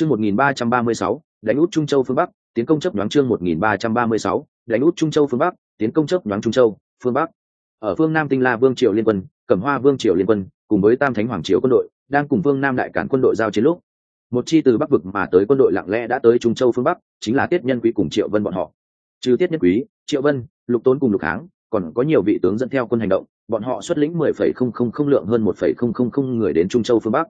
chương một nghìn ba trăm ba mươi sáu đánh út trung châu phương bắc tiến công chấp nhoáng chương một nghìn ba trăm ba mươi sáu đánh út trung châu phương bắc tiến công chấp nhoáng trung châu phương bắc. Ở phương nam tinh la vương triều liên quân cẩm hoa vương triều liên quân cùng với tam thánh hoàng triều quân đội đang cùng phương nam đại cản quân đội giao chiến lúc. Một chi từ bắc vực mà tới quân đội lặng lẽ đã tới trung châu phương bắc chính là tiết nhân quý cùng triệu vân bọn họ. Trừ tiết nhân quý triệu vân lục tốn cùng lục Háng, còn có nhiều vị tướng dẫn theo quân hành động bọn họ xuất lĩnh mười phẩy không không không lượng hơn một phẩy không không không người đến trung châu phương bắc.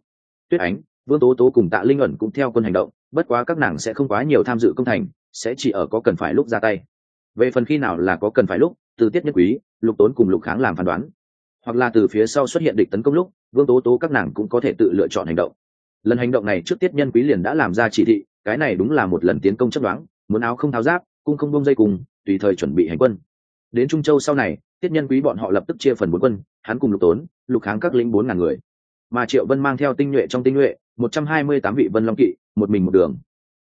Tuyết ánh vương tố tố cùng tạ linh ẩn cũng theo quân hành động, bất quá các nàng sẽ không quá nhiều tham dự công thành, sẽ chỉ ở có cần phải lúc ra tay. Về phần khi nào là có cần phải lúc, từ tiết nhất quý, lục tốn cùng lục kháng làm phán đoán. Hoặc là từ phía sau xuất hiện địch tấn công lúc, vương tố tố các nàng cũng có thể tự lựa chọn hành động. Lần hành động này trước tiết nhân quý liền đã làm ra chỉ thị, cái này đúng là một lần tiến công chấp đoán, muốn áo không tháo giáp cung không bông dây cùng, tùy thời chuẩn bị hành quân. Đến trung châu sau này, tiết nhân quý bọn họ lập tức chia phần bốn quân, hắn cùng lục tốn, lục kháng các lính bốn ngàn người. Mà triệu vân mang theo tinh nhuệ trong tinh nhuệ một trăm hai mươi tám vị vân long kỵ, một mình một đường.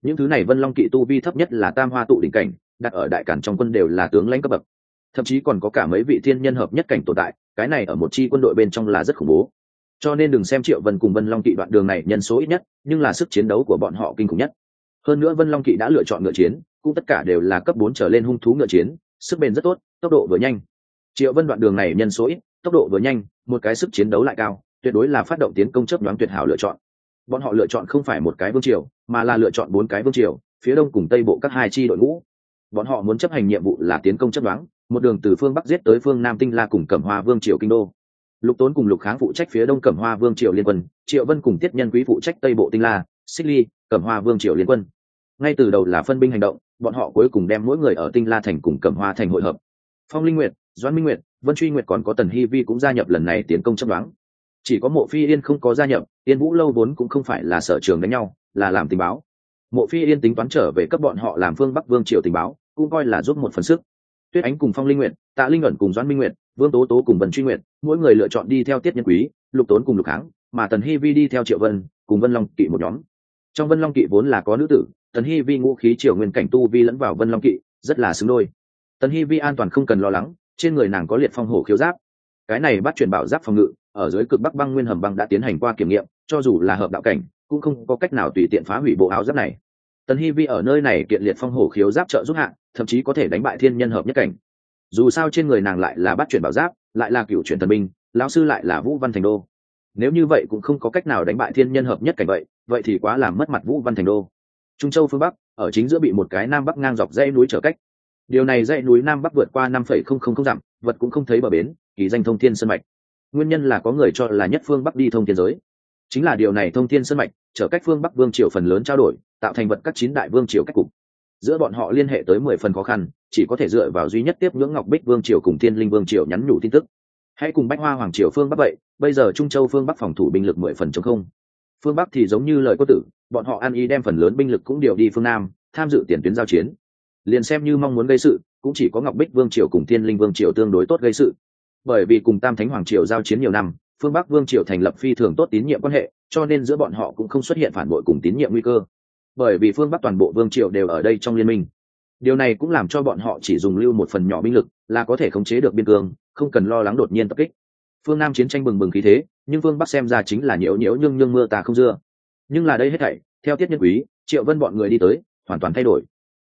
Những thứ này vân long kỵ tu vi thấp nhất là tam hoa tụ đỉnh cảnh, đặt ở đại cản trong quân đều là tướng lãnh cấp bậc. Thậm chí còn có cả mấy vị thiên nhân hợp nhất cảnh tồn tại, cái này ở một chi quân đội bên trong là rất khủng bố. Cho nên đừng xem triệu vân cùng vân long kỵ đoạn đường này nhân số ít nhất, nhưng là sức chiến đấu của bọn họ kinh khủng nhất. Hơn nữa vân long kỵ đã lựa chọn ngựa chiến, cũng tất cả đều là cấp bốn trở lên hung thú ngựa chiến, sức bền rất tốt, tốc độ vừa nhanh. Triệu vân đoạn đường này nhân số ít, tốc độ vừa nhanh, một cái sức chiến đấu lại cao, tuyệt đối là phát động tiến công chấp đoán tuyệt hảo lựa chọn bọn họ lựa chọn không phải một cái vương triều, mà là lựa chọn bốn cái vương triều, phía đông cùng tây bộ các hai chi đội ngũ. Bọn họ muốn chấp hành nhiệm vụ là tiến công chấp đoán, một đường từ phương bắc giết tới phương nam tinh la cùng cẩm hoa vương triều kinh đô. Lục tốn cùng lục kháng phụ trách phía đông cẩm hoa vương triều liên quân, triệu vân cùng tiết nhân quý phụ trách tây bộ tinh la, xích ly, cẩm hoa vương triều liên quân. Ngay từ đầu là phân binh hành động, bọn họ cuối cùng đem mỗi người ở tinh la thành cùng cẩm hoa thành hội hợp. Phong linh nguyệt, doãn minh nguyệt, vân truy nguyệt còn có tần hy vi cũng gia nhập lần này tiến công chấp đoán chỉ có mộ phi yên không có gia nhập, yên vũ lâu vốn cũng không phải là sở trường đánh nhau, là làm tình báo. Mộ phi yên tính toán trở về cấp bọn họ làm phương bắc vương triều tình báo, cũng coi là giúp một phần sức. Tuyết ánh cùng phong linh nguyện tạ linh ẩn cùng doãn minh nguyện vương tố tố cùng vân truy nguyện mỗi người lựa chọn đi theo tiết nhân quý, lục tốn cùng lục kháng mà tần hy vi đi theo triệu vân cùng vân long kỵ một nhóm. Trong vân long kỵ vốn là có nữ tử, tần hy vi ngũ khí triều nguyên cảnh tu vi lẫn vào vân long kỵ, rất là xứng đôi. Tần hy vi an toàn không cần lo lắng, trên người nàng có liệt phong hổ khiếu giáp cái này bắt chuyển bảo giáp phòng ngự, ở dưới cực bắc băng nguyên hầm băng đã tiến hành qua kiểm nghiệm, cho dù là hợp đạo cảnh, cũng không có cách nào tùy tiện phá hủy bộ áo giáp này. Tần hy vi ở nơi này kiện liệt phong hổ khiếu giáp trợ giúp hạng thậm chí có thể đánh bại thiên nhân hợp nhất cảnh. Dù sao trên người nàng lại là bắt chuyển bảo giáp, lại là cựu chuyển thần binh, lão sư lại là vũ văn thành đô. Nếu như vậy cũng không có cách nào đánh bại thiên nhân hợp nhất cảnh vậy vậy thì quá làm mất mặt vũ văn thành đô. Trung châu phương bắc, ở chính giữa bị một cái nam bắc ngang dọc dãy núi trở cách. Điều này dãy núi nam bắc vượt qua năm phẩy không không không dặm, vật cũng không thấy bờ bến kỳ danh thông thiên sân mạch. Nguyên nhân là có người cho là nhất phương bắc đi thông thiên giới. Chính là điều này thông thiên sân mạch trở cách phương bắc vương triều phần lớn trao đổi, tạo thành vật các chín đại vương triều cách cục. Giữa bọn họ liên hệ tới mười phần khó khăn, chỉ có thể dựa vào duy nhất tiếp ngưỡng ngọc bích vương triều cùng thiên linh vương triều nhắn nhủ tin tức. Hãy cùng bách hoa hoàng triều phương bắc vậy, bây giờ trung châu phương bắc phòng thủ binh lực mười phần chống không. Phương bắc thì giống như lời có tử, bọn họ an ý đem phần lớn binh lực cũng điều đi phương nam, tham dự tiền tuyến giao chiến. Liền xem như mong muốn gây sự, cũng chỉ có ngọc bích vương triều cùng thiên linh vương triều tương đối tốt gây sự bởi vì cùng tam thánh hoàng triều giao chiến nhiều năm, phương bắc vương triều thành lập phi thường tốt tín nhiệm quan hệ, cho nên giữa bọn họ cũng không xuất hiện phản bội cùng tín nhiệm nguy cơ. Bởi vì phương bắc toàn bộ vương triều đều ở đây trong liên minh. Điều này cũng làm cho bọn họ chỉ dùng lưu một phần nhỏ binh lực là có thể khống chế được biên cương, không cần lo lắng đột nhiên tập kích. Phương nam chiến tranh bừng bừng khí thế, nhưng phương bắc xem ra chính là nhiễu nhiễu nhưng nhưng mưa tà không dưa. Nhưng là đây hết thảy, theo tiết nhân quý, triệu vân bọn người đi tới, hoàn toàn thay đổi.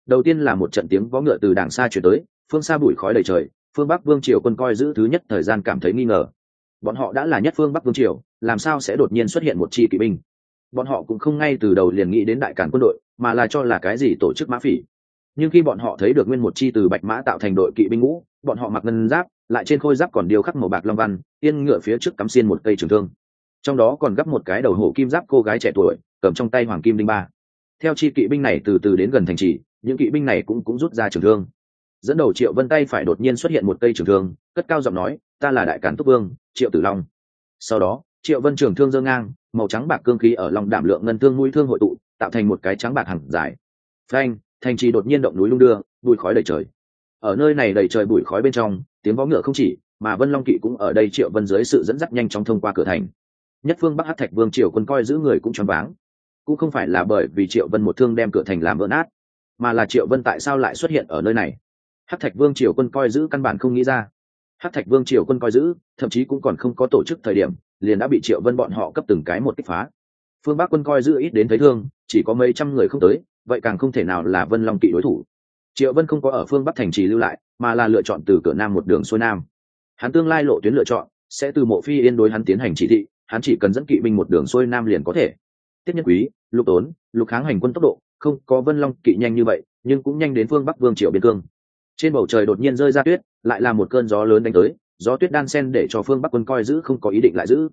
Đầu tiên là một trận tiếng vó ngựa từ đàng xa chuyển tới, phương xa bụi khói đầy trời phương bắc vương triều quân coi giữ thứ nhất thời gian cảm thấy nghi ngờ. Bọn họ đã là nhất phương bắc vương triều, làm sao sẽ đột nhiên xuất hiện một chi kỵ binh? Bọn họ cũng không ngay từ đầu liền nghĩ đến đại cản quân đội, mà là cho là cái gì tổ chức mã phỉ. Nhưng khi bọn họ thấy được nguyên một chi từ bạch mã tạo thành đội kỵ binh ngũ, bọn họ mặc ngân giáp, lại trên khôi giáp còn điêu khắc màu bạc long văn, yên ngựa phía trước cắm xiên một cây trường thương. Trong đó còn gấp một cái đầu hổ kim giáp cô gái trẻ tuổi, cầm trong tay hoàng kim đinh ba. Theo chi kỵ binh này từ từ đến gần thành trì, những kỵ binh này cũng cũng rút ra trường thương dẫn đầu triệu vân tay phải đột nhiên xuất hiện một cây trường thương, cất cao giọng nói, ta là đại cản túc vương, triệu tử long. Sau đó, triệu vân trường thương dơ ngang, màu trắng bạc cương khí ở lòng đảm lượng ngân thương mũi thương hội tụ, tạo thành một cái trắng bạc hẳn dài. Phanh, thành trì đột nhiên động núi lung đưa, bụi khói đầy trời. Ở nơi này đầy trời bụi khói bên trong, tiếng vó ngựa không chỉ, mà vân long kỵ cũng ở đây triệu vân dưới sự dẫn dắt nhanh chóng thông qua cửa thành. Nhất phương bắc hát thạch vương triều quân coi giữ người cũng choáng váng. Cũng không phải là bởi vì triệu vân một thương đem cửa thành làm vỡ nát, mà là triệu vân tại sao lại xuất hiện ở nơi này? Hát thạch vương triều quân coi giữ căn bản không nghĩ ra. Hát thạch vương triều quân coi giữ, thậm chí cũng còn không có tổ chức thời điểm, liền đã bị triệu vân bọn họ cấp từng cái một kích phá. Phương bắc quân coi giữ ít đến thấy thương, chỉ có mấy trăm người không tới, vậy càng không thể nào là vân long kỵ đối thủ. Triệu vân không có ở phương bắc thành trì lưu lại, mà là lựa chọn từ cửa nam một đường xuôi nam. Hắn tương lai lộ tuyến lựa chọn, sẽ từ mộ phi yên đối hắn tiến hành chỉ thị, hắn chỉ cần dẫn kỵ binh một đường xuôi nam liền có thể. Tiếp nhân quý, lục tốn, lục kháng hành quân tốc độ, không có vân long kỵ nhanh như vậy, nhưng cũng nhanh đến phương bắc vương triều biên cương trên bầu trời đột nhiên rơi ra tuyết lại là một cơn gió lớn đánh tới gió tuyết đan sen để cho phương bắc quân coi giữ không có ý định lại giữ.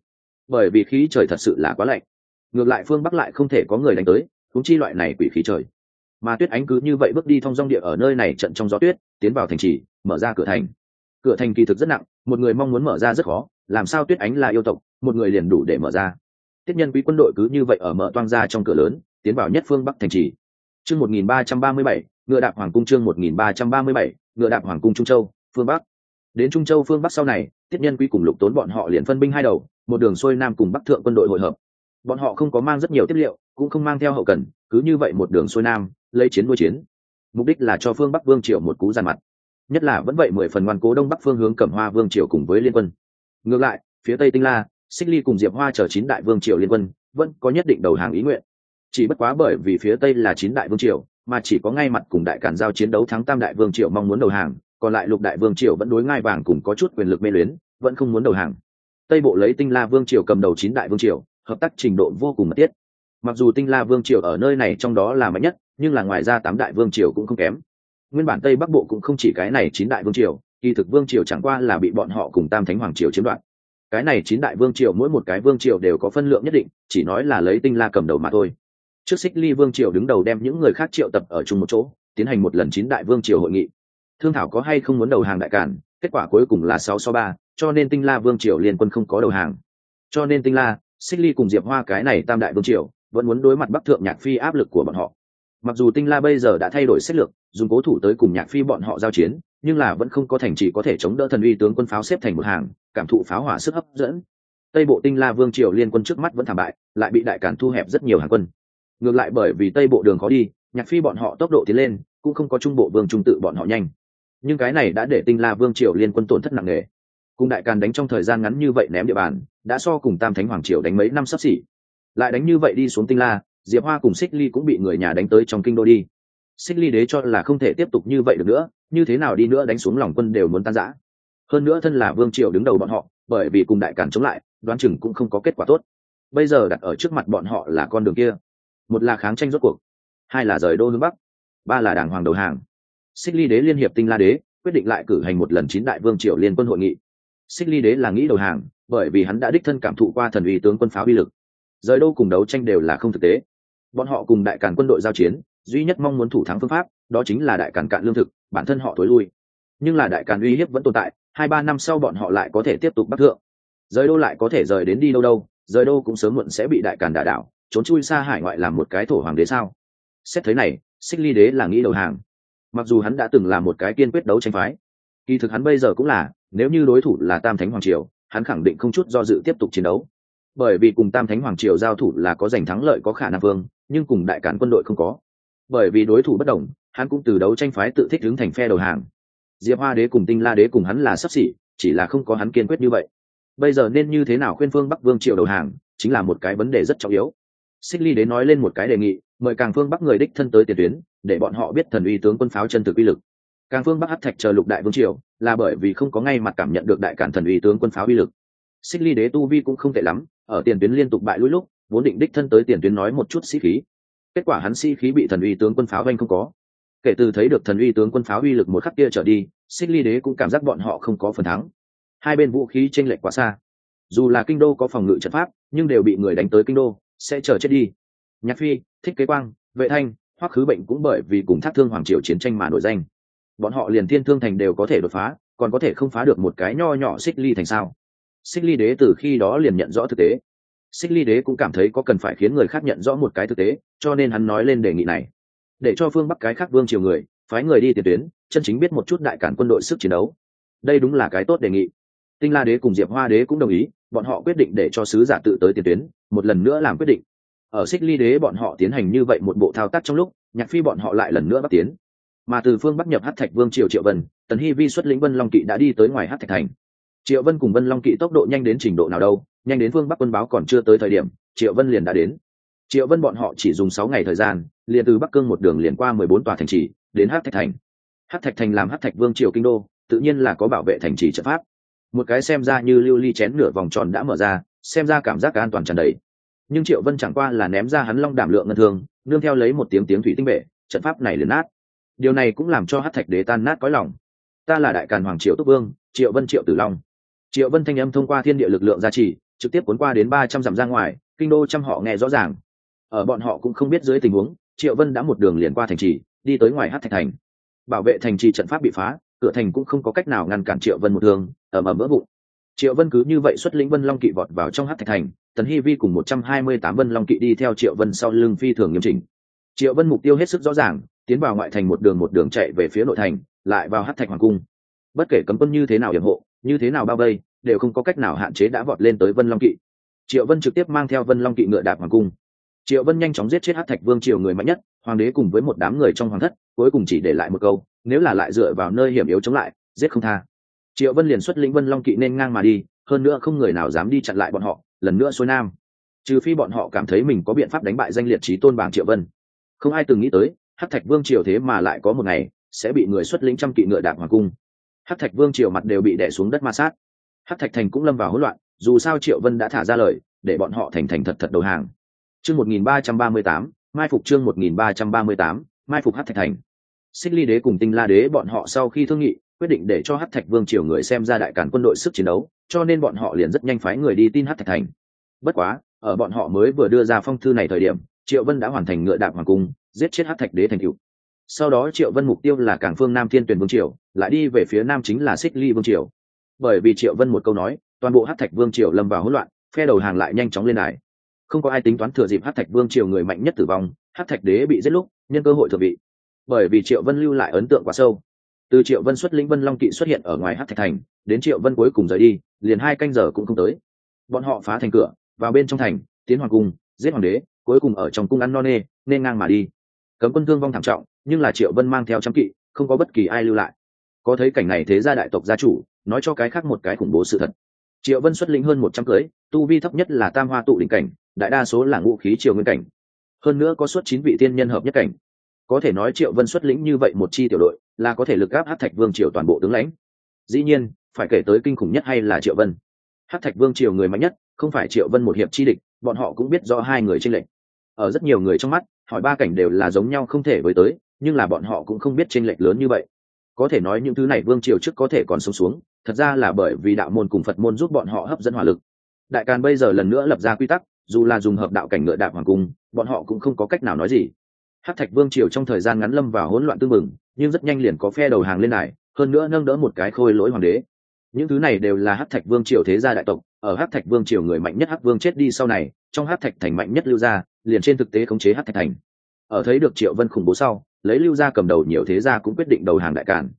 Bởi vì khí trời thật sự là quá lạnh. Ngược lại phương bắc lại không thể có người đánh tới cũng chi loại này quỷ khí trời. Mà tuyết ánh cứ như vậy bước đi thong dong địa ở nơi này trận trong gió tuyết tiến vào thành trì mở ra cửa thành. Cửa thành kỳ thực rất nặng một người mong muốn mở ra rất khó làm sao tuyết ánh là yêu tộc một người liền đủ để mở ra. Tiết nhân quý quân đội cứ như vậy ở mở toang ra trong cửa lớn tiến vào nhất phương bắc thành trì. Chương 1337, ngựa đạp hoàng cung chương một nghìn ba trăm ba mươi bảy, ngựa đạp hoàng cung trung châu, phương bắc. Đến trung châu phương bắc sau này, tiếp nhân quý cùng lục tốn bọn họ liền phân binh hai đầu, một đường xuôi nam cùng bắc thượng quân đội hội hợp. Bọn họ không có mang rất nhiều tiếp liệu, cũng không mang theo hậu cần, cứ như vậy một đường xuôi nam, lấy chiến đua chiến. Mục đích là cho phương bắc vương triều một cú giàn mặt. Nhất là vẫn vậy mười phần ngoan cố đông bắc phương hướng cẩm hoa vương triều cùng với liên quân. Ngược lại, phía tây tinh la, xích ly cùng diệp hoa chờ chín đại vương triều liên quân, vẫn có nhất định đầu hàng ý nguyện. Chỉ bất quá bởi vì phía tây là chín đại vương triều mà chỉ có ngay mặt cùng đại cản giao chiến đấu thắng tam đại vương triều mong muốn đầu hàng, còn lại lục đại vương triều vẫn đối ngai vàng cùng có chút quyền lực mê luyến, vẫn không muốn đầu hàng. Tây bộ lấy tinh la vương triều cầm đầu chín đại vương triều, hợp tác trình độ vô cùng mật thiết. Mặc dù tinh la vương triều ở nơi này trong đó là mạnh nhất, nhưng là ngoài ra tám đại vương triều cũng không kém. Nguyên bản tây bắc bộ cũng không chỉ cái này chín đại vương triều, kỳ thực vương triều chẳng qua là bị bọn họ cùng tam thánh hoàng triều chiếm đoạt. Cái này chín đại vương triều mỗi một cái vương triều đều có phân lượng nhất định, chỉ nói là lấy tinh la cầm đầu mà thôi trước xích ly vương triều đứng đầu đem những người khác triệu tập ở chung một chỗ, tiến hành một lần chín đại vương triều hội nghị. Thương thảo có hay không muốn đầu hàng đại cản, kết quả cuối cùng là sáu so ba, cho nên tinh la vương triều liên quân không có đầu hàng. Cho nên tinh la xích ly cùng diệp hoa cái này tam đại vương triều, vẫn muốn đối mặt bắc thượng nhạc phi áp lực của bọn họ. Mặc dù tinh la bây giờ đã thay đổi sách lược, dùng cố thủ tới cùng nhạc phi bọn họ giao chiến, nhưng là vẫn không có thành trì có thể chống đỡ thần uy tướng quân pháo xếp thành một hàng, cảm thụ pháo hỏa sức hấp dẫn. Tây bộ tinh la vương triều liên quân trước mắt vẫn thảm bại, lại bị đại cản thu hẹp rất nhiều hàng quân ngược lại bởi vì tây bộ đường khó đi, nhạc phi bọn họ tốc độ tiến lên, cũng không có trung bộ vương trung tự bọn họ nhanh. Nhưng cái này đã để tinh la vương triều liên quân tổn thất nặng nề. Cùng đại càn đánh trong thời gian ngắn như vậy ném địa bàn, đã so cùng tam thánh hoàng triều đánh mấy năm sắp xỉ. Lại đánh như vậy đi xuống tinh la, diệp hoa cùng xích ly cũng bị người nhà đánh tới trong kinh đô đi. Xích ly đế cho là không thể tiếp tục như vậy được nữa, như thế nào đi nữa đánh xuống lòng quân đều muốn tan giã hơn nữa thân là vương triều đứng đầu bọn họ, bởi vì cùng đại càn chống lại, đoán chừng cũng không có kết quả tốt. Bây giờ đặt ở trước mặt bọn họ là con đường kia một là kháng tranh rốt cuộc. Hai là rời đô hướng bắc. Ba là đàng hoàng đầu hàng. Xích ly đế liên hiệp tinh la đế quyết định lại cử hành một lần chín đại vương triều liên quân hội nghị. Xích ly đế là nghĩ đầu hàng, bởi vì hắn đã đích thân cảm thụ qua thần uy tướng quân pháo uy lực. Rời đô cùng đấu tranh đều là không thực tế. Bọn họ cùng đại càn quân đội giao chiến, duy nhất mong muốn thủ thắng phương pháp, đó chính là đại càn cạn lương thực, bản thân họ thối lui. Nhưng là đại càn uy hiếp vẫn tồn tại, hai ba năm sau bọn họ lại có thể tiếp tục bắt thượng. Rời đô lại có thể rời đến đi đâu đâu, rời đô cũng sớm muộn sẽ bị đại càn đả đảo trốn chui xa hải ngoại làm một cái thổ hoàng đế sao? Xét thấy này, xích ly đế là nghĩ đầu hàng. Mặc dù hắn đã từng là một cái kiên quyết đấu tranh phái, kỳ thực hắn bây giờ cũng là, nếu như đối thủ là tam thánh hoàng triều, hắn khẳng định không chút do dự tiếp tục chiến đấu. Bởi vì cùng tam thánh hoàng triều giao thủ là có giành thắng lợi có khả năng vương, nhưng cùng đại cản quân đội không có. Bởi vì đối thủ bất đồng, hắn cũng từ đấu tranh phái tự thích đứng thành phe đầu hàng. Diệp hoa đế cùng tinh la đế cùng hắn là sắp xỉ, chỉ là không có hắn kiên quyết như vậy. Bây giờ nên như thế nào khuyên phương bắc vương triều đầu hàng, chính là một cái vấn đề rất trọng yếu xích ly đến nói lên một cái đề nghị, mời càng phương bắc người đích thân tới tiền tuyến, để bọn họ biết thần uy tướng quân pháo chân thực uy lực. Càng phương bắc hắc thạch chờ lục đại vương triều, là bởi vì không có ngay mặt cảm nhận được đại cản thần uy tướng quân pháo uy lực. Xích ly đế tu vi cũng không tệ lắm, ở tiền tuyến liên tục bại lũi lúc, vốn định đích thân tới tiền tuyến nói một chút sĩ khí. Kết quả hắn sĩ khí bị thần uy tướng quân pháo vanh không có. Kể từ thấy được thần uy tướng quân pháo uy lực một khắc kia trở đi, xích ly đế cũng cảm giác bọn họ không có phần thắng. Hai bên vũ khí chênh lệch quá xa. Dù là kinh đô có phòng ngự trận pháp, nhưng đều bị người đánh tới kinh đô sẽ chờ chết đi. Nhạc phi, thích kế quang, vệ thanh, Hoắc khứ bệnh cũng bởi vì cùng thác thương hoàng triều chiến tranh mà nổi danh. Bọn họ liền thiên thương thành đều có thể đột phá, còn có thể không phá được một cái nho nhỏ xích ly thành sao? Xích ly đế từ khi đó liền nhận rõ thực tế. Xích ly đế cũng cảm thấy có cần phải khiến người khác nhận rõ một cái thực tế, cho nên hắn nói lên đề nghị này. Để cho phương bắc cái khác vương triều người, phái người đi tiền tuyến, chân chính biết một chút đại cản quân đội sức chiến đấu. Đây đúng là cái tốt đề nghị tinh la đế cùng diệp hoa đế cũng đồng ý, bọn họ quyết định để cho sứ giả tự tới tiền tuyến, một lần nữa làm quyết định. Ở xích ly đế bọn họ tiến hành như vậy một bộ thao tác trong lúc, nhạc phi bọn họ lại lần nữa bắt tiến. Mà từ phương bắc nhập hát thạch vương triều triệu vân, tần hy vi xuất lĩnh vân long kỵ đã đi tới ngoài hát thạch thành. Triệu vân cùng vân long kỵ tốc độ nhanh đến trình độ nào đâu, nhanh đến phương bắc quân báo còn chưa tới thời điểm, triệu vân liền đã đến. Triệu vân bọn họ chỉ dùng sáu ngày thời gian, liền từ bắc cương một đường liền qua mười bốn tòa thành trì, đến hát thạch thành. Hát thạch thành làm hát thạch vương triều kinh đô, tự nhiên là có bảo vệ thành trì trận pháp một cái xem ra như lưu ly chén nửa vòng tròn đã mở ra, xem ra cảm giác cả an toàn tràn đầy. Nhưng triệu vân chẳng qua là ném ra hắn long đảm lượng ngân thường nương theo lấy một tiếng tiếng thủy tinh bệ trận pháp này liền nát. Điều này cũng làm cho hát thạch đế tan nát cõi lòng. Ta là đại càn hoàng triệu túc vương, triệu vân triệu tử long. Triệu vân thanh âm thông qua thiên địa lực lượng gia trì, trực tiếp cuốn qua đến ba trăm dặm ra ngoài, kinh đô trăm họ nghe rõ ràng. Ở bọn họ cũng không biết dưới tình huống, triệu vân đã một đường liền qua thành trì, đi tới ngoài hát thạch thành. Bảo vệ thành trì trận pháp bị phá cửa thành cũng không có cách nào ngăn cản triệu vân một đường ẩm ẩm vỡ vụn triệu vân cứ như vậy xuất lĩnh vân long kỵ vọt vào trong hát thạch thành, tần hy vi cùng một trăm hai mươi tám vân long kỵ đi theo triệu vân sau lưng phi thường nghiêm chỉnh. Triệu vân mục tiêu hết sức rõ ràng, tiến vào ngoại thành một đường một đường chạy về phía nội thành, lại vào hát thạch hoàng cung. Bất kể cấm quân như thế nào hiểm hộ, như thế nào bao vây, đều không có cách nào hạn chế đã vọt lên tới vân long kỵ. Triệu vân trực tiếp mang theo vân long kỵ ngựa đạp hoàng cung. Triệu vân nhanh chóng giết chết hát thạch vương triều người mạnh nhất hoàng đế cùng với một đám người trong hoàng thất, cuối cùng chỉ để lại một câu, nếu là lại dựa vào nơi hiểm yếu chống lại, giết không tha. Triệu vân liền xuất lĩnh vân long kỵ nên ngang mà đi, hơn nữa không người nào dám đi chặn lại bọn họ, lần nữa xuôi nam. Trừ phi bọn họ cảm thấy mình có biện pháp đánh bại danh liệt trí tôn bảng triệu vân. Không ai từng nghĩ tới hát thạch vương triều thế mà lại có một ngày sẽ bị người xuất lĩnh trăm kỵ ngựa đạp hoàng cung. Hát thạch vương triều mặt đều bị đẻ xuống đất ma sát. Hát thạch thành cũng lâm vào hỗn loạn, dù sao triệu vân đã thả ra lời, để bọn họ thành thành thật thật đầu hàng. Chương một nghìn ba trăm ba mươi tám mai phục chương một nghìn ba trăm ba mươi tám, mai phục hát thạch thành. Xích ly đế cùng tinh la đế bọn họ sau khi thương nghị, quyết định để cho hát thạch vương triều người xem ra đại cản quân đội sức chiến đấu, cho nên bọn họ liền rất nhanh phái người đi tin hát thạch thành. Bất quá, ở bọn họ mới vừa đưa ra phong thư này thời điểm, triệu vân đã hoàn thành ngựa đạp hoàng cung, giết chết hát thạch đế thành cựu sau đó triệu vân mục tiêu là cảng phương nam thiên tuyển vương triều, lại đi về phía nam chính là xích ly vương triều. Bởi vì triệu vân một câu nói, toàn bộ hát thạch vương triều lâm vào hỗn loạn, phe đầu hàng lại nhanh chóng lên đài không có ai tính toán thừa dịp hát thạch vương triều người mạnh nhất tử vong, hát thạch đế bị giết lúc, nhân cơ hội thừa vị. Bởi vì triệu vân lưu lại ấn tượng quá sâu. Từ triệu vân xuất lĩnh vân long kỵ xuất hiện ở ngoài hát thạch thành, đến triệu vân cuối cùng rời đi, liền hai canh giờ cũng không tới. Bọn họ phá thành cửa, vào bên trong thành, tiến hoàng cung, giết hoàng đế, cuối cùng ở trong cung ăn no nê, nên ngang mà đi. Cấm quân thương vong thảm trọng, nhưng là triệu vân mang theo trăm kỵ, không có bất kỳ ai lưu lại. Có thấy cảnh này thế gia đại tộc gia chủ, nói cho cái khác một cái khủng bố sự thật. Triệu vân xuất lĩnh hơn một trăm cưới, tu vi thấp nhất là tam hoa tụ đỉnh cảnh đại đa số là ngũ khí triều nguyên cảnh. Hơn nữa có suốt chín vị tiên nhân hợp nhất cảnh. Có thể nói triệu vân xuất lĩnh như vậy một chi tiểu đội, là có thể lực gáp hát thạch vương triều toàn bộ tướng lãnh. Dĩ nhiên, phải kể tới kinh khủng nhất hay là triệu vân. Hát thạch vương triều người mạnh nhất, không phải triệu vân một hiệp chi địch, bọn họ cũng biết do hai người tranh lệch. Ở rất nhiều người trong mắt, hỏi ba cảnh đều là giống nhau không thể với tới, nhưng là bọn họ cũng không biết tranh lệch lớn như vậy. Có thể nói những thứ này vương triều trước có thể còn sống xuống, thật ra là bởi vì đạo môn cùng phật môn giúp bọn họ hấp dẫn hỏa lực. Đại càn bây giờ lần nữa lập ra quy tắc dù là dùng hợp đạo cảnh ngựa đạp hoàng cung, bọn họ cũng không có cách nào nói gì. Hát thạch vương triều trong thời gian ngắn lâm vào hỗn loạn tư mừng nhưng rất nhanh liền có phe đầu hàng lên này hơn nữa nâng đỡ một cái khôi lỗi hoàng đế. Những thứ này đều là hát thạch vương triều thế gia đại tộc, ở hát thạch vương triều người mạnh nhất hát vương chết đi sau này, trong hát thạch thành mạnh nhất lưu gia, liền trên thực tế khống chế hát thạch thành. Ở thấy được triệu vân khủng bố sau, lấy lưu gia cầm đầu nhiều thế gia cũng quyết định đầu hàng đại cản.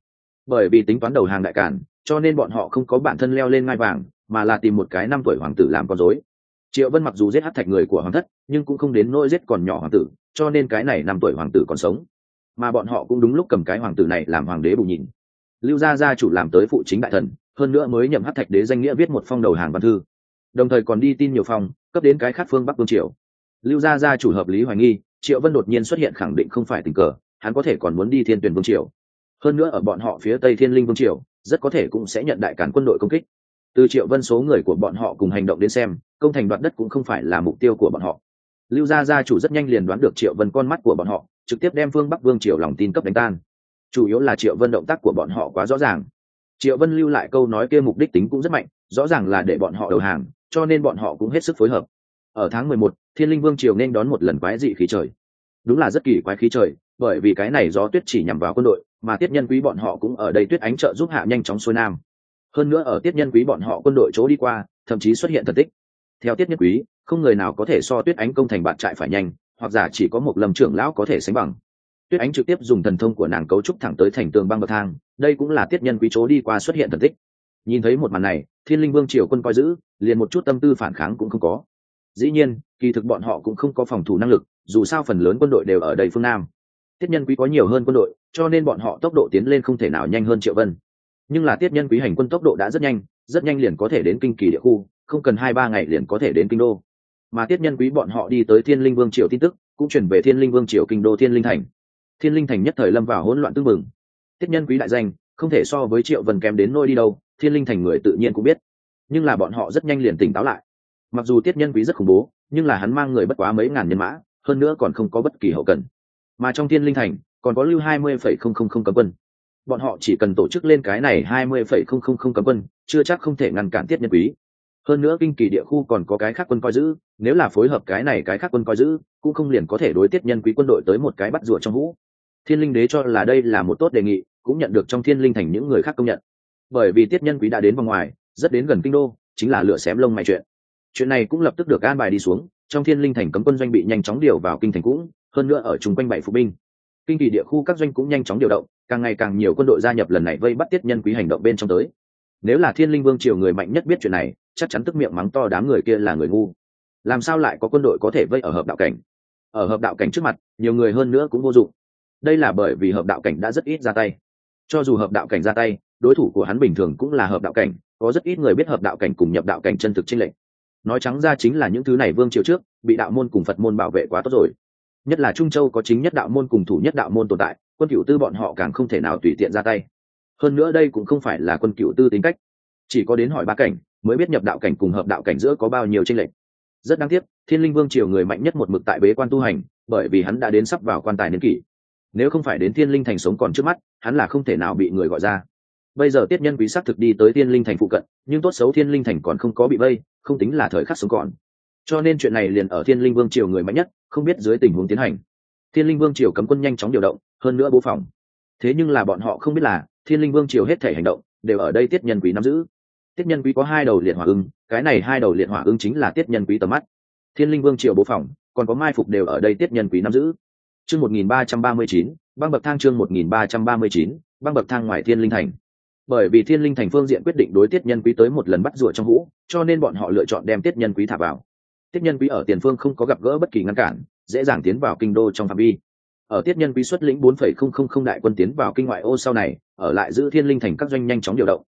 Bởi vì tính toán đầu hàng đại cản, cho nên bọn họ không có bản thân leo lên ngai vàng, mà là tìm một cái năm tuổi hoàng tử làm con dối triệu vân mặc dù giết hát thạch người của hoàng thất, nhưng cũng không đến nỗi giết còn nhỏ hoàng tử, cho nên cái này năm tuổi hoàng tử còn sống. Mà bọn họ cũng đúng lúc cầm cái hoàng tử này làm hoàng đế bù nhìn. Lưu gia gia chủ làm tới phụ chính đại thần, hơn nữa mới nhậm hát thạch đế danh nghĩa viết một phong đầu hàng văn thư. Đồng thời còn đi tin nhiều phong, cấp đến cái khác phương bắc vương triều. Lưu gia gia chủ hợp lý hoài nghi, triệu vân đột nhiên xuất hiện khẳng định không phải tình cờ, hắn có thể còn muốn đi thiên tuyển vương triều. Hơn nữa ở bọn họ phía tây thiên linh vương triều, rất có thể cũng sẽ nhận đại cản quân đội công kích từ triệu vân số người của bọn họ cùng hành động đến xem, công thành đoạt đất cũng không phải là mục tiêu của bọn họ. Lưu gia gia chủ rất nhanh liền đoán được triệu vân con mắt của bọn họ, trực tiếp đem phương bắc vương triều lòng tin cấp đánh tan. Chủ yếu là triệu vân động tác của bọn họ quá rõ ràng. Triệu vân lưu lại câu nói kia mục đích tính cũng rất mạnh, rõ ràng là để bọn họ đầu hàng, cho nên bọn họ cũng hết sức phối hợp. Ở tháng mười một, thiên linh vương triều nên đón một lần quái dị khí trời. Đúng là rất kỳ quái khí trời, bởi vì cái này gió tuyết chỉ nhằm vào quân đội, mà tiết nhân quý bọn họ cũng ở đây tuyết ánh trợ giúp hạ nhanh chóng xuôi nam hơn nữa ở tiết nhân quý bọn họ quân đội chỗ đi qua, thậm chí xuất hiện thần tích. Theo tiết nhân quý, không người nào có thể so tuyết ánh công thành bạn trại phải nhanh, hoặc giả chỉ có một lâm trưởng lão có thể sánh bằng. Tuyết ánh trực tiếp dùng thần thông của nàng cấu trúc thẳng tới thành tường băng bậc thang, đây cũng là tiết nhân quý chỗ đi qua xuất hiện thần tích. Nhìn thấy một màn này, thiên linh vương triều quân coi giữ, liền một chút tâm tư phản kháng cũng không có. Dĩ nhiên, kỳ thực bọn họ cũng không có phòng thủ năng lực, dù sao phần lớn quân đội đều ở đây phương nam. Tiết nhân quý có nhiều hơn quân đội, cho nên bọn họ tốc độ tiến lên không thể nào nhanh hơn triệu vân nhưng là tiết nhân quý hành quân tốc độ đã rất nhanh rất nhanh liền có thể đến kinh kỳ địa khu, không cần hai ba ngày liền có thể đến kinh đô. Mà tiết nhân quý bọn họ đi tới thiên linh vương triều tin tức, cũng chuyển về thiên linh vương triều kinh đô thiên linh thành. Thiên linh thành nhất thời lâm vào hỗn loạn tư mừng tiết nhân quý đại danh, không thể so với triệu vân kém đến nôi đi đâu, thiên linh thành người tự nhiên cũng biết. Nhưng là bọn họ rất nhanh liền tỉnh táo lại. Mặc dù tiết nhân quý rất khủng bố, nhưng là hắn mang người bất quá mấy ngàn nhân mã, hơn nữa còn không có bất kỳ hậu cần. Mà trong thiên linh thành, còn có lưu hai mươi phẩy không không không cấm quân bọn họ chỉ cần tổ chức lên cái này hai mươi phẩy không không không cấm quân, chưa chắc không thể ngăn cản tiết nhân quý. Hơn nữa kinh kỳ địa khu còn có cái khác quân coi giữ, nếu là phối hợp cái này cái khác quân coi giữ, cũng không liền có thể đối tiết nhân quý quân đội tới một cái bắt rùa trong vũ thiên linh đế cho là đây là một tốt đề nghị, cũng nhận được trong thiên linh thành những người khác công nhận. Bởi vì tiết nhân quý đã đến vòng ngoài, rất đến gần kinh đô, chính là lửa xém lông mày chuyện. Chuyện này cũng lập tức được an bài đi xuống, trong thiên linh thành cấm quân doanh bị nhanh chóng điều vào kinh thành cũng, hơn nữa ở chung quanh bảy phụ binh kinh kỳ địa khu các doanh cũng nhanh chóng điều động, càng ngày càng nhiều quân đội gia nhập lần này vây bắt tiết nhân quý hành động bên trong tới. Nếu là thiên linh vương triều người mạnh nhất biết chuyện này, chắc chắn tức miệng mắng to đám người kia là người ngu. Làm sao lại có quân đội có thể vây ở hợp đạo cảnh? Ở hợp đạo cảnh trước mặt, nhiều người hơn nữa cũng vô dụng. Đây là bởi vì hợp đạo cảnh đã rất ít ra tay. Cho dù hợp đạo cảnh ra tay, đối thủ của hắn bình thường cũng là hợp đạo cảnh, có rất ít người biết hợp đạo cảnh cùng nhập đạo cảnh chân thực trinh lệnh. nói trắng ra chính là những thứ này vương triều trước, bị đạo môn cùng phật môn bảo vệ quá tốt rồi nhất là trung châu có chính nhất đạo môn cùng thủ nhất đạo môn tồn tại, quân cựu tư bọn họ càng không thể nào tùy tiện ra tay. Hơn nữa đây cũng không phải là quân cựu tư tính cách. Chỉ có đến hỏi ba cảnh, mới biết nhập đạo cảnh cùng hợp đạo cảnh giữa có bao nhiêu tranh lệch. Rất đáng tiếc, thiên linh vương triều người mạnh nhất một mực tại bế quan tu hành, bởi vì hắn đã đến sắp vào quan tài niên kỷ. Nếu không phải đến thiên linh thành sống còn trước mắt, hắn là không thể nào bị người gọi ra. Bây giờ tiết nhân quý xác thực đi tới thiên linh thành phụ cận, nhưng tốt xấu thiên linh thành còn không có bị vây, không tính là thời khắc sống còn cho nên chuyện này liền ở thiên linh vương triều người mạnh nhất, không biết dưới tình huống tiến hành. Thiên linh vương triều cấm quân nhanh chóng điều động, hơn nữa bố phòng. Thế nhưng là bọn họ không biết là, thiên linh vương triều hết thể hành động, đều ở đây tiết nhân quý nắm giữ. Tiết nhân quý có hai đầu liệt hỏa ưng, cái này hai đầu liệt hỏa ưng chính là tiết nhân quý tầm mắt. Thiên linh vương triều bố phòng, còn có mai phục đều ở đây tiết nhân quý nắm giữ. Chương một nghìn ba trăm ba mươi chín, băng bậc thang chương một nghìn ba trăm ba mươi chín, băng bậc thang ngoài thiên linh thành. Bởi vì thiên linh thành phương diện quyết định đối tiết nhân quý tới một lần bắt rủa trong hũ, cho nên bọn họ lựa chọn đem tiết nhân quý thả vào tiết nhân quý ở tiền phương không có gặp gỡ bất kỳ ngăn cản, dễ dàng tiến vào kinh đô trong phạm vi. Ở tiết nhân quý xuất lĩnh bốn phẩy không không không đại quân tiến vào kinh ngoại ô sau này, ở lại giữ thiên linh thành các doanh nhanh chóng điều động.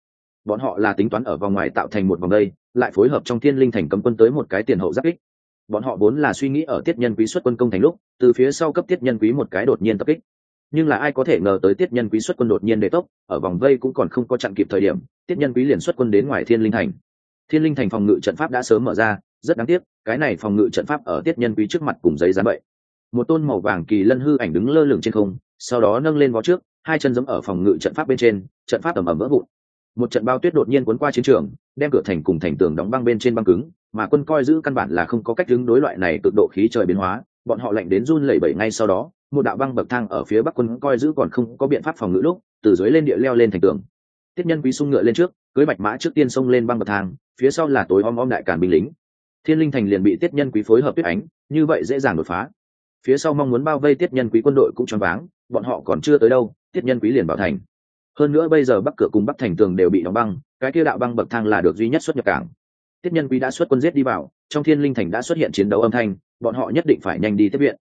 Bọn họ là tính toán ở vòng ngoài tạo thành một vòng đây, lại phối hợp trong thiên linh thành cấm quân tới một cái tiền hậu giáp kích. Bọn họ vốn là suy nghĩ ở tiết nhân quý xuất quân công thành lúc, từ phía sau cấp tiết nhân quý một cái đột nhiên tập kích. Nhưng là ai có thể ngờ tới tiết nhân quý xuất quân đột nhiên đề tốc, ở vòng vây cũng còn không có chặn kịp thời điểm, tiết nhân quý liền xuất quân đến ngoài thiên linh thành. Thiên linh thành phòng ngự trận pháp đã sớm mở ra rất đáng tiếc, cái này phòng ngự trận pháp ở tiết nhân quý trước mặt cùng giấy dán bậy một tôn màu vàng kỳ lân hư ảnh đứng lơ lửng trên không, sau đó nâng lên vó trước, hai chân giẫm ở phòng ngự trận pháp bên trên, trận pháp ẩm ẩm vỡ vụn. Một trận bao tuyết đột nhiên cuốn qua chiến trường, đem cửa thành cùng thành tường đóng băng bên trên băng cứng, mà quân coi giữ căn bản là không có cách đứng đối loại này cực độ khí trời biến hóa, bọn họ lạnh đến run lẩy bẩy ngay sau đó, một đạo băng bậc thang ở phía bắc quân coi giữ còn không có biện pháp phòng ngự lúc, từ dưới lên địa leo lên thành tường. Tiết nhân quý sung ngựa lên trước, cưới bạch mã trước tiên xông lên băng bậc thang, phía sau là tối om om đại cản binh lính thiên linh thành liền bị tiết nhân quý phối hợp tuyết ánh, như vậy dễ dàng đột phá. Phía sau mong muốn bao vây tiết nhân quý quân đội cũng choáng váng, bọn họ còn chưa tới đâu, tiết nhân quý liền vào thành. Hơn nữa bây giờ bắc cửa cùng bắc thành tường đều bị đóng băng, cái kia đạo băng bậc thang là được duy nhất xuất nhập cảng. Tiết nhân quý đã xuất quân giết đi vào, trong thiên linh thành đã xuất hiện chiến đấu âm thanh, bọn họ nhất định phải nhanh đi tiếp viện.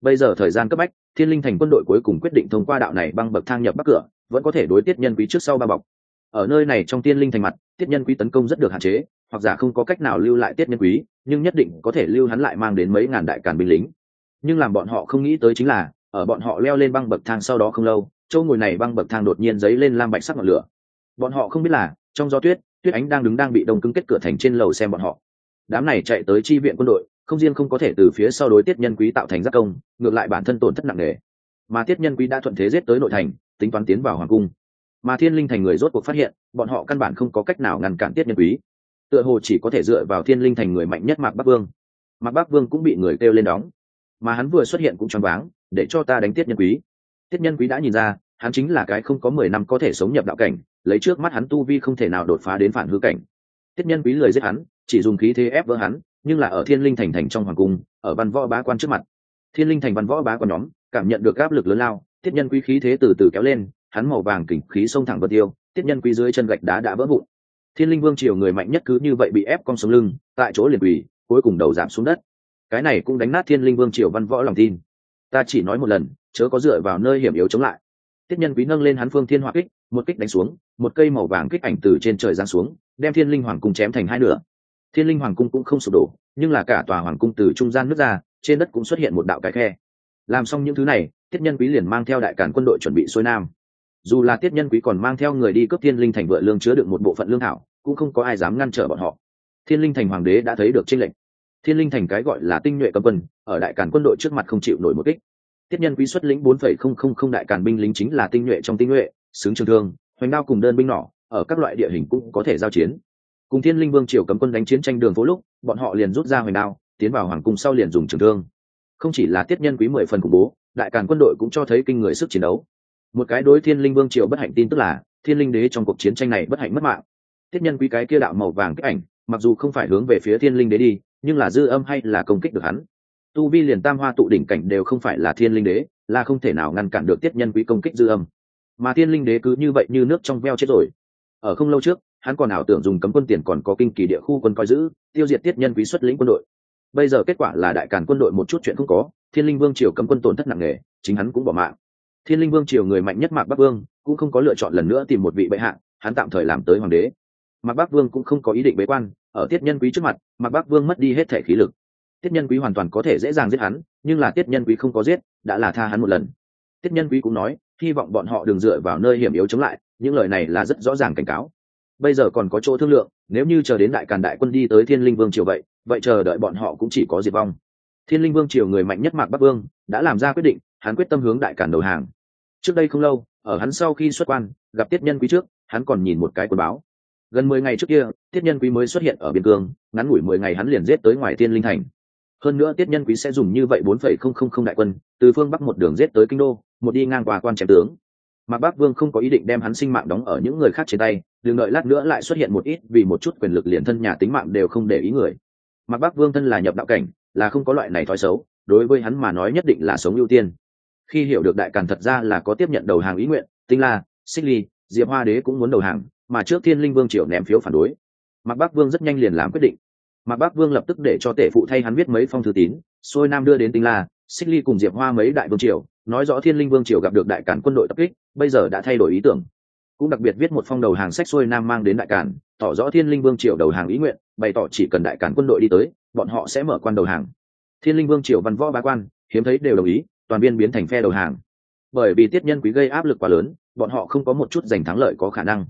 Bây giờ thời gian cấp bách, thiên linh thành quân đội cuối cùng quyết định thông qua đạo này băng bậc thang nhập bắc cửa, vẫn có thể đối tiết nhân quý trước sau ba bọc. Ở nơi này trong thiên linh thành mặt, tiết nhân quý tấn công rất được hạn chế hoặc giả không có cách nào lưu lại tiết nhân quý, nhưng nhất định có thể lưu hắn lại mang đến mấy ngàn đại càn binh lính. Nhưng làm bọn họ không nghĩ tới chính là, ở bọn họ leo lên băng bậc thang sau đó không lâu châu ngồi này băng bậc thang đột nhiên dấy lên lam bạch sắc ngọn lửa. Bọn họ không biết là, trong gió tuyết tuyết ánh đang đứng đang bị đông cứng kết cửa thành trên lầu xem bọn họ. Đám này chạy tới chi viện quân đội, không riêng không có thể từ phía sau đối tiết nhân quý tạo thành giác công, ngược lại bản thân tổn thất nặng nề. Mà tiết nhân quý đã thuận thế giết tới nội thành, tính toán tiến vào hoàng cung. Mà thiên linh thành người rốt cuộc phát hiện, bọn họ căn bản không có cách nào ngăn cản tiết nhân quý tựa hồ chỉ có thể dựa vào thiên linh thành người mạnh nhất mạc bắc vương. Mạc bắc vương cũng bị người kêu lên đóng. Mà hắn vừa xuất hiện cũng choáng váng, để cho ta đánh tiết nhân quý. Tiết nhân quý đã nhìn ra, hắn chính là cái không có mười năm có thể sống nhập đạo cảnh, lấy trước mắt hắn tu vi không thể nào đột phá đến phản hư cảnh. Tiết nhân quý lời giết hắn, chỉ dùng khí thế ép vỡ hắn, nhưng là ở thiên linh thành thành trong hoàng cung, ở văn võ bá quan trước mặt. Thiên linh thành văn võ bá quan nhóm, cảm nhận được áp lực lớn lao, tiết nhân quý khí thế từ từ kéo lên, hắn màu vàng kỉnh khí xông thẳng vật tiêu, tiết nhân quý dưới chân gạch đá đã vỡ vụn thiên linh vương triều người mạnh nhất cứ như vậy bị ép cong sống lưng, tại chỗ liền quỳ, cuối cùng đầu giảm xuống đất. Cái này cũng đánh nát thiên linh vương triều văn võ lòng tin. Ta chỉ nói một lần, chớ có dựa vào nơi hiểm yếu chống lại. Tiết nhân quý nâng lên hắn phương thiên hỏa kích, một kích đánh xuống, một cây màu vàng kích ảnh từ trên trời giáng xuống, đem thiên linh hoàng cung chém thành hai nửa. Thiên linh hoàng cung cũng không sụp đổ, nhưng là cả tòa hoàng cung từ trung gian nước ra, trên đất cũng xuất hiện một đạo cái khe. Làm xong những thứ này, tiết nhân quý liền mang theo đại cản quân đội chuẩn bị xuôi nam dù là tiết nhân quý còn mang theo người đi cướp thiên linh thành vựa lương chứa được một bộ phận lương thảo, cũng không có ai dám ngăn trở bọn họ. Thiên linh thành hoàng đế đã thấy được tranh lệnh thiên linh thành cái gọi là tinh nhuệ cầm quân, ở đại cản quân đội trước mặt không chịu nổi một kích. Tiết nhân quý xuất lĩnh bốn phẩy không không không đại cản binh lính chính là tinh nhuệ trong tinh nhuệ xứng trường thương, hoành đao cùng đơn binh nỏ, ở các loại địa hình cũng có thể giao chiến. Cùng thiên linh vương triều cấm quân đánh chiến tranh đường phố lúc, bọn họ liền rút ra hoành đao, tiến vào hoàng cung sau liền dùng trường thương. Không chỉ là tiết nhân quý mười phần khủng bố, đại càn quân đội cũng cho thấy kinh người sức chiến đấu một cái đối thiên linh vương triều bất hạnh tin tức là, thiên linh đế trong cuộc chiến tranh này bất hạnh mất mạng. Tiết nhân quý cái kia đạo màu vàng kích ảnh, mặc dù không phải hướng về phía thiên linh đế đi, nhưng là dư âm hay là công kích được hắn. Tu vi liền tam hoa tụ đỉnh cảnh đều không phải là thiên linh đế, là không thể nào ngăn cản được tiết nhân quý công kích dư âm. Mà thiên linh đế cứ như vậy như nước trong veo chết rồi. Ở không lâu trước, hắn còn ảo tưởng dùng cấm quân tiền còn có kinh kỳ địa khu quân coi giữ, tiêu diệt tiết nhân quý xuất lĩnh quân đội. Bây giờ kết quả là đại càn quân đội một chút chuyện không có, thiên linh vương triều cấm quân tổn thất nặng nề, chính hắn cũng bỏ mạng thiên linh vương triều người mạnh nhất mạc bắc vương, cũng không có lựa chọn lần nữa tìm một vị bệ hạ, hắn tạm thời làm tới hoàng đế. Mạc bắc vương cũng không có ý định bế quan, ở tiết nhân quý trước mặt, mạc bắc vương mất đi hết thể khí lực. Tiết nhân quý hoàn toàn có thể dễ dàng giết hắn, nhưng là tiết nhân quý không có giết, đã là tha hắn một lần. Tiết nhân quý cũng nói, hy vọng bọn họ đừng dựa vào nơi hiểm yếu chống lại, những lời này là rất rõ ràng cảnh cáo. Bây giờ còn có chỗ thương lượng, nếu như chờ đến đại càn đại quân đi tới thiên linh vương triều vậy vậy chờ đợi bọn họ cũng chỉ có diệt vong. Thiên linh vương triều người mạnh nhất mạc bắc vương, đã làm ra quyết định hắn quyết tâm hướng đại càn đầu hàng. Trước đây không lâu, ở hắn sau khi xuất quan, gặp tiết nhân quý trước, hắn còn nhìn một cái quần báo. Gần mười ngày trước kia, tiết nhân quý mới xuất hiện ở biên cương, ngắn ngủi mười ngày hắn liền giết tới ngoài thiên linh thành. Hơn nữa tiết nhân quý sẽ dùng như vậy bốn phẩy không không không đại quân, từ phương bắc một đường giết tới kinh đô, một đi ngang qua quan chém tướng. Mạc bắc vương không có ý định đem hắn sinh mạng đóng ở những người khác trên tay, đừng đợi lát nữa lại xuất hiện một ít, vì một chút quyền lực liền thân nhà tính mạng đều không để ý người. Mạc bắc vương thân là nhập đạo cảnh, là không có loại này thói xấu, đối với hắn mà nói nhất định là sống ưu tiên khi hiểu được đại càn thật ra là có tiếp nhận đầu hàng ý nguyện, tinh la, xích ly, diệp hoa đế cũng muốn đầu hàng, mà trước thiên linh vương triều ném phiếu phản đối. Mạc bắc vương rất nhanh liền làm quyết định. Mạc bắc vương lập tức để cho tể phụ thay hắn viết mấy phong thư tín, xuôi nam đưa đến tinh la, xích ly cùng diệp hoa mấy đại vương triều, nói rõ thiên linh vương triều gặp được đại cản quân đội tập kích, bây giờ đã thay đổi ý tưởng. Cũng đặc biệt viết một phong đầu hàng sách xuôi nam mang đến đại cản tỏ rõ thiên linh vương triều đầu hàng ý nguyện, bày tỏ chỉ cần đại cản quân đội đi tới, bọn họ sẽ mở quan đầu hàng. Thiên linh vương triều văn võ ba quan, hiếm thấy đều đồng ý toàn viên biến thành phe đầu hàng. Bởi vì tiết nhân quý gây áp lực quá lớn bọn họ không có một chút giành thắng lợi có khả năng.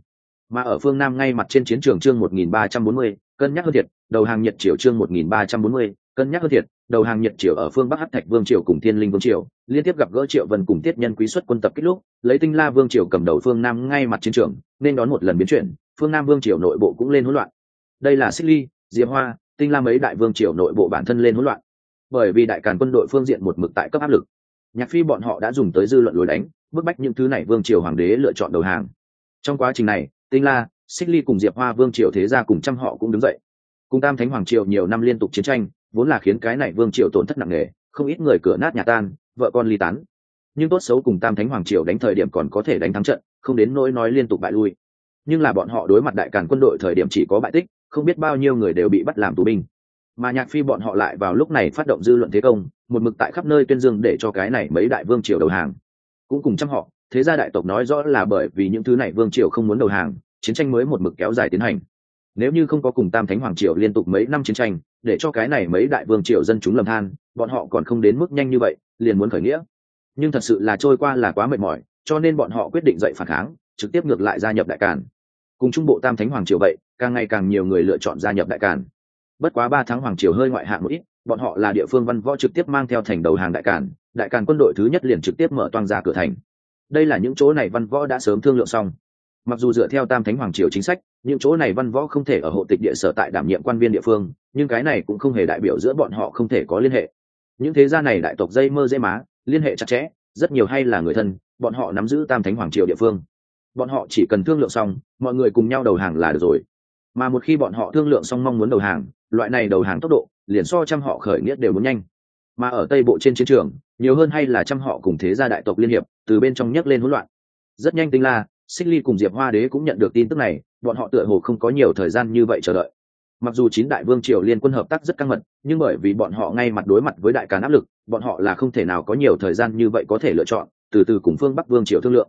Mà ở phương nam ngay mặt trên chiến trường chương 1340, cân nhắc hơn thiệt đầu hàng nhật triều chương 1340, cân nhắc hơn thiệt đầu hàng nhật triều ở phương bắc hắc thạch vương triều cùng thiên linh vương triều liên tiếp gặp gỡ triệu vân cùng tiết nhân quý xuất quân tập kích lúc lấy tinh la vương triều cầm đầu phương nam ngay mặt chiến trường nên đón một lần biến chuyển phương nam vương triều nội bộ cũng lên hỗn loạn. Đây là xích ly diệp hoa tinh la mấy đại vương triều nội bộ bản thân lên hỗn loạn. Bởi vì đại càn quân đội phương diện một mực tại cấp áp lực nhạc phi bọn họ đã dùng tới dư luận lối đánh, bức bách những thứ này vương triều hoàng đế lựa chọn đầu hàng. Trong quá trình này, tinh la, xích ly cùng diệp hoa vương triều thế gia cùng trăm họ cũng đứng dậy. Cùng tam thánh hoàng triều nhiều năm liên tục chiến tranh, vốn là khiến cái này vương triều tổn thất nặng nề, không ít người cửa nát nhà tan, vợ con ly tán. Nhưng tốt xấu cùng tam thánh hoàng triều đánh thời điểm còn có thể đánh thắng trận, không đến nỗi nói liên tục bại lui. Nhưng là bọn họ đối mặt đại càn quân đội thời điểm chỉ có bại tích, không biết bao nhiêu người đều bị bắt làm tù binh mà nhạc phi bọn họ lại vào lúc này phát động dư luận thế công, một mực tại khắp nơi tuyên dương để cho cái này mấy đại vương triều đầu hàng. Cũng cùng chăm họ, thế gia đại tộc nói rõ là bởi vì những thứ này vương triều không muốn đầu hàng, chiến tranh mới một mực kéo dài tiến hành. Nếu như không có cùng tam thánh hoàng triều liên tục mấy năm chiến tranh, để cho cái này mấy đại vương triều dân chúng lầm than, bọn họ còn không đến mức nhanh như vậy, liền muốn khởi nghĩa. Nhưng thật sự là trôi qua là quá mệt mỏi, cho nên bọn họ quyết định dậy phản kháng, trực tiếp ngược lại gia nhập đại càn. Cùng trung bộ tam thánh hoàng triều vậy, càng ngày càng nhiều người lựa chọn gia nhập đại càn bất quá ba tháng hoàng triều hơi ngoại hạng một ít, bọn họ là địa phương văn võ trực tiếp mang theo thành đầu hàng đại càn đại càn quân đội thứ nhất liền trực tiếp mở toang ra cửa thành. Đây là những chỗ này văn võ đã sớm thương lượng xong. Mặc dù dựa theo tam thánh hoàng triều chính sách, những chỗ này văn võ không thể ở hộ tịch địa sở tại đảm nhiệm quan viên địa phương, nhưng cái này cũng không hề đại biểu giữa bọn họ không thể có liên hệ. Những thế gia này đại tộc dây mơ dây má, liên hệ chặt chẽ, rất nhiều hay là người thân, bọn họ nắm giữ tam thánh hoàng triều địa phương. Bọn họ chỉ cần thương lượng xong, mọi người cùng nhau đầu hàng là được rồi. Mà một khi bọn họ thương lượng xong mong muốn đầu hàng loại này đầu hàng tốc độ, liền so trăm họ khởi nghĩa đều muốn nhanh. Mà ở tây bộ trên chiến trường, nhiều hơn hay là trăm họ cùng thế gia đại tộc liên hiệp, từ bên trong nhấc lên hỗn loạn. Rất nhanh tinh la, xích ly cùng diệp hoa đế cũng nhận được tin tức này, bọn họ tựa hồ không có nhiều thời gian như vậy chờ đợi. Mặc dù chín đại vương triều liên quân hợp tác rất căng mật, nhưng bởi vì bọn họ ngay mặt đối mặt với đại cán áp lực, bọn họ là không thể nào có nhiều thời gian như vậy có thể lựa chọn, từ từ cùng phương bắc vương triều thương lượng.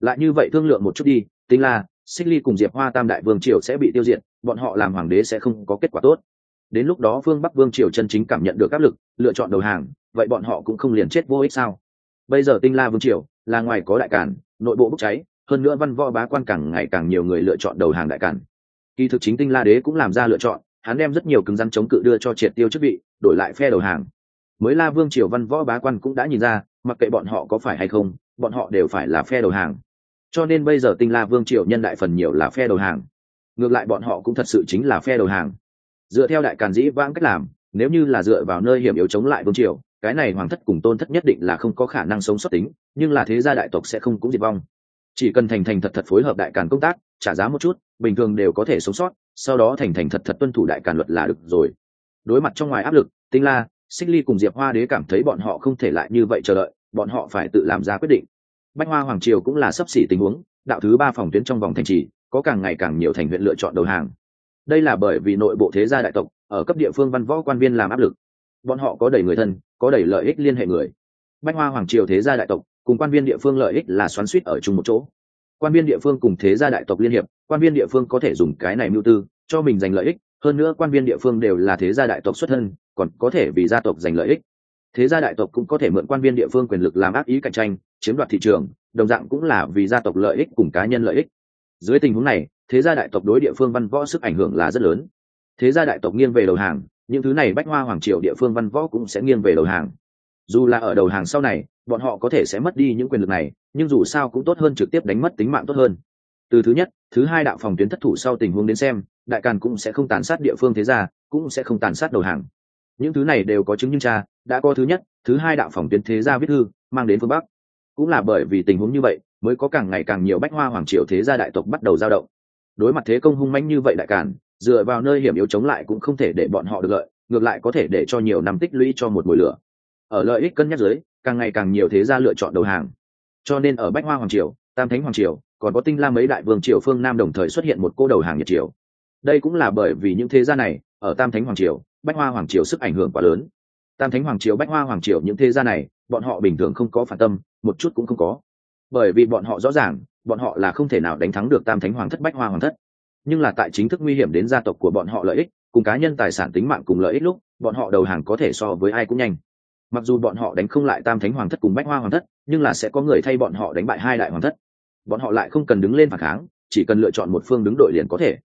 Lại như vậy thương lượng một chút đi, tinh la, xích ly cùng diệp hoa tam đại vương triều sẽ bị tiêu diệt, bọn họ làm hoàng đế sẽ không có kết quả tốt đến lúc đó phương bắc vương triều chân chính cảm nhận được áp lực, lựa chọn đầu hàng, vậy bọn họ cũng không liền chết vô ích sao? Bây giờ tinh la vương triều là ngoài có đại cản, nội bộ bốc cháy, hơn nữa văn võ bá quan càng ngày càng nhiều người lựa chọn đầu hàng đại cản. Kỳ thực chính tinh la đế cũng làm ra lựa chọn, hắn đem rất nhiều cứng rắn chống cự đưa cho triệt tiêu chức vị, đổi lại phe đầu hàng. Mới la vương triều văn võ bá quan cũng đã nhìn ra, mặc kệ bọn họ có phải hay không, bọn họ đều phải là phe đầu hàng. Cho nên bây giờ tinh la vương triều nhân đại phần nhiều là phe đầu hàng. Ngược lại bọn họ cũng thật sự chính là phe đầu hàng dựa theo đại càn dĩ vãng cách làm, nếu như là dựa vào nơi hiểm yếu chống lại vương triều, cái này hoàng thất cùng tôn thất nhất định là không có khả năng sống sót tính, nhưng là thế gia đại tộc sẽ không cũng diệt vong. Chỉ cần thành thành thật thật phối hợp đại càn công tác, trả giá một chút, bình thường đều có thể sống sót, sau đó thành thành thật thật tuân thủ đại càn luật là được rồi. Đối mặt trong ngoài áp lực, tinh la, xích ly cùng diệp hoa đế cảm thấy bọn họ không thể lại như vậy chờ đợi, bọn họ phải tự làm ra quyết định. Bách hoa hoàng triều cũng là sấp xỉ tình huống, đạo thứ ba phòng tuyến trong vòng thành trì, có càng ngày càng nhiều thành huyện lựa chọn đầu hàng đây là bởi vì nội bộ thế gia đại tộc, ở cấp địa phương văn võ quan viên làm áp lực. Bọn họ có đầy người thân, có đầy lợi ích liên hệ người. Bách hoa hoàng triều thế gia đại tộc, cùng quan viên địa phương lợi ích là xoắn suýt ở chung một chỗ. Quan viên địa phương cùng thế gia đại tộc liên hiệp, quan viên địa phương có thể dùng cái này mưu tư, cho mình giành lợi ích, hơn nữa quan viên địa phương đều là thế gia đại tộc xuất thân, còn có thể vì gia tộc giành lợi ích. Thế gia đại tộc cũng có thể mượn quan viên địa phương quyền lực làm ác ý cạnh tranh, chiếm đoạt thị trường, đồng dạng cũng là vì gia tộc lợi ích cùng cá nhân lợi ích. Dưới tình huống này thế gia đại tộc đối địa phương văn võ sức ảnh hưởng là rất lớn. Thế gia đại tộc nghiêng về đầu hàng, những thứ này bách hoa hoàng triều địa phương văn võ cũng sẽ nghiêng về đầu hàng. Dù là ở đầu hàng sau này, bọn họ có thể sẽ mất đi những quyền lực này, nhưng dù sao cũng tốt hơn trực tiếp đánh mất tính mạng tốt hơn. Từ thứ nhất, thứ hai đạo phòng tuyến thất thủ sau tình huống đến xem, đại càn cũng sẽ không tàn sát địa phương thế gia, cũng sẽ không tàn sát đầu hàng. Những thứ này đều có chứng nhưng cha, đã có thứ nhất, thứ hai đạo phòng tuyến thế gia viết thư, mang đến phương bắc. Cũng là bởi vì tình huống như vậy, mới có càng ngày càng nhiều bách hoa hoàng triều thế gia đại tộc bắt đầu giao động đối mặt thế công hung manh như vậy đại cản, dựa vào nơi hiểm yếu chống lại cũng không thể để bọn họ được lợi ngược lại có thể để cho nhiều năm tích lũy cho một mùi lửa. Ở lợi ích cân nhắc dưới càng ngày càng nhiều thế gia lựa chọn đầu hàng. Cho nên ở bách hoa hoàng triều tam thánh hoàng triều còn có tinh la mấy đại vương triều phương nam đồng thời xuất hiện một cô đầu hàng nhật triều. Đây cũng là bởi vì những thế gia này ở tam thánh hoàng triều bách hoa hoàng triều sức ảnh hưởng quá lớn. Tam thánh hoàng triều bách hoa hoàng triều những thế gia này bọn họ bình thường không có phản tâm một chút cũng không có. Bởi vì bọn họ rõ ràng bọn họ là không thể nào đánh thắng được tam thánh hoàng thất, bách hoa hoàng thất. Nhưng là tại chính thức nguy hiểm đến gia tộc của bọn họ lợi ích, cùng cá nhân tài sản tính mạng cùng lợi ích lúc, bọn họ đầu hàng có thể so với ai cũng nhanh. Mặc dù bọn họ đánh không lại tam thánh hoàng thất cùng bách hoa hoàng thất, nhưng là sẽ có người thay bọn họ đánh bại hai đại hoàng thất. Bọn họ lại không cần đứng lên phản kháng, chỉ cần lựa chọn một phương đứng đội liền có thể.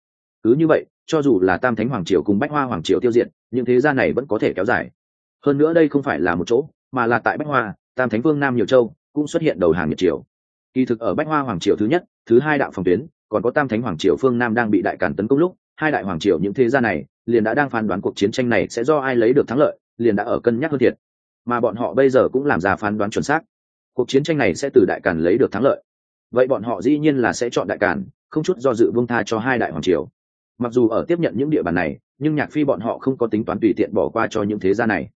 Cứ như vậy, cho dù là tam thánh hoàng triều cùng bách hoa hoàng triều tiêu diệt, những thế gia này vẫn có thể kéo dài. Hơn nữa đây không phải là một chỗ, mà là tại bách hoa, tam thánh vương nam nhiều châu cũng xuất hiện đầu hàng nhật triều kỳ thực ở bách hoa hoàng triều thứ nhất, thứ hai đạo phòng tuyến, còn có tam thánh hoàng triều phương nam đang bị đại cản tấn công lúc, hai đại hoàng triều những thế gia này liền đã đang phán đoán cuộc chiến tranh này sẽ do ai lấy được thắng lợi, liền đã ở cân nhắc hơn thiệt. Mà bọn họ bây giờ cũng làm ra phán đoán chuẩn xác. Cuộc chiến tranh này sẽ từ đại càn lấy được thắng lợi. Vậy bọn họ dĩ nhiên là sẽ chọn đại càn, không chút do dự vương tha cho hai đại hoàng triều. Mặc dù ở tiếp nhận những địa bàn này, nhưng nhạc phi bọn họ không có tính toán tùy tiện bỏ qua cho những thế gia này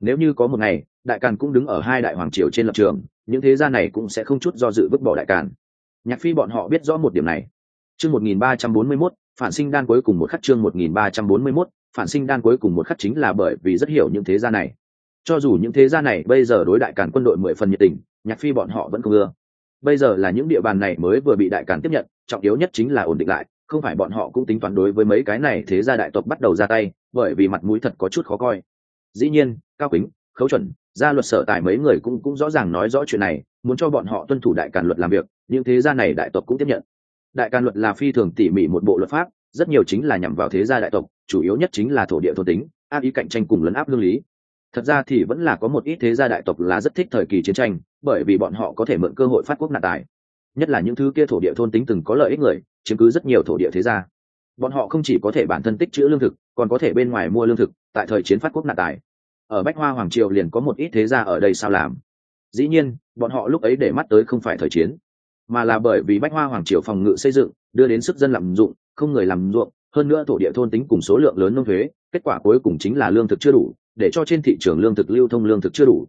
nếu như có một ngày, đại càn cũng đứng ở hai đại hoàng triều trên lập trường, những thế gia này cũng sẽ không chút do dự vứt bỏ đại càn. Nhạc phi bọn họ biết rõ một điểm này. Chương một nghìn ba trăm bốn mươi mốt, phản sinh đan cuối cùng một khắc chương một nghìn ba trăm bốn mươi mốt, phản sinh đan cuối cùng một khắc chính là bởi vì rất hiểu những thế gia này. Cho dù những thế gia này bây giờ đối đại càn quân đội mười phần nhiệt tình, nhạc phi bọn họ vẫn không ưa. Bây giờ là những địa bàn này mới vừa bị đại càn tiếp nhận, trọng yếu nhất chính là ổn định lại, không phải bọn họ cũng tính toán đối với mấy cái này thế gia đại tộc bắt đầu ra tay, bởi vì mặt mũi thật có chút khó coi. Dĩ nhiên cao kính, khấu chuẩn, gia luật sở tài mấy người cũng cũng rõ ràng nói rõ chuyện này, muốn cho bọn họ tuân thủ đại càn luật làm việc, những thế gia này đại tộc cũng tiếp nhận. Đại càn luật là phi thường tỉ mỉ một bộ luật pháp, rất nhiều chính là nhằm vào thế gia đại tộc, chủ yếu nhất chính là thổ địa thôn tính áp ý cạnh tranh cùng lấn áp lương lý. Thật ra thì vẫn là có một ít thế gia đại tộc là rất thích thời kỳ chiến tranh, bởi vì bọn họ có thể mượn cơ hội phát quốc nạn tài. Nhất là những thứ kia thổ địa thôn tính từng có lợi ích người, chiếm cứ rất nhiều thổ địa thế gia. Bọn họ không chỉ có thể bản thân tích chữ lương thực, còn có thể bên ngoài mua lương thực, tại thời chiến phát quốc nạn tài ở bách hoa hoàng triều liền có một ít thế gia ở đây sao làm. Dĩ nhiên, bọn họ lúc ấy để mắt tới không phải thời chiến, mà là bởi vì bách hoa hoàng triều phòng ngự xây dựng, đưa đến sức dân làm dụng, không người làm ruộng, hơn nữa thổ địa thôn tính cùng số lượng lớn nông thuế, kết quả cuối cùng chính là lương thực chưa đủ, để cho trên thị trường lương thực lưu thông lương thực chưa đủ.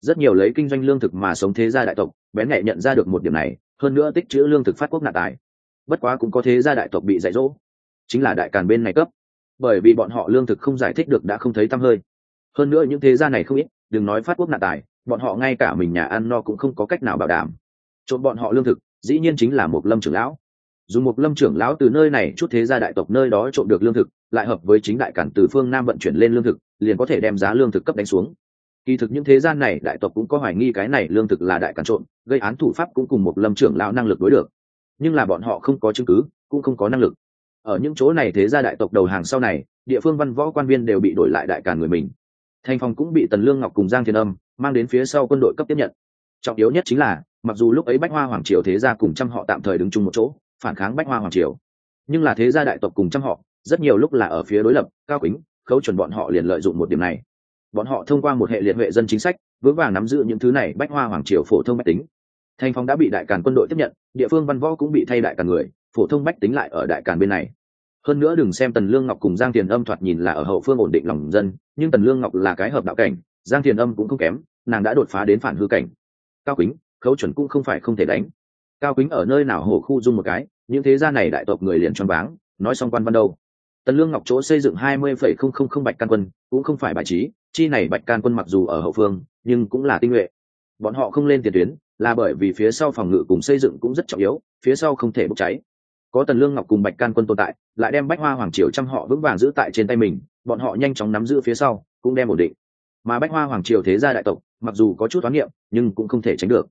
Rất nhiều lấy kinh doanh lương thực mà sống thế gia đại tộc, bén nhẹ nhận ra được một điểm này, hơn nữa tích chữ lương thực phát quốc nạn tài. Bất quá cũng có thế gia đại tộc bị dạy dỗ, chính là đại càn bên này cấp. Bởi vì bọn họ lương thực không giải thích được đã không thấy tăm hơi hơn nữa những thế gia này không ít, đừng nói phát quốc nạn tài, bọn họ ngay cả mình nhà ăn no cũng không có cách nào bảo đảm. Trộm bọn họ lương thực, dĩ nhiên chính là một lâm trưởng lão. Dùng một lâm trưởng lão từ nơi này chút thế gia đại tộc nơi đó trộm được lương thực, lại hợp với chính đại cản từ phương nam vận chuyển lên lương thực, liền có thể đem giá lương thực cấp đánh xuống. Kỳ thực những thế gian này đại tộc cũng có hoài nghi cái này lương thực là đại cản trộn gây án thủ pháp cũng cùng một lâm trưởng lão năng lực đối được. Nhưng là bọn họ không có chứng cứ, cũng không có năng lực. Ở những chỗ này thế gia đại tộc đầu hàng sau này, địa phương văn võ quan viên đều bị đổi lại đại cản người mình thành phòng cũng bị tần lương ngọc cùng giang thiên âm mang đến phía sau quân đội cấp tiếp nhận. Trọng yếu nhất chính là, mặc dù lúc ấy bách hoa hoàng triều thế gia cùng trăm họ tạm thời đứng chung một chỗ, phản kháng bách hoa hoàng triều, nhưng là thế gia đại tộc cùng trăm họ, rất nhiều lúc là ở phía đối lập, cao kính, khấu chuẩn bọn họ liền lợi dụng một điểm này. Bọn họ thông qua một hệ liệt huệ dân chính sách, vững vàng nắm giữ những thứ này bách hoa hoàng triều phổ thông bách tính. Thành phong đã bị đại càn quân đội tiếp nhận, địa phương văn võ cũng bị thay đại càn người, phổ thông bách tính lại ở đại càn bên này hơn nữa đừng xem tần lương ngọc cùng giang thiền âm thoạt nhìn là ở hậu phương ổn định lòng dân, nhưng tần lương ngọc là cái hợp đạo cảnh, giang thiền âm cũng không kém, nàng đã đột phá đến phản hư cảnh. Cao kính khấu chuẩn cũng không phải không thể đánh. Cao kính ở nơi nào hổ khu dung một cái, những thế gia này đại tộc người liền choáng váng, nói xong quan văn đâu. Tần lương ngọc chỗ xây dựng hai mươi phẩy không không không bạch can quân, cũng không phải bài trí, chi này bạch can quân mặc dù ở hậu phương, nhưng cũng là tinh nhuệ. Bọn họ không lên tiền tuyến, là bởi vì phía sau phòng ngự cùng xây dựng cũng rất trọng yếu, phía sau không thể bốc cháy có tần lương ngọc cùng bạch can quân tồn tại, lại đem bách hoa hoàng triều trăm họ vững vàng giữ tại trên tay mình, bọn họ nhanh chóng nắm giữ phía sau, cũng đem ổn định. Mà bách hoa hoàng triều thế gia đại tộc, mặc dù có chút toán niệm, nhưng cũng không thể tránh được.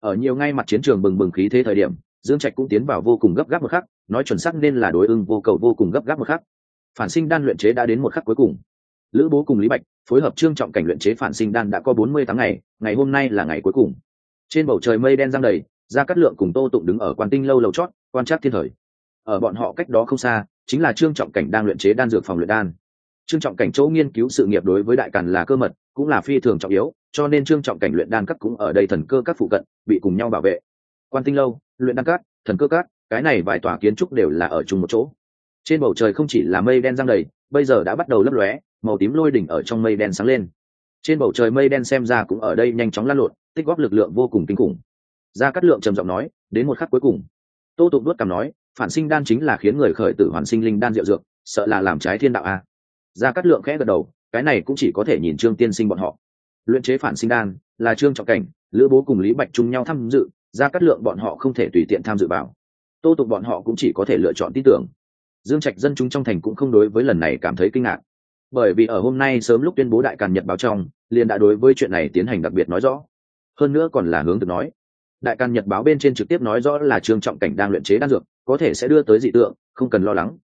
Ở nhiều ngay mặt chiến trường bừng bừng khí thế thời điểm, dương trạch cũng tiến vào vô cùng gấp gáp một khắc, nói chuẩn xác nên là đối ưng vô cầu vô cùng gấp gáp một khắc. Phản sinh đan luyện chế đã đến một khắc cuối cùng. Lữ bố cùng lý bạch phối hợp trương trọng cảnh luyện chế phản sinh đan đã có bốn mươi tháng ngày ngày hôm nay là ngày cuối cùng. Trên bầu trời mây đen giăng đầy ra cắt lượng cùng tô tụng đứng ở quan tinh lâu lầu chót, quan trắc thiên thời ở bọn họ cách đó không xa, chính là trương trọng cảnh đang luyện chế đan dược phòng luyện đan. Trương trọng cảnh chỗ nghiên cứu sự nghiệp đối với đại càn là cơ mật, cũng là phi thường trọng yếu, cho nên trương trọng cảnh luyện đan các cũng ở đây thần cơ các phụ cận, bị cùng nhau bảo vệ. Quan tinh lâu, luyện đan các, thần cơ các, cái này vài tòa kiến trúc đều là ở chung một chỗ. Trên bầu trời không chỉ là mây đen răng đầy, bây giờ đã bắt đầu lấp lóe, màu tím lôi đỉnh ở trong mây đen sáng lên. Trên bầu trời mây đen xem ra cũng ở đây nhanh chóng lan lộn, tích góp lực lượng vô cùng kinh khủng. Gia cát lượng trầm giọng nói, đến một khắc cuối cùng. Tô tụng đuốt cằm nói phản sinh đan chính là khiến người khởi tử hoàn sinh linh đan diệu dược, sợ là làm trái thiên đạo a. À. gia cát lượng khẽ gật đầu, cái này cũng chỉ có thể nhìn trương tiên sinh bọn họ. Luyện chế phản sinh đan là trương trọng cảnh, lữ bố cùng lý bạch chung nhau tham dự, gia cát lượng bọn họ không thể tùy tiện tham dự vào. Tô tục bọn họ cũng chỉ có thể lựa chọn tin tưởng. Dương trạch dân chúng trong thành cũng không đối với lần này cảm thấy kinh ngạc. Bởi vì ở hôm nay sớm lúc tuyên bố đại càn nhật báo trong, liền đã đối với chuyện này tiến hành đặc biệt nói rõ. Hơn nữa còn là hướng từ nói. Đại càn nhật báo bên trên trực tiếp nói rõ là trương trọng cảnh đang luyện chế đan dược có thể sẽ đưa tới dị tượng, không cần lo lắng.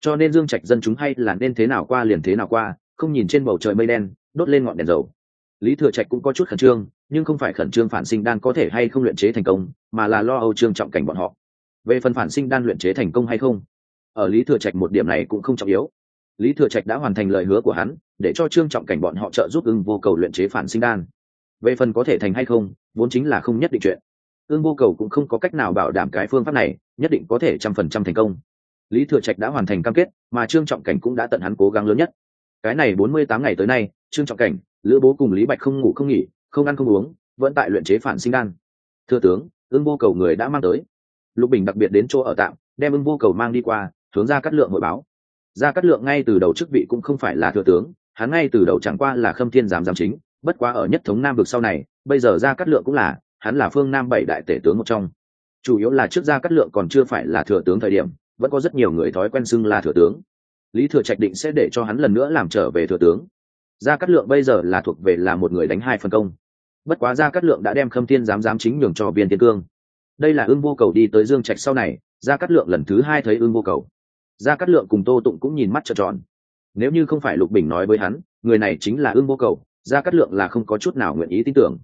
Cho nên dương trạch dân chúng hay là nên thế nào qua liền thế nào qua, không nhìn trên bầu trời mây đen, đốt lên ngọn đèn dầu. Lý thừa trạch cũng có chút khẩn trương, nhưng không phải khẩn trương phản sinh đan có thể hay không luyện chế thành công, mà là lo âu trương trọng cảnh bọn họ. Về phần phản sinh đan luyện chế thành công hay không, ở lý thừa trạch một điểm này cũng không trọng yếu. Lý thừa trạch đã hoàn thành lời hứa của hắn, để cho trương trọng cảnh bọn họ trợ giúp ưng vô cầu luyện chế phản sinh đan. Về phần có thể thành hay không, vốn chính là không nhất định chuyện ương vô cầu cũng không có cách nào bảo đảm cái phương pháp này, nhất định có thể trăm phần trăm thành công. Lý thừa trạch đã hoàn thành cam kết, mà trương trọng cảnh cũng đã tận hắn cố gắng lớn nhất. Cái này bốn mươi tám ngày tới nay, trương trọng cảnh, lữ bố cùng lý bạch không ngủ không nghỉ, không ăn không uống, vẫn tại luyện chế phản sinh đan. Thưa tướng ưng vô cầu người đã mang tới. Lục bình đặc biệt đến chỗ ở tạm, đem ưng vô cầu mang đi qua, hướng ra cắt lượng hội báo. Ra cắt lượng ngay từ đầu chức vị cũng không phải là thừa tướng, hắn ngay từ đầu chẳng qua là khâm thiên giám giám chính, bất quá ở nhất thống nam vực sau này, bây giờ ra cắt lượng cũng là hắn là phương nam bảy đại tể tướng một trong. Chủ yếu là trước gia cát lượng còn chưa phải là thừa tướng thời điểm, vẫn có rất nhiều người thói quen xưng là thừa tướng. Lý thừa trạch định sẽ để cho hắn lần nữa làm trở về thừa tướng. Gia cát lượng bây giờ là thuộc về là một người đánh hai phần công. Bất quá gia cát lượng đã đem khâm thiên giám giám chính nhường cho biên tiên cương. Đây là ưng vô cầu đi tới dương trạch sau này, gia cát lượng lần thứ hai thấy ưng vô cầu. Gia cát lượng cùng tô tụng cũng nhìn mắt trợn tròn. Nếu như không phải lục bình nói với hắn, người này chính là ưng vô cầu, gia cát lượng là không có chút nào nguyện ý tin tưởng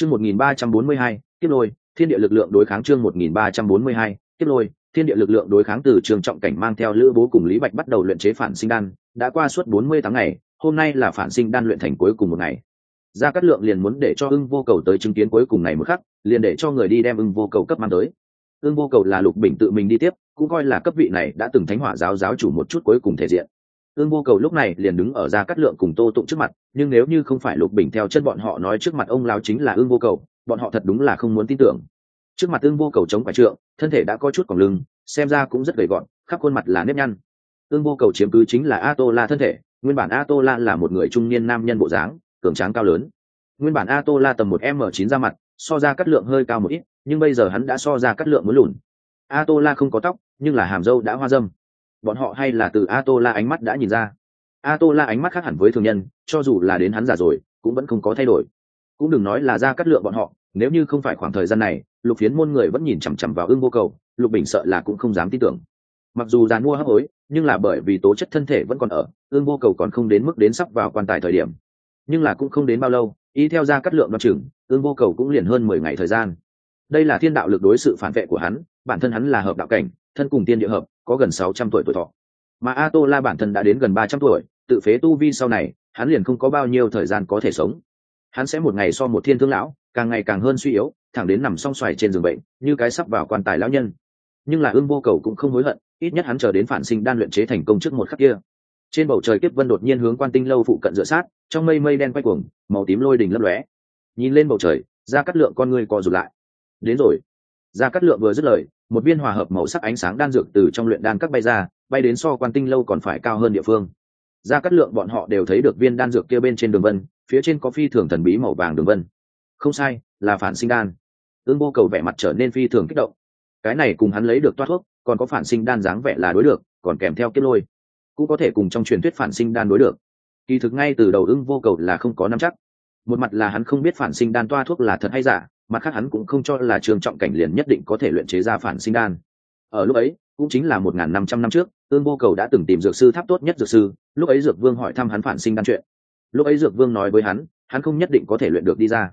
chương một nghìn ba trăm bốn mươi hai tiếp lôi, thiên địa lực lượng đối kháng chương một nghìn ba trăm bốn mươi hai tiếp lôi, thiên địa lực lượng đối kháng từ trường trọng cảnh mang theo lữ bố cùng lý bạch bắt đầu luyện chế phản sinh đan, đã qua suốt bốn mươi tháng ngày, hôm nay là phản sinh đan luyện thành cuối cùng một ngày. Gia cát lượng liền muốn để cho ưng vô cầu tới chứng kiến cuối cùng này một khắc, liền để cho người đi đem ưng vô cầu cấp mang tới. Ưng vô cầu là lục bình tự mình đi tiếp, cũng coi là cấp vị này đã từng thánh hỏa giáo giáo chủ một chút cuối cùng thể diện. Ương vô cầu lúc này liền đứng ở ra cắt lượng cùng tô tụng trước mặt, nhưng nếu như không phải lục bình theo chân bọn họ nói trước mặt ông lao chính là Ương vô cầu, bọn họ thật đúng là không muốn tin tưởng. Trước mặt Ương vô cầu chống phải trượng, thân thể đã có chút còn lưng, xem ra cũng rất gầy gọn, khắp khuôn mặt là nếp nhăn. Ương vô cầu chiếm cứ chính là a tô la thân thể, nguyên bản a tô la là một người trung niên nam nhân bộ dáng, cường tráng cao lớn. Nguyên bản a tô la tầm một m chín ra mặt, so ra cắt lượng hơi cao một ít, nhưng bây giờ hắn đã so ra cắt lượng muốn lùn. A tô la không có tóc, nhưng là hàm dâu đã hoa dâm bọn họ hay là từ a tô la ánh mắt đã nhìn ra. A tô la ánh mắt khác hẳn với thường nhân, cho dù là đến hắn già rồi, cũng vẫn không có thay đổi. Cũng đừng nói là ra cắt lượng bọn họ, nếu như không phải khoảng thời gian này, lục phiến môn người vẫn nhìn chằm chằm vào ưng vô cầu, lục bình sợ là cũng không dám tin tưởng. Mặc dù dàn mua hấp hối, nhưng là bởi vì tố chất thân thể vẫn còn ở ương vô cầu còn không đến mức đến sắp vào quan tài thời điểm. Nhưng là cũng không đến bao lâu, y theo ra cắt lượng đo chừng ương vô cầu cũng liền hơn mười ngày thời gian. Đây là thiên đạo lực đối sự phản vệ của hắn, bản thân hắn là hợp đạo cảnh, thân cùng tiên địa hợp có gần sáu trăm tuổi tuổi thọ. Mà a tô la bản thân đã đến gần ba trăm tuổi, tự phế tu vi sau này, hắn liền không có bao nhiêu thời gian có thể sống. Hắn sẽ một ngày so một thiên thương lão, càng ngày càng hơn suy yếu, thẳng đến nằm song xoài trên giường bệnh, như cái sắp vào quan tài lão nhân. Nhưng là ương vô cầu cũng không hối hận, ít nhất hắn chờ đến phản sinh đan luyện chế thành công trước một khắc kia. Trên bầu trời kiếp vân đột nhiên hướng quan tinh lâu phụ cận dựa sát, trong mây mây đen quay cuồng, màu tím lôi đỉnh lấp lóe. Nhìn lên bầu trời ra cắt lượng con người co rụt lại. Đến rồi. Ra cắt lượng vừa dứt lời một viên hòa hợp màu sắc ánh sáng đan dược từ trong luyện đan các bay ra, bay đến so quan tinh lâu còn phải cao hơn địa phương. Ra cắt lượng bọn họ đều thấy được viên đan dược kia bên trên đường vân, phía trên có phi thường thần bí màu vàng đường vân. Không sai, là phản sinh đan. Ương vô cầu vẻ mặt trở nên phi thường kích động. Cái này cùng hắn lấy được toát thuốc, còn có phản sinh đan dáng vẻ là đối được, còn kèm theo kết lôi, cũng có thể cùng trong truyền thuyết phản sinh đan đối được. Kỳ thực ngay từ đầu ưng vô cầu là không có nắm chắc. Một mặt là hắn không biết phản sinh đan toa thuốc là thật hay giả mặt khác hắn cũng không cho là trường trọng cảnh liền nhất định có thể luyện chế ra phản sinh đan. Ở lúc ấy, cũng chính là một n g h n năm trăm năm trước ương vô cầu đã từng tìm dược sư tháp tốt nhất dược sư, lúc ấy dược vương hỏi thăm hắn phản sinh đan chuyện. Lúc ấy dược vương nói với hắn hắn không nhất định có thể luyện được đi ra.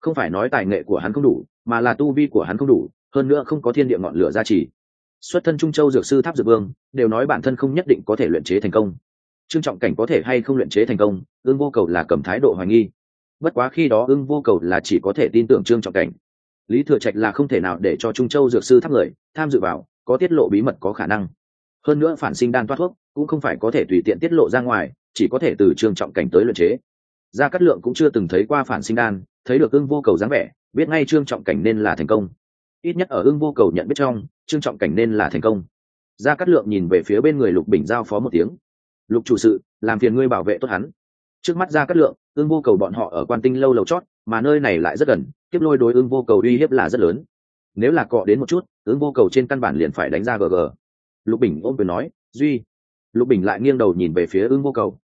Không phải nói tài nghệ của hắn không đủ, mà là tu vi của hắn không đủ, hơn nữa không có thiên địa ngọn lửa gia trì. Xuất thân trung châu dược sư tháp dược vương, đều nói bản thân không nhất định có thể luyện chế thành công. Trương trọng cảnh có thể hay không luyện chế thành công ương vô cầu là cầm thái độ hoài nghi bất quá khi đó ưng vô cầu là chỉ có thể tin tưởng trương trọng cảnh. Lý thừa trạch là không thể nào để cho trung châu dược sư tháp người, tham dự vào, có tiết lộ bí mật có khả năng. Hơn nữa phản sinh đan toát thuốc, cũng không phải có thể tùy tiện tiết lộ ra ngoài, chỉ có thể từ trương trọng cảnh tới luyện chế. Gia cát lượng cũng chưa từng thấy qua phản sinh đan, thấy được ưng vô cầu dáng vẻ, biết ngay trương trọng cảnh nên là thành công. Ít nhất ở ưng vô cầu nhận biết trong, trương trọng cảnh nên là thành công. Gia cát lượng nhìn về phía bên người lục bình giao phó một tiếng. Lục chủ sự, làm phiền ngươi bảo vệ tốt hắn trước mắt ra cát lượng, ương vô cầu bọn họ ở quan tinh lâu lầu chót, mà nơi này lại rất gần, tiếp lôi đối ương vô cầu uy hiếp là rất lớn. Nếu là cọ đến một chút, ương vô cầu trên căn bản liền phải đánh ra gg lục bình ôm quyền nói, duy. Lục bình lại nghiêng đầu nhìn về phía ương vô cầu.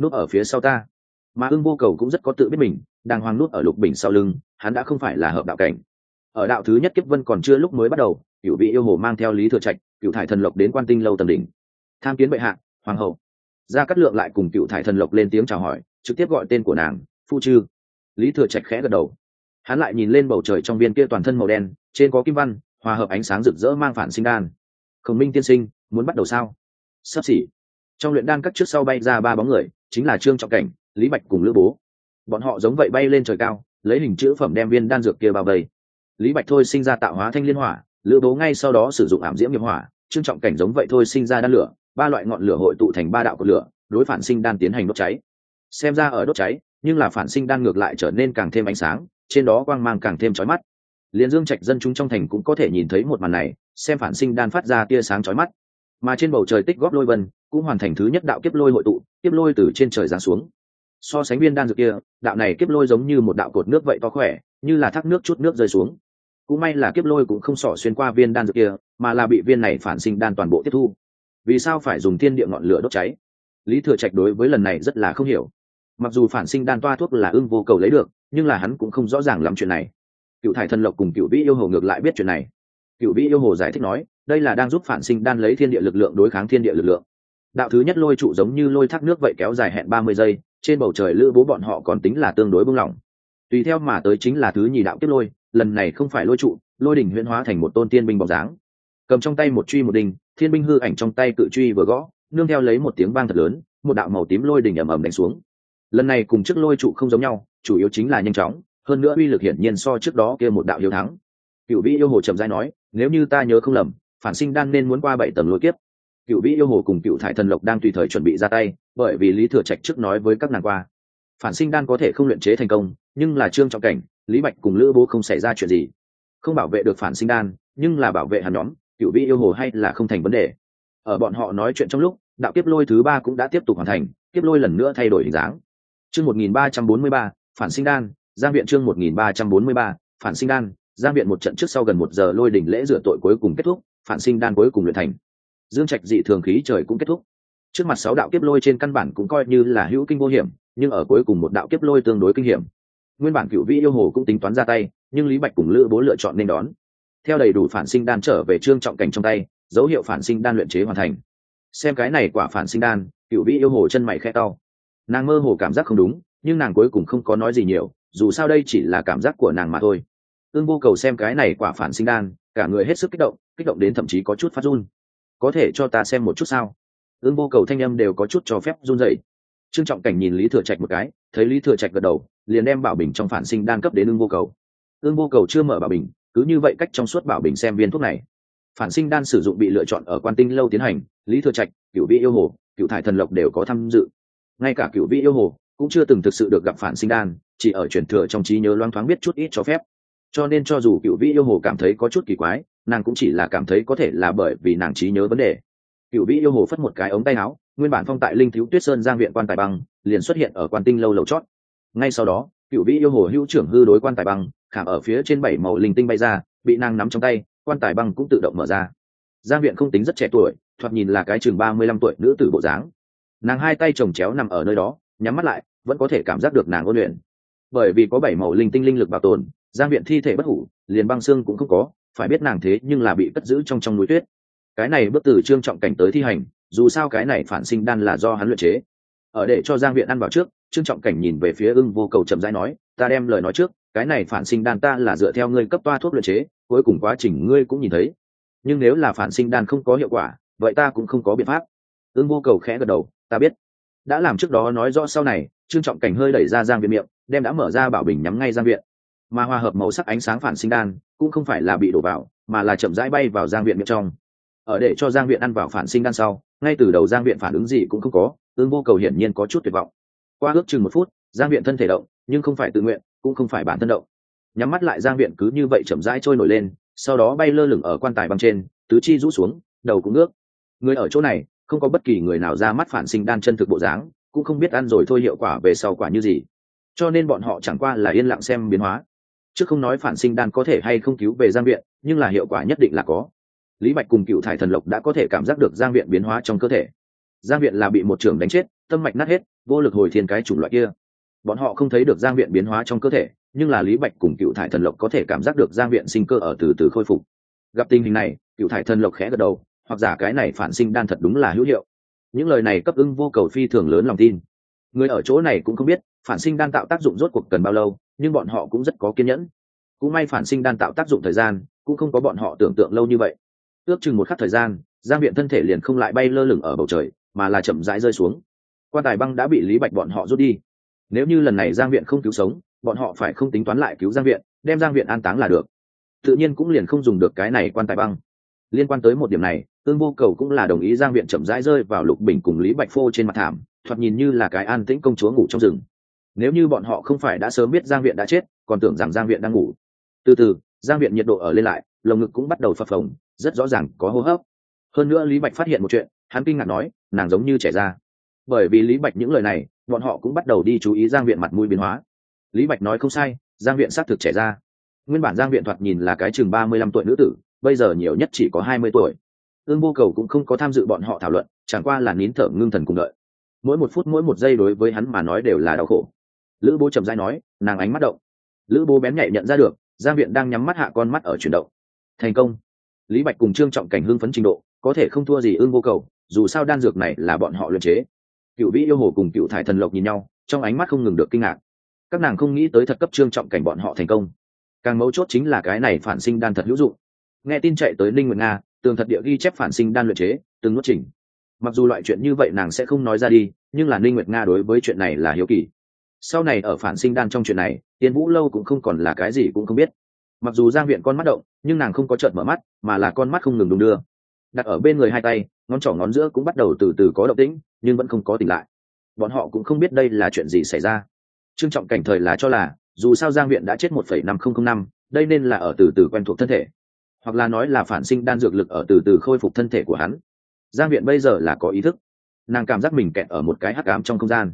Núp ở phía sau ta. Mà ương vô cầu cũng rất có tự biết mình, đang hoang núp ở lục bình sau lưng, hắn đã không phải là hợp đạo cảnh. Ở đạo thứ nhất kiếp vân còn chưa lúc mới bắt đầu, cựu vị yêu hồ mang theo lý thừa trạch, cựu thải thần lộc đến quan tinh lâu tầm đỉnh. Tham kiến bệ hạ, hoàng hậu gia cát lượng lại cùng cựu thải thần lộc lên tiếng chào hỏi, trực tiếp gọi tên của nàng, phu chư. Lý thừa trạch khẽ gật đầu. Hắn lại nhìn lên bầu trời trong viên kia toàn thân màu đen, trên có kim văn, hòa hợp ánh sáng rực rỡ mang phản sinh đan. Khổng minh tiên sinh, muốn bắt đầu sao? Sắp xỉ. Trong luyện đan cắt trước sau bay ra ba bóng người, chính là trương trọng cảnh, lý bạch cùng lữ bố. Bọn họ giống vậy bay lên trời cao, lấy hình chữ phẩm đem viên đan dược kia bao vây. Lý bạch thôi sinh ra tạo hóa thanh liên hỏa, lữ bố ngay sau đó sử dụng ảm diễm nghiệp hỏa, trương trọng cảnh giống vậy thôi sinh ra đan lửa ba loại ngọn lửa hội tụ thành ba đạo của lửa, đối phản sinh đan tiến hành đốt cháy. Xem ra ở đốt cháy, nhưng là phản sinh đan ngược lại trở nên càng thêm ánh sáng, trên đó quang mang càng thêm chói mắt. Liền dương trạch dân chúng trong thành cũng có thể nhìn thấy một màn này, xem phản sinh đan phát ra tia sáng chói mắt. Mà trên bầu trời tích góp lôi vân, cũng hoàn thành thứ nhất đạo kiếp lôi hội tụ, kiếp lôi từ trên trời giáng xuống. So sánh viên đan dược kia, đạo này kiếp lôi giống như một đạo cột nước vậy to khỏe, như là thác nước chút nước rơi xuống. Cũng may là kiếp lôi cũng không xỏ xuyên qua viên đan dược kia, mà là bị viên này phản sinh đan toàn bộ tiếp thu vì sao phải dùng thiên địa ngọn lửa đốt cháy? Lý thừa trạch đối với lần này rất là không hiểu. Mặc dù phản sinh đan toa thuốc là ưng vô cầu lấy được, nhưng là hắn cũng không rõ ràng lắm chuyện này. Cựu thải thần lộc cùng cựu vĩ yêu hồ ngược lại biết chuyện này. Cựu vĩ yêu hồ giải thích nói, đây là đang giúp phản sinh đan lấy thiên địa lực lượng đối kháng thiên địa lực lượng. Đạo thứ nhất lôi trụ giống như lôi thác nước vậy kéo dài hẹn ba mươi giây, trên bầu trời lữ bố bọn họ còn tính là tương đối bung lỏng tùy theo mà tới chính là thứ nhì đạo tiếp lôi, lần này không phải lôi trụ, lôi đỉnh huyễn hóa thành một tôn tiên binh bóng dáng cầm trong tay một truy một đinh, thiên binh hư ảnh trong tay cự truy vừa gõ, nương theo lấy một tiếng vang thật lớn, một đạo màu tím lôi đỉnh ầm ầm đánh xuống. Lần này cùng trước lôi trụ không giống nhau, chủ yếu chính là nhanh chóng, hơn nữa uy lực hiển nhiên so trước đó kia một đạo hiếu thắng. Cựu vĩ yêu hồ trầm giai nói, nếu như ta nhớ không lầm, phản sinh đan nên muốn qua bảy tầng lôi kiếp. Cựu vĩ yêu hồ cùng cựu thải thần lộc đang tùy thời chuẩn bị ra tay, bởi vì lý thừa trạch trước nói với các nàng qua. Phản sinh đan có thể không luyện chế thành công, nhưng là trương trọng cảnh, lý bạch cùng lữ bố không xảy ra chuyện gì. Không bảo vệ được phản sinh đan, nhưng là bảo vệ hàn nhóm cựu vị yêu hồ hay là không thành vấn đề. Ở bọn họ nói chuyện trong lúc, đạo kiếp lôi thứ ba cũng đã tiếp tục hoàn thành, kiếp lôi lần nữa thay đổi hình dáng. Chương một nghìn ba trăm bốn mươi ba, phản sinh đan, giang viện chương một nghìn ba trăm bốn mươi ba, phản sinh đan, giang viện một trận trước sau gần một giờ lôi đỉnh lễ rửa tội cuối cùng kết thúc, phản sinh đan cuối cùng luyện thành. Dương trạch dị thường khí trời cũng kết thúc. Trước mặt sáu đạo kiếp lôi trên căn bản cũng coi như là hữu kinh vô hiểm, nhưng ở cuối cùng một đạo kiếp lôi tương đối kinh hiểm. Nguyên bản cựu vĩ yêu hồ cũng tính toán ra tay, nhưng lý bạch cùng lữ bố lựa chọn nên đón theo đầy đủ phản sinh đan trở về trương trọng cảnh trong tay, dấu hiệu phản sinh đan luyện chế hoàn thành. Xem cái này quả phản sinh đan, cựu vĩ yêu hồ chân mày khe to. Nàng mơ hồ cảm giác không đúng, nhưng nàng cuối cùng không có nói gì nhiều, dù sao đây chỉ là cảm giác của nàng mà thôi. Ương vô cầu xem cái này quả phản sinh đan, cả người hết sức kích động kích động đến thậm chí có chút phát run. Có thể cho ta xem một chút sao? Ương vô cầu thanh âm đều có chút cho phép run dậy trương trọng cảnh nhìn lý thừa trạch một cái, thấy lý thừa trạch gật đầu, liền đem bảo bình trong phản sinh đan cấp đến ương vô cầu. Ương vô cầu chưa mở bảo bình cứ như vậy cách trong suốt bảo bình xem viên thuốc này. Phản sinh đan sử dụng bị lựa chọn ở quan tinh lâu tiến hành, lý thừa trạch cựu vị yêu hồ cựu thải thần lộc đều có tham dự. Ngay cả cựu vị yêu hồ cũng chưa từng thực sự được gặp phản sinh đan, chỉ ở truyền thừa trong trí nhớ loang thoáng biết chút ít cho phép. Cho nên cho dù cựu vị yêu hồ cảm thấy có chút kỳ quái, nàng cũng chỉ là cảm thấy có thể là bởi vì nàng trí nhớ vấn đề. Cựu vị yêu hồ phất một cái ống tay áo, nguyên bản phong tại linh thiếu tuyết sơn giang viện quan tài băng, liền xuất hiện ở quan tinh lâu lầu chót. Ngay sau đó cựu vị yêu hồ hữu trưởng hư đối quan tài băng khảm ở phía trên bảy màu linh tinh bay ra, bị nàng nắm trong tay, quan tài băng cũng tự động mở ra. Giang viện không tính rất trẻ tuổi, thoạt nhìn là cái chừng ba mươi lăm tuổi nữ tử bộ dáng. Nàng hai tay chồng chéo nằm ở nơi đó, nhắm mắt lại, vẫn có thể cảm giác được nàng ôn luyện. Bởi vì có bảy màu linh tinh linh lực bảo tồn, giang viện thi thể bất hủ, liền băng xương cũng không có, phải biết nàng thế nhưng là bị cất giữ trong trong núi tuyết. Cái này bước từ trương trọng cảnh tới thi hành, dù sao cái này phản sinh đan là do hắn luyện chế. Ở để cho giang viện ăn vào trước, trương trọng cảnh nhìn về phía ưng vô cầu chậm rãi nói, ta đem lời nói trước cái này phản sinh đan ta là dựa theo ngươi cấp toa thuốc luyện chế, cuối cùng quá trình ngươi cũng nhìn thấy. Nhưng nếu là phản sinh đan không có hiệu quả, vậy ta cũng không có biện pháp. Ưng vô cầu khẽ gật đầu, ta biết. Đã làm trước đó nói rõ sau này, trương trọng cảnh hơi đẩy ra giang viện miệng, đem đã mở ra bảo bình nhắm ngay giang viện. Mà hòa hợp màu sắc ánh sáng phản sinh đan, cũng không phải là bị đổ vào, mà là chậm rãi bay vào giang viện miệng trong. Ở để cho giang viện ăn vào phản sinh đan sau, ngay từ đầu giang viện phản ứng gì cũng không có ương vô cầu hiển nhiên có chút tuyệt vọng. Qua ước chừng một phút, giang viện thân thể động, nhưng không phải tự nguyện cũng không phải bản thân động. Nhắm mắt lại giang viện cứ như vậy chậm rãi trôi nổi lên, sau đó bay lơ lửng ở quan tài băng trên, tứ chi rũ xuống, đầu cũng nước người ở chỗ này, không có bất kỳ người nào ra mắt phản sinh đan chân thực bộ dáng, cũng không biết ăn rồi thôi hiệu quả về sau quả như gì. Cho nên bọn họ chẳng qua là yên lặng xem biến hóa. Chứ không nói phản sinh đan có thể hay không cứu về giang viện, nhưng là hiệu quả nhất định là có. Lý bạch cùng cựu thải thần lộc đã có thể cảm giác được giang viện biến hóa trong cơ thể. Giang viện là bị một trường đánh chết, tâm mạch nát hết, vô lực hồi thiên cái chủng loại kia bọn họ không thấy được giang viện biến hóa trong cơ thể, nhưng là lý bạch cùng cựu thải thần lộc có thể cảm giác được giang viện sinh cơ ở từ từ khôi phục. Gặp tình hình này, cựu thải thần lộc khẽ gật đầu, hoặc giả cái này phản sinh đan thật đúng là hữu hiệu. Những lời này cấp ưng vô cầu phi thường lớn lòng tin. Người ở chỗ này cũng không biết, phản sinh đan tạo tác dụng rốt cuộc cần bao lâu, nhưng bọn họ cũng rất có kiên nhẫn. Cũng may phản sinh đan tạo tác dụng thời gian, cũng không có bọn họ tưởng tượng lâu như vậy. Ước chừng một khắc thời gian, giang viện thân thể liền không lại bay lơ lửng ở bầu trời, mà là chậm rãi rơi xuống. Quan tài băng đã bị lý bạch bọn họ rút đi nếu như lần này giang viện không cứu sống, bọn họ phải không tính toán lại cứu giang viện, đem giang viện an táng là được. Tự nhiên cũng liền không dùng được cái này quan tài băng. Liên quan tới một điểm này, tương vô cầu cũng là đồng ý giang viện chậm rãi rơi vào lục bình cùng lý bạch phô trên mặt thảm, thoạt nhìn như là cái an tĩnh công chúa ngủ trong rừng. Nếu như bọn họ không phải đã sớm biết giang viện đã chết, còn tưởng rằng giang viện đang ngủ. Từ từ, giang viện nhiệt độ ở lên lại, lồng ngực cũng bắt đầu phập phồng, rất rõ ràng có hô hấp. Hơn nữa lý bạch phát hiện một chuyện, hắn kinh ngạc nói, nàng giống như trẻ ra bởi vì lý bạch những lời này bọn họ cũng bắt đầu đi chú ý giang viện mặt mũi biến hóa. Lý bạch nói không sai, giang viện xác thực trẻ ra. Nguyên bản giang viện thoạt nhìn là cái chừng ba mươi lăm tuổi nữ tử, bây giờ nhiều nhất chỉ có hai mươi tuổi. Ương vô cầu cũng không có tham dự bọn họ thảo luận, chẳng qua là nín thở ngưng thần cùng đợi. Mỗi một phút mỗi một giây đối với hắn mà nói đều là đau khổ. Lữ bố trầm dai nói, nàng ánh mắt động. Lữ bố bén nhạy nhận ra được, giang viện đang nhắm mắt hạ con mắt ở chuyển động. Thành công. Lý bạch cùng trương trọng cảnh hưng phấn trình độ, có thể không thua gì ương vô cầu, dù sao đan dược này là bọn họ luyện chế cựu vĩ yêu hồ cùng cựu thải thần lộc nhìn nhau, trong ánh mắt không ngừng được kinh ngạc. Các nàng không nghĩ tới thật cấp trương trọng cảnh bọn họ thành công. Càng mấu chốt chính là cái này phản sinh đan thật hữu dụng. Nghe tin chạy tới ninh nguyệt nga, tường thật địa ghi chép phản sinh đan luyện chế, từng nuốt trình mặc dù loại chuyện như vậy nàng sẽ không nói ra đi, nhưng là ninh nguyệt nga đối với chuyện này là hiếu kỳ. Sau này ở phản sinh đan trong chuyện này, tiên vũ lâu cũng không còn là cái gì cũng không biết. Mặc dù giang viện con mắt động, nhưng nàng không có trợn mở mắt, mà là con mắt không ngừng đung đưa. Đặt ở bên người hai tay ngón trỏ ngón giữa cũng bắt đầu từ từ có động tĩnh, nhưng vẫn không có tỉnh lại. Bọn họ cũng không biết đây là chuyện gì xảy ra. Trương trọng cảnh thời là cho là, dù sao giang huyện đã chết một phẩy năm không không năm, đây nên là ở từ từ quen thuộc thân thể. Hoặc là nói là phản sinh đan dược lực ở từ từ khôi phục thân thể của hắn. Giang viện bây giờ là có ý thức. Nàng cảm giác mình kẹt ở một cái hắc ám trong không gian.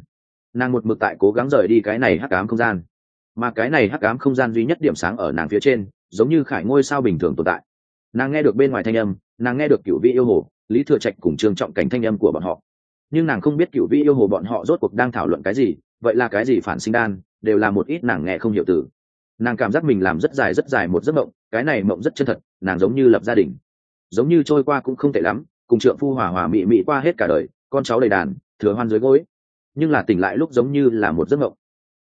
Nàng một mực tại cố gắng rời đi cái này hắc ám không gian. Mà cái này hắc ám không gian duy nhất điểm sáng ở nàng phía trên, giống như khải ngôi sao bình thường tồn tại. Nàng nghe được bên ngoài thanh âm, nàng nghe được cựu vị yêu hồ lý thừa trạch cùng trương trọng cảnh thanh âm của bọn họ. Nhưng nàng không biết cựu vĩ yêu hồ bọn họ rốt cuộc đang thảo luận cái gì, vậy là cái gì phản sinh đan, đều là một ít nàng nghe không hiểu từ. Nàng cảm giác mình làm rất dài rất dài một giấc mộng, cái này mộng rất chân thật, nàng giống như lập gia đình. Giống như trôi qua cũng không tệ lắm, cùng trượng phu hòa hòa mị mị qua hết cả đời, con cháu đầy đàn, thừa hoan dưới gối. Nhưng là tỉnh lại lúc giống như là một giấc mộng.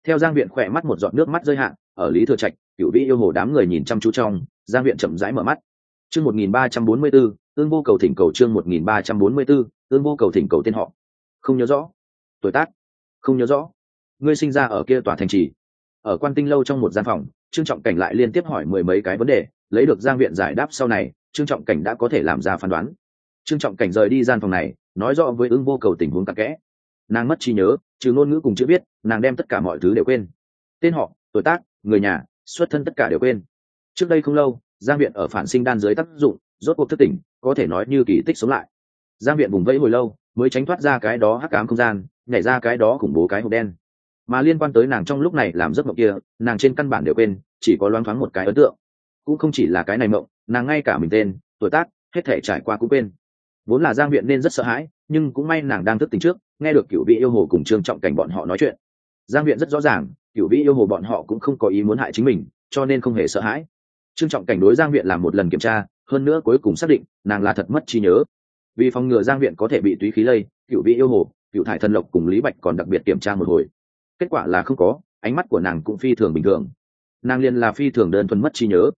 Theo giang viện khỏe mắt một giọt nước mắt rơi hạn ở lý thừa trạch, cựu vĩ yêu hồ đám người nhìn chăm chú trong, giang viện chậm rãi mở mắt chương một nghìn ba trăm bốn mươi b ố ương vô cầu thỉnh cầu chương một nghìn ba trăm bốn mươi b ố ương vô cầu thỉnh cầu tên họ. Không nhớ rõ. Tuổi tác. Không nhớ rõ. Ngươi sinh ra ở kia tòa thành trì. Ở quan tinh lâu trong một gian phòng, trương trọng cảnh lại liên tiếp hỏi mười mấy cái vấn đề, lấy được giang viện giải đáp sau này, trương trọng cảnh đã có thể làm ra phán đoán. Trương trọng cảnh rời đi gian phòng này, nói rõ với ương vô cầu tình huống cặn kẽ. Nàng mất trí nhớ, trừ ngôn ngữ cùng chữ biết nàng đem tất cả mọi thứ đều quên. Tên họ, tuổi tác, người nhà, xuất thân tất cả đều quên. Trước đây không lâu giang viện ở phản sinh đan dưới tác dụng, rốt cuộc thức tỉnh, có thể nói như kỳ tích sống lại. Giang viện vùng vẫy hồi lâu, mới tránh thoát ra cái đó hắc ám không gian, nhảy ra cái đó khủng bố cái hộp đen. Mà liên quan tới nàng trong lúc này làm giấc mộng kia, nàng trên căn bản đều quên, chỉ có loáng thoáng một cái ấn tượng. Cũng không chỉ là cái này mộng, nàng ngay cả mình tên, tuổi tác, hết thể trải qua cũng quên. Vốn là giang viện nên rất sợ hãi, nhưng cũng may nàng đang thức tỉnh trước, nghe được cựu vị yêu hồ cùng trương trọng cảnh bọn họ nói chuyện. Giang viện rất rõ ràng cựu vị yêu hồ bọn họ cũng không có ý muốn hại chính mình, cho nên không hề sợ hãi trương trọng cảnh đối giang viện làm một lần kiểm tra, hơn nữa cuối cùng xác định, nàng là thật mất trí nhớ. Vì phòng ngừa giang viện có thể bị túy khí lây, cựu vị yêu hồ, cựu thải thần lộc cùng lý bạch còn đặc biệt kiểm tra một hồi. Kết quả là không có, ánh mắt của nàng cũng phi thường bình thường. Nàng liền là phi thường đơn thuần mất trí nhớ.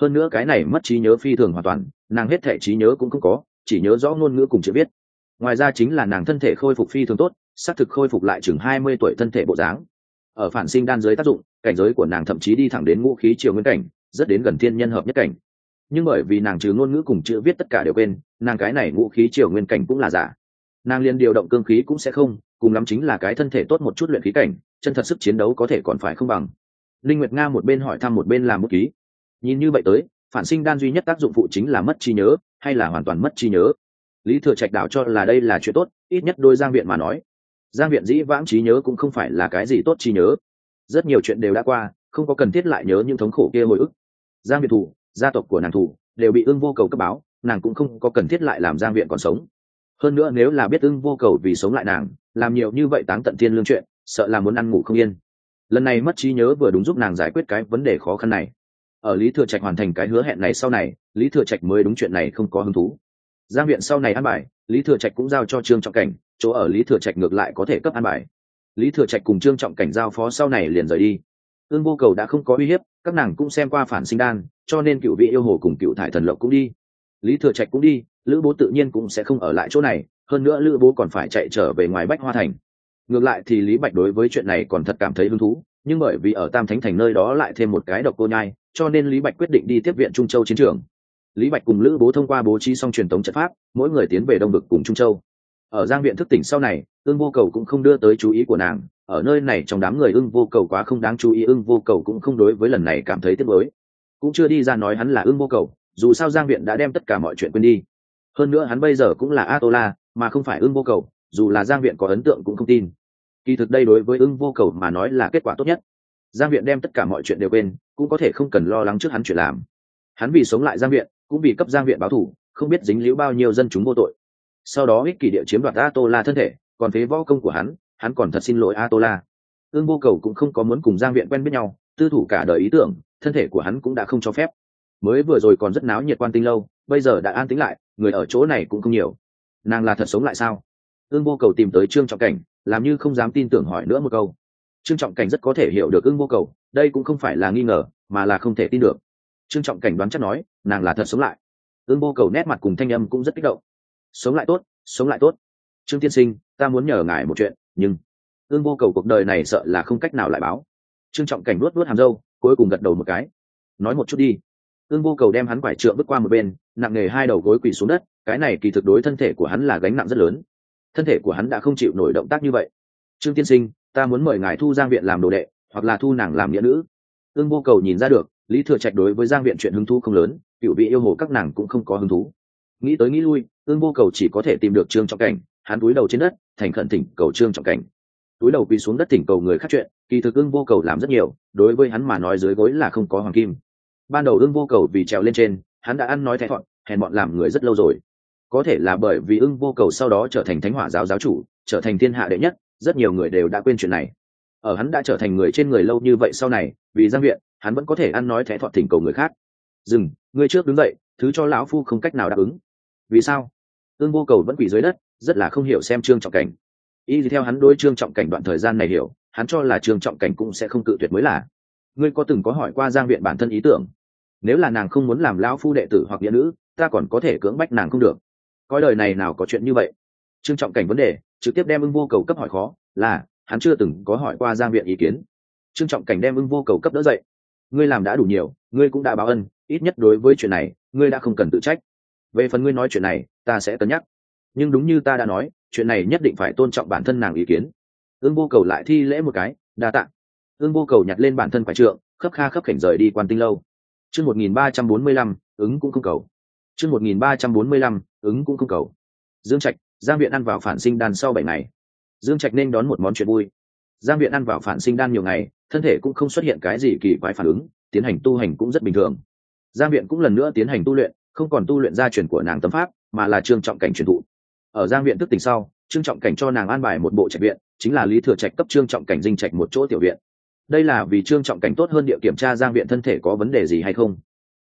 Hơn nữa cái này mất trí nhớ phi thường hoàn toàn, nàng hết thể trí nhớ cũng không có, chỉ nhớ rõ ngôn ngữ cùng chữ viết. Ngoài ra chính là nàng thân thể khôi phục phi thường tốt, xác thực khôi phục lại chừng hai mươi tuổi thân thể bộ dáng. Ở phản sinh đan giới tác dụng, cảnh giới của nàng thậm chí đi thẳng đến ngũ khí triều nguyên cảnh rất đến gần thiên nhân hợp nhất cảnh. Nhưng bởi vì nàng trừ ngôn ngữ cùng chữ viết tất cả đều quên, nàng cái này ngũ khí triều nguyên cảnh cũng là giả. Nàng liền điều động cương khí cũng sẽ không, cùng lắm chính là cái thân thể tốt một chút luyện khí cảnh, chân thật sức chiến đấu có thể còn phải không bằng. Linh nguyệt nga một bên hỏi thăm một bên làm bút ký. Nhìn như vậy tới, phản sinh đan duy nhất tác dụng phụ chính là mất trí nhớ, hay là hoàn toàn mất trí nhớ? Lý thừa trạch đạo cho là đây là chuyện tốt, ít nhất đôi giang viện mà nói. Giang viện dĩ vãng trí nhớ cũng không phải là cái gì tốt trí nhớ. Rất nhiều chuyện đều đã qua, không có cần thiết lại nhớ những thống khổ kia hồi ức giang viện thủ, gia tộc của nàng thủ, đều bị ưng vô cầu cấp báo, nàng cũng không có cần thiết lại làm giang viện còn sống. Hơn nữa nếu là biết ưng vô cầu vì sống lại nàng, làm nhiều như vậy táng tận thiên lương chuyện, sợ là muốn ăn ngủ không yên. Lần này mất trí nhớ vừa đúng giúp nàng giải quyết cái vấn đề khó khăn này. Ở lý thừa trạch hoàn thành cái hứa hẹn này sau này, lý thừa trạch mới đúng chuyện này không có hứng thú. Giang viện sau này ăn bài, lý thừa trạch cũng giao cho trương trọng cảnh, chỗ ở lý thừa trạch ngược lại có thể cấp ăn bài. Lý thừa trạch cùng trương trọng cảnh giao phó sau này liền rời đi. Ương vô cầu đã không có uy hiếp các nàng cũng xem qua phản sinh đan, cho nên cựu vị yêu hồ cùng cựu thải thần lộc cũng đi. Lý thừa trạch cũng đi, lữ bố tự nhiên cũng sẽ không ở lại chỗ này, hơn nữa lữ bố còn phải chạy trở về ngoài bách hoa thành. Ngược lại thì lý bạch đối với chuyện này còn thật cảm thấy hứng thú, nhưng bởi vì ở tam thánh thành nơi đó lại thêm một cái độc cô nhai, cho nên lý bạch quyết định đi tiếp viện trung châu chiến trường. Lý bạch cùng lữ bố thông qua bố trí xong truyền thống trận pháp, mỗi người tiến về đông vực cùng trung châu. Ở giang viện thức tỉnh sau này ương vô cầu cũng không đưa tới chú ý của nàng ở nơi này trong đám người ưng vô cầu quá không đáng chú ý, ưng vô cầu cũng không đối với lần này cảm thấy tiếc mới cũng chưa đi ra nói hắn là ưng vô cầu, dù sao giang viện đã đem tất cả mọi chuyện quên đi. Hơn nữa hắn bây giờ cũng là a tô la mà không phải ưng vô cầu, dù là giang viện có ấn tượng cũng không tin. Kỳ thực đây đối với ưng vô cầu mà nói là kết quả tốt nhất. Giang viện đem tất cả mọi chuyện đều quên, cũng có thể không cần lo lắng trước hắn chuyện làm. Hắn vì sống lại giang viện, cũng vì cấp giang viện báo thủ không biết dính líu bao nhiêu dân chúng vô tội. Sau đó ích kỷ địa chiếm đoạt a tô la thân thể, còn phế võ công của hắn hắn còn thật xin lỗi a tô la ương vô cầu cũng không có muốn cùng giang viện quen biết nhau, tư thủ cả đời ý tưởng, thân thể của hắn cũng đã không cho phép. Mới vừa rồi còn rất náo nhiệt quan tinh lâu, bây giờ đã an tính lại, người ở chỗ này cũng không nhiều. Nàng là thật sống lại sao? Ương vô cầu tìm tới trương trọng cảnh, làm như không dám tin tưởng hỏi nữa một câu. Trương trọng cảnh rất có thể hiểu được ương vô cầu, đây cũng không phải là nghi ngờ, mà là không thể tin được. Trương trọng cảnh đoán chắc nói, nàng là thật sống lại. Ương vô cầu nét mặt cùng thanh âm cũng rất kích động. Sống lại tốt, sống lại tốt. Trương tiên sinh, ta muốn nhờ ngài một chuyện nhưng ương vô cầu cuộc đời này sợ là không cách nào lại báo. Trương trọng cảnh luốt luốt hàm dâu cuối cùng gật đầu một cái. Nói một chút đi. Ương vô cầu đem hắn quải trượng bước qua một bên, nặng nề hai đầu gối quỳ xuống đất, cái này kỳ thực đối thân thể của hắn là gánh nặng rất lớn. Thân thể của hắn đã không chịu nổi động tác như vậy. Trương tiên sinh, ta muốn mời ngài thu giang viện làm đồ đệ, hoặc là thu nàng làm nghĩa nữ. Ương vô cầu nhìn ra được, lý thừa trạch đối với giang viện chuyện hứng thú không lớn, cựu vị yêu hồ các nàng cũng không có hứng thú. Nghĩ tới nghĩ lui, ương vô cầu chỉ có thể tìm được trương trọng cảnh hắn túi đầu trên đất, thành khẩn thỉnh cầu trương trọng cảnh. Túi đầu quỳ xuống đất thỉnh cầu người khác chuyện, kỳ thực ưng vô cầu làm rất nhiều, đối với hắn mà nói dưới gối là không có hoàng kim. Ban đầu ưng vô cầu vì trèo lên trên, hắn đã ăn nói thẹn thọn hèn bọn làm người rất lâu rồi. Có thể là bởi vì ưng vô cầu sau đó trở thành thánh hỏa giáo giáo chủ, trở thành thiên hạ đệ nhất, rất nhiều người đều đã quên chuyện này. Ở hắn đã trở thành người trên người lâu như vậy sau này, vì giang viện, hắn vẫn có thể ăn nói thẹn thọn thỉnh cầu người khác. Dừng, ngươi trước đứng dậy, thứ cho lão phu không cách nào đáp ứng. Vì sao? Ương vô cầu vẫn quỳ dưới đất rất là không hiểu xem trương trọng cảnh. Y theo hắn đối trương trọng cảnh đoạn thời gian này hiểu, hắn cho là trương trọng cảnh cũng sẽ không cự tuyệt mới là. Ngươi có từng có hỏi qua giang viện bản thân ý tưởng? Nếu là nàng không muốn làm lão phu đệ tử hoặc nghĩa nữ, ta còn có thể cưỡng bách nàng không được. Coi đời này nào có chuyện như vậy? Trương trọng cảnh vấn đề, trực tiếp đem ưng vô cầu cấp hỏi khó, là, hắn chưa từng có hỏi qua giang viện ý kiến. Trương trọng cảnh đem ưng vô cầu cấp đỡ dậy. Ngươi làm đã đủ nhiều, ngươi cũng đã báo ân, ít nhất đối với chuyện này, ngươi đã không cần tự trách. Về phần ngươi nói chuyện này, ta sẽ cân nhắc nhưng đúng như ta đã nói, chuyện này nhất định phải tôn trọng bản thân nàng ý kiến. Ương vô cầu lại thi lễ một cái, đa t ạ ương vô cầu nhặt lên bản thân phải trượng, khấp kha khấp khảnh rời đi quan tinh lâu. Chương một nghìn ba trăm bốn mươi lăm, ứng cũng không cầu. Chương một nghìn ba trăm bốn mươi lăm, ứng cũng không cầu. Dương trạch, giang viện ăn vào phản sinh đan sau bảy ngày. Dương trạch nên đón một món chuyện vui. Giang viện ăn vào phản sinh đan nhiều ngày, thân thể cũng không xuất hiện cái gì kỳ quái phản ứng, tiến hành tu hành cũng rất bình thường. Giang viện cũng lần nữa tiến hành tu luyện, không còn tu luyện gia truyền của nàng tấm pháp, mà là trương trọng cảnh truyền thụ ở giang viện thức tỉnh sau, trương trọng cảnh cho nàng an bài một bộ trạch viện, chính là lý thừa trạch cấp trương trọng cảnh dinh trạch một chỗ tiểu viện. Đây là vì trương trọng cảnh tốt hơn địa kiểm tra giang viện thân thể có vấn đề gì hay không.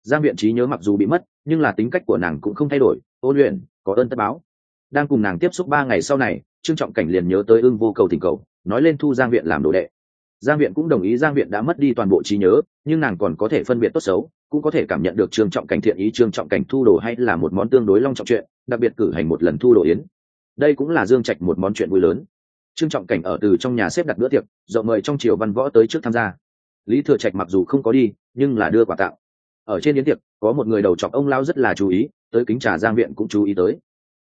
Giang viện trí nhớ mặc dù bị mất, nhưng là tính cách của nàng cũng không thay đổi, ôn luyện, có ơn tất báo. Đang cùng nàng tiếp xúc ba ngày sau này, trương trọng cảnh liền nhớ tới ưng vô cầu thỉnh cầu, nói lên thu giang viện làm đồ đệ. Giang viện cũng đồng ý giang viện đã mất đi toàn bộ trí nhớ, nhưng nàng còn có thể phân biệt tốt xấu, cũng có thể cảm nhận được trương trọng cảnh thiện ý trương trọng cảnh thu đồ hay là một món tương đối long trọng chuyện đặc biệt cử hành một lần thu đồ yến. Đây cũng là dương trạch một món chuyện vui lớn. Trương trọng cảnh ở từ trong nhà xếp đặt bữa tiệc, rộng mời trong triều văn võ tới trước tham gia. Lý thừa trạch mặc dù không có đi, nhưng là đưa quà tặng. Ở trên yến tiệc, có một người đầu chọc ông lao rất là chú ý, tới kính trà giang viện cũng chú ý tới.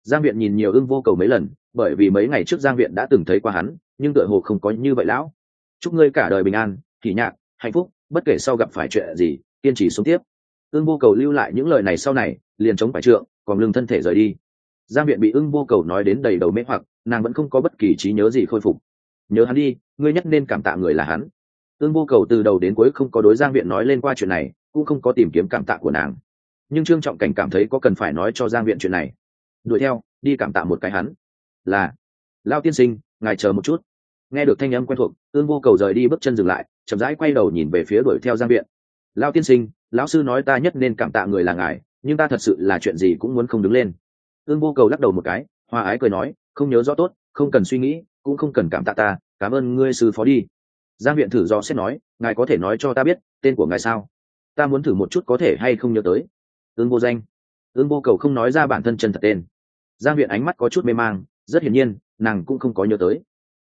Giang viện nhìn nhiều ưng vô cầu mấy lần, bởi vì mấy ngày trước giang viện đã từng thấy qua hắn, nhưng tựa hồ không có như vậy lão. Chúc ngươi cả đời bình an kỳ nhạc, hạnh phúc, bất kể sau gặp phải chuyện gì, kiên trì sống tiếp. Ưng vô cầu lưu lại những lời này sau này liền chống phải trượng, còn lưng thân thể rời đi. Giang viện bị ưng vô cầu nói đến đầy đầu mê hoặc, nàng vẫn không có bất kỳ trí nhớ gì khôi phục. Nhớ hắn đi, ngươi nhất nên cảm tạ người là hắn. Ưng vô cầu từ đầu đến cuối không có đối giang viện nói lên qua chuyện này, cũng không có tìm kiếm cảm tạ của nàng. Nhưng trương trọng cảnh cảm thấy có cần phải nói cho giang viện chuyện này. Đuổi theo, đi cảm tạ một cái hắn. Là lao tiên sinh, ngài chờ một chút. Nghe được thanh âm quen thuộc ương vô cầu rời đi bước chân dừng lại, chậm rãi quay đầu nhìn về phía đuổi theo giang viện. Lao tiên sinh, lão sư nói ta nhất nên cảm tạ người là ngài nhưng ta thật sự là chuyện gì cũng muốn không đứng lên. Ương vô cầu lắc đầu một cái hoa ái cười nói, không nhớ rõ tốt, không cần suy nghĩ, cũng không cần cảm tạ ta, cảm ơn ngươi sư phó đi. Giang viện thử do xét nói, ngài có thể nói cho ta biết, tên của ngài sao? Ta muốn thử một chút có thể hay không nhớ tới. Ương vô danh. Ương vô cầu không nói ra bản thân chân thật tên. Giang viện ánh mắt có chút mê mang, rất hiển nhiên, nàng cũng không có nhớ tới.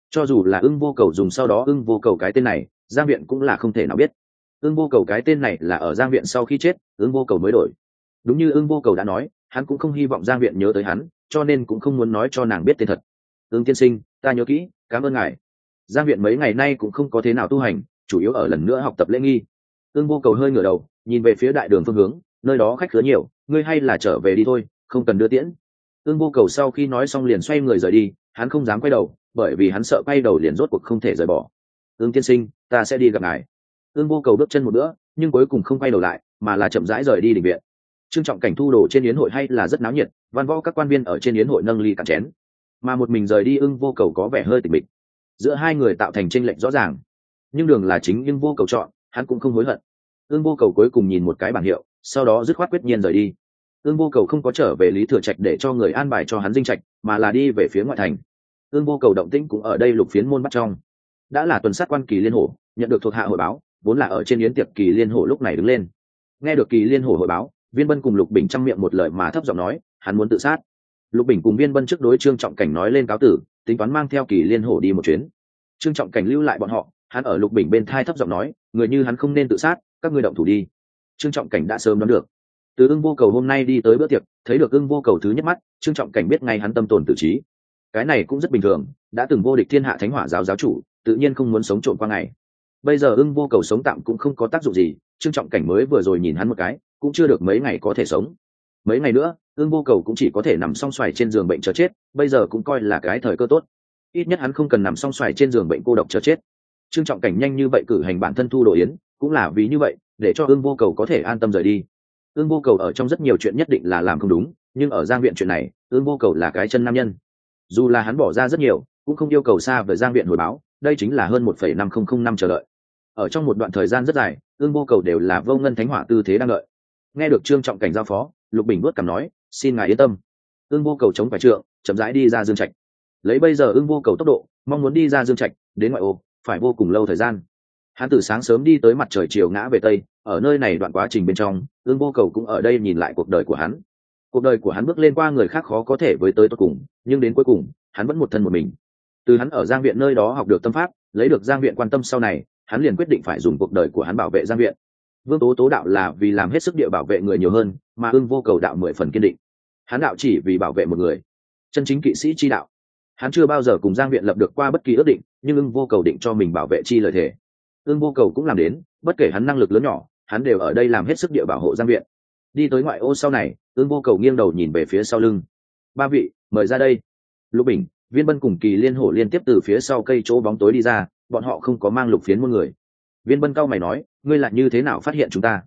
Cho dù là ưng vô cầu dùng sau đó ưng vô cầu cái tên này, giang viện cũng là không thể nào biết. Ưng vô cầu cái tên này là ở giang viện sau khi chết ưng vô cầu mới đổi đúng như ưng vô cầu đã nói hắn cũng không hy vọng giang viện nhớ tới hắn cho nên cũng không muốn nói cho nàng biết tên thật. Ưng tiên sinh ta nhớ kỹ cảm ơn ngài. Giang viện mấy ngày nay cũng không có thế nào tu hành chủ yếu ở lần nữa học tập lễ nghi. Ưng vô cầu hơi ngửa đầu nhìn về phía đại đường phương hướng nơi đó khách khứa nhiều ngươi hay là trở về đi thôi không cần đưa tiễn. Ưng vô cầu sau khi nói xong liền xoay người rời đi hắn không dám quay đầu bởi vì hắn sợ quay đầu liền rốt cuộc không thể rời bỏ. Ương tiên sinh ta sẽ đi gặp ngài. Ương vô cầu bước chân một nữa, nhưng cuối cùng không quay đầu lại mà là chậm rãi rời đi định viện trương trọng cảnh thu đồ trên yến hội hay là rất náo nhiệt, văn võ các quan viên ở trên yến hội nâng ly cạn chén. Mà một mình rời đi ưng vô cầu có vẻ hơi tịch mịch. Giữa hai người tạo thành tranh lệch rõ ràng. Nhưng đường là chính nhưng vô cầu chọn, hắn cũng không hối hận. Ưng vô cầu cuối cùng nhìn một cái bảng hiệu, sau đó dứt khoát quyết nhiên rời đi. Ương vô cầu không có trở về lý thừa trạch để cho người an bài cho hắn dinh trạch, mà là đi về phía ngoại thành. Ương vô cầu động tĩnh cũng ở đây lục phiến môn bắt trong. Đã là tuần sát quan kỳ liên hổ nhận được thuộc hạ hội báo, vốn là ở trên yến tiệc kỳ liên hổ lúc này đứng lên. Nghe được kỳ liên hổ hội báo viên bân cùng lục bình chăm miệng một lời mà thấp giọng nói, hắn muốn tự sát. Lục bình cùng viên bân trước đối trương trọng cảnh nói lên cáo tử, tính toán mang theo kỳ liên hổ đi một chuyến. Trương trọng cảnh lưu lại bọn họ, hắn ở lục bình bên thai thấp giọng nói, người như hắn không nên tự sát, các ngươi động thủ đi. Trương trọng cảnh đã sớm đoán được. Từ ưng vô cầu hôm nay đi tới bữa tiệc, thấy được ưng vô cầu thứ nhất mắt, trương trọng cảnh biết ngay hắn tâm tồn tự trí. Cái này cũng rất bình thường, đã từng vô địch thiên hạ thánh hỏa giáo giáo chủ, tự nhiên không muốn sống trộn qua ngày. Bây giờ ưng vô cầu sống tạm cũng không có tác dụng gì, trương trọng cảnh mới vừa rồi nhìn hắn một cái cũng chưa được mấy ngày có thể sống. Mấy ngày nữa ương vô cầu cũng chỉ có thể nằm song xoài trên giường bệnh chờ chết, bây giờ cũng coi là cái thời cơ tốt. Ít nhất hắn không cần nằm song xoài trên giường bệnh cô độc chờ chết. Trương trọng cảnh nhanh như vậy cử hành bản thân thu đồ yến, cũng là vì như vậy, để cho ương vô cầu có thể an tâm rời đi. Ương vô cầu ở trong rất nhiều chuyện nhất định là làm không đúng, nhưng ở giang viện chuyện này ương vô cầu là cái chân nam nhân. Dù là hắn bỏ ra rất nhiều, cũng không yêu cầu xa về giang viện hồi báo, đây chính là hơn một phẩy năm không không năm chờ đợi. Ở trong một đoạn thời gian rất dài ương vô cầu đều là vô ngân thánh hỏa tư thế đang đợi nghe được trương trọng cảnh giao phó, lục bình bước cảm nói, xin ngài yên tâm. Ương vô cầu chống phải trượng, chậm rãi đi ra dương trạch. Lấy bây giờ ương vô cầu tốc độ, mong muốn đi ra dương trạch, đến ngoại ô, phải vô cùng lâu thời gian. Hắn từ sáng sớm đi tới mặt trời chiều ngã về tây, ở nơi này đoạn quá trình bên trong ương vô cầu cũng ở đây nhìn lại cuộc đời của hắn. Cuộc đời của hắn bước lên qua người khác khó có thể với tới tốt cùng, nhưng đến cuối cùng, hắn vẫn một thân một mình. Từ hắn ở giang viện nơi đó học được tâm pháp, lấy được giang viện quan tâm sau này, hắn liền quyết định phải dùng cuộc đời của hắn bảo vệ giang viện vương tố tố đạo là vì làm hết sức địa bảo vệ người nhiều hơn, mà ưng vô cầu đạo mười phần kiên định. Hắn đạo chỉ vì bảo vệ một người. Chân chính kỵ sĩ chi đạo. Hắn chưa bao giờ cùng giang viện lập được qua bất kỳ ước định, nhưng ưng vô cầu định cho mình bảo vệ chi lời thề ưng vô cầu cũng làm đến, bất kể hắn năng lực lớn nhỏ, hắn đều ở đây làm hết sức địa bảo hộ giang viện. Đi tới ngoại ô sau này ưng vô cầu nghiêng đầu nhìn về phía sau lưng. Ba vị, mời ra đây. Lục bình, viên bân cùng kỳ liên hổ liên tiếp từ phía sau cây chỗ bóng tối đi ra, bọn họ không có mang lục phiến muôn người. Viên bân cao mày nói ngươi lại như thế nào phát hiện chúng ta?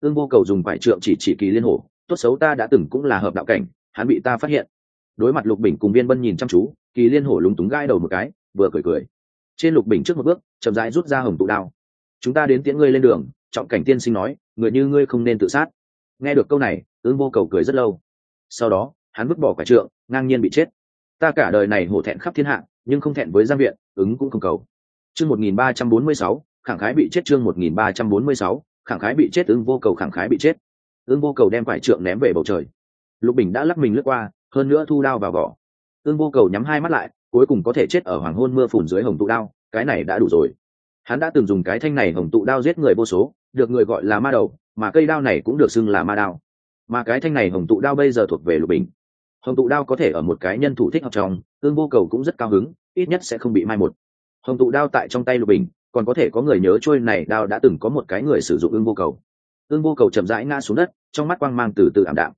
Ương vô cầu dùng quải trượng chỉ chỉ kỳ liên hổ, tốt xấu ta đã từng cũng là hợp đạo cảnh, hắn bị ta phát hiện. Đối mặt lục bình cùng viên bân nhìn chăm chú, kỳ liên hổ lúng túng gai đầu một cái, vừa cười cười. Trên lục bình trước một bước, chậm rãi rút ra hồng tụ đao. Chúng ta đến tiễn ngươi lên đường, trọng cảnh tiên sinh nói, người như ngươi không nên tự sát. Nghe được câu này ương vô cầu cười rất lâu. Sau đó, hắn vứt bỏ quả trượng, ngang nhiên bị chết. Ta cả đời này hổ thẹn khắp thiên hạ, nhưng không thẹn với giang viện, ứng cũng không cầu. Chương một nghìn ba trăm bốn mươi sáu khẳng khái bị chết chương một nghìn ba trăm bốn mươi sáu, khẳng khái bị chết ứng vô cầu khẳng khái bị chết. Ứng vô cầu đem quải trượng ném về bầu trời. Lục bình đã lắc mình lướt qua, hơn nữa thu đao vào vỏ. Ương vô cầu nhắm hai mắt lại, cuối cùng có thể chết ở hoàng hôn mưa phùn dưới hồng tụ đao, cái này đã đủ rồi. Hắn đã từng dùng cái thanh này hồng tụ đao giết người vô số, được người gọi là ma đầu, mà cây đao này cũng được xưng là ma đao. Mà cái thanh này hồng tụ đao bây giờ thuộc về lục bình. Hồng tụ đao có thể ở một cái nhân thủ thích học trong ương vô cầu cũng rất cao hứng, ít nhất sẽ không bị mai một. Hồng tụ đao tại trong tay lục bình còn có thể có người nhớ trôi này đao đã từng có một cái người sử dụng ương vô cầu. Ương vô cầu chậm rãi ngã xuống đất, trong mắt quang mang từ từ ảm đạm.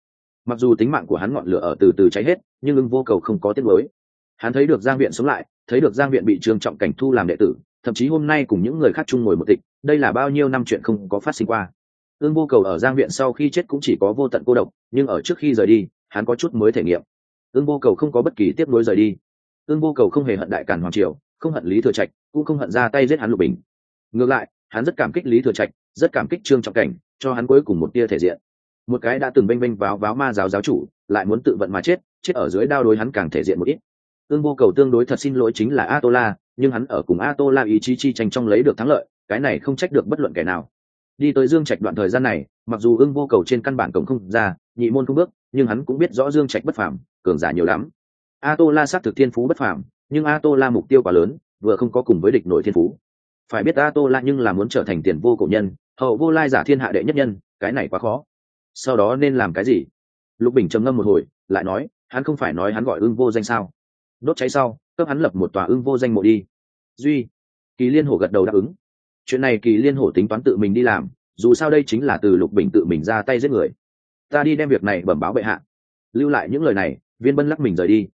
Mặc dù tính mạng của hắn ngọn lửa ở từ từ cháy hết, nhưng ưng vô cầu không có tiết mới hắn thấy được giang viện sống lại, thấy được giang viện bị trương trọng cảnh thu làm đệ tử, thậm chí hôm nay cùng những người khác chung ngồi một tịch, đây là bao nhiêu năm chuyện không có phát sinh qua. Ương vô cầu ở giang viện sau khi chết cũng chỉ có vô tận cô độc, nhưng ở trước khi rời đi, hắn có chút mới thể nghiệm. Ương vô cầu không có bất kỳ tiếp nối rời đi. Ương vô cầu không hề hận đại cản hoàng triều không hận lý thừa trạch, cũng không hận ra tay giết hắn lục bình. Ngược lại, hắn rất cảm kích lý thừa trạch, rất cảm kích trương trọng cảnh, cho hắn cuối cùng một tia thể diện. Một cái đã từng bênh bênh váo váo ma giáo giáo chủ, lại muốn tự vận mà chết chết ở dưới đao đối hắn càng thể diện một ít. Ương vô cầu tương đối thật xin lỗi chính là a tô la nhưng hắn ở cùng a tô la ý chí chi tranh trong lấy được thắng lợi, cái này không trách được bất luận kẻ nào. Đi tới dương trạch đoạn thời gian này, mặc dù ưng vô cầu trên căn bản cổng không ra, nhị môn không bước, nhưng hắn cũng biết rõ dương trạch bất phàm, cường giả nhiều lắm. A tô la xác thực thiên phú bất phàm nhưng a tô la mục tiêu quá lớn, vừa không có cùng với địch nội thiên phú. Phải biết a tô la nhưng là muốn trở thành tiền vô cổ nhân, hậu vô lai giả thiên hạ đệ nhất nhân, cái này quá khó. Sau đó nên làm cái gì? Lục bình trầm ngâm một hồi, lại nói, hắn không phải nói hắn gọi ưng vô danh sao? Đốt cháy sau, cấp hắn lập một tòa ưng vô danh mộ đi. Duy, kỳ liên hổ gật đầu đáp ứng. Chuyện này kỳ liên hổ tính toán tự mình đi làm, dù sao đây chính là từ lục bình tự mình ra tay giết người. Ta đi đem việc này bẩm báo bệ hạ. Lưu lại những lời này, viên bân lắc mình rời đi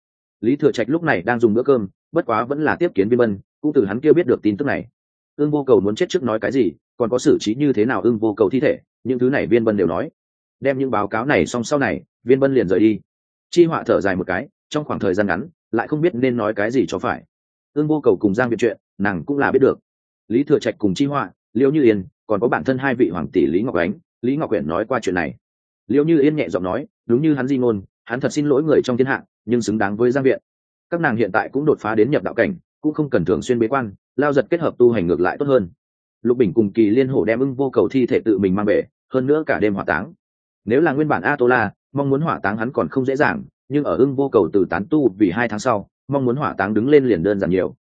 lý thừa trạch lúc này đang dùng bữa cơm, bất quá vẫn là tiếp kiến viên bân cũng từ hắn kia biết được tin tức này. Ương vô cầu muốn chết trước nói cái gì, còn có xử trí như thế nào ương vô cầu thi thể, những thứ này viên bân đều nói. Đem những báo cáo này xong sau này, viên bân liền rời đi. Chi họa thở dài một cái, trong khoảng thời gian ngắn, lại không biết nên nói cái gì cho phải. Ương vô cầu cùng giang viện chuyện, nàng cũng là biết được. Lý thừa trạch cùng chi họa, liễu như yên, còn có bản thân hai vị hoàng tỷ lý ngọc ánh, lý ngọc quyển nói qua chuyện này. Liễu như yên nhẹ giọng nói, đúng như hắn di ngôn hắn thật xin lỗi người trong thiên hạ, nhưng xứng đáng với giang viện. Các nàng hiện tại cũng đột phá đến nhập đạo cảnh, cũng không cần thường xuyên bế quan, lao giật kết hợp tu hành ngược lại tốt hơn. Lục bình cùng kỳ liên hổ đem ưng vô cầu thi thể tự mình mang về, hơn nữa cả đêm hỏa táng. Nếu là nguyên bản a tô la mong muốn hỏa táng hắn còn không dễ dàng, nhưng ở ưng vô cầu từ tán tu vì hai tháng sau, mong muốn hỏa táng đứng lên liền đơn giản nhiều.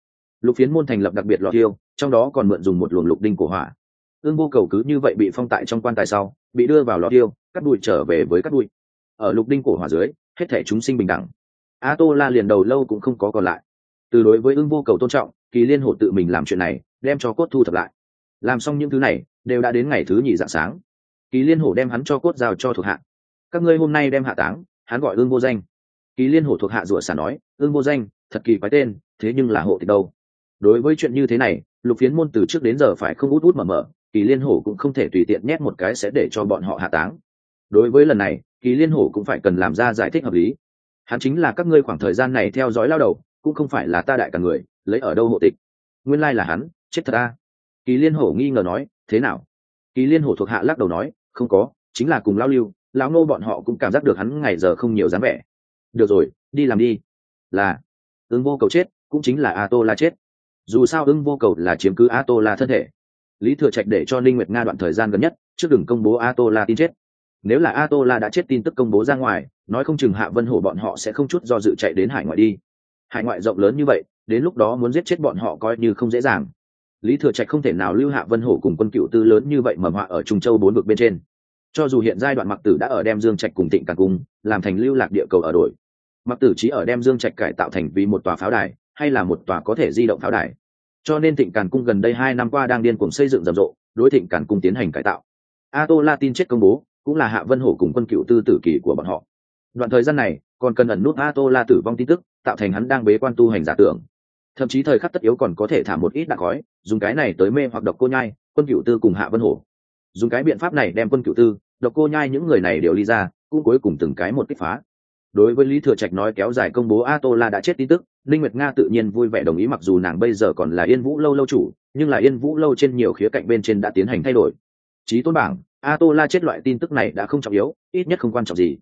Lục phiến môn thành lập đặc biệt lò thiêu, trong đó còn mượn dùng một luồng lục đinh của hỏa. Ưng vô cầu cứ như vậy bị phong tại trong quan tài sau, bị đưa vào lò thiêu, cắt bụi trở về với cắt bụi ở lục đinh cổ hỏa dưới, hết thể chúng sinh bình đẳng. A tô la liền đầu lâu cũng không có còn lại. Từ đối với ưng vô cầu tôn trọng, kỳ liên hộ tự mình làm chuyện này, đem cho cốt thu thập lại. Làm xong những thứ này, đều đã đến ngày thứ nhì dạng sáng. Kỳ liên hổ đem hắn cho cốt giao cho thuộc hạ. Các ngươi hôm nay đem hạ táng, hắn gọi ương vô danh. Kỳ liên hổ thuộc hạ rủa xả nói ương vô danh, thật kỳ quái tên, thế nhưng là hộ thì đâu. Đối với chuyện như thế này, lục phiến môn từ trước đến giờ phải không út út mở mở, kỳ liên hổ cũng không thể tùy tiện nhét một cái sẽ để cho bọn họ hạ táng đối với lần này, kỳ liên hổ cũng phải cần làm ra giải thích hợp lý. Hắn chính là các ngươi khoảng thời gian này theo dõi lao đầu, cũng không phải là ta đại cả người, lấy ở đâu hộ tịch. Nguyên lai là hắn, chết thật ta kỳ liên hổ nghi ngờ nói, thế nào? Kỳ liên hổ thuộc hạ lắc đầu nói, không có, chính là cùng lao lưu, lão nô bọn họ cũng cảm giác được hắn ngày giờ không nhiều dáng vẻ. Được rồi, đi làm đi. Là ứng vô cầu chết, cũng chính là a tô la chết. Dù sao ưng vô cầu là chiếm cứ a tô la thân thể. Lý thừa trạch để cho ninh nguyệt nga đoạn thời gian gần nhất, trước đừng công bố a tô la tin chết nếu là a tô la đã chết tin tức công bố ra ngoài, nói không chừng hạ vân hổ bọn họ sẽ không chút do dự chạy đến hải ngoại đi. Hải ngoại rộng lớn như vậy, đến lúc đó muốn giết chết bọn họ coi như không dễ dàng. Lý thừa trạch không thể nào lưu hạ vân hổ cùng quân cựu tư lớn như vậy mầm họa ở trung châu bốn vực bên trên. Cho dù hiện giai đoạn mặc tử đã ở đem dương trạch cùng tịnh càng cung, làm thành lưu lạc địa cầu ở đổi. Mặc tử chỉ ở đem dương trạch cải tạo thành vì một tòa pháo đài, hay là một tòa có thể di động pháo đài. Cho nên thịnh càn cung gần đây hai năm qua đang điên cuồng xây dựng rầm rộ, đối thịnh càn cung tiến hành cải tạo. A tô la tin chết công bố cũng là hạ vân hổ cùng quân cựu tư tử kỷ của bọn họ. Đoạn thời gian này, còn cần ẩn nút a tô la tử vong tin tức, tạo thành hắn đang bế quan tu hành giả tưởng. Thậm chí thời khắc tất yếu còn có thể thả một ít đạn khói, dùng cái này tới mê hoặc độc cô nhai, quân cựu tư cùng hạ vân hổ. Dùng cái biện pháp này đem quân cựu tư, độc cô nhai những người này đều đi ra, cũng cuối cùng từng cái một kích phá. Đối với lý thừa trạch nói kéo dài công bố a tô la đã chết tin tức linh nguyệt nga tự nhiên vui vẻ đồng ý mặc dù nàng bây giờ còn là yên vũ lâu lâu chủ, nhưng là yên vũ lâu trên nhiều khía cạnh bên trên đã tiến hành thay đổi. Trí tôn bảng a tô la chết loại tin tức này đã không trọng yếu, ít nhất không quan trọng gì.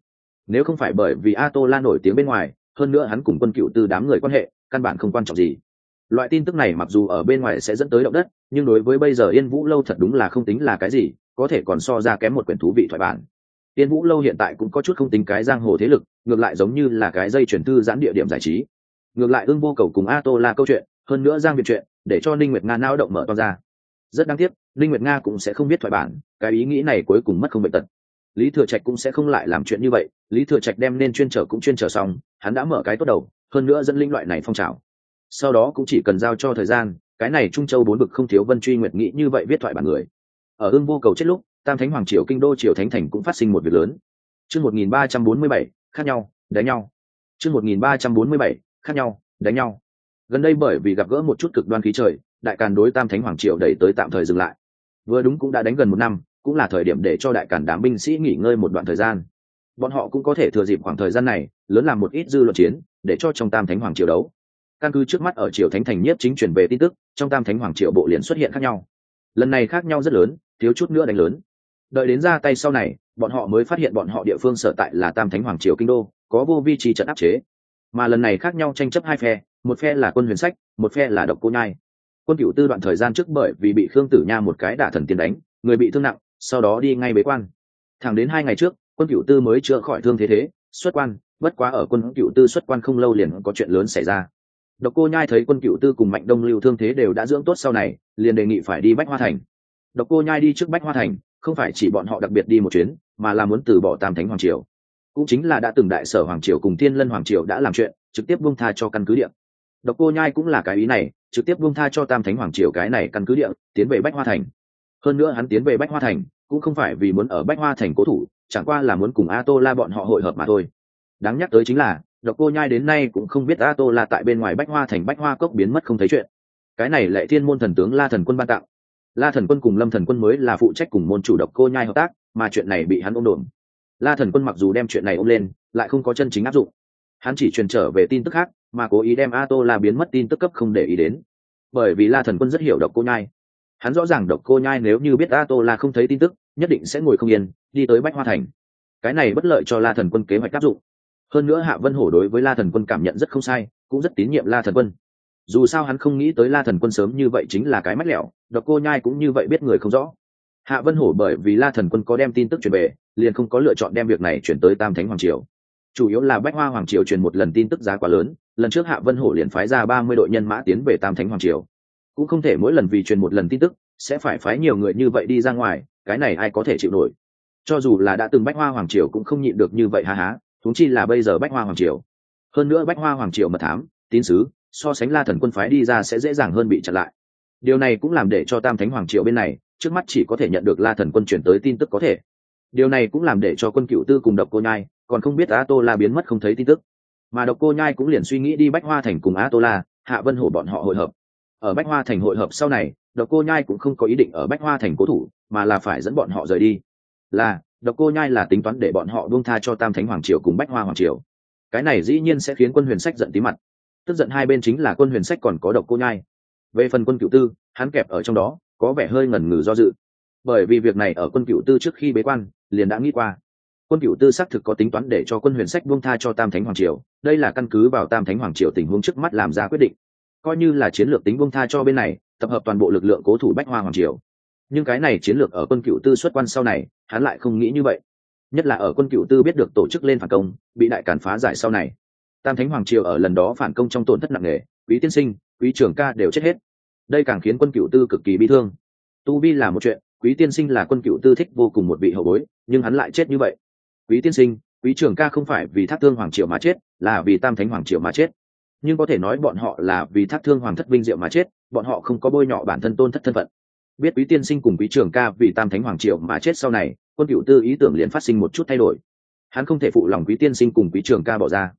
Nếu không phải bởi vì a tô la nổi tiếng bên ngoài, hơn nữa hắn cùng quân cựu từ đám người quan hệ, căn bản không quan trọng gì. Loại tin tức này mặc dù ở bên ngoài sẽ dẫn tới động đất, nhưng đối với bây giờ yên vũ lâu thật đúng là không tính là cái gì, có thể còn so ra kém một quyển thú vị thoại bản. Yên vũ lâu hiện tại cũng có chút không tính cái giang hồ thế lực, ngược lại giống như là cái dây chuyển thư giãn địa điểm giải trí. Ngược lại ưng vô cầu cùng a tô la câu chuyện, hơn nữa giang việt chuyện, để cho ninh nguyệt nga nao động mở to ra rất đáng tiếc, linh nguyệt nga cũng sẽ không biết thoại bản, cái ý nghĩ này cuối cùng mất không bệnh tật. Lý thừa trạch cũng sẽ không lại làm chuyện như vậy, lý thừa trạch đem nên chuyên trở cũng chuyên trở xong, hắn đã mở cái tốt đầu, hơn nữa dẫn linh loại này phong trào. Sau đó cũng chỉ cần giao cho thời gian, cái này trung châu bốn bực không thiếu vân truy nguyệt nghĩ như vậy viết thoại bản người. Ở hưng vô cầu chết lúc, tam thánh hoàng triều kinh đô triều thánh thành cũng phát sinh một việc lớn. Chương một nghìn ba trăm bốn mươi bảy, khác nhau, đánh nhau. Chương một nghìn ba trăm bốn mươi bảy, khác nhau, đánh nhau. Gần đây bởi vì gặp gỡ một chút cực đoan khí trời đại càn đối tam thánh hoàng triều đẩy tới tạm thời dừng lại. Vừa đúng cũng đã đánh gần một năm, cũng là thời điểm để cho đại càn đám binh sĩ nghỉ ngơi một đoạn thời gian. Bọn họ cũng có thể thừa dịp khoảng thời gian này, lớn làm một ít dư luận chiến, để cho trong tam thánh hoàng triều đấu. Căn cứ trước mắt ở triều thánh thành nhất chính truyền về tin tức, trong tam thánh hoàng triều bộ liền xuất hiện khác nhau. Lần này khác nhau rất lớn, thiếu chút nữa đánh lớn. Đợi đến ra tay sau này, bọn họ mới phát hiện bọn họ địa phương sở tại là tam thánh hoàng triều kinh đô, có vô vi trì trận áp chế. Mà lần này khác nhau tranh chấp hai phe, một phe là quân huyền sách, một phe là độc cô nhai quân cựu tư đoạn thời gian trước bởi vì bị khương tử nha một cái đả thần Tiên đánh, người bị thương nặng, sau đó đi ngay bế quan. Thẳng đến hai ngày trước, quân cựu tư mới chữa khỏi thương thế thế, xuất quan, bất quá ở quân cựu tư xuất quan không lâu liền có chuyện lớn xảy ra. Độc cô nhai thấy quân cựu tư cùng mạnh đông lưu thương thế đều đã dưỡng tốt sau này, liền đề nghị phải đi bách hoa thành. Độc cô nhai đi trước bách hoa thành, không phải chỉ bọn họ đặc biệt đi một chuyến, mà là muốn từ bỏ tam thánh hoàng triều. Cũng chính là đã từng đại sở hoàng triều cùng thiên lân hoàng triều đã làm chuyện, trực tiếp buông tha cho căn cứ địa. Độc cô nhai cũng là cái ý này trực tiếp buông tha cho tam thánh hoàng triều cái này căn cứ địa, tiến về bách hoa thành. Hơn nữa hắn tiến về bách hoa thành, cũng không phải vì muốn ở bách hoa thành cố thủ, chẳng qua là muốn cùng a tô la bọn họ hội hợp mà thôi. Đáng nhắc tới chính là, độc cô nhai đến nay cũng không biết a tô la tại bên ngoài bách hoa thành bách hoa cốc biến mất không thấy chuyện. Cái này lệ thiên môn thần tướng la thần quân ban tặng. La thần quân cùng lâm thần quân mới là phụ trách cùng môn chủ độc cô nhai hợp tác, mà chuyện này bị hắn ôm đồn la thần quân mặc dù đem chuyện này ôm lên, lại không có chân chính áp dụng. Hắn chỉ truyền trở về tin tức khác mà cố ý đem a tô la biến mất tin tức cấp không để ý đến. Bởi vì la thần quân rất hiểu độc cô nhai. Hắn rõ ràng độc cô nhai nếu như biết a tô la không thấy tin tức, nhất định sẽ ngồi không yên, đi tới bách hoa thành. Cái này bất lợi cho la thần quân kế hoạch áp dụng. Hơn nữa hạ vân hổ đối với la thần quân cảm nhận rất không sai, cũng rất tín nhiệm la thần quân. Dù sao hắn không nghĩ tới la thần quân sớm như vậy chính là cái mách lẻo, độc cô nhai cũng như vậy biết người không rõ. Hạ vân hổ bởi vì la thần quân có đem tin tức truyền về, liền không có lựa chọn đem việc này chuyển tới tam thánh hoàng triều. Chủ yếu là bách hoa hoàng triều truyền một lần tin tức giá quá lớn lần trước hạ vân hổ liền phái ra ba mươi đội nhân mã tiến về tam thánh hoàng triều. Cũng không thể mỗi lần vì truyền một lần tin tức, sẽ phải phái nhiều người như vậy đi ra ngoài, cái này ai có thể chịu nổi? Cho dù là đã từng bách hoa hoàng triều cũng không nhịn được như vậy ha há thúng chi là bây giờ bách hoa hoàng triều. Hơn nữa bách hoa hoàng triều mật thám, tín sứ, so sánh la thần quân phái đi ra sẽ dễ dàng hơn bị chặn lại. Điều này cũng làm để cho tam thánh hoàng triều bên này, trước mắt chỉ có thể nhận được la thần quân chuyển tới tin tức có thể. Điều này cũng làm để cho quân cựu tư cùng độc cô nhai, còn không biết a tô la biến mất không thấy tin tức mà độc cô nhai cũng liền suy nghĩ đi bách hoa thành cùng a tô la hạ vân hổ bọn họ hội hợp. Ở bách hoa thành hội hợp sau này, độc cô nhai cũng không có ý định ở bách hoa thành cố thủ, mà là phải dẫn bọn họ rời đi. Là, độc cô nhai là tính toán để bọn họ buông tha cho tam thánh hoàng triều cùng bách hoa hoàng triều. Cái này dĩ nhiên sẽ khiến quân huyền sách giận tí mặt. Tức giận hai bên chính là quân huyền sách còn có độc cô nhai. Về phần quân cựu tư, hắn kẹp ở trong đó, có vẻ hơi ngần ngừ do dự. Bởi vì việc này ở quân cựu tư trước khi bế quan, liền đã nghĩ qua quân cựu tư xác thực có tính toán để cho quân huyền sách buông tha cho tam thánh hoàng triều, đây là căn cứ vào tam thánh hoàng triều tình huống trước mắt làm ra quyết định. Coi như là chiến lược tính buông tha cho bên này, tập hợp toàn bộ lực lượng cố thủ bách hoa hoàng triều. Nhưng cái này chiến lược ở quân cựu tư xuất quan sau này, hắn lại không nghĩ như vậy. Nhất là ở quân cựu tư biết được tổ chức lên phản công, bị đại cản phá giải sau này. Tam thánh hoàng triều ở lần đó phản công trong tổn thất nặng nề, quý tiên sinh, quý trưởng ca đều chết hết. Đây càng khiến quân cựu tư cực kỳ bi thương. Tu vi là một chuyện, quý tiên sinh là quân cựu tư thích vô cùng một vị hậu bối, nhưng hắn lại chết như vậy quý tiên sinh, quý trưởng ca không phải vì thác thương hoàng triều mà chết, là vì tam thánh hoàng triều mà chết. Nhưng có thể nói bọn họ là vì thác thương hoàng thất vinh diệu mà chết, bọn họ không có bôi nhọ bản thân tôn thất thân phận. Biết quý tiên sinh cùng quý trưởng ca vì tam thánh hoàng triều mà chết sau này, quân cựu tư ý tưởng liền phát sinh một chút thay đổi. Hắn không thể phụ lòng quý tiên sinh cùng quý trưởng ca bỏ ra.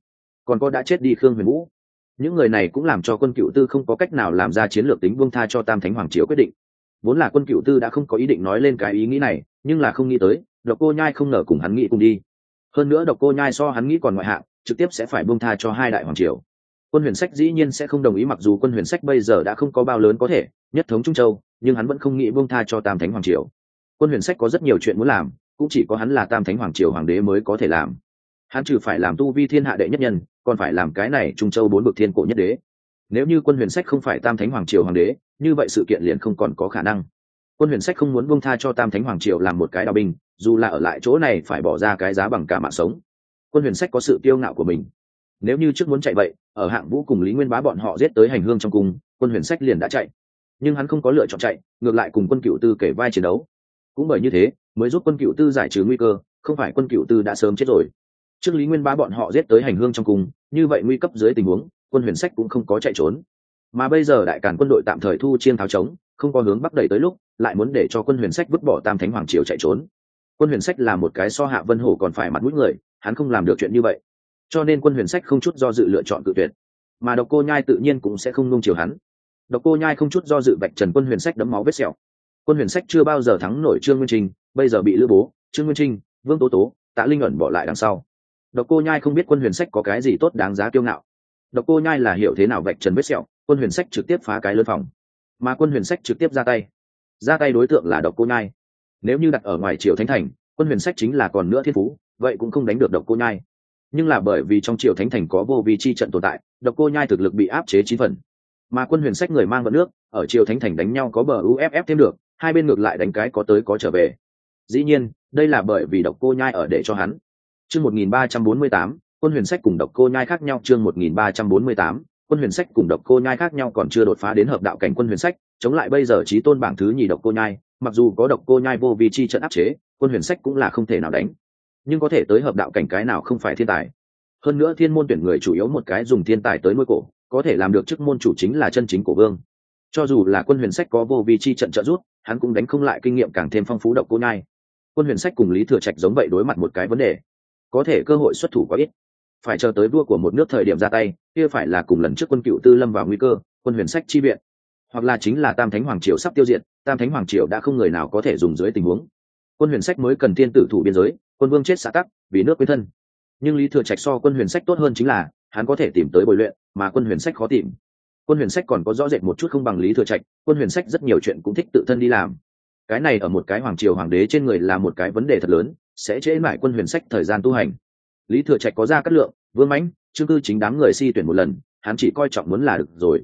Còn có đã chết đi khương huyền vũ. Những người này cũng làm cho quân cựu tư không có cách nào làm ra chiến lược tính buông tha cho tam thánh hoàng triều quyết định. Vốn là quân cựu tư đã không có ý định nói lên cái ý nghĩ này, nhưng là không nghĩ tới độc cô nhai không ngờ cùng hắn nghĩ cùng đi. Hơn nữa độc cô nhai so hắn nghĩ còn ngoại hạng, trực tiếp sẽ phải buông tha cho hai đại hoàng triều. Quân huyền sách dĩ nhiên sẽ không đồng ý mặc dù quân huyền sách bây giờ đã không có bao lớn có thể, nhất thống trung châu, nhưng hắn vẫn không nghĩ buông tha cho tam thánh hoàng triều. Quân huyền sách có rất nhiều chuyện muốn làm, cũng chỉ có hắn là tam thánh hoàng triều hoàng đế mới có thể làm. Hắn trừ phải làm tu vi thiên hạ đệ nhất nhân, còn phải làm cái này trung châu bốn bực thiên cổ nhất đế. Nếu như quân huyền sách không phải tam thánh hoàng triều hoàng đế, như vậy sự kiện liền không còn có khả năng. Quân huyền sách không muốn buông tha cho tam thánh hoàng triều làm một cái đào binh dù là ở lại chỗ này phải bỏ ra cái giá bằng cả mạng sống. Quân huyền sách có sự tiêu ngạo của mình. Nếu như trước muốn chạy vậy, ở hạng vũ cùng lý nguyên bá bọn họ giết tới hành hương trong cung, quân huyền sách liền đã chạy. Nhưng hắn không có lựa chọn chạy, ngược lại cùng quân cựu tư kể vai chiến đấu. Cũng bởi như thế, mới giúp quân cựu tư giải trừ nguy cơ, không phải quân cựu tư đã sớm chết rồi. Trước lý nguyên bá bọn họ giết tới hành hương trong cung, như vậy nguy cấp dưới tình huống, quân huyền sách cũng không có chạy trốn. Mà bây giờ đại càn quân đội tạm thời thu chiên tháo trống không có hướng bắc đẩy tới lúc, lại muốn để cho quân huyền sách vứt bỏ tam thánh hoàng triều chạy trốn quân huyền sách là một cái so hạ vân hổ còn phải mặt mũi người, hắn không làm được chuyện như vậy. Cho nên quân huyền sách không chút do dự lựa chọn cự tuyệt. Mà độc cô nhai tự nhiên cũng sẽ không nung chiều hắn. Độc cô nhai không chút do dự vạch trần quân huyền sách đấm máu vết sẹo. Quân huyền sách chưa bao giờ thắng nổi trương nguyên trinh bây giờ bị lữ bố, trương nguyên trinh vương tố tố, tạ linh ẩn bỏ lại đằng sau. Độc cô nhai không biết quân huyền sách có cái gì tốt đáng giá kiêu ngạo. Độc cô nhai là hiểu thế nào vạch trần vết sẹo, quân huyền sách trực tiếp phá cái lân phòng. Mà quân huyền sách trực tiếp ra tay. Ra tay đối tượng là độc cô nhai nếu như đặt ở ngoài triều thánh thành, quân huyền sách chính là còn nữa thiên phú, vậy cũng không đánh được độc cô nhai. Nhưng là bởi vì trong triều thánh thành có vô vi chi trận tồn tại, độc cô nhai thực lực bị áp chế chín phần. Mà quân huyền sách người mang vận nước, ở triều thánh thành đánh nhau có bờ uff thêm được, hai bên ngược lại đánh cái có tới có trở về. Dĩ nhiên, đây là bởi vì độc cô nhai ở để cho hắn. Chương một nghìn ba trăm bốn mươi tám, quân huyền sách cùng độc cô nhai khác nhau chương một nghìn ba trăm bốn mươi tám, quân huyền sách cùng độc cô nhai khác nhau còn chưa đột phá đến hợp đạo cảnh quân huyền sách, chống lại bây giờ trí tôn bảng thứ nhì độc cô nhai mặc dù có độc cô nhai vô vi chi trận áp chế, quân huyền sách cũng là không thể nào đánh. Nhưng có thể tới hợp đạo cảnh cái nào không phải thiên tài. Hơn nữa thiên môn tuyển người chủ yếu một cái dùng thiên tài tới nuôi cổ, có thể làm được chức môn chủ chính là chân chính của vương. Cho dù là quân huyền sách có vô vi chi trận trợ giúp, hắn cũng đánh không lại kinh nghiệm càng thêm phong phú độc cô nhai. Quân huyền sách cùng lý thừa trạch giống vậy đối mặt một cái vấn đề. Có thể cơ hội xuất thủ quá ít. Phải chờ tới vua của một nước thời điểm ra tay, kia phải là cùng lần trước quân cựu tư lâm vào nguy cơ, quân huyền sách chi viện hoặc là chính là tam thánh hoàng triều sắp tiêu diệt, tam thánh hoàng triều đã không người nào có thể dùng dưới tình huống. Quân huyền sách mới cần thiên tử thủ biên giới, quân vương chết xã tắc, vì nước quên thân. Nhưng lý thừa trạch so quân huyền sách tốt hơn chính là, hắn có thể tìm tới bồi luyện, mà quân huyền sách khó tìm. Quân huyền sách còn có rõ rệt một chút không bằng lý thừa trạch, quân huyền sách rất nhiều chuyện cũng thích tự thân đi làm. Cái này ở một cái hoàng triều hoàng đế trên người là một cái vấn đề thật lớn, sẽ trễ mãi quân huyền sách thời gian tu hành. Lý thừa trạch có ra cắt lượng, vương mãnh, chương cư chính đám người si tuyển một lần, hắn chỉ coi trọng muốn là được rồi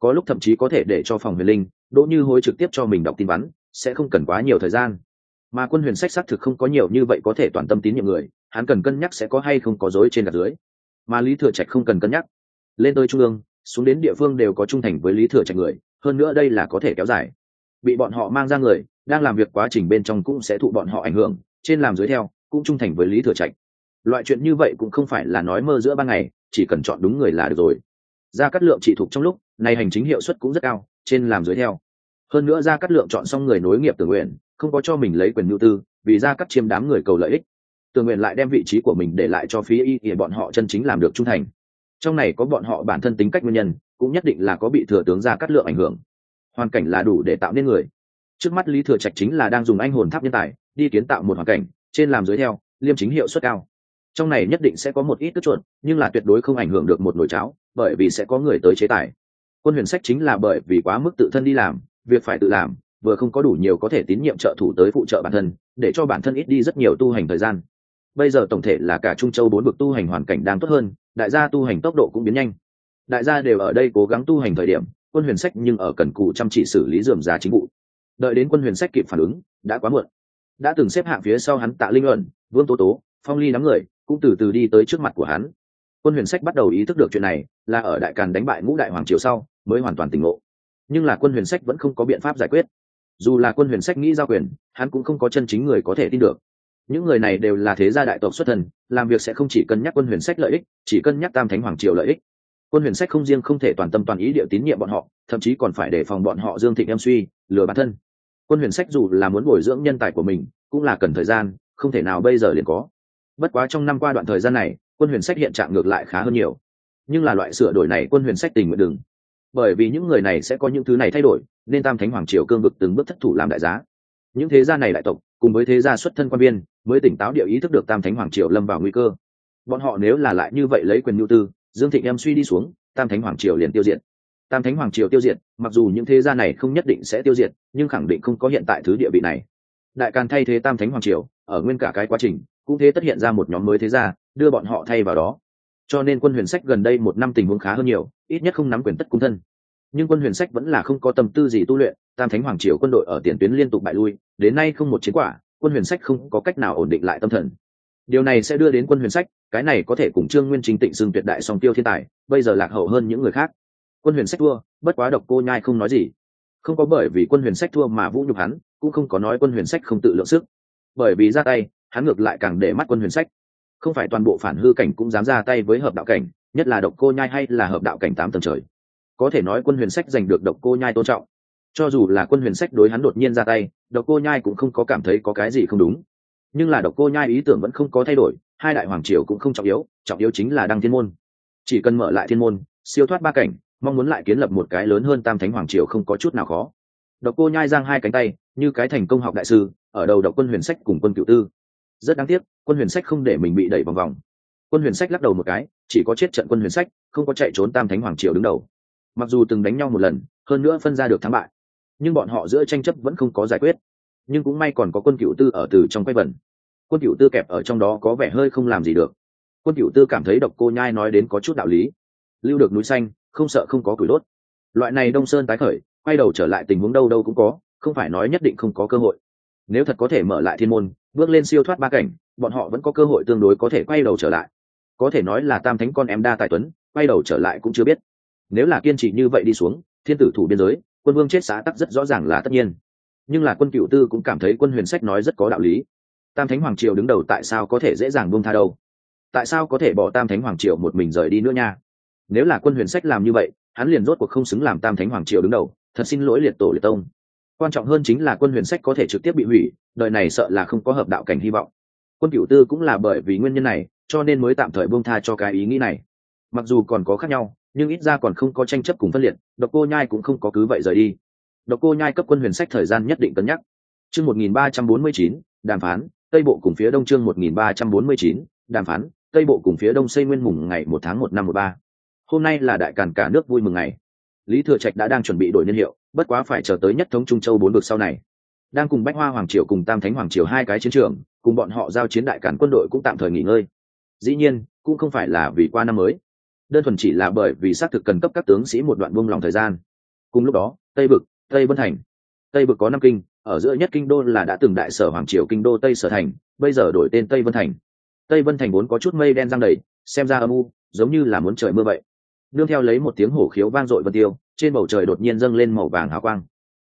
có lúc thậm chí có thể để cho phòng huyền linh, đỗ như hối trực tiếp cho mình đọc tin vắn, sẽ không cần quá nhiều thời gian. Mà quân huyền sách xác thực không có nhiều như vậy có thể toàn tâm tín nhiệm người, hắn cần cân nhắc sẽ có hay không có dối trên gạt dưới. Mà lý thừa trạch không cần cân nhắc. Lên tới trung ương, xuống đến địa phương đều có trung thành với lý thừa trạch người, hơn nữa đây là có thể kéo dài. Bị bọn họ mang ra người, đang làm việc quá trình bên trong cũng sẽ thụ bọn họ ảnh hưởng, trên làm dưới theo, cũng trung thành với lý thừa trạch. Loại chuyện như vậy cũng không phải là nói mơ giữa ban ngày, chỉ cần chọn đúng người là được rồi. Ra cắt lượng trị thuộc trong lúc này hành chính hiệu suất cũng rất cao, trên làm dưới theo. Hơn nữa ra cắt lượng chọn xong người nối nghiệp tự nguyện, không có cho mình lấy quyền nhu tư, vì ra cắt chiêm đám người cầu lợi ích. Tự nguyện lại đem vị trí của mình để lại cho phía y thì bọn họ chân chính làm được trung thành. Trong này có bọn họ bản thân tính cách nguyên nhân, cũng nhất định là có bị thừa tướng ra cắt lượng ảnh hưởng. Hoàn cảnh là đủ để tạo nên người. Trước mắt lý thừa trạch chính là đang dùng anh hồn tháp nhân tài, đi kiến tạo một hoàn cảnh, trên làm dưới theo, liêm chính hiệu suất cao. Trong này nhất định sẽ có một ít tức chuẩn nhưng là tuyệt đối không ảnh hưởng được một nồi cháo, bởi vì sẽ có người tới chế tài quân huyền sách chính là bởi vì quá mức tự thân đi làm, việc phải tự làm, vừa không có đủ nhiều có thể tín nhiệm trợ thủ tới phụ trợ bản thân, để cho bản thân ít đi rất nhiều tu hành thời gian. Bây giờ tổng thể là cả trung châu bốn vực tu hành hoàn cảnh đang tốt hơn, đại gia tu hành tốc độ cũng biến nhanh. Đại gia đều ở đây cố gắng tu hành thời điểm, quân huyền sách nhưng ở cần cù chăm chỉ xử lý dườm giá chính vụ. Đợi đến quân huyền sách kịp phản ứng, đã quá muộn. Đã từng xếp hạng phía sau hắn tạ linh luận, vương tố tố, phong ly đám người, cũng từ từ đi tới trước mặt của hắn. Quân huyền sách bắt đầu ý thức được chuyện này, là ở đại càn đánh bại ngũ đại hoàng triều sau mới hoàn toàn tỉnh ngộ. Nhưng là quân huyền sách vẫn không có biện pháp giải quyết. Dù là quân huyền sách nghĩ giao quyền, hắn cũng không có chân chính người có thể tin được. Những người này đều là thế gia đại tộc xuất thần làm việc sẽ không chỉ cân nhắc quân huyền sách lợi ích, chỉ cân nhắc tam thánh hoàng triều lợi ích. Quân huyền sách không riêng không thể toàn tâm toàn ý điệu tín nhiệm bọn họ, thậm chí còn phải đề phòng bọn họ dương thịnh em suy, lừa bản thân. Quân huyền sách dù là muốn bồi dưỡng nhân tài của mình, cũng là cần thời gian, không thể nào bây giờ liền có. Bất quá trong năm qua đoạn thời gian này, quân huyền sách hiện trạng ngược lại khá hơn nhiều. Nhưng là loại sửa đổi này quân huyền sách tình nguyện đừng bởi vì những người này sẽ có những thứ này thay đổi, nên tam thánh hoàng triều cương vực từng bước thất thủ làm đại giá. Những thế gia này đại tộc, cùng với thế gia xuất thân quan biên mới tỉnh táo địa ý thức được tam thánh hoàng triều lâm vào nguy cơ. Bọn họ nếu là lại như vậy lấy quyền nhu tư, dương thịnh em suy đi xuống, tam thánh hoàng triều liền tiêu diệt. Tam thánh hoàng triều tiêu diệt, mặc dù những thế gia này không nhất định sẽ tiêu diệt, nhưng khẳng định không có hiện tại thứ địa vị này. Đại càn thay thế tam thánh hoàng triều, ở nguyên cả cái quá trình, cũng thế tất hiện ra một nhóm mới thế gia, đưa bọn họ thay vào đó cho nên quân huyền sách gần đây một năm tình huống khá hơn nhiều, ít nhất không nắm quyền tất cung thân. Nhưng quân huyền sách vẫn là không có tâm tư gì tu luyện, tam thánh hoàng triều quân đội ở tiền tuyến liên tục bại lui, đến nay không một chiến quả, quân huyền sách không có cách nào ổn định lại tâm thần. Điều này sẽ đưa đến quân huyền sách, cái này có thể cùng trương nguyên chính tịnh xưng tuyệt đại song tiêu thiên tài, bây giờ lạc hậu hơn những người khác. Quân huyền sách thua, bất quá độc cô nhai không nói gì. Không có bởi vì quân huyền sách thua mà vũ nhục hắn, cũng không có nói quân huyền sách không tự lượng sức. Bởi vì ra tay, hắn ngược lại càng để mắt quân huyền sách không phải toàn bộ phản hư cảnh cũng dám ra tay với hợp đạo cảnh, nhất là độc cô nhai hay là hợp đạo cảnh tám tầng trời. Có thể nói quân huyền sách giành được độc cô nhai tôn trọng. Cho dù là quân huyền sách đối hắn đột nhiên ra tay, độc cô nhai cũng không có cảm thấy có cái gì không đúng. Nhưng là độc cô nhai ý tưởng vẫn không có thay đổi, hai đại hoàng triều cũng không trọng yếu trọng yếu chính là đăng thiên môn. Chỉ cần mở lại thiên môn, siêu thoát ba cảnh, mong muốn lại kiến lập một cái lớn hơn tam thánh hoàng triều không có chút nào khó. Độc cô nhai giang hai cánh tay, như cái thành công học đại sư, ở đầu độc quân huyền sách cùng quân cựu tư rất đáng tiếc, quân huyền sách không để mình bị đẩy vòng vòng. Quân huyền sách lắc đầu một cái, chỉ có chết trận quân huyền sách, không có chạy trốn tam thánh hoàng triều đứng đầu. Mặc dù từng đánh nhau một lần, hơn nữa phân ra được thắng bại, nhưng bọn họ giữa tranh chấp vẫn không có giải quyết. Nhưng cũng may còn có quân cựu tư ở từ trong quay vần. Quân cựu tư kẹp ở trong đó có vẻ hơi không làm gì được. Quân cựu tư cảm thấy độc cô nhai nói đến có chút đạo lý. Lưu được núi xanh, không sợ không có củi đốt. Loại này đông sơn tái khởi, quay đầu trở lại tình huống đâu đâu cũng có, không phải nói nhất định không có cơ hội nếu thật có thể mở lại thiên môn, bước lên siêu thoát ba cảnh, bọn họ vẫn có cơ hội tương đối có thể quay đầu trở lại. Có thể nói là tam thánh con em đa tài tuấn, quay đầu trở lại cũng chưa biết. Nếu là kiên trì như vậy đi xuống, thiên tử thủ biên giới, quân vương chết xã tắc rất rõ ràng là tất nhiên. Nhưng là quân cựu tư cũng cảm thấy quân huyền sách nói rất có đạo lý. Tam thánh hoàng triều đứng đầu tại sao có thể dễ dàng buông tha đâu? Tại sao có thể bỏ tam thánh hoàng triều một mình rời đi nữa nha? Nếu là quân huyền sách làm như vậy, hắn liền rốt cuộc không xứng làm tam thánh hoàng triều đứng đầu, thật xin lỗi liệt tổ liệt tông quan trọng hơn chính là quân huyền sách có thể trực tiếp bị hủy, đời này sợ là không có hợp đạo cảnh hy vọng. Quân cửu tư cũng là bởi vì nguyên nhân này, cho nên mới tạm thời buông tha cho cái ý nghĩ này. Mặc dù còn có khác nhau, nhưng ít ra còn không có tranh chấp cùng phân liệt, độc cô nhai cũng không có cứ vậy rời đi. Độc cô nhai cấp quân huyền sách thời gian nhất định cân nhắc. Chương một nghìn ba trăm bốn mươi chín, đàm phán, tây bộ cùng phía đông chương một nghìn ba trăm bốn mươi chín, đàm phán, tây bộ cùng phía đông xây nguyên mùng ngày một tháng một năm một ba. Hôm nay là đại càn cả nước vui mừng ngày. Lý thừa trạch đã đang chuẩn bị đổi niên hiệu bất quá phải chờ tới nhất thống trung châu bốn vực sau này. Đang cùng bách hoa hoàng triều cùng tam thánh hoàng triều hai cái chiến trường, cùng bọn họ giao chiến đại cản quân đội cũng tạm thời nghỉ ngơi. Dĩ nhiên, cũng không phải là vì qua năm mới. Đơn thuần chỉ là bởi vì xác thực cần cấp các tướng sĩ một đoạn buông lòng thời gian. Cùng lúc đó, tây bực tây vân thành. Tây bực có năm kinh, ở giữa nhất kinh đô là đã từng đại sở hoàng triều kinh đô tây sở thành, bây giờ đổi tên tây vân thành. Tây vân thành vốn có chút mây đen răng đầy, xem ra âm u, giống như là muốn trời mưa vậy. Nương theo lấy một tiếng hổ khiếu vang dội vân tiêu trên bầu trời đột nhiên dâng lên màu vàng hào quang.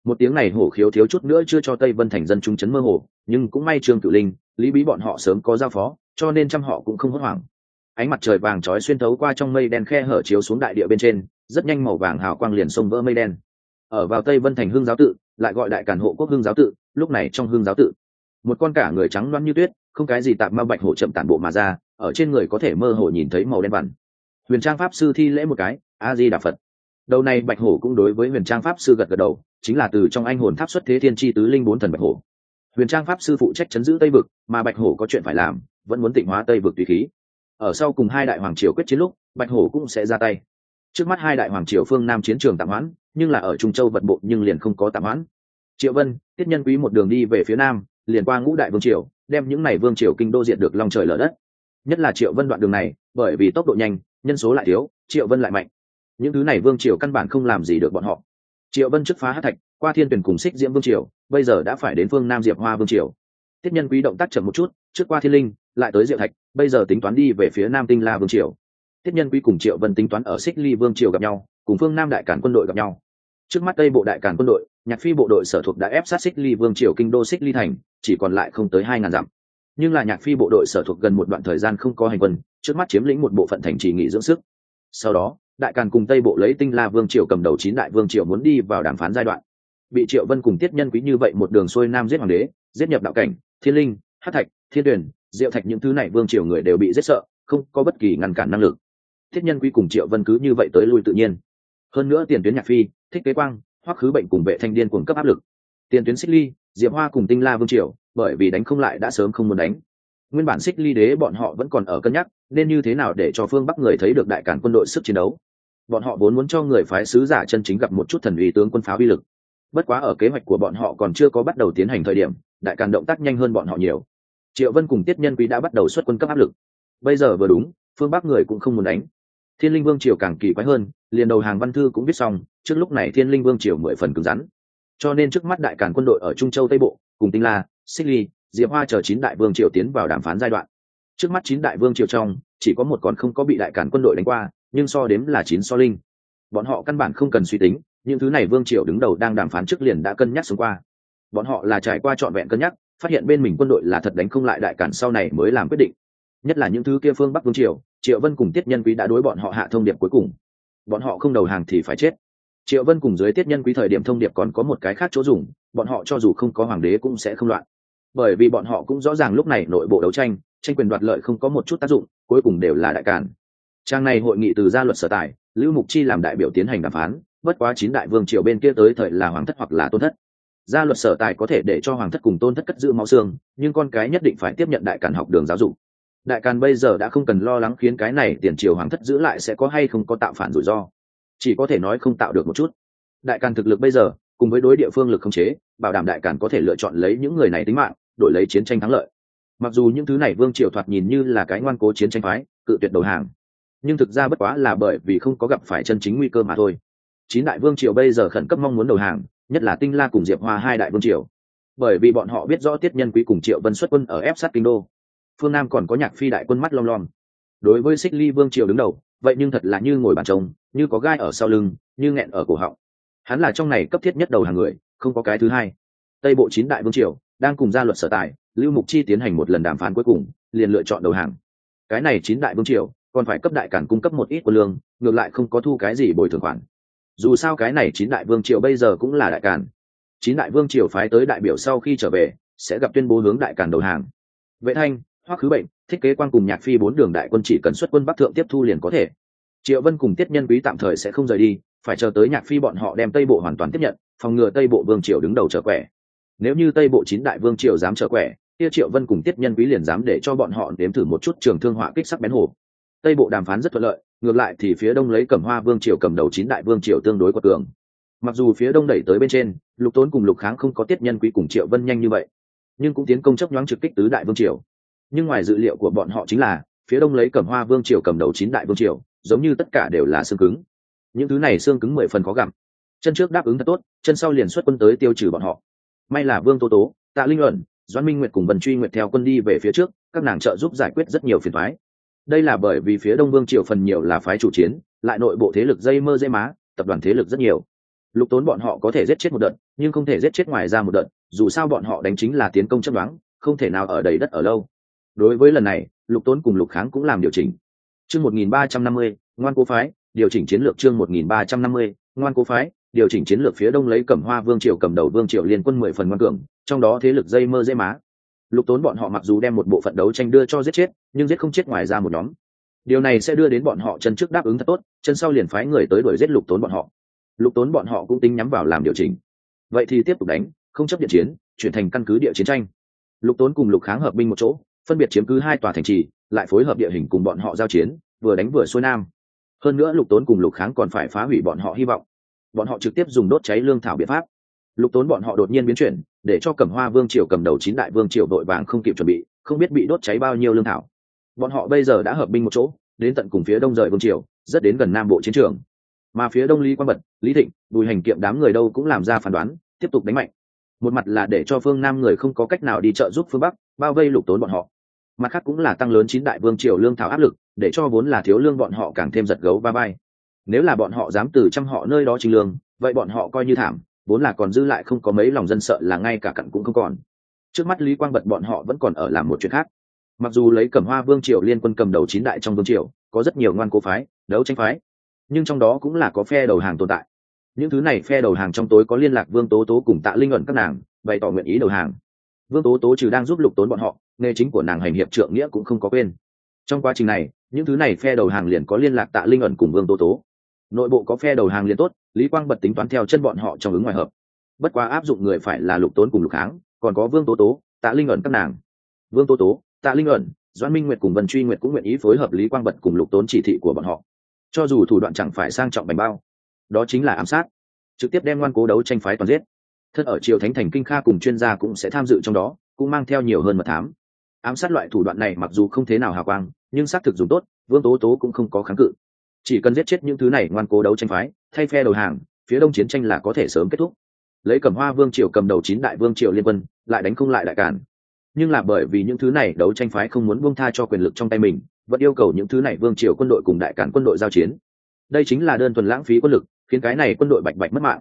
Một tiếng này hổ khiếu thiếu chút nữa chưa cho tây vân thành dân trung chấn mơ hồ, nhưng cũng may trương cửu linh, lý bí bọn họ sớm có giao phó, cho nên trăm họ cũng không hốt hoảng. Ánh mặt trời vàng trói xuyên thấu qua trong mây đen khe hở chiếu xuống đại địa bên trên, rất nhanh màu vàng hào quang liền xông vỡ mây đen. Ở vào tây vân thành hương giáo tự, lại gọi đại cản hộ quốc hương giáo tự, lúc này trong hương giáo tự, một con cả người trắng loăn như tuyết, không cái gì tạm ma bạch hổ chậm tản bộ mà ra, ở trên người có thể mơ hồ nhìn thấy màu đen vằn. Huyền trang pháp sư thi lễ một cái, a di đà phật đầu này bạch hổ cũng đối với huyền trang pháp sư gật gật đầu, chính là từ trong anh hồn tháp xuất thế thiên tri tứ linh bốn thần bạch hổ. Huyền trang pháp sư phụ trách chấn giữ tây vực, mà bạch hổ có chuyện phải làm, vẫn muốn tịnh hóa tây vực tùy khí. Ở sau cùng hai đại hoàng triều quyết chiến lúc, bạch hổ cũng sẽ ra tay. Trước mắt hai đại hoàng triều phương nam chiến trường tạm hoãn, nhưng là ở trung châu vật bộ nhưng liền không có tạm hoãn. Triệu vân, tiết nhân quý một đường đi về phía nam, liền qua ngũ đại vương triều, đem những này vương triều kinh đô diện được long trời lở đất. Nhất là triệu vân đoạn đường này, bởi vì tốc độ nhanh, nhân số lại thiếu, triệu vân lại mạnh những thứ này vương triều căn bản không làm gì được bọn họ. Triệu vân chức phá hát thạch, qua thiên tuyển cùng xích diễm vương triều, bây giờ đã phải đến phương nam diệp hoa vương triều. Tiết nhân quý động tác chậm một chút, trước qua thiên linh, lại tới diệu thạch, bây giờ tính toán đi về phía nam tinh la vương triều. Tiết nhân quý cùng triệu vân tính toán ở xích ly vương triều gặp nhau, cùng phương nam đại cản quân đội gặp nhau. Trước mắt tây bộ đại cản quân đội, nhạc phi bộ đội sở thuộc đã ép sát xích ly vương triều kinh đô xích ly thành, chỉ còn lại không tới hai ngàn dặm. Nhưng là nhạc phi bộ đội sở thuộc gần một đoạn thời gian không có hành quân, trước mắt chiếm lĩnh một bộ phận thành trì nghỉ dưỡng sức. Sau đó đại càn cùng tây bộ lấy tinh la vương triều cầm đầu chín đại vương triều muốn đi vào đàm phán giai đoạn. Bị triệu vân cùng tiết nhân quý như vậy một đường xuôi nam giết hoàng đế, giết nhập đạo cảnh, thiên linh, hát thạch, thiên tuyển, diệu thạch những thứ này vương triều người đều bị giết sợ, không có bất kỳ ngăn cản năng lực. Thiết nhân quý cùng triệu vân cứ như vậy tới lui tự nhiên. Hơn nữa tiền tuyến nhạc phi, thích kế quang, hoắc khứ bệnh cùng vệ thanh điên cuồng cấp áp lực. Tiền tuyến xích ly, diệp hoa cùng tinh la vương triều, bởi vì đánh không lại đã sớm không muốn đánh. Nguyên bản xích ly đế bọn họ vẫn còn ở cân nhắc, nên như thế nào để cho phương bắc người thấy được đại cản quân đội sức chiến đấu? Bọn họ vốn muốn cho người phái sứ giả chân chính gặp một chút thần uy tướng quân pháo uy lực. Bất quá ở kế hoạch của bọn họ còn chưa có bắt đầu tiến hành thời điểm, đại càn động tác nhanh hơn bọn họ nhiều. Triệu vân cùng tiết nhân quý đã bắt đầu xuất quân cấp áp lực. Bây giờ vừa đúng, phương bắc người cũng không muốn đánh. Thiên linh vương triều càng kỳ quái hơn, liền đầu hàng văn thư cũng viết xong, trước lúc này thiên linh vương triều mười phần cứng rắn. Cho nên trước mắt đại càn quân đội ở trung châu tây bộ, cùng tinh la, xích ly, diệp hoa chờ chín đại vương triều tiến vào đàm phán giai đoạn. Trước mắt chín đại vương triều trong, chỉ có một còn không có bị đại càn quân đội đánh qua nhưng so đếm là chín so linh. Bọn họ căn bản không cần suy tính, những thứ này vương triều đứng đầu đang đàm phán trước liền đã cân nhắc xuống qua. Bọn họ là trải qua trọn vẹn cân nhắc, phát hiện bên mình quân đội là thật đánh không lại đại cản sau này mới làm quyết định. Nhất là những thứ kia phương bắc vương triều, triệu vân cùng tiết nhân quý đã đối bọn họ hạ thông điệp cuối cùng. Bọn họ không đầu hàng thì phải chết. Triệu vân cùng dưới tiết nhân quý thời điểm thông điệp còn có một cái khác chỗ dùng, bọn họ cho dù không có hoàng đế cũng sẽ không loạn. Bởi vì bọn họ cũng rõ ràng lúc này nội bộ đấu tranh tranh quyền đoạt lợi không có một chút tác dụng, cuối cùng đều là đại cản trang này hội nghị từ gia luật sở tài lưu mục chi làm đại biểu tiến hành đàm phán, bất quá chín đại vương triều bên kia tới thời là hoàng thất hoặc là tôn thất. Gia luật sở tài có thể để cho hoàng thất cùng tôn thất cất giữ máu xương, nhưng con cái nhất định phải tiếp nhận đại càn học đường giáo dục. Đại càn bây giờ đã không cần lo lắng khiến cái này tiền triều hoàng thất giữ lại sẽ có hay không có tạo phản rủi ro. Chỉ có thể nói không tạo được một chút. Đại càn thực lực bây giờ, cùng với đối địa phương lực không chế, bảo đảm đại càn có thể lựa chọn lấy những người này tính mạng, đổi lấy chiến tranh thắng lợi. Mặc dù những thứ này vương triều thoạt nhìn như là cái ngoan cố chiến tranh phái, cự tuyệt đầu hàng nhưng thực ra bất quá là bởi vì không có gặp phải chân chính nguy cơ mà thôi. Chín đại vương triều bây giờ khẩn cấp mong muốn đầu hàng, nhất là tinh la cùng diệp hoa hai đại vương triều. Bởi vì bọn họ biết rõ tiết nhân quý cùng triệu vân xuất quân ở ép sát kinh đô. Phương nam còn có nhạc phi đại quân mắt lom lom. Đối với xích ly vương triều đứng đầu, vậy nhưng thật là như ngồi bàn trông như có gai ở sau lưng, như nghẹn ở cổ họng. Hắn là trong này cấp thiết nhất đầu hàng người, không có cái thứ hai. Tây bộ chín đại vương triều đang cùng ra luật sở tài, lưu mục chi tiến hành một lần đàm phán cuối cùng, liền lựa chọn đầu hàng. Cái này chín đại vương triều còn phải cấp đại cản cung cấp một ít quân lương, ngược lại không có thu cái gì bồi thường khoản. Dù sao cái này chín đại vương triều bây giờ cũng là đại cản. Chín đại vương triều phái tới đại biểu sau khi trở về, sẽ gặp tuyên bố hướng đại cản đầu hàng. Vệ thanh, hoắc khứ bệnh thiết kế quan cùng nhạc phi bốn đường đại quân chỉ cần xuất quân bắc thượng tiếp thu liền có thể. Triệu vân cùng tiết nhân quý tạm thời sẽ không rời đi, phải chờ tới nhạc phi bọn họ đem tây bộ hoàn toàn tiếp nhận, phòng ngừa tây bộ vương triều đứng đầu trở quẻ. Nếu như tây bộ chín đại vương triều dám trở quẻ, kia triệu vân cùng tiết nhân quý liền dám để cho bọn họ nếm thử một chút trường thương họa kích sắc bén hồ tây bộ đàm phán rất thuận lợi, ngược lại thì phía đông lấy cẩm hoa vương triều cầm đầu chín đại vương triều tương đối quật cường. Mặc dù phía đông đẩy tới bên trên, lục tốn cùng lục kháng không có tiết nhân quý cùng triệu vân nhanh như vậy, nhưng cũng tiến công chấp nhoáng trực kích tứ đại vương triều. Nhưng ngoài dự liệu của bọn họ chính là, phía đông lấy cẩm hoa vương triều cầm đầu chín đại vương triều, giống như tất cả đều là xương cứng. Những thứ này xương cứng mười phần khó gặm. Chân trước đáp ứng thật tốt, chân sau liền xuất quân tới tiêu trừ bọn họ. May là vương tô tố, tạ linh luận, doãn minh nguyệt cùng vần truy nguyệt theo quân đi về phía trước, các nàng trợ giúp giải quyết rất nhiều phiền thoái đây là bởi vì phía đông vương triều phần nhiều là phái chủ chiến, lại nội bộ thế lực dây mơ dây má, tập đoàn thế lực rất nhiều. Lục tốn bọn họ có thể giết chết một đợt, nhưng không thể giết chết ngoài ra một đợt, dù sao bọn họ đánh chính là tiến công chấp đoán, không thể nào ở đầy đất ở lâu. Đối với lần này, lục tốn cùng lục kháng cũng làm điều chỉnh. Chương một nghìn ba trăm năm mươi, ngoan cố phái, điều chỉnh chiến lược chương một nghìn ba trăm năm mươi, ngoan cố phái, điều chỉnh chiến lược phía đông lấy cẩm hoa vương triều cầm đầu vương triều liên quân mười phần ngoan cường, trong đó thế lực dây mơ dây má lục tốn bọn họ mặc dù đem một bộ phận đấu tranh đưa cho giết chết, nhưng giết không chết ngoài ra một nhóm. Điều này sẽ đưa đến bọn họ chân trước đáp ứng thật tốt, chân sau liền phái người tới đuổi giết lục tốn bọn họ. Lục tốn bọn họ cũng tính nhắm vào làm điều chỉnh. Vậy thì tiếp tục đánh, không chấp nhận chiến, chuyển thành căn cứ địa chiến tranh. Lục tốn cùng lục kháng hợp binh một chỗ, phân biệt chiếm cứ hai tòa thành trì, lại phối hợp địa hình cùng bọn họ giao chiến, vừa đánh vừa xuôi nam. Hơn nữa lục tốn cùng lục kháng còn phải phá hủy bọn họ hy vọng. Bọn họ trực tiếp dùng đốt cháy lương thảo biện pháp lục tốn bọn họ đột nhiên biến chuyển, để cho cẩm hoa vương triều cầm đầu chín đại vương triều đội vàng không kịp chuẩn bị, không biết bị đốt cháy bao nhiêu lương thảo. Bọn họ bây giờ đã hợp binh một chỗ, đến tận cùng phía đông rời vương triều, rất đến gần nam bộ chiến trường. Mà phía đông lý quang bật, lý thịnh, bùi hành kiệm đám người đâu cũng làm ra phán đoán, tiếp tục đánh mạnh. Một mặt là để cho phương nam người không có cách nào đi trợ giúp phương bắc, bao vây lục tốn bọn họ. Mặt khác cũng là tăng lớn chín đại vương triều lương thảo áp lực, để cho vốn là thiếu lương bọn họ càng thêm giật gấu ba bay nếu là bọn họ dám từ trăm họ nơi đó trình lương, vậy bọn họ coi như thảm vốn là còn dư lại không có mấy lòng dân sợ là ngay cả cặn cũng không còn. Trước mắt lý quang bật bọn họ vẫn còn ở làm một chuyện khác. Mặc dù lấy cẩm hoa vương triều liên quân cầm đầu chín đại trong vương triều, có rất nhiều ngoan cố phái, đấu tranh phái, nhưng trong đó cũng là có phe đầu hàng tồn tại. Những thứ này phe đầu hàng trong tối có liên lạc vương tố tố cùng tạ linh ẩn các nàng, bày tỏ nguyện ý đầu hàng. Vương tố tố trừ đang giúp lục tốn bọn họ, nghề chính của nàng hành hiệp trượng nghĩa cũng không có quên. Trong quá trình này, những thứ này phe đầu hàng liền có liên lạc tạ linh ẩn cùng vương tố tố nội bộ có phe đầu hàng liền tốt, lý quang bật tính toán theo chân bọn họ trong ứng ngoài hợp. Bất quá áp dụng người phải là lục tốn cùng lục kháng, còn có vương tố tố, tạ linh ẩn các nàng. Vương tố tố, tạ linh ẩn, doãn minh nguyệt cùng vân truy nguyệt cũng nguyện ý phối hợp lý quang bật cùng lục tốn chỉ thị của bọn họ. Cho dù thủ đoạn chẳng phải sang trọng bành bao, đó chính là ám sát. Trực tiếp đem ngoan cố đấu tranh phái toàn giết. Thân ở triều thánh thành kinh kha cùng chuyên gia cũng sẽ tham dự trong đó, cũng mang theo nhiều hơn mật thám. Ám sát loại thủ đoạn này mặc dù không thế nào hào quang, nhưng xác thực dùng tốt, vương tố tố cũng không có kháng cự chỉ cần giết chết những thứ này ngoan cố đấu tranh phái, thay phe đầu hàng, phía đông chiến tranh là có thể sớm kết thúc. Lấy cầm hoa vương triều cầm đầu chín đại vương triều liên quân, lại đánh không lại đại cản. Nhưng là bởi vì những thứ này đấu tranh phái không muốn buông tha cho quyền lực trong tay mình, vẫn yêu cầu những thứ này vương triều quân đội cùng đại cản quân đội giao chiến. Đây chính là đơn thuần lãng phí quân lực, khiến cái này quân đội bạch bạch mất mạng.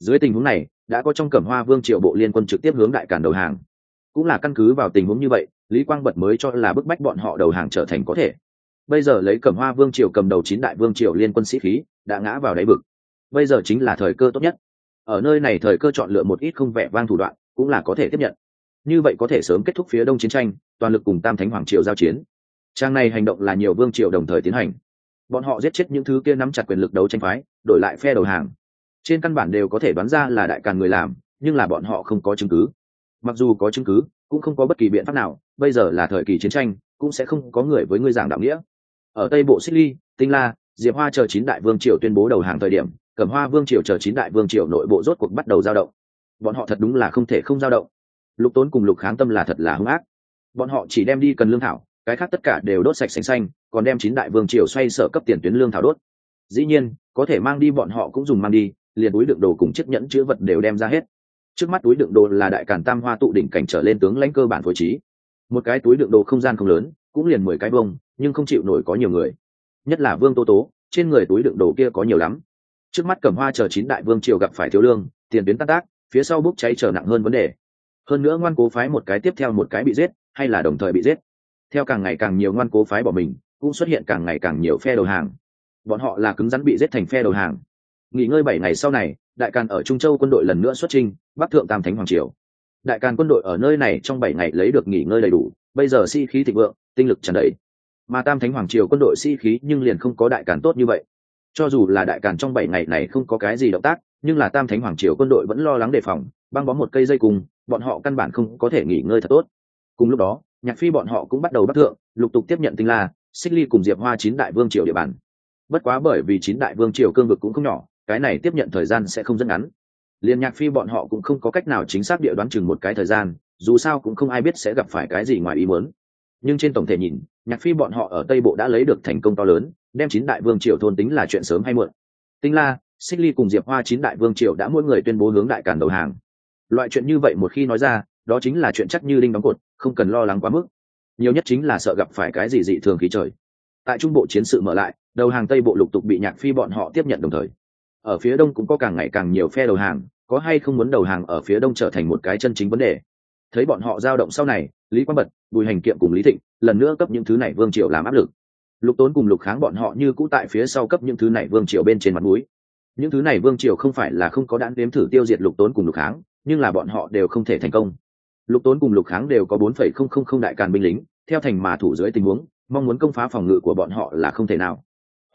Dưới tình huống này, đã có trong cẩm hoa vương triều bộ liên quân trực tiếp hướng đại cản đầu hàng. Cũng là căn cứ vào tình huống như vậy, lý quang bật mới cho là bức bách bọn họ đầu hàng trở thành có thể bây giờ lấy cẩm hoa vương triều cầm đầu chín đại vương triều liên quân sĩ khí, đã ngã vào đáy vực. Bây giờ chính là thời cơ tốt nhất. Ở nơi này thời cơ chọn lựa một ít không vẻ vang thủ đoạn, cũng là có thể tiếp nhận. Như vậy có thể sớm kết thúc phía đông chiến tranh, toàn lực cùng tam thánh hoàng triều giao chiến. Trang này hành động là nhiều vương triều đồng thời tiến hành. Bọn họ giết chết những thứ kia nắm chặt quyền lực đấu tranh phái, đổi lại phe đầu hàng. Trên căn bản đều có thể đoán ra là đại càn người làm, nhưng là bọn họ không có chứng cứ. Mặc dù có chứng cứ, cũng không có bất kỳ biện pháp nào, bây giờ là thời kỳ chiến tranh, cũng sẽ không có người với ngươi giảng đạo nghĩa ở tây bộ xích ly, tinh la, diệp hoa chờ chín đại vương triều tuyên bố đầu hàng thời điểm, cẩm hoa vương triều chờ chín đại vương triều nội bộ rốt cuộc bắt đầu giao động. Bọn họ thật đúng là không thể không giao động. Lục tốn cùng lục kháng tâm là thật là hung ác. Bọn họ chỉ đem đi cần lương thảo, cái khác tất cả đều đốt sạch xanh xanh, còn đem chín đại vương triều xoay sở cấp tiền tuyến lương thảo đốt. Dĩ nhiên, có thể mang đi bọn họ cũng dùng mang đi, liền túi đựng đồ cùng chiếc nhẫn chữ vật đều đem ra hết. Trước mắt túi đựng đồ là đại càn tam hoa tụ đỉnh cảnh trở lên tướng lãnh cơ bản phối trí. Một cái túi đựng đồ không gian không lớn cũng liền mười cái bông nhưng không chịu nổi có nhiều người. Nhất là vương tô tố, trên người túi đựng đồ kia có nhiều lắm. Trước mắt cầm hoa chờ chín đại vương triều gặp phải thiếu lương, tiền tuyến tan tác, phía sau bốc cháy trở nặng hơn vấn đề. Hơn nữa ngoan cố phái một cái tiếp theo một cái bị giết, hay là đồng thời bị giết. Theo càng ngày càng nhiều ngoan cố phái bỏ mình, cũng xuất hiện càng ngày càng nhiều phe đầu hàng. Bọn họ là cứng rắn bị giết thành phe đầu hàng. Nghỉ ngơi bảy ngày sau này, đại càn ở trung châu quân đội lần nữa xuất trinh bắc thượng tam thánh hoàng triều. Đại càn quân đội ở nơi này trong bảy ngày lấy được nghỉ ngơi đầy đủ, bây giờ si khí thịnh vượng tinh lực tràn đầy. Mà tam thánh hoàng triều quân đội si khí nhưng liền không có đại càn tốt như vậy. Cho dù là đại càn trong bảy ngày này không có cái gì động tác, nhưng là tam thánh hoàng triều quân đội vẫn lo lắng đề phòng, băng bó một cây dây cùng, bọn họ căn bản không có thể nghỉ ngơi thật tốt. Cùng lúc đó, nhạc phi bọn họ cũng bắt đầu bắt thượng, lục tục tiếp nhận tinh la, xích ly cùng diệp hoa chín đại vương triều địa bàn. Bất quá bởi vì chín đại vương triều cương vực cũng không nhỏ, cái này tiếp nhận thời gian sẽ không rất ngắn. Liền nhạc phi bọn họ cũng không có cách nào chính xác địa đoán chừng một cái thời gian, dù sao cũng không ai biết sẽ gặp phải cái gì ngoài ý muốn nhưng trên tổng thể nhìn, nhạc phi bọn họ ở tây bộ đã lấy được thành công to lớn, đem chín đại vương triều thôn tính là chuyện sớm hay muộn. Tinh la, xích ly cùng diệp hoa chín đại vương triều đã mỗi người tuyên bố hướng đại càn đầu hàng. Loại chuyện như vậy một khi nói ra, đó chính là chuyện chắc như linh đóng cột, không cần lo lắng quá mức. Nhiều nhất chính là sợ gặp phải cái gì dị thường khí trời. Tại trung bộ chiến sự mở lại, đầu hàng tây bộ lục tục bị nhạc phi bọn họ tiếp nhận đồng thời. Ở phía đông cũng có càng ngày càng nhiều phe đầu hàng, có hay không muốn đầu hàng ở phía đông trở thành một cái chân chính vấn đề. Thấy bọn họ dao động sau này lý quang bật, bùi hành kiệm cùng lý thịnh, lần nữa cấp những thứ này vương triều làm áp lực. Lục tốn cùng lục kháng bọn họ như cũ tại phía sau cấp những thứ này vương triều bên trên mặt núi những thứ này vương triều không phải là không có đạn đếm thử tiêu diệt lục tốn cùng lục kháng, nhưng là bọn họ đều không thể thành công. Lục tốn cùng lục kháng đều có bốn phẩy không không không đại càn binh lính, theo thành mà thủ dưới tình huống, mong muốn công phá phòng ngự của bọn họ là không thể nào.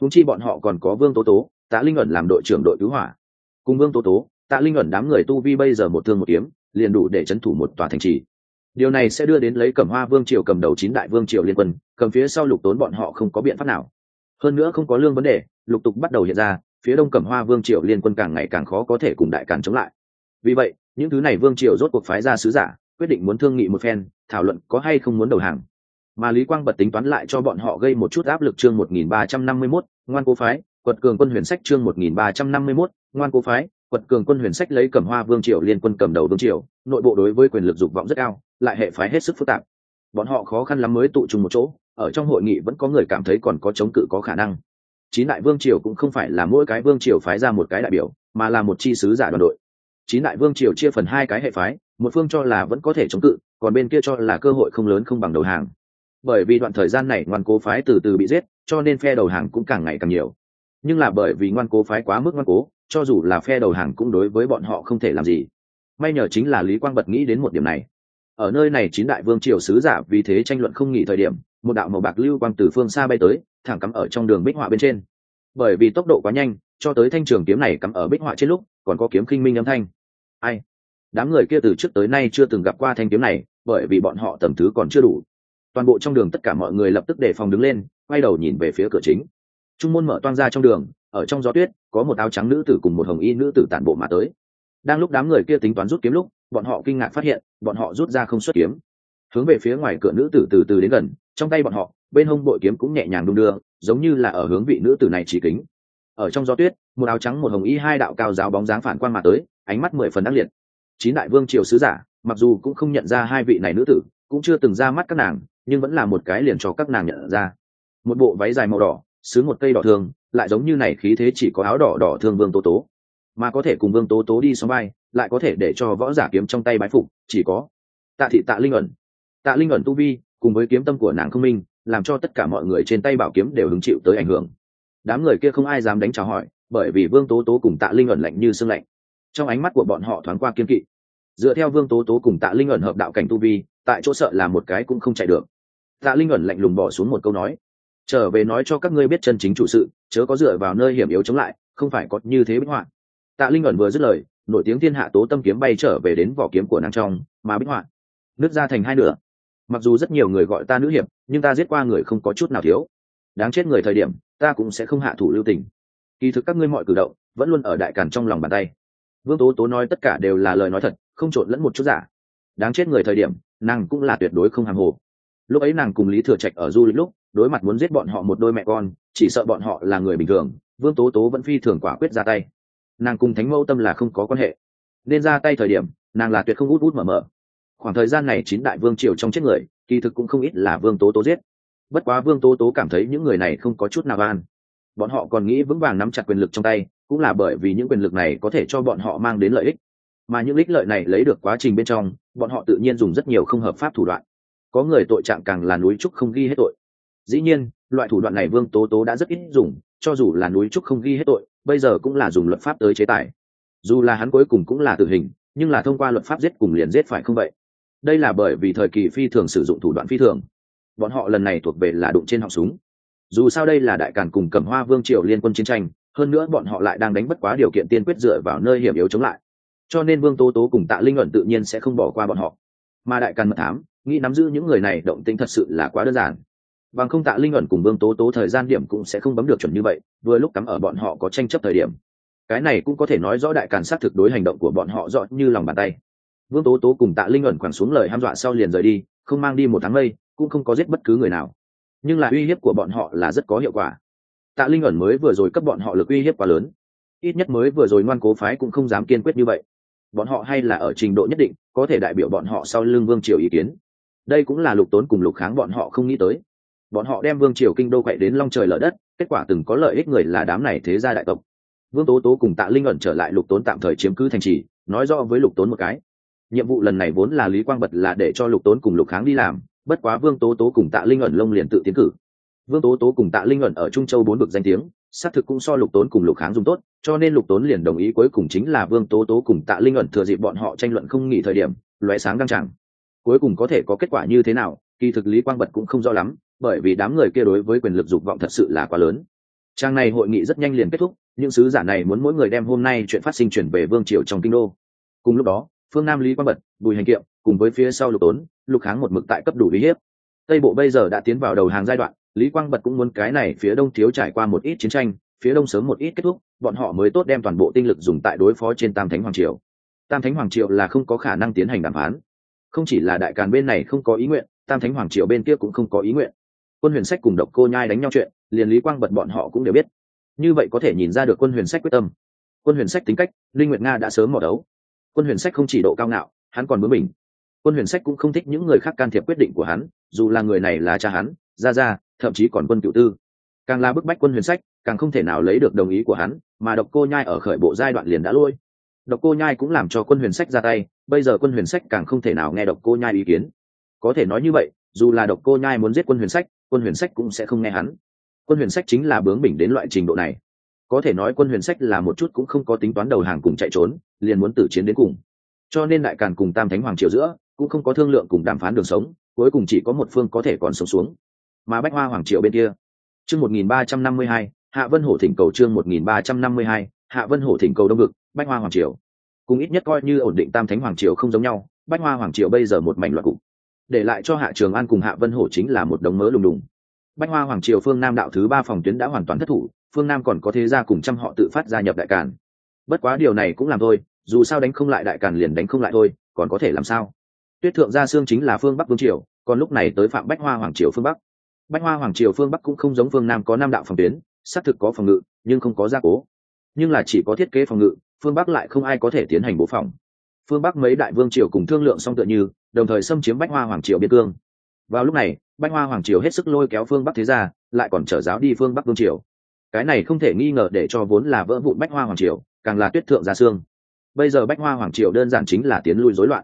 Húng chi bọn họ còn có vương tố tố, tạ linh ẩn làm đội trưởng đội cứu hỏa. Cùng vương tố tố, tạ linh ẩn đám người tu vi bây giờ một thương một kiếm, liền đủ để c thủ một tòa thành trì điều này sẽ đưa đến lấy cẩm hoa vương triều cầm đầu chín đại vương triều liên quân cầm phía sau lục tốn bọn họ không có biện pháp nào. Hơn nữa không có lương vấn đề lục tục bắt đầu hiện ra phía đông cẩm hoa vương triều liên quân càng ngày càng khó có thể cùng đại càn chống lại. Vì vậy những thứ này vương triều rốt cuộc phái ra sứ giả quyết định muốn thương nghị một phen thảo luận có hay không muốn đầu hàng. Mà lý quang bật tính toán lại cho bọn họ gây một chút áp lực chương 1351, ngoan cố phái quật cường quân huyền sách chương 1351, ngoan cố phái quật cường quân huyền sách lấy cẩm hoa vương triều liên quân cầm đầu vương triều nội bộ đối với quyền lực dục vọng rất cao lại hệ phái hết sức phức tạp. Bọn họ khó khăn lắm mới tụ trùng một chỗ, ở trong hội nghị vẫn có người cảm thấy còn có chống cự có khả năng. Chín đại vương triều cũng không phải là mỗi cái vương triều phái ra một cái đại biểu, mà là một chi sứ giả đoàn đội. Chín đại vương triều chia phần hai cái hệ phái, một phương cho là vẫn có thể chống cự, còn bên kia cho là cơ hội không lớn không bằng đầu hàng. Bởi vì đoạn thời gian này ngoan cố phái từ từ bị giết, cho nên phe đầu hàng cũng càng ngày càng nhiều. Nhưng là bởi vì ngoan cố phái quá mức ngoan cố, cho dù là phe đầu hàng cũng đối với bọn họ không thể làm gì. May nhờ chính là lý quang bật nghĩ đến một điểm này ở nơi này chín đại vương triều sứ giả vì thế tranh luận không nghỉ thời điểm, một đạo màu bạc lưu quang từ phương xa bay tới, thẳng cắm ở trong đường bích họa bên trên. Bởi vì tốc độ quá nhanh, cho tới thanh trường kiếm này cắm ở bích họa trên lúc, còn có kiếm khinh minh âm thanh. Ai? Đám người kia từ trước tới nay chưa từng gặp qua thanh kiếm này, bởi vì bọn họ tầm thứ còn chưa đủ. Toàn bộ trong đường tất cả mọi người lập tức đề phòng đứng lên, quay đầu nhìn về phía cửa chính. Trung môn mở toang ra trong đường, ở trong gió tuyết, có một áo trắng nữ tử cùng một hồng y nữ tử tản bộ mà tới. Đang lúc đám người kia tính toán rút kiếm lúc bọn họ kinh ngạc phát hiện, bọn họ rút ra không xuất kiếm. Hướng về phía ngoài cửa nữ tử từ từ đến gần, trong tay bọn họ, bên hông bội kiếm cũng nhẹ nhàng đung đưa, giống như là ở hướng vị nữ tử này chỉ kính. Ở trong gió tuyết, một áo trắng một hồng y hai đạo cao giáo bóng dáng phản quan mà tới, ánh mắt mười phần đắc liệt. Chín đại vương triều sứ giả, mặc dù cũng không nhận ra hai vị này nữ tử, cũng chưa từng ra mắt các nàng, nhưng vẫn là một cái liền cho các nàng nhận ra. Một bộ váy dài màu đỏ xứ một cây đỏ thường lại giống như này khí thế chỉ có áo đỏ đỏ thương vương tố tố. Mà có thể cùng vương tố tố đi xóm bay lại có thể để cho võ giả kiếm trong tay bái phục, chỉ có tạ thị tạ linh ẩn. Tạ linh ẩn tu vi, cùng với kiếm tâm của nàng không minh, làm cho tất cả mọi người trên tay bảo kiếm đều hứng chịu tới ảnh hưởng. Đám người kia không ai dám đánh chào hỏi, bởi vì vương tố tố cùng tạ linh ẩn lạnh như sương lạnh. Trong ánh mắt của bọn họ thoáng qua kiên kỵ. Dựa theo vương tố tố cùng tạ linh ẩn hợp đạo cảnh tu vi, tại chỗ sợ là một cái cũng không chạy được. Tạ linh ẩn lạnh lùng bỏ xuống một câu nói, trở về nói cho các ngươi biết chân chính chủ sự, chớ có dựa vào nơi hiểm yếu chống lại, không phải có như thế bích họa. Tạ linh ẩn vừa dứt lời nổi tiếng thiên hạ tố tâm kiếm bay trở về đến vỏ kiếm của nàng trong, mà bích họa nứt ra thành hai nửa. Mặc dù rất nhiều người gọi ta nữ hiệp, nhưng ta giết qua người không có chút nào thiếu. Đáng chết người thời điểm, ta cũng sẽ không hạ thủ lưu tình. Kỳ thực các ngươi mọi cử động, vẫn luôn ở đại càn trong lòng bàn tay. Vương tố tố nói tất cả đều là lời nói thật, không trộn lẫn một chút giả. Đáng chết người thời điểm, nàng cũng là tuyệt đối không hàng hồ. Lúc ấy nàng cùng lý thừa trạch ở du lịch lúc, đối mặt muốn giết bọn họ một đôi mẹ con, chỉ sợ bọn họ là người bình thường, vương tố tố vẫn phi thường quả quyết ra tay nàng cùng thánh mẫu tâm là không có quan hệ. Nên ra tay thời điểm, nàng là tuyệt không út út mở mở. Khoảng thời gian này chín đại vương triều trong chết người, kỳ thực cũng không ít là vương tố tố giết. Bất quá vương tố tố cảm thấy những người này không có chút nào an bọn họ còn nghĩ vững vàng nắm chặt quyền lực trong tay, cũng là bởi vì những quyền lực này có thể cho bọn họ mang đến lợi ích. Mà những ích lợi này lấy được quá trình bên trong, bọn họ tự nhiên dùng rất nhiều không hợp pháp thủ đoạn. Có người tội trạng càng là núi trúc không ghi hết tội. Dĩ nhiên, loại thủ đoạn này vương tố tố đã rất ít dùng, cho dù là núi trúc không ghi hết tội bây giờ cũng là dùng luật pháp tới chế tài. Dù là hắn cuối cùng cũng là tử hình, nhưng là thông qua luật pháp giết cùng liền giết phải không vậy? Đây là bởi vì thời kỳ phi thường sử dụng thủ đoạn phi thường. Bọn họ lần này thuộc về là đụng trên họng súng. Dù sao đây là đại càn cùng cẩm hoa vương triều liên quân chiến tranh, hơn nữa bọn họ lại đang đánh bất quá điều kiện tiên quyết dựa vào nơi hiểm yếu chống lại. Cho nên vương tố tố cùng tạ linh luận tự nhiên sẽ không bỏ qua bọn họ. Mà đại càn mật thám, nghĩ nắm giữ những người này động tĩnh thật sự là quá đơn giản bằng không tạ linh ẩn cùng vương tố tố thời gian điểm cũng sẽ không bấm được chuẩn như vậy, vừa lúc cắm ở bọn họ có tranh chấp thời điểm. Cái này cũng có thể nói rõ đại càn sát thực đối hành động của bọn họ rõ như lòng bàn tay. Vương tố tố cùng tạ linh ẩn quẳng xuống lời ham dọa sau liền rời đi, không mang đi một tháng mây, cũng không có giết bất cứ người nào. Nhưng là uy hiếp của bọn họ là rất có hiệu quả. Tạ linh ẩn mới vừa rồi cấp bọn họ lực uy hiếp quá lớn. Ít nhất mới vừa rồi ngoan cố phái cũng không dám kiên quyết như vậy. Bọn họ hay là ở trình độ nhất định, có thể đại biểu bọn họ sau lưng vương triều ý kiến. Đây cũng là lục tốn cùng lục kháng bọn họ không nghĩ tới bọn họ đem vương triều kinh đô quậy đến long trời lở đất, kết quả từng có lợi ích người là đám này thế gia đại tộc. Vương tố tố cùng tạ linh ẩn trở lại lục tốn tạm thời chiếm cứ thành trì, nói rõ với lục tốn một cái. Nhiệm vụ lần này vốn là lý quang bật là để cho lục tốn cùng lục kháng đi làm, bất quá vương tố tố cùng tạ linh ẩn lông liền tự tiến cử. Vương tố tố cùng tạ linh ẩn ở trung châu bốn bực danh tiếng, xác thực cũng so lục tốn cùng lục kháng dùng tốt, cho nên lục tốn liền đồng ý cuối cùng chính là vương tố tố cùng tạ linh ẩn thừa dịp bọn họ tranh luận không nghỉ thời điểm, lóe sáng đăng tràng. Cuối cùng có thể có kết quả như thế nào, kỳ thực lý quang bật cũng không rõ lắm bởi vì đám người kia đối với quyền lực dục vọng thật sự là quá lớn. Trang này hội nghị rất nhanh liền kết thúc, những sứ giả này muốn mỗi người đem hôm nay chuyện phát sinh chuyển về vương triều trong kinh đô. Cùng lúc đó, phương nam lý quang bật, bùi hành kiệm, cùng với phía sau lục tốn, lục kháng một mực tại cấp đủ uy hiếp. Tây bộ bây giờ đã tiến vào đầu hàng giai đoạn, lý quang bật cũng muốn cái này phía đông thiếu trải qua một ít chiến tranh, phía đông sớm một ít kết thúc, bọn họ mới tốt đem toàn bộ tinh lực dùng tại đối phó trên tam thánh hoàng triều. Tam thánh hoàng triều là không có khả năng tiến hành đàm phán. Không chỉ là đại càn bên này không có ý nguyện, tam thánh hoàng triều bên kia cũng không có ý nguyện quân huyền sách cùng độc cô nhai đánh nhau chuyện, liền lý quang bật bọn họ cũng đều biết. Như vậy có thể nhìn ra được quân huyền sách quyết tâm. Quân huyền sách tính cách, linh nguyệt nga đã sớm mỏ đấu. Quân huyền sách không chỉ độ cao ngạo, hắn còn bướng mình quân huyền sách cũng không thích những người khác can thiệp quyết định của hắn, dù là người này là cha hắn ra ra thậm chí còn quân cựu tư. Càng là bức bách quân huyền sách, càng không thể nào lấy được đồng ý của hắn, mà độc cô nhai ở khởi bộ giai đoạn liền đã lôi. Độc cô nhai cũng làm cho quân huyền sách ra tay, bây giờ quân huyền sách càng không thể nào nghe độc cô nhai ý kiến. Có thể nói như vậy dù là độc cô nhai muốn giết quân huyền sách, quân huyền sách cũng sẽ không nghe hắn. Quân huyền sách chính là bướng bỉnh đến loại trình độ này. Có thể nói quân huyền sách là một chút cũng không có tính toán đầu hàng cùng chạy trốn, liền muốn tử chiến đến cùng. Cho nên đại càn cùng tam thánh hoàng triều giữa, cũng không có thương lượng cùng đàm phán đường sống, cuối cùng chỉ có một phương có thể còn sống xuống. Mà bách hoa hoàng triều bên kia. Chương một nghìn ba trăm năm mươi hai, hạ vân hổ thỉnh cầu chương một nghìn ba trăm năm mươi hai, hạ vân hổ thỉnh cầu đông ngực bách hoa hoàng triều. Cùng ít nhất coi như ổn định tam thánh hoàng triều không giống nhau, bách hoa hoàng triều bây giờ một mảnh loạt cục để lại cho hạ trường an cùng hạ vân hổ chính là một đống mớ lùng đùng. Bách hoa hoàng triều phương nam đạo thứ ba phòng tuyến đã hoàn toàn thất thủ, phương nam còn có thế gia cùng trăm họ tự phát gia nhập đại càn. Bất quá điều này cũng làm thôi, dù sao đánh không lại đại càn liền đánh không lại thôi, còn có thể làm sao? Tuyết thượng gia sương chính là phương bắc vương triều, còn lúc này tới phạm bách hoa hoàng triều phương bắc. Bách hoa hoàng triều phương bắc cũng không giống phương nam có năm đạo phòng tuyến, xác thực có phòng ngự, nhưng không có gia cố. Nhưng là chỉ có thiết kế phòng ngự, phương bắc lại không ai có thể tiến hành bố phòng phương bắc mấy đại vương triều cùng thương lượng xong tựa như, đồng thời xâm chiếm bách hoa hoàng triều biên cương. Vào lúc này, bách hoa hoàng triều hết sức lôi kéo phương bắc thế ra, lại còn trở giáo đi phương bắc vương triều. Cái này không thể nghi ngờ để cho vốn là vỡ vụn bách hoa hoàng triều, càng là tuyết thượng gia xương. Bây giờ bách hoa hoàng triều đơn giản chính là tiến lui rối loạn.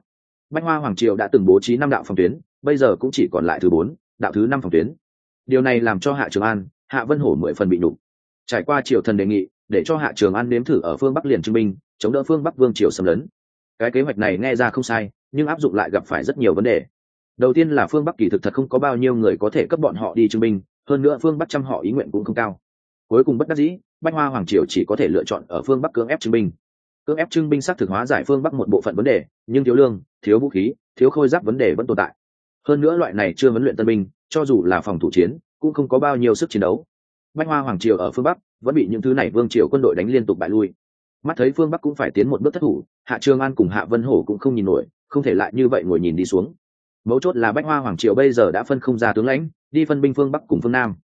Bách hoa hoàng triều đã từng bố trí năm đạo phòng tuyến, bây giờ cũng chỉ còn lại thứ bốn, đạo thứ năm phòng tuyến. Điều này làm cho hạ trường an, hạ vân hổ mười phần bị đụng trải qua triều thần đề nghị, để cho hạ trường an nếm thử ở phương bắc liền chứng minh, chống đỡ phương bắc vương triều xâm lấn cái kế hoạch này nghe ra không sai, nhưng áp dụng lại gặp phải rất nhiều vấn đề. Đầu tiên là phương bắc kỳ thực thật không có bao nhiêu người có thể cấp bọn họ đi chứng minh, hơn nữa phương bắc chăm họ ý nguyện cũng không cao. Cuối cùng bất đắc dĩ, bách hoa hoàng triều chỉ có thể lựa chọn ở phương bắc cưỡng ép chứng minh. Cưỡng ép trưng Minh xác thực hóa giải phương bắc một bộ phận vấn đề, nhưng thiếu lương, thiếu vũ khí, thiếu khôi giáp vấn đề vẫn tồn tại. Hơn nữa loại này chưa huấn luyện tân binh, cho dù là phòng thủ chiến, cũng không có bao nhiêu sức chiến đấu. Bách hoa hoàng triều ở phương bắc vẫn bị những thứ này vương triều quân đội đánh liên tục bại lui mắt thấy phương bắc cũng phải tiến một bước thất thủ, hạ trường an cùng hạ vân hổ cũng không nhìn nổi, không thể lại như vậy ngồi nhìn đi xuống. Mấu chốt là bách hoa hoàng triều bây giờ đã phân không ra tướng lãnh, đi phân binh phương bắc cùng phương nam.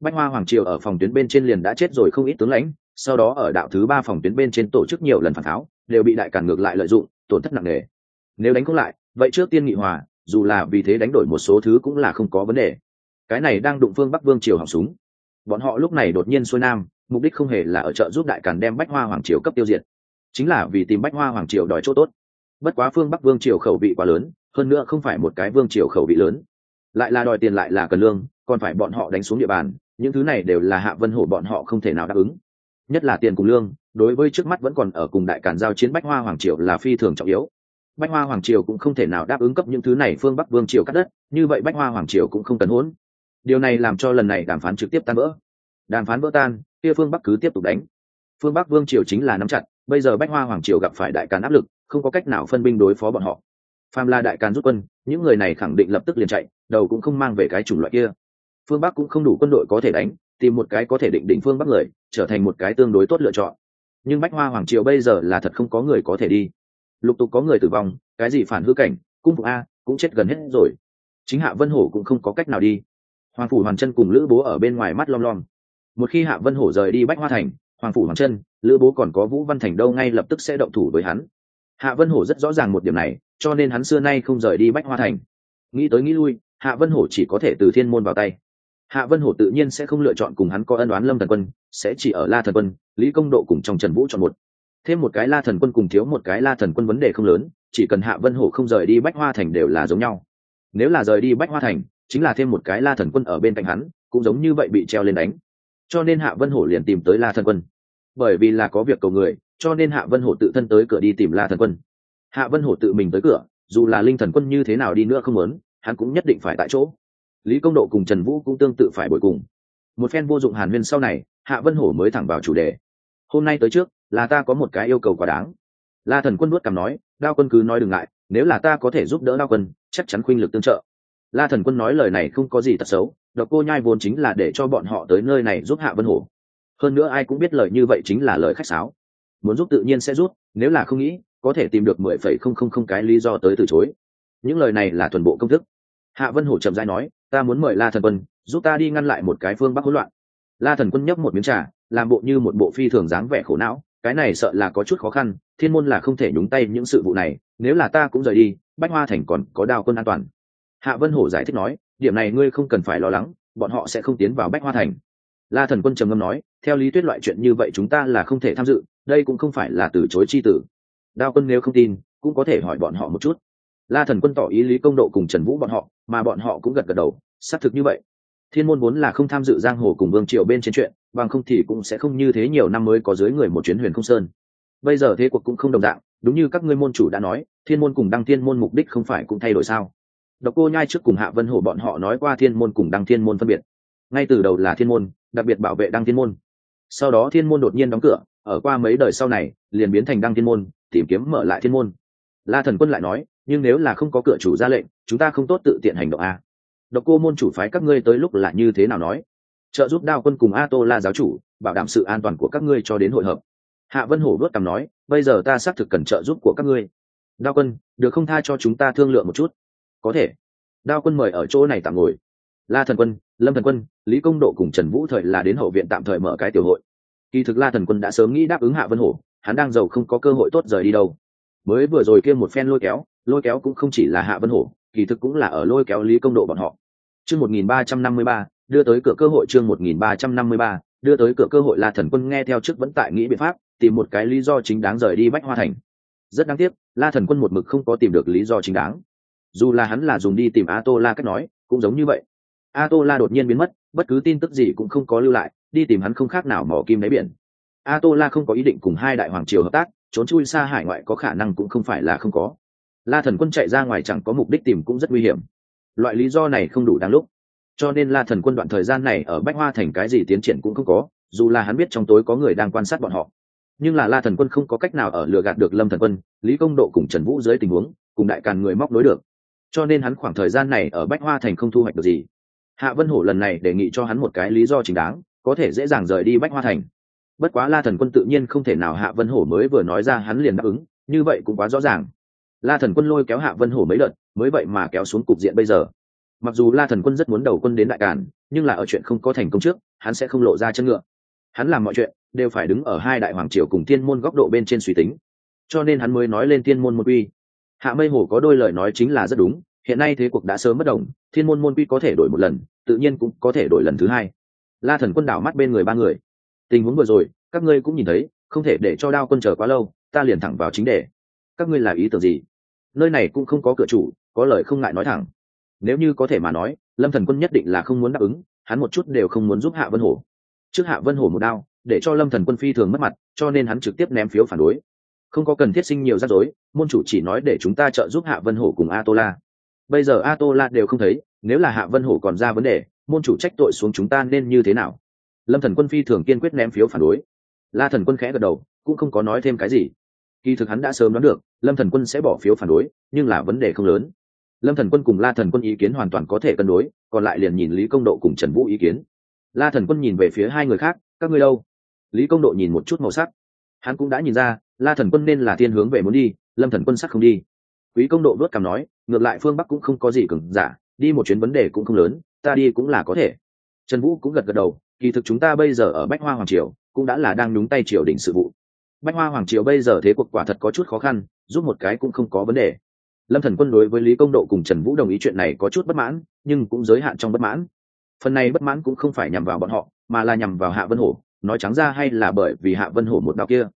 Bách hoa hoàng triều ở phòng tuyến bên trên liền đã chết rồi không ít tướng lãnh, sau đó ở đạo thứ ba phòng tuyến bên trên tổ chức nhiều lần phản tháo, đều bị đại cản ngược lại lợi dụng, tổn thất nặng nề. Nếu đánh không lại, vậy trước tiên nghị hòa, dù là vì thế đánh đổi một số thứ cũng là không có vấn đề. Cái này đang đụng phương bắc vương triều hỏng súng. Bọn họ lúc này đột nhiên xuôi nam mục đích không hề là ở trợ giúp đại càn đem bách hoa hoàng triều cấp tiêu diệt. Chính là vì tìm bách hoa hoàng triều đòi chỗ tốt. Bất quá phương bắc vương triều khẩu vị quá lớn, hơn nữa không phải một cái vương triều khẩu vị lớn. Lại là đòi tiền lại là cần lương, còn phải bọn họ đánh xuống địa bàn, những thứ này đều là hạ vân hổ bọn họ không thể nào đáp ứng. Nhất là tiền cùng lương, đối với trước mắt vẫn còn ở cùng đại càn giao chiến bách hoa hoàng triều là phi thường trọng yếu. Bách hoa hoàng triều cũng không thể nào đáp ứng cấp những thứ này phương bắc vương triều cắt đất, như vậy bách hoa hoàng triều cũng không cần hỗn. Điều này làm cho lần này đàm phán trực tiếp tan vỡ. Đàm phán vỡ tan kia phương bắc cứ tiếp tục đánh. Phương bắc vương triều chính là nắm chặt, bây giờ bách hoa hoàng triều gặp phải đại càn áp lực, không có cách nào phân binh đối phó bọn họ. Phàm là đại càn rút quân, những người này khẳng định lập tức liền chạy, đầu cũng không mang về cái chủng loại kia. Phương bắc cũng không đủ quân đội có thể đánh, tìm một cái có thể định định phương bắc người, trở thành một cái tương đối tốt lựa chọn. Nhưng bách hoa hoàng triều bây giờ là thật không có người có thể đi. Lục tục có người tử vong, cái gì phản hư cảnh, cung phục a, cũng chết gần hết rồi. Chính hạ vân hổ cũng không có cách nào đi. Hoàng phủ hoàn chân cùng lữ bố ở bên ngoài mắt lom lom một khi hạ vân hổ rời đi bách hoa thành, hoàng phủ hoàng chân lữ bố còn có vũ văn thành đâu ngay lập tức sẽ động thủ với hắn. Hạ vân hổ rất rõ ràng một điểm này, cho nên hắn xưa nay không rời đi bách hoa thành. Nghĩ tới nghĩ lui, hạ vân hổ chỉ có thể từ thiên môn vào tay. Hạ vân hổ tự nhiên sẽ không lựa chọn cùng hắn có ân đoán lâm thần quân, sẽ chỉ ở la thần quân, lý công độ cùng trong trần vũ chọn một. Thêm một cái la thần quân cùng thiếu một cái la thần quân vấn đề không lớn, chỉ cần hạ vân hổ không rời đi bách hoa thành đều là giống nhau. Nếu là rời đi bách hoa thành, chính là thêm một cái la thần quân ở bên cạnh hắn, cũng giống như vậy bị treo lên đánh cho nên hạ vân hổ liền tìm tới la thần quân. Bởi vì là có việc cầu người, cho nên hạ vân hổ tự thân tới cửa đi tìm la thần quân. Hạ vân hổ tự mình tới cửa, dù là linh thần quân như thế nào đi nữa không muốn, hắn cũng nhất định phải tại chỗ. Lý công độ cùng trần vũ cũng tương tự phải bồi cùng. Một phen vô dụng hàn huyên sau này, hạ vân hổ mới thẳng vào chủ đề. Hôm nay tới trước, là ta có một cái yêu cầu quá đáng. La thần quân nuốt cằm nói, đao quân cứ nói đừng ngại, nếu là ta có thể giúp đỡ đao quân, chắc chắn khuynh lực tương trợ. La thần quân nói lời này không có gì tật xấu độc cô nhai vốn chính là để cho bọn họ tới nơi này giúp hạ vân hổ. Hơn nữa ai cũng biết lời như vậy chính là lời khách sáo. Muốn giúp tự nhiên sẽ giúp, nếu là không nghĩ, có thể tìm được mười phẩy không không không cái lý do tới từ chối. Những lời này là toàn bộ công thức. Hạ vân hổ chậm rãi nói, ta muốn mời la thần quân, giúp ta đi ngăn lại một cái phương bắc hỗn loạn. La thần quân nhấp một miếng trà, làm bộ như một bộ phi thường dáng vẻ khổ não, cái này sợ là có chút khó khăn, thiên môn là không thể nhúng tay những sự vụ này, nếu là ta cũng rời đi, bách hoa thành còn có đào quân an toàn. Hạ vân hổ giải thích nói điểm này ngươi không cần phải lo lắng, bọn họ sẽ không tiến vào bách hoa thành. La thần quân trầm ngâm nói, theo lý thuyết loại chuyện như vậy chúng ta là không thể tham dự, đây cũng không phải là từ chối chi tử. Đao quân nếu không tin, cũng có thể hỏi bọn họ một chút. La thần quân tỏ ý lý công độ cùng trần vũ bọn họ, mà bọn họ cũng gật gật đầu, xác thực như vậy. Thiên môn vốn là không tham dự giang hồ cùng vương triều bên trên chuyện, bằng không thì cũng sẽ không như thế nhiều năm mới có dưới người một chuyến huyền không sơn. Bây giờ thế cuộc cũng không đồng dạng, đúng như các ngươi môn chủ đã nói, thiên môn cùng đăng thiên môn mục đích không phải cũng thay đổi sao? Độc cô nhai trước cùng hạ vân hổ bọn họ nói qua thiên môn cùng đăng thiên môn phân biệt. Ngay từ đầu là thiên môn, đặc biệt bảo vệ đăng thiên môn. Sau đó thiên môn đột nhiên đóng cửa, ở qua mấy đời sau này, liền biến thành đăng thiên môn, tìm kiếm mở lại thiên môn. La thần quân lại nói, nhưng nếu là không có cửa chủ ra lệnh, chúng ta không tốt tự tiện hành động a. À. độc cô môn chủ phái các ngươi tới lúc là như thế nào nói? Trợ giúp đao quân cùng a tô la giáo chủ, bảo đảm sự an toàn của các ngươi cho đến hội hợp. Hạ vân hổ vớt cằm nói, bây giờ ta xác thực cần trợ giúp của các ngươi. Đao quân, được không tha cho chúng ta thương lượng một chút? Có thể. Đao quân mời ở chỗ này tạm ngồi. La thần quân, lâm thần quân, lý công độ cùng trần vũ thời là đến hậu viện tạm thời mở cái tiểu hội. Kỳ thực la thần quân đã sớm nghĩ đáp ứng hạ vân hổ, hắn đang giàu không có cơ hội tốt rời đi đâu. Mới vừa rồi kia một phen lôi kéo lôi kéo cũng không chỉ là hạ vân hổ, kỳ thực cũng là ở lôi kéo lý công độ bọn họ. Chương một nghìn ba trăm năm mươi ba, đưa tới cửa cơ hội chương một nghìn ba trăm năm mươi ba, đưa tới cửa cơ hội la thần quân nghe theo trước vẫn tại nghĩ biện pháp, tìm một cái lý do chính đáng rời đi bách hoa thành. Rất đáng tiếc, la thần quân một mực không có tìm được lý do chính đáng dù là hắn là dùng đi tìm a tô la cách nói, cũng giống như vậy. A tô la đột nhiên biến mất, bất cứ tin tức gì cũng không có lưu lại, đi tìm hắn không khác nào mỏ kim đáy biển. A tô la không có ý định cùng hai đại hoàng triều hợp tác, trốn chui xa hải ngoại có khả năng cũng không phải là không có. La thần quân chạy ra ngoài chẳng có mục đích tìm cũng rất nguy hiểm. Loại lý do này không đủ đáng lúc. Cho nên la thần quân đoạn thời gian này ở bách hoa thành cái gì tiến triển cũng không có, dù là hắn biết trong tối có người đang quan sát bọn họ. Nhưng là la thần quân không có cách nào ở lừa gạt được lâm thần quân, lý công độ cùng trần vũ dưới tình huống, cùng đại càn người móc nối được cho nên hắn khoảng thời gian này ở bách hoa thành không thu hoạch được gì. Hạ vân hổ lần này đề nghị cho hắn một cái lý do chính đáng, có thể dễ dàng rời đi bách hoa thành. Bất quá la thần quân tự nhiên không thể nào hạ vân hổ mới vừa nói ra hắn liền đáp ứng, như vậy cũng quá rõ ràng. La thần quân lôi kéo hạ vân hổ mấy đợt, mới vậy mà kéo xuống cục diện bây giờ. Mặc dù la thần quân rất muốn đầu quân đến đại càn, nhưng là ở chuyện không có thành công trước, hắn sẽ không lộ ra chân ngựa. Hắn làm mọi chuyện, đều phải đứng ở hai đại hoàng triều cùng thiên môn góc độ bên trên suy tính. Cho nên hắn mới nói lên thiên môn môn uy hạ mây hổ có đôi lời nói chính là rất đúng, hiện nay thế cuộc đã sớm bất đồng, thiên môn môn quy có thể đổi một lần, tự nhiên cũng có thể đổi lần thứ hai. La thần quân đảo mắt bên người ba người. Tình huống vừa rồi, các ngươi cũng nhìn thấy, không thể để cho đao quân chờ quá lâu, ta liền thẳng vào chính đề. Các ngươi là ý tưởng gì? Nơi này cũng không có cửa chủ, có lời không ngại nói thẳng. Nếu như có thể mà nói, lâm thần quân nhất định là không muốn đáp ứng, hắn một chút đều không muốn giúp hạ vân hổ trước hạ vân hổ một đao, để cho lâm thần quân phi thường mất mặt, cho nên hắn trực tiếp ném phiếu phản đối không có cần thiết sinh nhiều rắc rối, môn chủ chỉ nói để chúng ta trợ giúp hạ vân hổ cùng a tô la bây giờ a tô la đều không thấy, nếu là hạ vân hổ còn ra vấn đề, môn chủ trách tội xuống chúng ta nên như thế nào? Lâm thần quân phi thường kiên quyết ném phiếu phản đối. La thần quân khẽ gật đầu, cũng không có nói thêm cái gì. Kỳ thực hắn đã sớm đoán được, lâm thần quân sẽ bỏ phiếu phản đối, nhưng là vấn đề không lớn. Lâm thần quân cùng la thần quân ý kiến hoàn toàn có thể cân đối, còn lại liền nhìn lý công độ cùng trần vũ ý kiến. La thần quân nhìn về phía hai người khác, các ngươi đâu? Lý công độ nhìn một chút màu sắc hắn cũng đã nhìn ra, la thần quân nên là thiên hướng về muốn đi, lâm thần quân sắc không đi. Quý công độ vớt cằm nói, ngược lại phương bắc cũng không có gì cứng giả, đi một chuyến vấn đề cũng không lớn, ta đi cũng là có thể. Trần vũ cũng gật gật đầu, kỳ thực chúng ta bây giờ ở bách hoa hoàng triều, cũng đã là đang đúng tay triều đình sự vụ. Bách hoa hoàng triều bây giờ thế cuộc quả thật có chút khó khăn, giúp một cái cũng không có vấn đề. Lâm thần quân đối với lý công độ cùng trần vũ đồng ý chuyện này có chút bất mãn, nhưng cũng giới hạn trong bất mãn. Phần này bất mãn cũng không phải nhằm vào bọn họ, mà là nhằm vào hạ vân hổ nói trắng ra hay là bởi vì hạ vân hổ một đạo kia?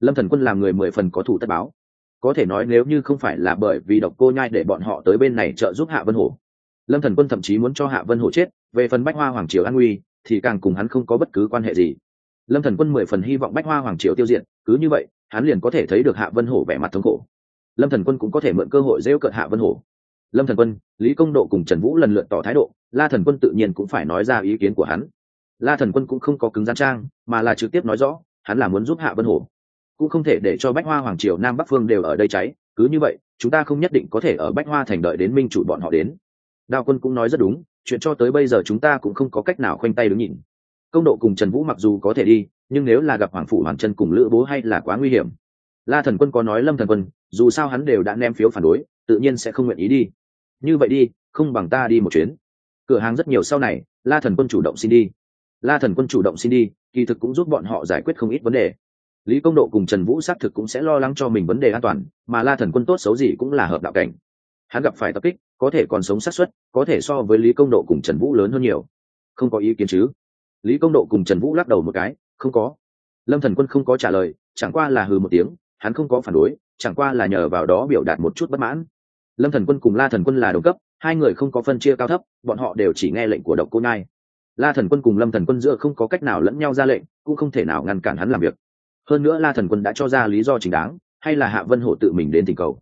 Lâm thần quân làm người mười phần có thủ tất báo. Có thể nói nếu như không phải là bởi vì độc cô nhai để bọn họ tới bên này trợ giúp hạ vân hổ. Lâm thần quân thậm chí muốn cho hạ vân hổ chết, về phần bách hoa hoàng triều an nguy, thì càng cùng hắn không có bất cứ quan hệ gì. Lâm thần quân mười phần hy vọng bách hoa hoàng triều tiêu diệt, cứ như vậy, hắn liền có thể thấy được hạ vân hổ vẻ mặt thống khổ. Lâm thần quân cũng có thể mượn cơ hội rêu cợt hạ vân hổ. Lâm thần quân, lý công độ cùng trần vũ lần lượt tỏ thái độ, la thần quân tự nhiên cũng phải nói ra ý kiến của hắn la thần quân cũng không có cứng gian trang, mà là trực tiếp nói rõ, hắn là muốn giúp hạ vân hổ. Cũng không thể để cho bách hoa hoàng triều nam bắc phương đều ở đây cháy, cứ như vậy, chúng ta không nhất định có thể ở bách hoa thành đợi đến minh chủ bọn họ đến. Đào quân cũng nói rất đúng, chuyện cho tới bây giờ chúng ta cũng không có cách nào khoanh tay đứng nhìn. Công độ cùng trần vũ mặc dù có thể đi, nhưng nếu là gặp hoàng phủ hoàng chân cùng lữ bố hay là quá nguy hiểm. La thần quân có nói lâm thần quân, dù sao hắn đều đã ném phiếu phản đối, tự nhiên sẽ không nguyện ý đi. Như vậy đi, không bằng ta đi một chuyến. Cửa hàng rất nhiều sau này, la thần quân chủ động xin đi la thần quân chủ động xin đi, kỳ thực cũng giúp bọn họ giải quyết không ít vấn đề. Lý công độ cùng trần vũ xác thực cũng sẽ lo lắng cho mình vấn đề an toàn, mà la thần quân tốt xấu gì cũng là hợp đạo cảnh. Hắn gặp phải tập kích, có thể còn sống sát xuất có thể so với lý công độ cùng trần vũ lớn hơn nhiều. Không có ý kiến chứ? Lý công độ cùng trần vũ lắc đầu một cái, không có. Lâm thần quân không có trả lời, chẳng qua là hừ một tiếng, hắn không có phản đối, chẳng qua là nhờ vào đó biểu đạt một chút bất mãn. Lâm thần quân cùng la thần quân là đồng cấp, hai người không có phân chia cao thấp, bọn họ đều chỉ nghe lệnh của độc cô nhai la thần quân cùng lâm thần quân giữa không có cách nào lẫn nhau ra lệnh, cũng không thể nào ngăn cản hắn làm việc. Hơn nữa la thần quân đã cho ra lý do chính đáng, hay là hạ vân hổ tự mình đến tình cầu.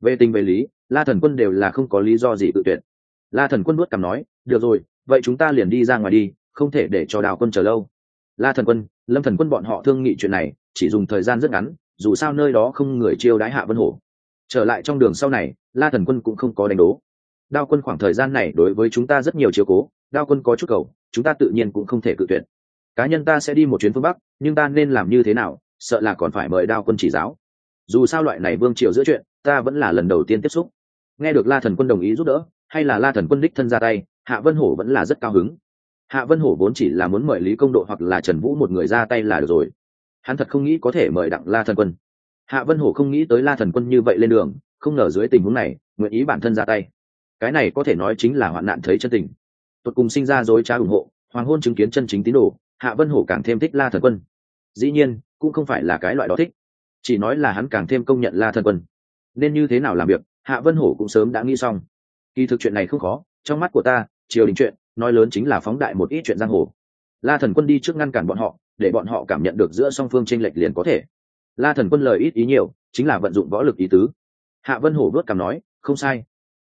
Về tình về lý, la thần quân đều là không có lý do gì tự tuyệt. La thần quân nuốt cằm nói, được rồi, vậy chúng ta liền đi ra ngoài đi, không thể để cho đào quân chờ lâu. La thần quân, lâm thần quân bọn họ thương nghị chuyện này, chỉ dùng thời gian rất ngắn, dù sao nơi đó không người chiêu đái hạ vân hổ. Trở lại trong đường sau này, la thần quân cũng không có đánh đố. Đao quân khoảng thời gian này đối với chúng ta rất nhiều chiếu cố đao quân có chút cầu, chúng ta tự nhiên cũng không thể cự tuyệt. Cá nhân ta sẽ đi một chuyến phương bắc, nhưng ta nên làm như thế nào, sợ là còn phải mời đao quân chỉ giáo. Dù sao loại này vương triều giữa chuyện, ta vẫn là lần đầu tiên tiếp xúc. Nghe được la thần quân đồng ý giúp đỡ, hay là la thần quân đích thân ra tay, hạ vân hổ vẫn là rất cao hứng. Hạ vân hổ vốn chỉ là muốn mời lý công độ hoặc là trần vũ một người ra tay là được rồi. Hắn thật không nghĩ có thể mời đặng la thần quân. Hạ vân hổ không nghĩ tới la thần quân như vậy lên đường, không ngờ dưới tình huống này, nguyện ý bản thân ra tay. Cái này có thể nói chính là hoạn nạn thấy chân tình tột cùng sinh ra dối trá ủng hộ, hoàng hôn chứng kiến chân chính tín đồ, hạ vân hổ càng thêm thích la thần quân. Dĩ nhiên, cũng không phải là cái loại đó thích, chỉ nói là hắn càng thêm công nhận la thần quân. Nên như thế nào làm việc, hạ vân hổ cũng sớm đã nghĩ xong. Kỳ thực chuyện này không khó, trong mắt của ta, triều đình chuyện, nói lớn chính là phóng đại một ít chuyện giang hồ. La thần quân đi trước ngăn cản bọn họ, để bọn họ cảm nhận được giữa song phương tranh lệch liền có thể. La thần quân lời ít ý nhiều, chính là vận dụng võ lực ý tứ. Hạ vân hổ đốt cảm nói, không sai.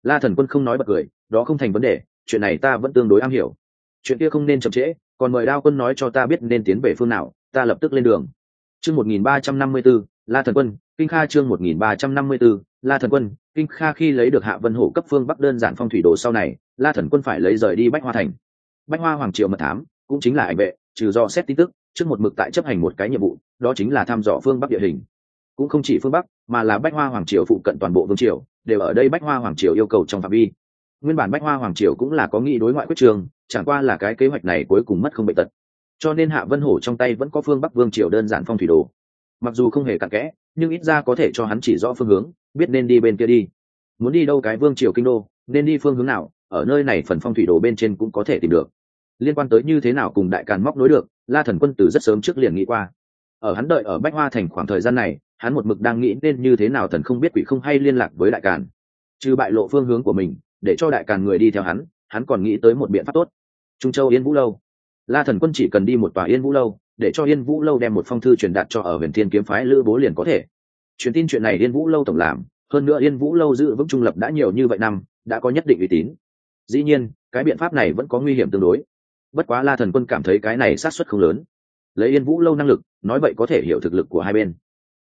La thần quân không nói bật cười, đó không thành vấn đề chuyện này ta vẫn tương đối am hiểu. Chuyện kia không nên chậm trễ, còn mời đao quân nói cho ta biết nên tiến về phương nào, ta lập tức lên đường. Chương một nghìn ba trăm năm mươi b ố la thần quân, kinh kha chương một nghìn ba trăm năm mươi b ố la thần quân, kinh kha khi lấy được hạ vân hổ cấp phương bắc đơn giản phong thủy đồ sau này, la thần quân phải lấy rời đi bách hoa thành. Bách hoa hoàng triều mật thám cũng chính là ảnh vệ, trừ do xét tin tức, trước một mực tại chấp hành một cái nhiệm vụ, đó chính là thăm dò phương bắc địa hình. Cũng không chỉ phương bắc, mà là bách hoa hoàng triều phụ cận toàn bộ vương triều, đều ở đây bách hoa hoàng triều yêu cầu trong phạm vi nguyên bản bách hoa hoàng triều cũng là có nghị đối ngoại quyết trường, chẳng qua là cái kế hoạch này cuối cùng mất không bệnh tật. Cho nên hạ vân hổ trong tay vẫn có phương bắc vương triều đơn giản phong thủy đồ. Mặc dù không hề cặn kẽ, nhưng ít ra có thể cho hắn chỉ rõ phương hướng, biết nên đi bên kia đi. Muốn đi đâu cái vương triều kinh đô, nên đi phương hướng nào, ở nơi này phần phong thủy đồ bên trên cũng có thể tìm được. Liên quan tới như thế nào cùng đại càn móc nối được, la thần quân từ rất sớm trước liền nghĩ qua. Ở hắn đợi ở bách hoa thành khoảng thời gian này, hắn một mực đang nghĩ nên như thế nào thần không biết quỷ không hay liên lạc với đại càn. Trừ bại lộ phương hướng của mình để cho đại càn người đi theo hắn hắn còn nghĩ tới một biện pháp tốt. Trung châu yên vũ lâu. La thần quân chỉ cần đi một tòa yên vũ lâu, để cho yên vũ lâu đem một phong thư truyền đạt cho ở huyền thiên kiếm phái lữ bố liền có thể. Truyền tin chuyện này yên vũ lâu tổng làm, hơn nữa yên vũ lâu giữ vững trung lập đã nhiều như vậy năm, đã có nhất định uy tín. Dĩ nhiên, cái biện pháp này vẫn có nguy hiểm tương đối. Bất quá la thần quân cảm thấy cái này sát xuất không lớn. Lấy yên vũ lâu năng lực, nói vậy có thể hiểu thực lực của hai bên.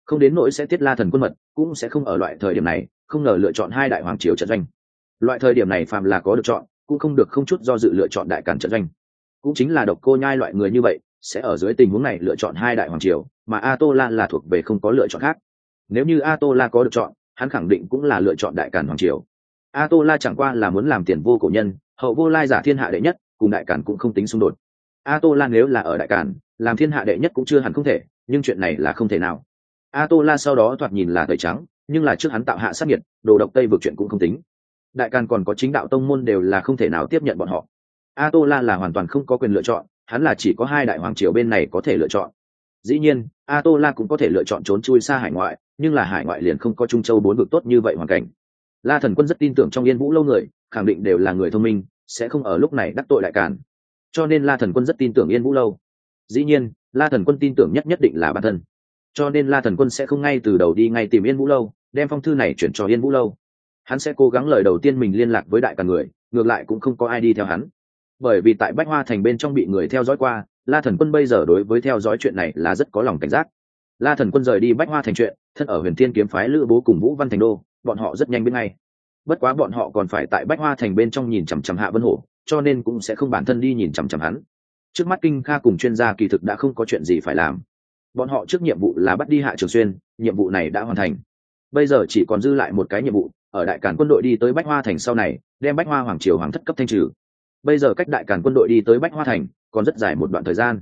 Không đến nỗi sẽ tiết la thần quân mật, cũng sẽ không ở loại thời điểm này, không ngờ lựa chọn hai đại hoàng triều trận doanh loại thời điểm này phàm là có được chọn, cũng không được không chút do dự lựa chọn đại cản trận doanh. Cũng chính là độc cô nhai loại người như vậy, sẽ ở dưới tình huống này lựa chọn hai đại hoàng triều, mà a tô la là thuộc về không có lựa chọn khác. Nếu như a tô la có được chọn, hắn khẳng định cũng là lựa chọn đại cản hoàng triều. A tô la chẳng qua là muốn làm tiền vô cổ nhân, hậu vô lai giả thiên hạ đệ nhất, cùng đại cản cũng không tính xung đột. A tô la nếu là ở đại cản làm thiên hạ đệ nhất cũng chưa hẳn không thể, nhưng chuyện này là không thể nào. A tô la sau đó thoạt nhìn là tẩy trắng, nhưng là trước hắn tạo hạ sát nhiệt, đồ độc tây vượt chuyện cũng không tính đại càn còn có chính đạo tông môn đều là không thể nào tiếp nhận bọn họ. A tô la là hoàn toàn không có quyền lựa chọn, hắn là chỉ có hai đại hoàng triều bên này có thể lựa chọn. Dĩ nhiên a tô la cũng có thể lựa chọn trốn chui xa hải ngoại, nhưng là hải ngoại liền không có trung châu bốn vực tốt như vậy hoàn cảnh. La thần quân rất tin tưởng trong yên vũ lâu người, khẳng định đều là người thông minh, sẽ không ở lúc này đắc tội đại càn cho nên la thần quân rất tin tưởng yên vũ lâu. Dĩ nhiên, la thần quân tin tưởng nhất nhất định là bản thân. Cho nên la thần quân sẽ không ngay từ đầu đi ngay tìm yên vũ lâu, đem phong thư này chuyển cho yên vũ lâu hắn sẽ cố gắng lời đầu tiên mình liên lạc với đại cả người, ngược lại cũng không có ai đi theo hắn. Bởi vì tại bách hoa thành bên trong bị người theo dõi qua, la thần quân bây giờ đối với theo dõi chuyện này là rất có lòng cảnh giác. La thần quân rời đi bách hoa thành chuyện, thân ở huyền thiên kiếm phái lữ bố cùng vũ văn thành đô, bọn họ rất nhanh biết ngay. Bất quá bọn họ còn phải tại bách hoa thành bên trong nhìn chằm chằm hạ vân hổ, cho nên cũng sẽ không bản thân đi nhìn chằm chằm hắn. Trước mắt kinh kha cùng chuyên gia kỳ thực đã không có chuyện gì phải làm. Bọn họ trước nhiệm vụ là bắt đi hạ trường xuyên, nhiệm vụ này đã hoàn thành. Bây giờ chỉ còn dư lại một cái nhiệm vụ ở đại cản quân đội đi tới bách hoa thành sau này, đem bách hoa hoàng triều hoàng thất cấp thanh trừ. Bây giờ cách đại cản quân đội đi tới bách hoa thành còn rất dài một đoạn thời gian.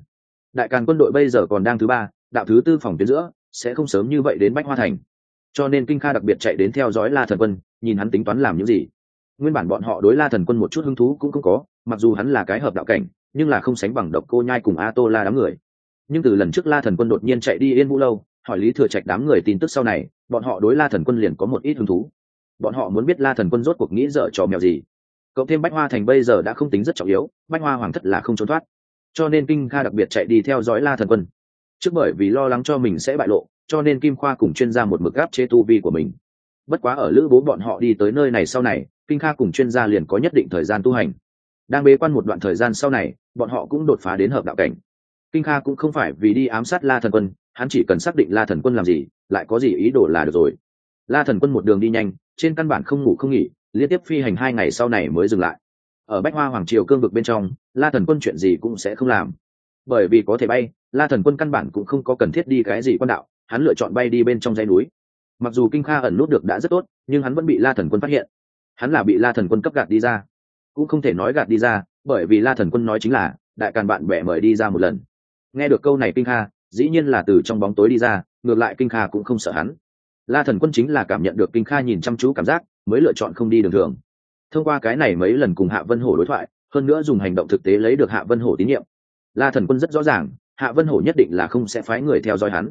Đại càn quân đội bây giờ còn đang thứ ba, đạo thứ tư phòng tuyến giữa, sẽ không sớm như vậy đến bách hoa thành. Cho nên kinh kha đặc biệt chạy đến theo dõi la thần quân, nhìn hắn tính toán làm những gì. Nguyên bản bọn họ đối la thần quân một chút hứng thú cũng không có, mặc dù hắn là cái hợp đạo cảnh, nhưng là không sánh bằng độc cô nhai cùng a tô la đám người. Nhưng từ lần trước la thần quân đột nhiên chạy đi yên vũ lâu, hỏi lý thừa trạch đám người tin tức sau này, bọn họ đối la thần quân liền có một ít hứng thú bọn họ muốn biết la thần quân rốt cuộc nghĩ dở trò mèo gì. Cộng thêm bách hoa thành bây giờ đã không tính rất trọng yếu, bách hoa hoàng thất là không trốn thoát. Cho nên kinh kha đặc biệt chạy đi theo dõi la thần quân. Trước bởi vì lo lắng cho mình sẽ bại lộ, cho nên kim khoa cùng chuyên gia một mực gáp chế tu vi của mình. Bất quá ở lữ bố bọn họ đi tới nơi này sau này, kinh kha cùng chuyên gia liền có nhất định thời gian tu hành. Đang bế quan một đoạn thời gian sau này, bọn họ cũng đột phá đến hợp đạo cảnh. Kinh kha cũng không phải vì đi ám sát la thần quân, hắn chỉ cần xác định la thần quân làm gì, lại có gì ý đồ là được rồi la thần quân một đường đi nhanh, trên căn bản không ngủ không nghỉ, liên tiếp phi hành hai ngày sau này mới dừng lại. Ở bách hoa hoàng triều cương vực bên trong, la thần quân chuyện gì cũng sẽ không làm. Bởi vì có thể bay, la thần quân căn bản cũng không có cần thiết đi cái gì quan đạo, hắn lựa chọn bay đi bên trong dãy núi. Mặc dù kinh kha ẩn nút được đã rất tốt, nhưng hắn vẫn bị la thần quân phát hiện. Hắn là bị la thần quân cấp gạt đi ra. Cũng không thể nói gạt đi ra, bởi vì la thần quân nói chính là, đại càn bạn bè mời đi ra một lần. Nghe được câu này kinh kha, dĩ nhiên là từ trong bóng tối đi ra, ngược lại kinh kha cũng không sợ hắn la thần quân chính là cảm nhận được kinh kha nhìn chăm chú cảm giác, mới lựa chọn không đi đường thường. Thông qua cái này mấy lần cùng hạ vân hổ đối thoại, hơn nữa dùng hành động thực tế lấy được hạ vân hổ tín nhiệm. La thần quân rất rõ ràng, hạ vân hổ nhất định là không sẽ phái người theo dõi hắn.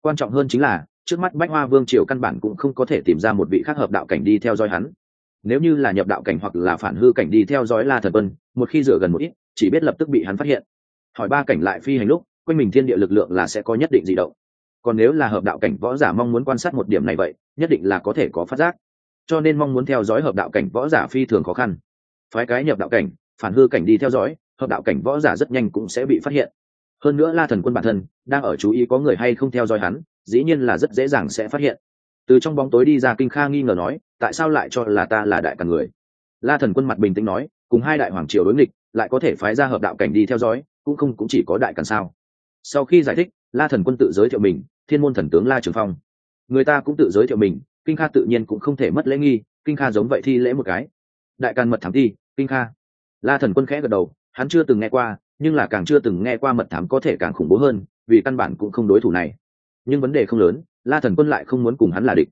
Quan trọng hơn chính là, trước mắt bách hoa vương triều căn bản cũng không có thể tìm ra một vị khác hợp đạo cảnh đi theo dõi hắn. Nếu như là nhập đạo cảnh hoặc là phản hư cảnh đi theo dõi la thần quân, một khi dựa gần một ít, chỉ biết lập tức bị hắn phát hiện. Hỏi ba cảnh lại phi hành lúc, quanh mình thiên địa lực lượng là sẽ có nhất định di động còn nếu là hợp đạo cảnh võ giả mong muốn quan sát một điểm này vậy, nhất định là có thể có phát giác. Cho nên mong muốn theo dõi hợp đạo cảnh võ giả phi thường khó khăn. Phái cái nhập đạo cảnh, phản hư cảnh đi theo dõi, hợp đạo cảnh võ giả rất nhanh cũng sẽ bị phát hiện. Hơn nữa la thần quân bản thân, đang ở chú ý có người hay không theo dõi hắn, dĩ nhiên là rất dễ dàng sẽ phát hiện. Từ trong bóng tối đi ra kinh kha nghi ngờ nói, tại sao lại cho là ta là đại càng người? La thần quân mặt bình tĩnh nói, cùng hai đại hoàng triều đối nghịch, lại có thể phái ra hợp đạo cảnh đi theo dõi, cũng không, cũng chỉ có đại càng sao? Sau khi giải thích la thần quân tự giới thiệu mình, thiên môn thần tướng la trường phong. Người ta cũng tự giới thiệu mình, kinh kha tự nhiên cũng không thể mất lễ nghi, kinh kha giống vậy thi lễ một cái. Đại càn mật thám thi, kinh kha. La thần quân khẽ gật đầu, hắn chưa từng nghe qua, nhưng là càng chưa từng nghe qua mật thám có thể càng khủng bố hơn, vì căn bản cũng không đối thủ này. Nhưng vấn đề không lớn, la thần quân lại không muốn cùng hắn là địch.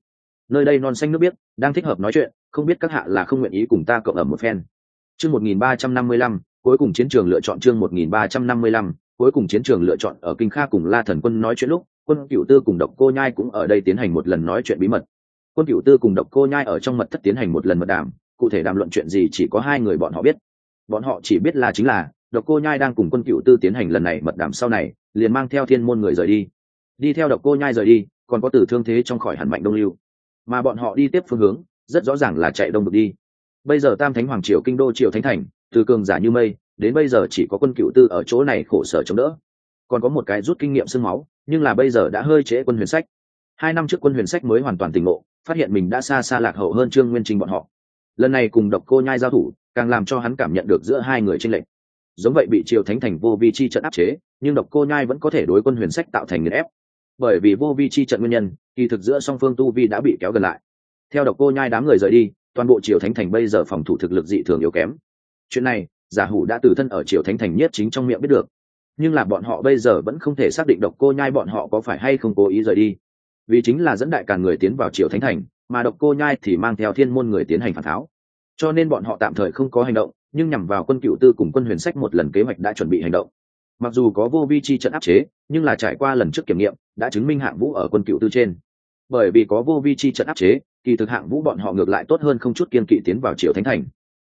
Nơi đây non xanh nước biết đang thích hợp nói chuyện, không biết các hạ là không nguyện ý cùng ta cộng ở một phen. Chương một nghìn ba trăm năm mươi lăm, cuối cùng chiến trường lựa chọn chương một nghìn ba trăm năm mươi lăm cuối cùng chiến trường lựa chọn ở kinh kha cùng la thần quân nói chuyện lúc, quân cựu tư cùng độc cô nhai cũng ở đây tiến hành một lần nói chuyện bí mật. Quân cựu tư cùng độc cô nhai ở trong mật thất tiến hành một lần mật đàm, cụ thể đàm luận chuyện gì chỉ có hai người bọn họ biết. Bọn họ chỉ biết là chính là, độc cô nhai đang cùng quân cựu tư tiến hành lần này mật đàm sau này, liền mang theo thiên môn người rời đi. Đi theo độc cô nhai rời đi, còn có tử thương thế trong khỏi hẳn mạnh đông lưu. Mà bọn họ đi tiếp phương hướng, rất rõ ràng là chạy đông được đi. Bây giờ tam thánh hoàng triều kinh đô triều thánh thành, từ cường giả như mây đến bây giờ chỉ có quân cựu tư ở chỗ này khổ sở chống đỡ. Còn có một cái rút kinh nghiệm sương máu, nhưng là bây giờ đã hơi trễ quân huyền sách. Hai năm trước quân huyền sách mới hoàn toàn tỉnh ngộ, phát hiện mình đã xa xa lạc hậu hơn trương nguyên trinh bọn họ. Lần này cùng độc cô nhai giao thủ, càng làm cho hắn cảm nhận được giữa hai người tranh lệch. Giống vậy bị triều thánh thành vô vi chi trận áp chế, nhưng độc cô nhai vẫn có thể đối quân huyền sách tạo thành nghiền ép. Bởi vì vô vi chi trận nguyên nhân, kỳ thực giữa song phương tu vi đã bị kéo gần lại. Theo độc cô nhai đám người rời đi, toàn bộ triều thánh thành bây giờ phòng thủ thực lực dị thường yếu kém. Chuyện này giả hủ đã từ thân ở triều thánh thành nhất chính trong miệng biết được. Nhưng là bọn họ bây giờ vẫn không thể xác định độc cô nhai bọn họ có phải hay không cố ý rời đi. Vì chính là dẫn đại càn người tiến vào triều thánh thành, mà độc cô nhai thì mang theo thiên môn người tiến hành phản tháo. Cho nên bọn họ tạm thời không có hành động, nhưng nhằm vào quân cựu tư cùng quân huyền sách một lần kế hoạch đã chuẩn bị hành động. Mặc dù có vô vi chi trận áp chế, nhưng là trải qua lần trước kiểm nghiệm, đã chứng minh hạng vũ ở quân cựu tư trên. Bởi vì có vô vi chi trận áp chế, kỳ thực hạng vũ bọn họ ngược lại tốt hơn không chút kiên kỵ tiến vào triều thánh thành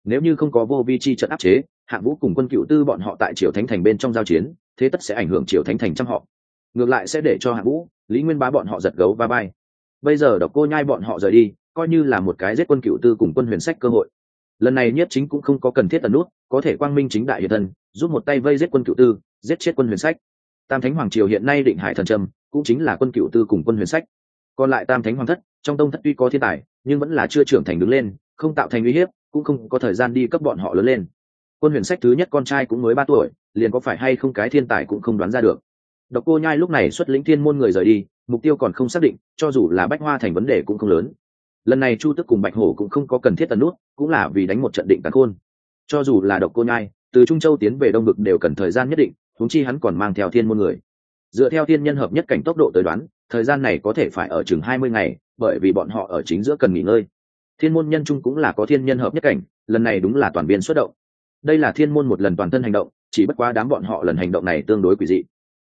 nếu như không có vô vi chi trận áp chế, hạng vũ cùng quân cựu tư bọn họ tại triều thánh thành bên trong giao chiến, thế tất sẽ ảnh hưởng triều thánh thành trăm họ. Ngược lại sẽ để cho hạng vũ, lý nguyên bá bọn họ giật gấu và bay. Bây giờ độc cô nhai bọn họ rời đi, coi như là một cái giết quân cựu tư cùng quân huyền sách cơ hội. Lần này nhất chính cũng không có cần thiết tần nút, có thể quang minh chính đại hiện thân giúp một tay vây giết quân cựu tư, giết chết quân huyền sách. Tam thánh hoàng triều hiện nay định hải thần trâm, cũng chính là quân cựu tư cùng quân huyền sách. Còn lại tam thánh hoàng thất, trong tông thất tuy có thiên tài, nhưng vẫn là chưa trưởng thành đứng lên, không tạo thành uy hiếp cũng không có thời gian đi cấp bọn họ lớn lên. Quân huyền sách thứ nhất con trai cũng mới ba tuổi, liền có phải hay không cái thiên tài cũng không đoán ra được. Độc cô nhai lúc này xuất lĩnh thiên môn người rời đi, mục tiêu còn không xác định, cho dù là bách hoa thành vấn đề cũng không lớn. Lần này chu tức cùng bạch hổ cũng không có cần thiết tần nút, cũng là vì đánh một trận định tán khôn. Cho dù là độc cô nhai, từ trung châu tiến về đông vực đều cần thời gian nhất định thúng chi hắn còn mang theo thiên môn người. Dựa theo thiên nhân hợp nhất cảnh tốc độ tới đoán, thời gian này có thể phải ở chừng hai mươi ngày, bởi vì bọn họ ở chính giữa cần nghỉ ngơi thiên môn nhân trung cũng là có thiên nhân hợp nhất cảnh, lần này đúng là toàn viên xuất động. Đây là thiên môn một lần toàn thân hành động, chỉ bất quá đám bọn họ lần hành động này tương đối quỷ dị.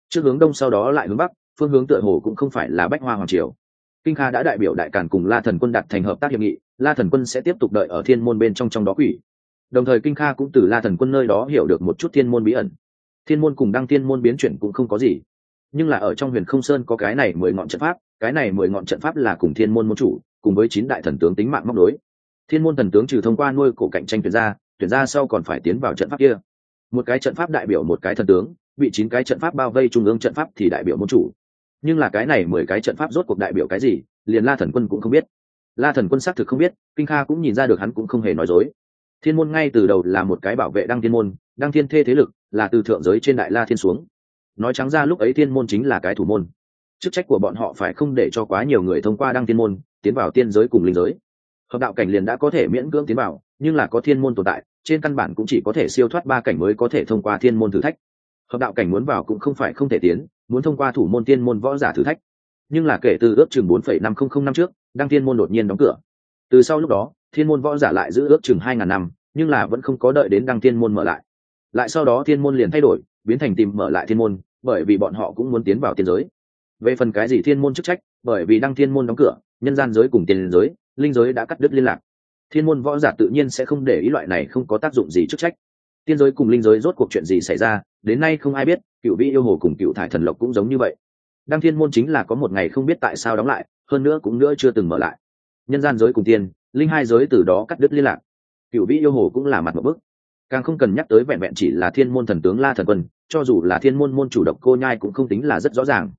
Trước hướng đông sau đó lại hướng bắc, phương hướng tựa hồ cũng không phải là bách hoa hoàng triều. Kinh kha đã đại biểu đại càn cùng la thần quân đặt thành hợp tác hiệp nghị, la thần quân sẽ tiếp tục đợi ở thiên môn bên trong trong đó quỷ. Đồng thời kinh kha cũng từ la thần quân nơi đó hiểu được một chút thiên môn bí ẩn. Thiên môn cùng đăng thiên môn biến chuyển cũng không có gì. Nhưng là ở trong huyền không sơn có cái này mười ngọn trận pháp, cái này mười ngọn trận pháp là cùng thiên môn môn chủ cùng với chín đại thần tướng tính mạng móc đối thiên môn thần tướng trừ thông qua nuôi cổ cạnh tranh tuyển ra tuyển ra sau còn phải tiến vào trận pháp kia. Một cái trận pháp đại biểu một cái thần tướng, bị chín cái trận pháp bao vây trung ương trận pháp thì đại biểu môn chủ. Nhưng là cái này mười cái trận pháp rốt cuộc đại biểu cái gì, liền la thần quân cũng không biết. La thần quân xác thực không biết, kinh kha cũng nhìn ra được hắn cũng không hề nói dối. Thiên môn ngay từ đầu là một cái bảo vệ đăng thiên môn, đăng thiên thê thế lực là từ thượng giới trên đại la thiên xuống. Nói trắng ra lúc ấy thiên môn chính là cái thủ môn. Chức trách của bọn họ phải không để cho quá nhiều người thông qua đăng thiên môn tiến vào tiên giới cùng linh giới. Hợp đạo cảnh liền đã có thể miễn cưỡng tiến vào, nhưng là có thiên môn tồn tại, trên căn bản cũng chỉ có thể siêu thoát ba cảnh mới có thể thông qua thiên môn thử thách. Hợp đạo cảnh muốn vào cũng không phải không thể tiến, muốn thông qua thủ môn tiên môn võ giả thử thách. Nhưng là kể từ ước chừng bốn phẩy năm không không năm trước, đăng thiên môn đột nhiên đóng cửa. Từ sau lúc đó, thiên môn võ giả lại giữ ước chừng hai ngàn năm, nhưng là vẫn không có đợi đến đăng thiên môn mở lại. Lại sau đó thiên môn liền thay đổi, biến thành tìm mở lại thiên môn, bởi vì bọn họ cũng muốn tiến vào tiên giới. Về phần cái gì thiên môn chức trách, bởi vì đăng thiên môn đóng cửa nhân gian giới cùng tiền giới, linh giới đã cắt đứt liên lạc. Thiên môn võ giả tự nhiên sẽ không để ý loại này không có tác dụng gì chức trách. Tiên giới cùng linh giới rốt cuộc chuyện gì xảy ra, đến nay không ai biết, cựu vị yêu hồ cùng cựu thải thần lộc cũng giống như vậy. Đăng thiên môn chính là có một ngày không biết tại sao đóng lại, hơn nữa cũng nữa chưa từng mở lại. Nhân gian giới cùng tiên, linh hai giới từ đó cắt đứt liên lạc. Cựu vị yêu hồ cũng là mặt một bức càng không cần nhắc tới vẹn vẹn chỉ là thiên môn thần tướng la thần quân, cho dù là thiên môn môn chủ độc cô nhai cũng không tính là rất rõ ràng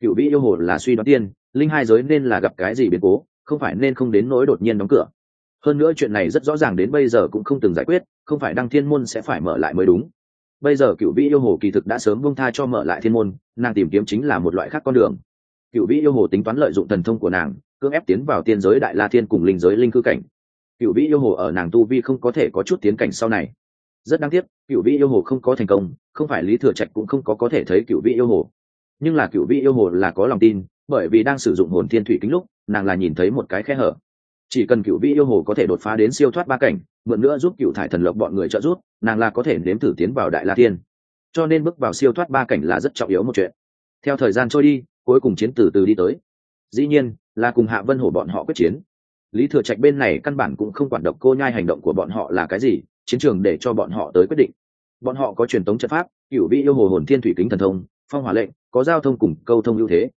cựu vị yêu hồ là suy đoán tiên, linh hai giới nên là gặp cái gì biến cố, không phải nên không đến nỗi đột nhiên đóng cửa. Hơn nữa chuyện này rất rõ ràng đến bây giờ cũng không từng giải quyết, không phải đăng thiên môn sẽ phải mở lại mới đúng. Bây giờ cựu vị yêu hồ kỳ thực đã sớm bông tha cho mở lại thiên môn, nàng tìm kiếm chính là một loại khác con đường. Cựu vị yêu hồ tính toán lợi dụng thần thông của nàng, cưỡng ép tiến vào tiên giới đại la thiên cùng linh giới linh cư cảnh. Cựu vị yêu hồ ở nàng tu vi không có thể có chút tiến cảnh sau này. Rất đáng tiếc cựu vị yêu hồ không có thành công, không phải lý thừa trạch cũng không có có thể thấy cựu vị yêu hồ nhưng là cựu vị yêu hồ là có lòng tin, bởi vì đang sử dụng hồn thiên thủy kính lúc, nàng là nhìn thấy một cái khe hở. Chỉ cần cựu vị yêu hồ có thể đột phá đến siêu thoát ba cảnh, mượn nữa giúp cựu thải thần lộc bọn người trợ giúp, nàng là có thể nếm thử tiến vào đại la tiên cho nên bước vào siêu thoát ba cảnh là rất trọng yếu một chuyện. Theo thời gian trôi đi, cuối cùng chiến từ từ đi tới. Dĩ nhiên, là cùng hạ vân hổ bọn họ quyết chiến. Lý thừa trạch bên này căn bản cũng không quản độc cô nhai hành động của bọn họ là cái gì, chiến trường để cho bọn họ tới quyết định. Bọn họ có truyền thống trận pháp, cựu vị yêu hồ hồn thiên thủy kính thần thông phong hỏa lệnh, có giao thông cùng câu thông ưu thế.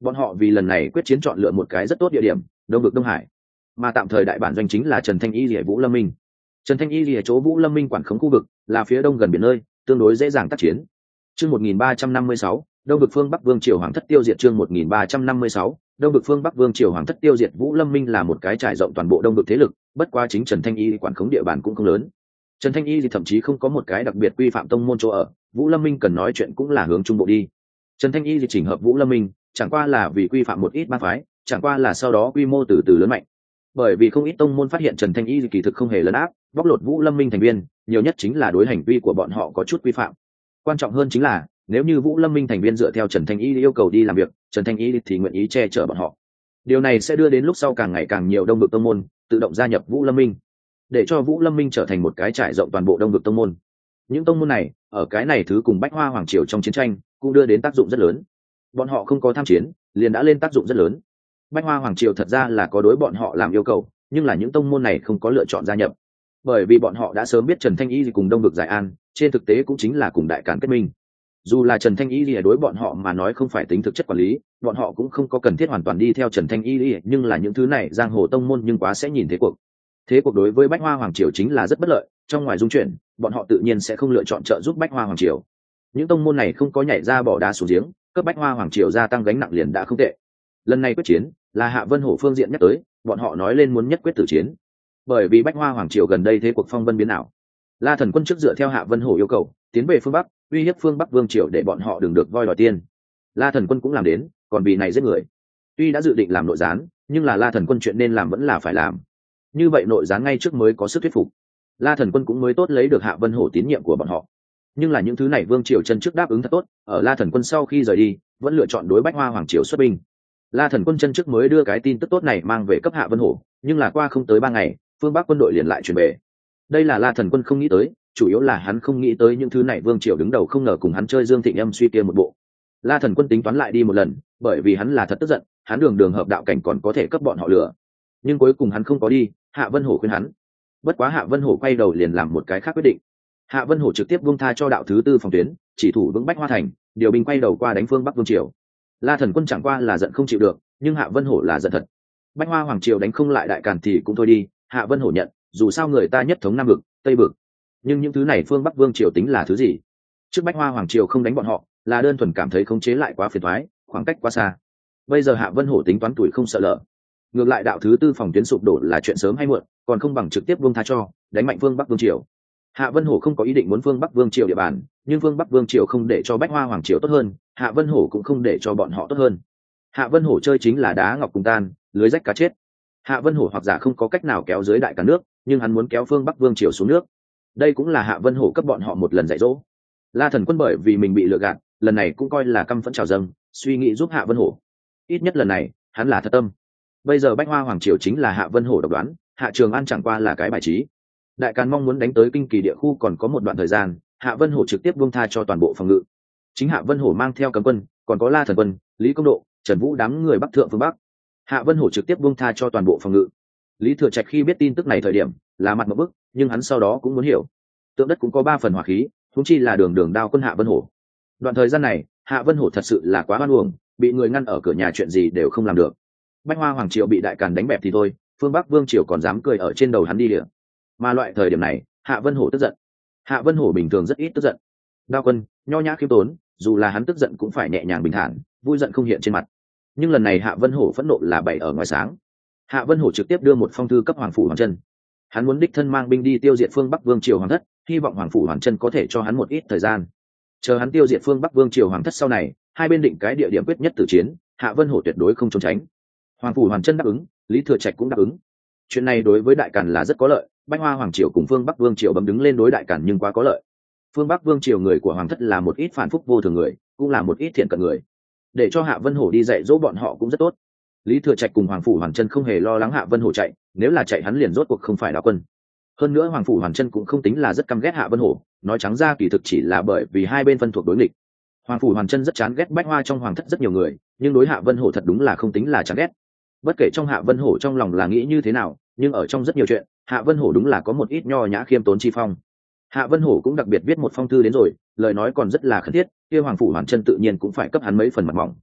Bọn họ vì lần này quyết chiến chọn lựa một cái rất tốt địa điểm, đông vực đông hải. Mà tạm thời đại bản doanh chính là trần thanh y lìa vũ lâm minh. Trần thanh y lìa chỗ vũ lâm minh quản khống khu vực, là phía đông gần biển nơi, tương đối dễ dàng tác chiến. Chương một nghìn ba trăm năm mươi sáu, đông vực phương bắc vương triều hoàng thất tiêu diệt chương một nghìn ba trăm năm mươi sáu, đông vực phương bắc vương triều hoàng thất tiêu diệt vũ lâm minh là một cái trải rộng toàn bộ đông vực thế lực, bất quá chính trần thanh y quản khống địa bàn cũng không lớn trần thanh y thì thậm chí không có một cái đặc biệt quy phạm tông môn chỗ ở, vũ lâm minh cần nói chuyện cũng là hướng trung bộ đi. Trần thanh y thì chỉnh hợp vũ lâm minh, chẳng qua là vì quy phạm một ít ba phái, chẳng qua là sau đó quy mô từ từ lớn mạnh. Bởi vì không ít tông môn phát hiện trần thanh y kỳ thực không hề lấn áp, bóc lột vũ lâm minh thành viên, nhiều nhất chính là đối hành vi của bọn họ có chút quy phạm. Quan trọng hơn chính là, nếu như vũ lâm minh thành viên dựa theo trần thanh y yêu cầu đi làm việc, trần thanh y thì nguyện ý che chở bọn họ. Điều này sẽ đưa đến lúc sau càng ngày càng nhiều đông bực tông môn, tự động gia nhập vũ lâm minh để cho vũ lâm minh trở thành một cái trải rộng toàn bộ đông vực tông môn. Những tông môn này, ở cái này thứ cùng bách hoa hoàng triều trong chiến tranh, cũng đưa đến tác dụng rất lớn. Bọn họ không có tham chiến, liền đã lên tác dụng rất lớn. Bách hoa hoàng triều thật ra là có đối bọn họ làm yêu cầu, nhưng là những tông môn này không có lựa chọn gia nhập. Bởi vì bọn họ đã sớm biết trần thanh y cùng đông vực giải an, trên thực tế cũng chính là cùng đại cản kết minh. Dù là trần thanh y lìa đối bọn họ mà nói không phải tính thực chất quản lý, bọn họ cũng không có cần thiết hoàn toàn đi theo trần thanh y lìa nhưng là những thứ này giang hồ tông môn nhưng quá sẽ nhìn thấy cuộc thế cuộc đối với bách hoa hoàng triều chính là rất bất lợi, trong ngoài dung chuyển, bọn họ tự nhiên sẽ không lựa chọn trợ giúp bách hoa hoàng triều. Những tông môn này không có nhảy ra bỏ đá xuống giếng, cấp bách hoa hoàng triều gia tăng gánh nặng liền đã không tệ. Lần này quyết chiến, là hạ vân hổ phương diện nhắc tới, bọn họ nói lên muốn nhất quyết tử chiến. Bởi vì bách hoa hoàng triều gần đây thế cuộc phong vân biến ảo. La thần quân trước dựa theo hạ vân hổ yêu cầu, tiến về phương bắc, uy hiếp phương bắc vương triều để bọn họ đừng được voi đòi tiên la thần quân cũng làm đến, còn vì này giết người. Tuy đã dự định làm nội gián, nhưng là la thần quân chuyện nên làm vẫn là phải làm như vậy nội gián ngay trước mới có sức thuyết phục. La thần quân cũng mới tốt lấy được hạ vân hổ tín nhiệm của bọn họ. Nhưng là những thứ này vương triều chân trước đáp ứng thật tốt, ở la thần quân sau khi rời đi, vẫn lựa chọn đối bách hoa hoàng triều xuất binh. La thần quân chân trước mới đưa cái tin tức tốt này mang về cấp hạ vân hổ, nhưng là qua không tới ba ngày, phương bắc quân đội liền lại chuyển về. Đây là la thần quân không nghĩ tới, chủ yếu là hắn không nghĩ tới những thứ này vương triều đứng đầu không ngờ cùng hắn chơi dương thịnh âm suy kia một bộ. La thần quân tính toán lại đi một lần, bởi vì hắn là thật tức giận, hắn đường đường hợp đạo cảnh còn có thể cấp bọn họ lửa. Nhưng cuối cùng hắn không có đi hạ vân hổ khuyên hắn. Bất quá hạ vân hổ quay đầu liền làm một cái khác quyết định. Hạ vân hổ trực tiếp buông tha cho đạo thứ tư phòng tuyến, chỉ thủ vững bách hoa thành, điều binh quay đầu qua đánh phương bắc vương triều. La thần quân chẳng qua là giận không chịu được, nhưng hạ vân hổ là giận thật. Bách hoa hoàng triều đánh không lại đại càn thì cũng thôi đi, hạ vân hổ nhận, dù sao người ta nhất thống nam vực, tây vực. Nhưng những thứ này phương bắc vương triều tính là thứ gì? Trước bách hoa hoàng triều không đánh bọn họ, là đơn thuần cảm thấy khống chế lại quá phiền thoái khoảng cách quá xa. Bây giờ hạ vân hổ tính toán tuổi không sợ lỡ ngược lại đạo thứ tư phòng tuyến sụp đổ là chuyện sớm hay muộn, còn không bằng trực tiếp vương tha cho, đánh mạnh phương bắc vương triều. Hạ vân hổ không có ý định muốn phương bắc vương triều địa bàn, nhưng phương bắc vương triều không để cho bách hoa hoàng triều tốt hơn, hạ vân hổ cũng không để cho bọn họ tốt hơn. Hạ vân hổ chơi chính là đá ngọc cùng tan, lưới rách cá chết. Hạ vân hổ hoặc giả không có cách nào kéo dưới đại cả nước, nhưng hắn muốn kéo phương bắc vương triều xuống nước. Đây cũng là hạ vân hổ cấp bọn họ một lần dạy dỗ. La thần quân bởi vì mình bị lừa gạt, lần này cũng coi là căm phẫn trào dâng, suy nghĩ giúp hạ vân hổ. Ít nhất lần này, hắn là thật tâm bây giờ bách hoa hoàng triều chính là hạ vân hổ độc đoán, hạ trường an chẳng qua là cái bài trí. Đại càn mong muốn đánh tới kinh kỳ địa khu còn có một đoạn thời gian, hạ vân hổ trực tiếp buông tha cho toàn bộ phòng ngự. Chính hạ vân hổ mang theo cấm quân, còn có la thần quân, lý công độ, trần vũ đám người bắc thượng phương bắc. Hạ vân hổ trực tiếp buông tha cho toàn bộ phòng ngự. Lý thừa trạch khi biết tin tức này thời điểm, là mặt một bức, nhưng hắn sau đó cũng muốn hiểu. Tượng đất cũng có ba phần hỏa khí thúng chi là đường đường đao quân hạ vân hổ. Đoạn thời gian này, hạ vân hổ thật sự là quá hoan uổng, bị người ngăn ở cửa nhà chuyện gì đều không làm được bách hoa hoàng triều bị đại càn đánh bẹp thì thôi, phương bắc vương triều còn dám cười ở trên đầu hắn đi địa mà loại thời điểm này, hạ vân hổ tức giận. Hạ vân hổ bình thường rất ít tức giận. Đao quân, nho nhã khiêm tốn, dù là hắn tức giận cũng phải nhẹ nhàng bình thản, vui giận không hiện trên mặt. Nhưng lần này hạ vân hổ phẫn nộ là bày ở ngoài sáng. Hạ vân hổ trực tiếp đưa một phong thư cấp hoàng phủ hoàng chân hắn muốn đích thân mang binh đi tiêu diệt phương bắc vương triều hoàng thất, hy vọng hoàng phủ hoàng chân có thể cho hắn một ít thời gian. Chờ hắn tiêu diệt phương bắc vương triều hoàng thất sau này, hai bên định cái địa điểm quyết nhất tử chiến, hạ vân hổ tuyệt đối không trốn tránh hoàng phủ hoàng chân đáp ứng, lý thừa trạch cũng đáp ứng. Chuyện này đối với đại càn là rất có lợi, bách hoa hoàng triều cùng phương bắc vương triều bấm đứng lên đối đại càn nhưng quá có lợi. Phương bắc vương triều người của hoàng thất là một ít phản phúc vô thường người, cũng là một ít thiện cận người. Để cho hạ vân hổ đi dạy dỗ bọn họ cũng rất tốt. Lý thừa trạch cùng hoàng phủ hoàng chân không hề lo lắng hạ vân hổ chạy, nếu là chạy hắn liền rốt cuộc không phải đạo quân. Hơn nữa hoàng phủ hoàng chân cũng không tính là rất căm ghét hạ vân hổ, nói trắng ra kỳ thực chỉ là bởi vì hai bên phân thuộc đối nghịch. Hoàng phủ hoàng chân rất chán ghét bách hoa trong hoàng thất rất nhiều người, nhưng đối hạ vân hổ thật đúng là không tính là chán ghét bất kể trong hạ vân hổ trong lòng là nghĩ như thế nào, nhưng ở trong rất nhiều chuyện, hạ vân hổ đúng là có một ít nho nhã khiêm tốn chi phong. Hạ vân hổ cũng đặc biệt viết một phong thư đến rồi, lời nói còn rất là khẩn thiết, kia hoàng phủ hoàn chân tự nhiên cũng phải cấp hắn mấy phần mặt mỏng.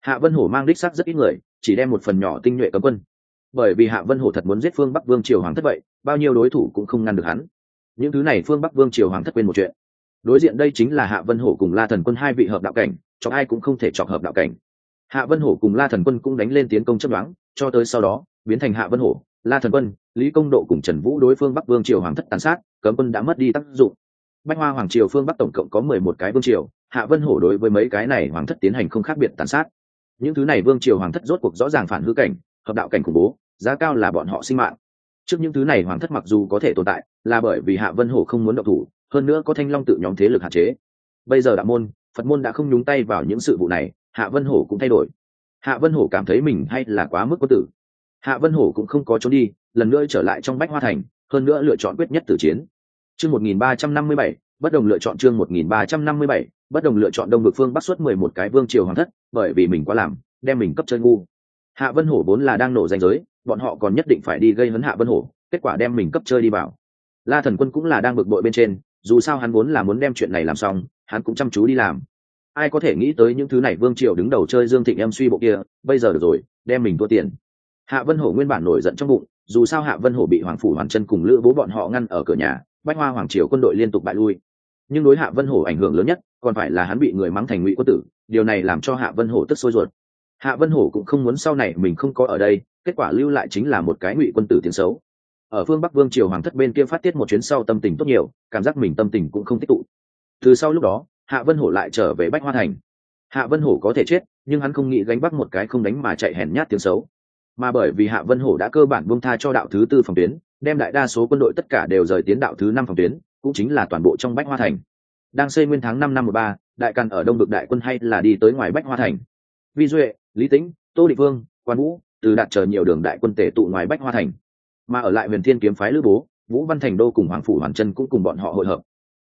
Hạ vân hổ mang đích sắc rất ít người, chỉ đem một phần nhỏ tinh nhuệ cấm quân. Bởi vì hạ vân hổ thật muốn giết phương bắc vương triều hoàng thất vậy, bao nhiêu đối thủ cũng không ngăn được hắn. Những thứ này phương bắc vương triều hoàng thất quên một chuyện. Đối diện đây chính là hạ vân hổ cùng la thần quân hai vị hợp đạo cảnh cho ai cũng không thể chọc hợp đạo cảnh hạ vân hổ cùng la thần quân cũng đánh lên tiến công chấp đoán cho tới sau đó, biến thành hạ vân hổ, la thần quân, lý công độ cùng trần vũ đối phương bắc vương triều hoàng thất tàn sát, cấm quân đã mất đi tác dụng. Bách hoa hoàng triều phương bắc tổng cộng có mười một cái vương triều, hạ vân hổ đối với mấy cái này hoàng thất tiến hành không khác biệt tàn sát. Những thứ này vương triều hoàng thất rốt cuộc rõ ràng phản hư cảnh, hợp đạo cảnh khủng bố, giá cao là bọn họ sinh mạng. Trước những thứ này hoàng thất mặc dù có thể tồn tại, là bởi vì hạ vân hổ không muốn động thủ, hơn nữa có thanh long tự nhóm thế lực hạn chế. Bây giờ đạo môn, phật môn đã không nhúng tay vào những sự vụ này hạ vân hổ cũng thay đổi. Hạ vân hổ cảm thấy mình hay là quá mức có tử. Hạ vân hổ cũng không có trốn đi, lần nữa trở lại trong bách hoa thành, hơn nữa lựa chọn quyết nhất tử chiến. Chương một nghìn ba trăm năm mươi bảy, bất đồng lựa chọn chương một nghìn ba trăm năm mươi bảy, bất đồng lựa chọn đông vực phương bắt xuất mười một cái vương triều hoàng thất, bởi vì mình quá làm, đem mình cấp chơi ngu. Hạ vân hổ vốn là đang nổ danh giới, bọn họ còn nhất định phải đi gây hấn hạ vân hổ, kết quả đem mình cấp chơi đi vào. La thần quân cũng là đang bực bội bên trên, dù sao hắn vốn là muốn đem chuyện này làm xong, hắn cũng chăm chú đi làm ai có thể nghĩ tới những thứ này vương triều đứng đầu chơi dương thịnh em suy bộ kia, bây giờ được rồi, đem mình thua tiền. Hạ vân hổ nguyên bản nổi giận trong bụng, dù sao hạ vân hổ bị hoàng phủ hoàn chân cùng lữ bố bọn họ ngăn ở cửa nhà, bách hoa hoàng triều quân đội liên tục bại lui. Nhưng đối hạ vân hổ ảnh hưởng lớn nhất, còn phải là hắn bị người mắng thành ngụy quân tử, điều này làm cho hạ vân hổ tức sôi ruột. Hạ vân hổ cũng không muốn sau này mình không có ở đây, kết quả lưu lại chính là một cái ngụy quân tử tiếng xấu. Ở phương bắc vương triều hoàng thất bên kia phát tiết một chuyến sau tâm tình tốt nhiều, cảm giác mình tâm tình cũng không tích tụ. Từ sau lúc đó hạ vân hổ lại trở về bách hoa thành. Hạ vân hổ có thể chết, nhưng hắn không nghĩ gánh bắt một cái không đánh mà chạy hèn nhát tiếng xấu. Mà bởi vì hạ vân hổ đã cơ bản bông tha cho đạo thứ tư phòng tuyến, đem đại đa số quân đội tất cả đều rời tiến đạo thứ năm phòng tuyến, cũng chính là toàn bộ trong bách hoa thành. Đang xây nguyên tháng năm năm một ba, đại càn ở đông bực đại quân hay là đi tới ngoài bách hoa thành. Vi duệ, lý tĩnh, tô định vương, quan vũ, từ đạt chờ nhiều đường đại quân tể tụ ngoài bách hoa thành. Mà ở lại huyền thiên kiếm phái lữ bố, vũ văn thành đô cùng hoàng phủ hoàn chân cũng cùng bọn họ hội hợp.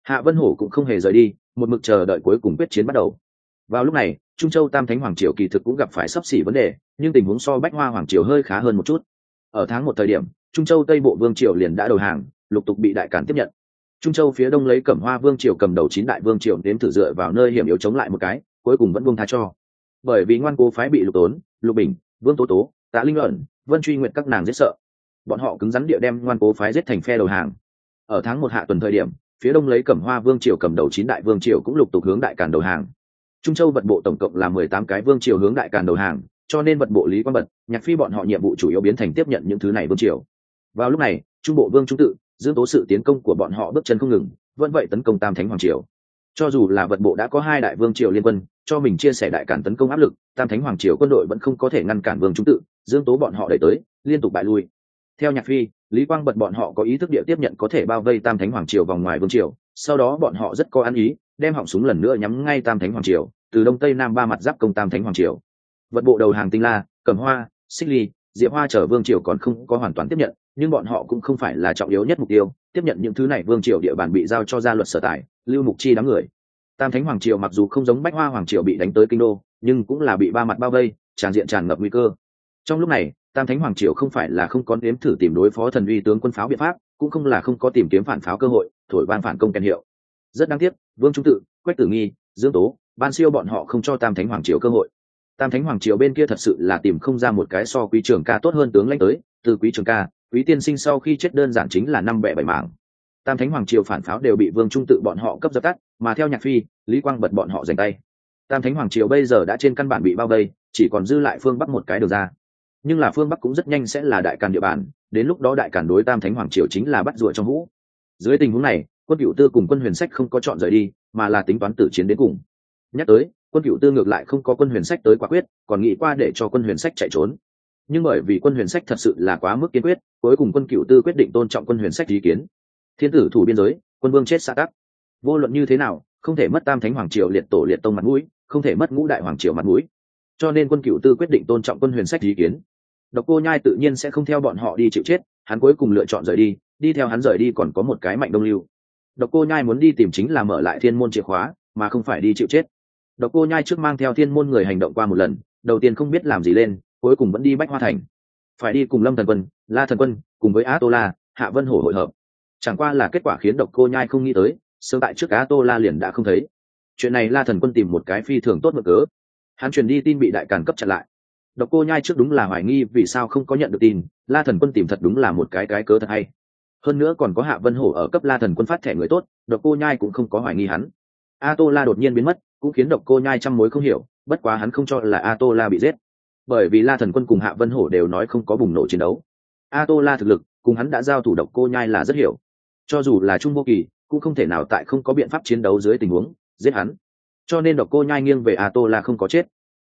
Hạ vân hổ cũng không hề rời đi một mực chờ đợi cuối cùng quyết chiến bắt đầu. Vào lúc này, trung châu tam thánh hoàng triều kỳ thực cũng gặp phải sấp xỉ vấn đề, nhưng tình huống so bách hoa hoàng triều hơi khá hơn một chút. Ở tháng một thời điểm, trung châu tây bộ vương triều liền đã đầu hàng, lục tục bị đại cản tiếp nhận. Trung châu phía đông lấy cẩm hoa vương triều cầm đầu chín đại vương triều đến thử dựa vào nơi hiểm yếu chống lại một cái, cuối cùng vẫn buông tha cho. Bởi vì ngoan cố phái bị lục tốn, lục bình, vương tố tố, tạ linh ẩn, vân truy nguyện các nàng giết sợ. Bọn họ cứng rắn địa đem ngoan cố phái giết thành phe đầu hàng. Ở tháng một hạ tuần thời điểm phía đông lấy cẩm hoa vương triều cầm đầu chín đại vương triều cũng lục tục hướng đại càn đầu hàng. Trung châu vận bộ tổng cộng là mười tám cái vương triều hướng đại càn đầu hàng, cho nên vận bộ lý quang bật, nhạc phi bọn họ nhiệm vụ chủ yếu biến thành tiếp nhận những thứ này vương triều. Vào lúc này, trung bộ vương trung tự, dương tố sự tiến công của bọn họ bước chân không ngừng, vẫn vậy tấn công tam thánh hoàng triều. Cho dù là vận bộ đã có hai đại vương triều liên quân, cho mình chia sẻ đại cản tấn công áp lực, tam thánh hoàng triều quân đội vẫn không có thể ngăn cản vương trung tự, dương tố bọn họ đẩy tới, liên tục bại lui theo nhạc phi, lý quang bật bọn họ có ý thức địa tiếp nhận có thể bao vây tam thánh hoàng triều vòng ngoài vương triều, sau đó bọn họ rất có ăn ý, đem họng súng lần nữa nhắm ngay tam thánh hoàng triều, từ đông tây nam ba mặt giáp công tam thánh hoàng triều. Vật bộ đầu hàng tinh la cầm hoa, xích ly, diệp hoa chở vương triều còn không có hoàn toàn tiếp nhận, nhưng bọn họ cũng không phải là trọng yếu nhất mục tiêu, tiếp nhận những thứ này vương triều địa bàn bị giao cho gia luật sở tài lưu mục chi đám người. Tam thánh hoàng triều mặc dù không giống bách hoa hoàng triều bị đánh tới kinh đô, nhưng cũng là bị ba mặt bao vây, tràn diện tràn ngập nguy cơ. Trong lúc này tam thánh hoàng triều không phải là không có nếm thử tìm đối phó thần uy tướng quân pháo biện pháp, cũng không là không có tìm kiếm phản pháo cơ hội, thổi ban phản công kèn hiệu. Rất đáng tiếc, vương trung tự, quách tử nghi, dương tố, ban siêu bọn họ không cho tam thánh hoàng triều cơ hội. Tam thánh hoàng triều bên kia thật sự là tìm không ra một cái so quý trường ca tốt hơn tướng lãnh tới, từ quý trường ca, quý tiên sinh sau khi chết đơn giản chính là năm bẻ bảy mảng. Tam thánh hoàng triều phản pháo đều bị vương trung tự bọn họ cấp dập tắt, mà theo nhạc phi, lý quang bật bọn họ giành tay. Tam thánh hoàng triều bây giờ đã trên căn bản bị bao vây, chỉ còn dư lại phương bắc một cái đường ra nhưng là phương bắc cũng rất nhanh sẽ là đại càn địa bàn, đến lúc đó đại càn đối tam thánh hoàng triều chính là bắt rùa trong hũ. Dưới tình huống này, quân cựu tư cùng quân huyền sách không có chọn rời đi, mà là tính toán tử chiến đến cùng. Nhắc tới, quân cựu tư ngược lại không có quân huyền sách tới quả quyết, còn nghĩ qua để cho quân huyền sách chạy trốn. Nhưng bởi vì quân huyền sách thật sự là quá mức kiên quyết, cuối cùng quân cựu tư quyết định tôn trọng quân huyền sách ý kiến. Thiên tử thủ biên giới, quân vương chết xa tắc. Vô luận như thế nào, không thể mất tam thánh hoàng triều liệt tổ liệt tông mặt mũi, không thể mất ngũ đại hoàng triều mặt mũi. Cho nên quân cựu tư quyết định tôn trọng quân huyền sách ý kiến độc cô nhai tự nhiên sẽ không theo bọn họ đi chịu chết, hắn cuối cùng lựa chọn rời đi đi theo hắn rời đi còn có một cái mạnh đông lưu. Độc cô nhai muốn đi tìm chính là mở lại thiên môn chìa khóa, mà không phải đi chịu chết. Độc cô nhai trước mang theo thiên môn người hành động qua một lần, đầu tiên không biết làm gì lên, cuối cùng vẫn đi bách hoa thành. Phải đi cùng lâm thần quân, la thần quân, cùng với á tô la hạ vân hổ hội hợp. Chẳng qua là kết quả khiến độc cô nhai không nghĩ tới, sớm tại trước á tô la liền đã không thấy. Chuyện này la thần quân tìm một cái phi thường tốt mực cớ. Hắn truyền đi tin bị đại càn cấp chặn lại độc cô nhai trước đúng là hoài nghi vì sao không có nhận được tin, la thần quân tìm thật đúng là một cái cái cớ thật hay. Hơn nữa còn có hạ vân hổ ở cấp la thần quân phát thẻ người tốt, độc cô nhai cũng không có hoài nghi hắn. A tô la đột nhiên biến mất, cũng khiến độc cô nhai trăm mối không hiểu, bất quá hắn không cho là a tô la bị giết. Bởi vì la thần quân cùng hạ vân hổ đều nói không có bùng nổ chiến đấu. A tô la thực lực, cùng hắn đã giao thủ độc cô nhai là rất hiểu. Cho dù là trung vô kỳ, cũng không thể nào tại không có biện pháp chiến đấu dưới tình huống, giết hắn. Cho nên độc cô nhai nghiêng về a tô la không có chết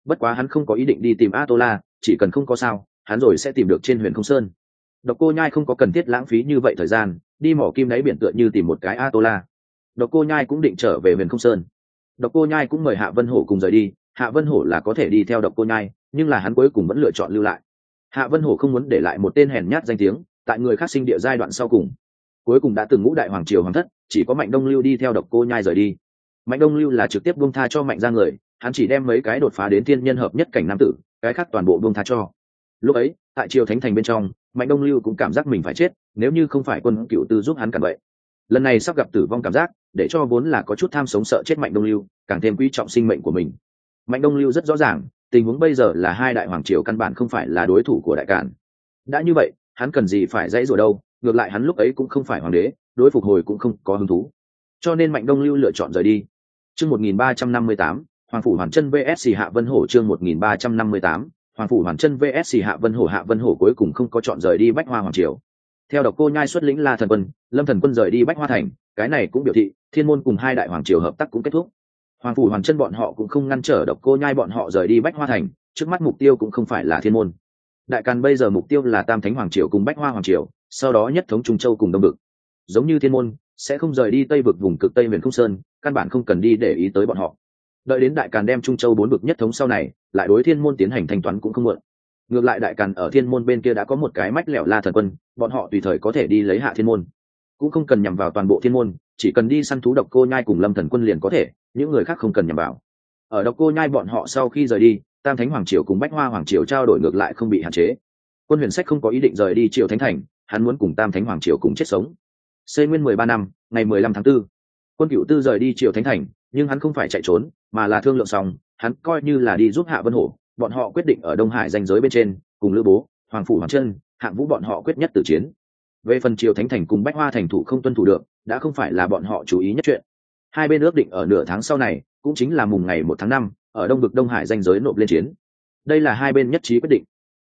bất quá hắn không có ý định đi tìm a tô la chỉ cần không có sao, hắn rồi sẽ tìm được trên huyền không sơn. Độc cô nhai không có cần thiết lãng phí như vậy thời gian, đi mỏ kim đáy biển tựa như tìm một cái a tô la độc cô nhai cũng định trở về huyền không sơn. Độc cô nhai cũng mời hạ vân hổ cùng rời đi, hạ vân hổ là có thể đi theo độc cô nhai, nhưng là hắn cuối cùng vẫn lựa chọn lưu lại. Hạ vân hổ không muốn để lại một tên hèn nhát danh tiếng, tại người khác sinh địa giai đoạn sau cùng. Cuối cùng đã từng ngũ đại hoàng triều hoàng thất, chỉ có mạnh đông lưu đi theo độc cô nhai rời đi. Mạnh đông lưu là trực tiếp buông tha cho mạnh ra người hắn chỉ đem mấy cái đột phá đến thiên nhân hợp nhất cảnh nam tử, cái khác toàn bộ buông tha cho. Lúc ấy, tại triều thánh thành bên trong, mạnh đông lưu cũng cảm giác mình phải chết, nếu như không phải quân cựu tư giúp hắn cản vậy lần này sắp gặp tử vong cảm giác, để cho vốn là có chút tham sống sợ chết mạnh đông lưu, càng thêm quý trọng sinh mệnh của mình. Mạnh đông lưu rất rõ ràng, tình huống bây giờ là hai đại hoàng triều căn bản không phải là đối thủ của đại cản đã như vậy, hắn cần gì phải dãy rồi đâu, ngược lại hắn lúc ấy cũng không phải hoàng đế, đối phục hồi cũng không có hứng thú. Cho nên mạnh đông lưu lựa chọn rời đi. Chương một nghìn ba trăm năm mươi tám hoàng phủ hoàn chân vsc hạ vân hổ chương một nghìn ba trăm năm mươi tám, hoàng phủ hoàn chân vsc hạ vân hổ, hạ vân hổ cuối cùng không có chọn rời đi bách hoa hoàng triều. Theo độc cô nhai xuất lĩnh la thần quân, lâm thần quân rời đi bách hoa thành, cái này cũng biểu thị thiên môn cùng hai đại hoàng triều hợp tác cũng kết thúc. Hoàng phủ hoàn chân bọn họ cũng không ngăn trở độc cô nhai bọn họ rời đi bách hoa thành, trước mắt mục tiêu cũng không phải là thiên môn. Đại càn bây giờ mục tiêu là tam thánh hoàng triều cùng bách hoa hoàng triều, sau đó nhất thống trung châu cùng đông vực. Giống như thiên môn, sẽ không rời đi tây vực vùng cực tây miền không sơn, căn bản không cần đi để ý tới bọn họ đợi đến đại càn đem trung châu bốn bực nhất thống sau này, lại đối thiên môn tiến hành thanh toán cũng không muộn. Ngược lại đại càn ở thiên môn bên kia đã có một cái mách lẻo la thần quân, bọn họ tùy thời có thể đi lấy hạ thiên môn. Cũng không cần nhằm vào toàn bộ thiên môn, chỉ cần đi săn thú độc cô nhai cùng lâm thần quân liền có thể, những người khác không cần nhằm vào. Ở độc cô nhai bọn họ sau khi rời đi, tam thánh hoàng triều cùng bách hoa hoàng triều trao đổi ngược lại không bị hạn chế. Quân huyền sách không có ý định rời đi triều thánh thành, hắn muốn cùng tam thánh hoàng triều cùng chết sống. Xây nguyên mười ba năm, ngày mười lăm tháng 4. quân cựu tư rời đi triều thánh thành, nhưng hắn không phải chạy trốn mà là thương lượng xong, hắn coi như là đi giúp hạ vân hổ, bọn họ quyết định ở đông hải danh giới bên trên, cùng lữ bố, hoàng phủ hoàng chân hạng vũ bọn họ quyết nhất tử chiến. Về phần triều thánh thành cùng bách hoa thành thủ không tuân thủ được, đã không phải là bọn họ chú ý nhất chuyện. Hai bên ước định ở nửa tháng sau này, cũng chính là mùng ngày một tháng năm, ở đông vực đông hải danh giới nộp lên chiến. Đây là hai bên nhất trí quyết định.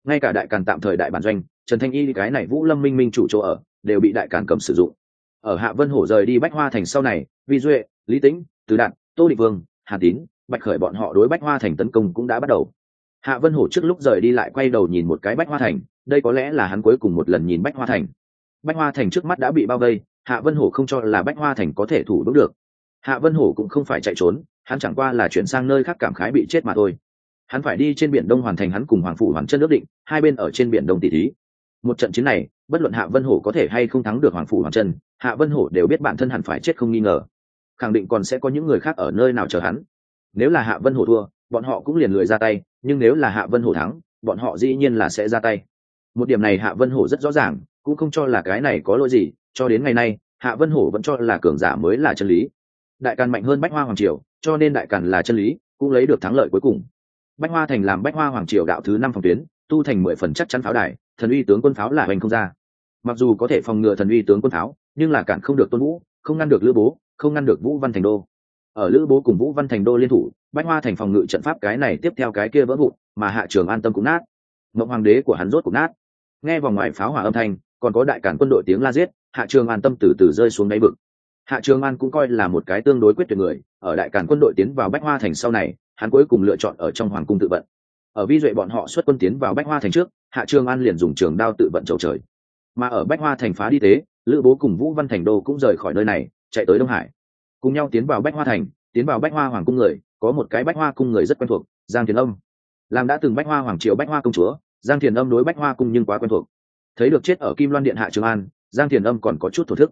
Ngay cả đại càn tạm thời đại bản doanh, trần thanh y, cái này vũ lâm minh minh chủ chỗ ở, đều bị đại càn cầm sử dụng. Ở hạ vân hổ rời đi bách hoa thành sau này vi duệ, lý tĩnh, từ đạn tô định vương hà tín, bạch khởi bọn họ đối bách hoa thành tấn công cũng đã bắt đầu. Hạ vân hổ trước lúc rời đi lại quay đầu nhìn một cái bách hoa thành, đây có lẽ là hắn cuối cùng một lần nhìn bách hoa thành. Bách hoa thành trước mắt đã bị bao vây, hạ vân hổ không cho là bách hoa thành có thể thủ đúng được. Hạ vân hổ cũng không phải chạy trốn, hắn chẳng qua là chuyển sang nơi khác cảm khái bị chết mà thôi. Hắn phải đi trên biển đông hoàn thành hắn cùng hoàng phủ hoàn chân ước định, hai bên ở trên biển đông tỷ thí. Một trận chiến này, bất luận hạ vân hổ có thể hay không thắng được hoàng phủ hoàn chân, hạ vân hổ đều biết bản thân hẳn phải chết không nghi ngờ khẳng định còn sẽ có những người khác ở nơi nào chờ hắn. Nếu là hạ vân hổ thua, bọn họ cũng liền lười ra tay, nhưng nếu là hạ vân hổ thắng, bọn họ dĩ nhiên là sẽ ra tay. Một điểm này hạ vân hổ rất rõ ràng, cũng không cho là cái này có lỗi gì, cho đến ngày nay, hạ vân hổ vẫn cho là cường giả mới là chân lý. Đại càn mạnh hơn bách hoa hoàng triều, cho nên đại càn là chân lý, cũng lấy được thắng lợi cuối cùng. Bách hoa thành làm bách hoa hoàng triều đạo thứ năm phòng tuyến, tu thành mười phần chắc chắn pháo đài, thần uy tướng quân pháo là hoành không ra. Mặc dù có thể phòng ngừa thần uy tướng quân pháo, nhưng là cản không được tôn vũ, không ngăn được lữ bố không ngăn được vũ văn thành đô. Ở lữ bố cùng vũ văn thành đô liên thủ, bách hoa thành phòng ngự trận pháp cái này tiếp theo cái kia vỡ vụn, mà hạ trường an tâm cũng nát. Mộng hoàng đế của hắn rốt cũng nát. Nghe vòng ngoài pháo hỏa âm thanh, còn có đại cản quân đội tiếng la giết, hạ trường an tâm từ từ rơi xuống đáy vực. Hạ trường an cũng coi là một cái tương đối quyết tuyệt người, ở đại cản quân đội tiến vào bách hoa thành sau này, hắn cuối cùng lựa chọn ở trong hoàng cung tự vận. Ở vi duệ bọn họ xuất quân tiến vào bách hoa thành trước, hạ trường an liền dùng trường đao tự vận trầu trời. Mà ở bách hoa thành phá đi tế lữ bố cùng vũ văn thành đô cũng rời khỏi nơi này chạy tới đông hải cùng nhau tiến vào bách hoa thành tiến vào bách hoa hoàng cung người có một cái bách hoa cung người rất quen thuộc giang thiền âm làm đã từng bách hoa hoàng triều bách hoa công chúa giang thiền âm đối bách hoa cung nhưng quá quen thuộc thấy được chết ở kim loan điện hạ trường an giang thiền âm còn có chút thổ thức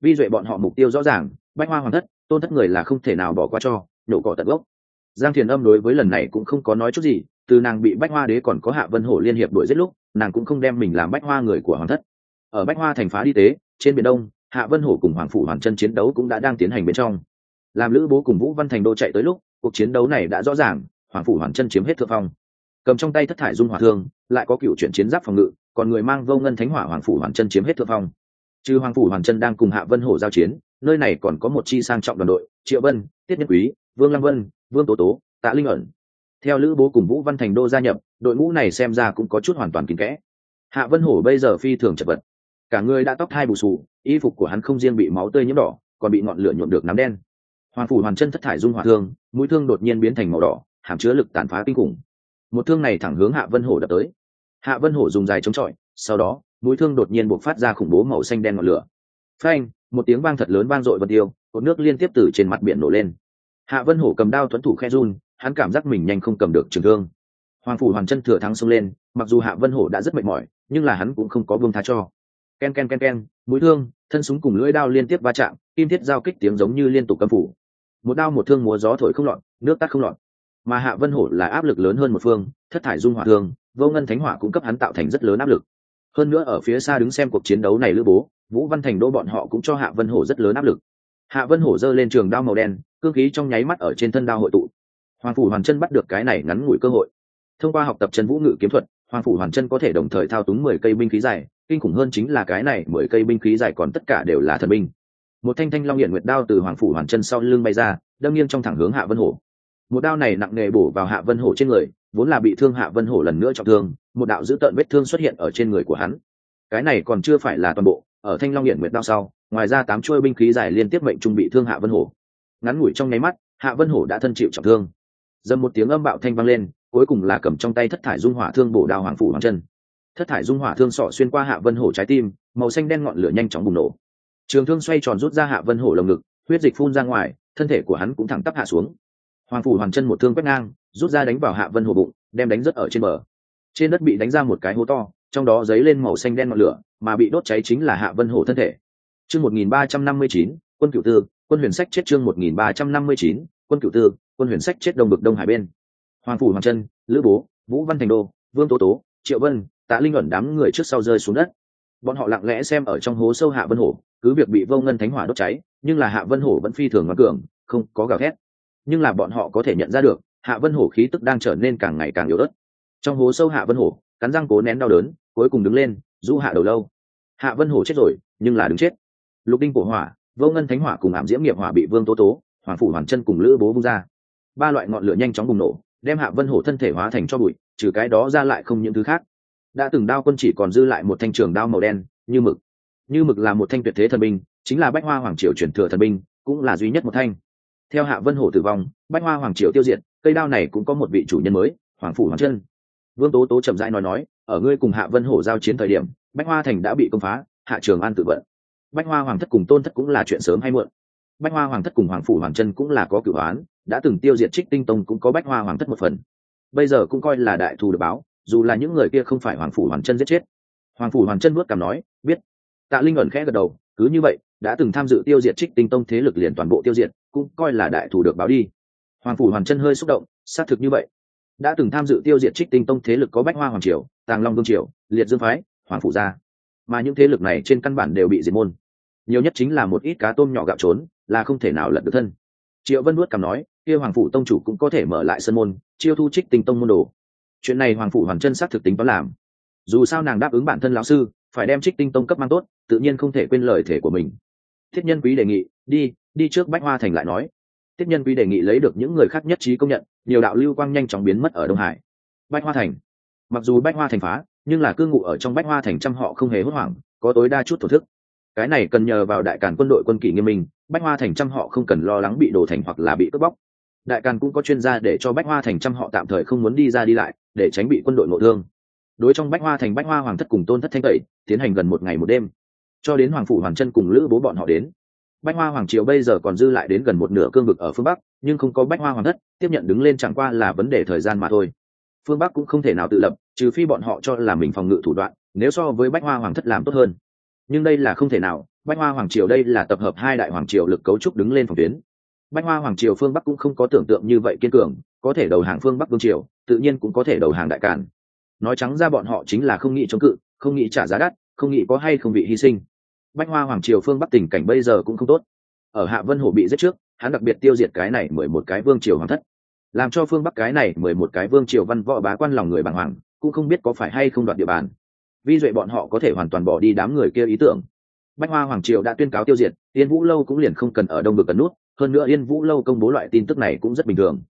vi duệ bọn họ mục tiêu rõ ràng bách hoa hoàng thất tôn thất người là không thể nào bỏ qua cho nhổ cỏ tận gốc giang thiền âm đối với lần này cũng không có nói chút gì từ nàng bị bách hoa đế còn có hạ vân hổ liên hiệp đuổi giết lúc nàng cũng không đem mình làm bách hoa người của hoàng thất ở bách hoa thành phá đi tế trên biển đông hạ vân hổ cùng hoàng phủ hoàng chân chiến đấu cũng đã đang tiến hành bên trong. Làm lữ bố cùng vũ văn thành đô chạy tới lúc, cuộc chiến đấu này đã rõ ràng, hoàng phủ hoàng chân chiếm hết thượng phong. Cầm trong tay thất thải dung hỏa thương, lại có cựu chuyển chiến giáp phòng ngự, còn người mang vô ngân thánh hỏa hoàng phủ hoàng chân chiếm hết thượng phong. Trừ hoàng phủ hoàng chân đang cùng hạ vân hổ giao chiến, nơi này còn có một chi sang trọng đoàn đội, triệu vân, tiết nhân quý, vương lăng vân, vương tố tố, tạ linh ẩn. Theo lữ bố cùng vũ văn thành đô gia nhập, đội ngũ này xem ra cũng có chút hoàn toàn kín kẽ. Hạ vân hổ bây giờ phi thường chật vật cả người đã tóc hai bù xù, y phục của hắn không riêng bị máu tươi nhiễm đỏ, còn bị ngọn lửa nhuộm được nắm đen. Hoàng phủ hoàn chân thất thải dung hỏa thương, mũi thương đột nhiên biến thành màu đỏ, hàm chứa lực tàn phá kinh khủng. Một thương này thẳng hướng hạ vân hổ đập tới. Hạ vân hổ dùng dài chống chọi, sau đó, mũi thương đột nhiên buộc phát ra khủng bố màu xanh đen ngọn lửa. Phanh, một tiếng vang thật lớn vang dội vân tiêu, cột nước liên tiếp từ trên mặt biển nổ lên. Hạ vân hổ cầm đao thuẫn thủ khe run, hắn cảm giác mình nhanh không cầm được trường thương. Hoàng phủ hoàn chân thừa thắng xông lên, mặc dù hạ vân hổ đã rất mệt mỏi, nhưng là hắn cũng không có vương tha cho ken ken ken ken, mũi thương, thân súng cùng lưỡi đao liên tiếp va chạm, kim thiết giao kích tiếng giống như liên tục cấm phủ. Một đao một thương múa gió thổi không lọt, nước tắt không lọt. Mà hạ vân hổ là áp lực lớn hơn một phương, thất thải dung hỏa thương, vô ngân thánh hỏa cũng cấp hắn tạo thành rất lớn áp lực. Hơn nữa ở phía xa đứng xem cuộc chiến đấu này lữ bố, vũ văn thành đô bọn họ cũng cho hạ vân hổ rất lớn áp lực. Hạ vân hổ giơ lên trường đao màu đen, cương khí trong nháy mắt ở trên thân đao hội tụ. Hoàng phủ hoàn chân bắt được cái này ngắn ngủi cơ hội. Thông qua học tập chân vũ ngự kiếm thuật, hoàng phủ hoàn chân có thể đồng thời thao túng mười cây binh khí dài kinh khủng hơn chính là cái này, mười cây binh khí dài còn tất cả đều là thần binh. Một thanh thanh long hiện nguyệt đao từ hoàng phủ hoàn chân sau lưng bay ra, đâm nghiêng trong thẳng hướng hạ vân hổ. Một đao này nặng nề bổ vào hạ vân hổ trên người, vốn là bị thương hạ vân hổ lần nữa trọng thương, một đạo dữ tợn vết thương xuất hiện ở trên người của hắn. Cái này còn chưa phải là toàn bộ, ở thanh long hiện nguyệt đao sau, ngoài ra tám chuôi binh khí dài liên tiếp mệnh trung bị thương hạ vân hổ. Ngắn ngủi trong nháy mắt, hạ vân hổ đã thân chịu trọng thương. Dầm một tiếng âm bạo thanh vang lên, cuối cùng là cầm trong tay thất thải dung hỏa thương bổ đao hoàng phủ hoàng chân thất thải dung hỏa thương sọ xuyên qua hạ vân hổ trái tim, màu xanh đen ngọn lửa nhanh chóng bùng nổ. Trường thương xoay tròn rút ra hạ vân hổ lồng ngực, huyết dịch phun ra ngoài, thân thể của hắn cũng thẳng tắp hạ xuống. Hoàng phủ hoàng chân một thương quét ngang, rút ra đánh vào hạ vân hổ bụng, đem đánh rất ở trên bờ. Trên đất bị đánh ra một cái hố to, trong đó dấy lên màu xanh đen ngọn lửa, mà bị đốt cháy chính là hạ vân hổ thân thể. Chương một nghìn ba trăm năm mươi chín, quân cựu tư, quân huyền sách chết chương một nghìn ba trăm năm mươi chín, quân cựu tư, quân huyền sách chết đông bực đông hải bên. Hoàng phủ hoàng chân, lữ bố, vũ văn thành đô, vương tố tố, triệu vân tạ linh ẩn đám người trước sau rơi xuống đất. Bọn họ lặng lẽ xem ở trong hố sâu hạ vân hổ, cứ việc bị vô ngân thánh hỏa đốt cháy, nhưng là hạ vân hổ vẫn phi thường ngoan cường, không có gào thét. Nhưng là bọn họ có thể nhận ra được, hạ vân hổ khí tức đang trở nên càng ngày càng yếu ớt. Trong hố sâu hạ vân hổ, cắn răng cố nén đau đớn, cuối cùng đứng lên du hạ đầu lâu. Hạ vân hổ chết rồi, nhưng là đứng chết. Lục đinh cổ hỏa, vô ngân thánh hỏa cùng ảm diễm nghiệp hỏa bị vương tố tố, hoàng phủ hoàn chân cùng lữ bố bung ra. Ba loại ngọn lửa nhanh chóng bùng nổ, đem hạ vân hổ thân thể hóa thành cho bụi, trừ cái đó ra lại không những thứ khác đã từng đao quân chỉ còn dư lại một thanh trường đao màu đen, như mực. Như mực là một thanh tuyệt thế thần binh, chính là bách hoa hoàng triều chuyển thừa thần binh, cũng là duy nhất một thanh. Theo hạ vân hổ tử vong, bách hoa hoàng triều tiêu diệt, cây đao này cũng có một vị chủ nhân mới, hoàng phủ hoàng chân. Vương tố tố chậm rãi nói nói, ở ngươi cùng hạ vân hổ giao chiến thời điểm, bách hoa thành đã bị công phá, hạ trường an tự vận. Bách hoa hoàng thất cùng tôn thất cũng là chuyện sớm hay muộn. Bách hoa hoàng thất cùng hoàng phủ hoàng chân cũng là có cửu án đã từng tiêu diệt trích tinh tông cũng có bách hoa hoàng thất một phần. Bây giờ cũng coi là đại thù được báo dù là những người kia không phải hoàng phủ hoàng chân giết chết. Hoàng phủ hoàng chân vuốt cảm nói, biết. Tạ linh ẩn khẽ gật đầu, cứ như vậy, đã từng tham dự tiêu diệt trích tinh tông thế lực liền toàn bộ tiêu diệt, cũng coi là đại thù được báo đi. Hoàng phủ hoàng chân hơi xúc động, xác thực như vậy. Đã từng tham dự tiêu diệt trích tinh tông thế lực có bách hoa hoàng triều, tàng long vương triều, liệt dương phái, hoàng phủ gia. Mà những thế lực này trên căn bản đều bị diệt môn. Nhiều nhất chính là một ít cá tôm nhỏ gạo trốn, là không thể nào lật được thân. Triệu vân nuốt cằm nói, kia hoàng phủ tông chủ cũng có thể mở lại sân môn, chiêu thu trích tinh tông môn đồ chuyện này hoàng phủ hoàn chân xác thực tính toán làm. Dù sao nàng đáp ứng bản thân lão sư, phải đem trích tinh tông cấp mang tốt, tự nhiên không thể quên lời thể của mình. Thiết nhân quý đề nghị, đi đi trước bách hoa thành lại nói. Thiết nhân quý đề nghị lấy được những người khác nhất trí công nhận, nhiều đạo lưu quang nhanh chóng biến mất ở đông hải. Bách hoa thành. Mặc dù bách hoa thành phá, nhưng là cư ngụ ở trong bách hoa thành trăm họ không hề hốt hoảng, có tối đa chút thổ thức. Cái này cần nhờ vào đại càn quân đội quân kỷ nghiêm minh, bách hoa thành trăm họ không cần lo lắng bị đổ thành hoặc là bị cướp bóc đại càn cũng có chuyên gia để cho bách hoa thành trăm họ tạm thời không muốn đi ra đi lại, để tránh bị quân đội nội thương. Đối trong bách hoa thành bách hoa hoàng thất cùng tôn thất thanh tẩy, tiến hành gần một ngày một đêm. Cho đến hoàng phủ hoàng chân cùng lữ bố bọn họ đến. Bách hoa hoàng triều bây giờ còn dư lại đến gần một nửa cương vực ở phương bắc, nhưng không có bách hoa hoàng thất, tiếp nhận đứng lên chẳng qua là vấn đề thời gian mà thôi. Phương bắc cũng không thể nào tự lập, trừ phi bọn họ cho là mình phòng ngự thủ đoạn, nếu so với bách hoa hoàng thất làm tốt hơn. Nhưng đây là không thể nào, bách hoa hoàng triều đây là tập hợp hai đại hoàng triều lực cấu trúc đứng lên phòng tuyến bách hoa hoàng triều phương bắc cũng không có tưởng tượng như vậy kiên cường, có thể đầu hàng phương bắc vương triều, tự nhiên cũng có thể đầu hàng đại càn. Nói trắng ra bọn họ chính là không nghĩ chống cự, không nghĩ trả giá đắt, không nghĩ có hay không bị hy sinh. Bách hoa hoàng triều phương bắc tình cảnh bây giờ cũng không tốt. Ở hạ vân hổ bị giết trước, hắn đặc biệt tiêu diệt cái này mười một cái vương triều hoàng thất. Làm cho phương bắc cái này mười một cái vương triều văn võ bá quan lòng người bàng hoàng, cũng không biết có phải hay không đoạt địa bàn. Vi duệ bọn họ có thể hoàn toàn bỏ đi đám người kia ý tưởng. Bách hoa hoàng triều đã tuyên cáo tiêu diệt tiên vũ lâu cũng liền không cần ở đông được cần nút hơn nữa yên vũ lâu công bố loại tin tức này cũng rất bình thường.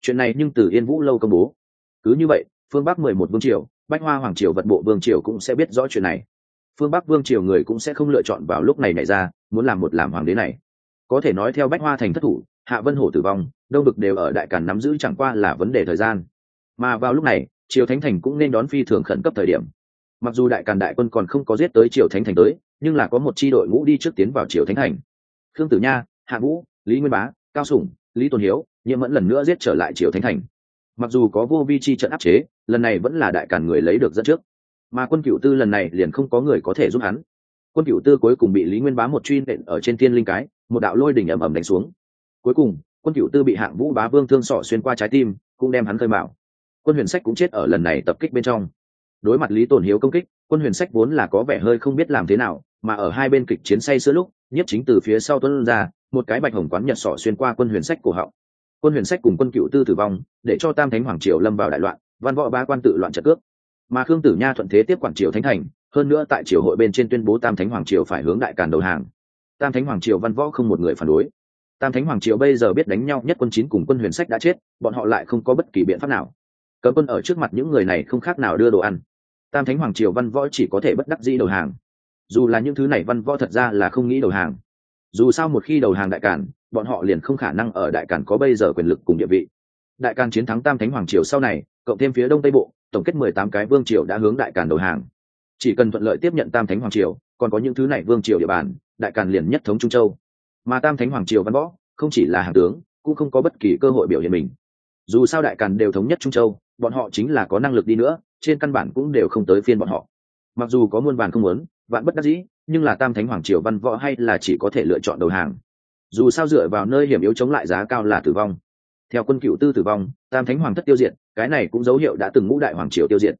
Chuyện này nhưng từ yên vũ lâu công bố. Cứ như vậy, phương bắc mười một vương triều, bách hoa hoàng triều vật bộ vương triều cũng sẽ biết rõ chuyện này. Phương bắc vương triều người cũng sẽ không lựa chọn vào lúc này nảy ra, muốn làm một làm hoàng đế này. Có thể nói theo bách hoa thành thất thủ, hạ vân hổ tử vong, đông bực đều ở đại càn nắm giữ chẳng qua là vấn đề thời gian. Mà vào lúc này, triều thánh thành cũng nên đón phi thường khẩn cấp thời điểm. Mặc dù đại càn đại quân còn không có giết tới triều thánh thành tới, nhưng là có một c h i đội ngũ đi trước tiến vào triều thánh thành. Khương tử nha, hạ vũ lý nguyên bá, cao sủng, lý tôn hiếu nhiễm mẫn lần nữa giết trở lại triều thánh thành. Mặc dù có vô vi chi trận áp chế, lần này vẫn là đại cản người lấy được dẫn trước. Mà quân cựu tư lần này liền không có người có thể giúp hắn. Quân cựu tư cuối cùng bị lý nguyên bá một truy nện ở trên thiên linh cái, một đạo lôi đỉnh ầm ầm đánh xuống. Cuối cùng, quân cựu tư bị hạng vũ bá vương thương sọ xuyên qua trái tim, cũng đem hắn khơi mạo. quân huyền sách cũng chết ở lần này tập kích bên trong. Đối mặt lý tổn hiếu công kích, quân huyền sách vốn là có vẻ hơi không biết làm thế nào, mà ở hai bên kịch chiến say sữa lúc nhất chính từ phía sau tuấn ra, một cái bạch hồng quán nhật sỏ xuyên qua quân huyền sách cổ họng. Quân huyền sách cùng quân cựu tư tử vong, để cho tam thánh hoàng triều lâm vào đại loạn, văn võ ba quan tự loạn trận cướp mà khương tử nha thuận thế tiếp quản triều thánh thành, hơn nữa tại triều hội bên trên tuyên bố tam thánh hoàng triều phải hướng đại càn đầu hàng. Tam thánh hoàng triều văn võ không một người phản đối. Tam thánh hoàng triều bây giờ biết đánh nhau, nhất quân chín cùng quân huyền sách đã chết, bọn họ lại không có bất kỳ biện pháp nào. Cấm quân ở trước mặt những người này không khác nào đưa đồ ăn. Tam thánh hoàng triều văn võ chỉ có thể bất đắc dĩ đầu hàng dù là những thứ này văn võ thật ra là không nghĩ đầu hàng. Dù sao một khi đầu hàng đại cản bọn họ liền không khả năng ở đại cản có bây giờ quyền lực cùng địa vị. Đại cản chiến thắng tam thánh hoàng triều sau này, cộng thêm phía đông tây bộ, tổng kết mười tám cái vương triều đã hướng đại càn đầu hàng. Chỉ cần thuận lợi tiếp nhận tam thánh hoàng triều, còn có những thứ này vương triều địa bàn, đại càn liền nhất thống trung châu. Mà tam thánh hoàng triều văn võ, không chỉ là hàng tướng, cũng không có bất kỳ cơ hội biểu hiện mình. Dù sao đại càn đều thống nhất trung châu, bọn họ chính là có năng lực đi nữa, trên căn bản cũng đều không tới phiên bọn họ. Mặc dù có muôn vàn không muốn vạn bất đắc dĩ, nhưng là tam thánh hoàng triều văn võ hay là chỉ có thể lựa chọn đầu hàng. Dù sao dựa vào nơi hiểm yếu chống lại giá cao là tử vong. Theo quân cựu tư tử vong, tam thánh hoàng thất tiêu diệt, cái này cũng dấu hiệu đã từng ngũ đại hoàng triều tiêu diệt.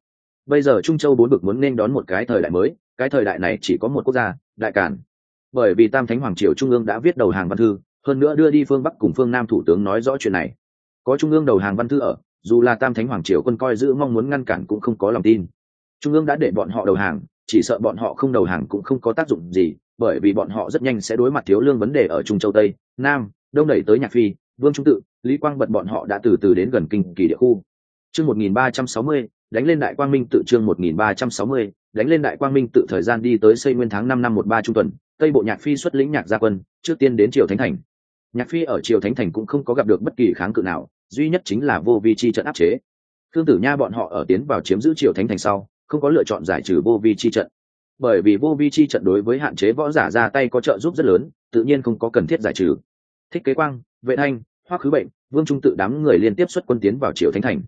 Bây giờ trung châu bốn bực muốn nên đón một cái thời đại mới, cái thời đại này chỉ có một quốc gia, đại cản bởi vì tam thánh hoàng triều trung ương đã viết đầu hàng văn thư, hơn nữa đưa đi phương bắc cùng phương nam thủ tướng nói rõ chuyện này. Có trung ương đầu hàng văn thư ở, dù là tam thánh hoàng triều quân coi giữ mong muốn ngăn cản cũng không có lòng tin. Trung ương đã để bọn họ đầu hàng chỉ sợ bọn họ không đầu hàng cũng không có tác dụng gì, bởi vì bọn họ rất nhanh sẽ đối mặt thiếu lương vấn đề ở trung châu tây, nam, đông đẩy tới nhạc phi, vương trung tự, lý quang bật bọn họ đã từ từ đến gần kinh kỳ địa khu. Chương một nghìn ba trăm sáu mươi, đánh lên đại quang minh tự chương một nghìn ba trăm sáu mươi, đánh lên đại quang minh tự thời gian đi tới xây nguyên tháng năm năm một ba trung tuần, tây bộ nhạc phi xuất lĩnh nhạc gia quân, trước tiên đến triều thánh thành. Nhạc phi ở triều thánh thành cũng không có gặp được bất kỳ kháng cự nào, duy nhất chính là vô vi chi trận áp chế. Thương tử nha bọn họ ở tiến vào chiếm giữ triều thánh thành sau không có lựa chọn giải trừ vô vi chi trận. Bởi vì vô vi chi trận đối với hạn chế võ giả ra tay có trợ giúp rất lớn, tự nhiên không có cần thiết giải trừ. Thích kế quang, vệ thanh hoa khứ bệnh, vương trung tự đám người liên tiếp xuất quân tiến vào triều thánh thành.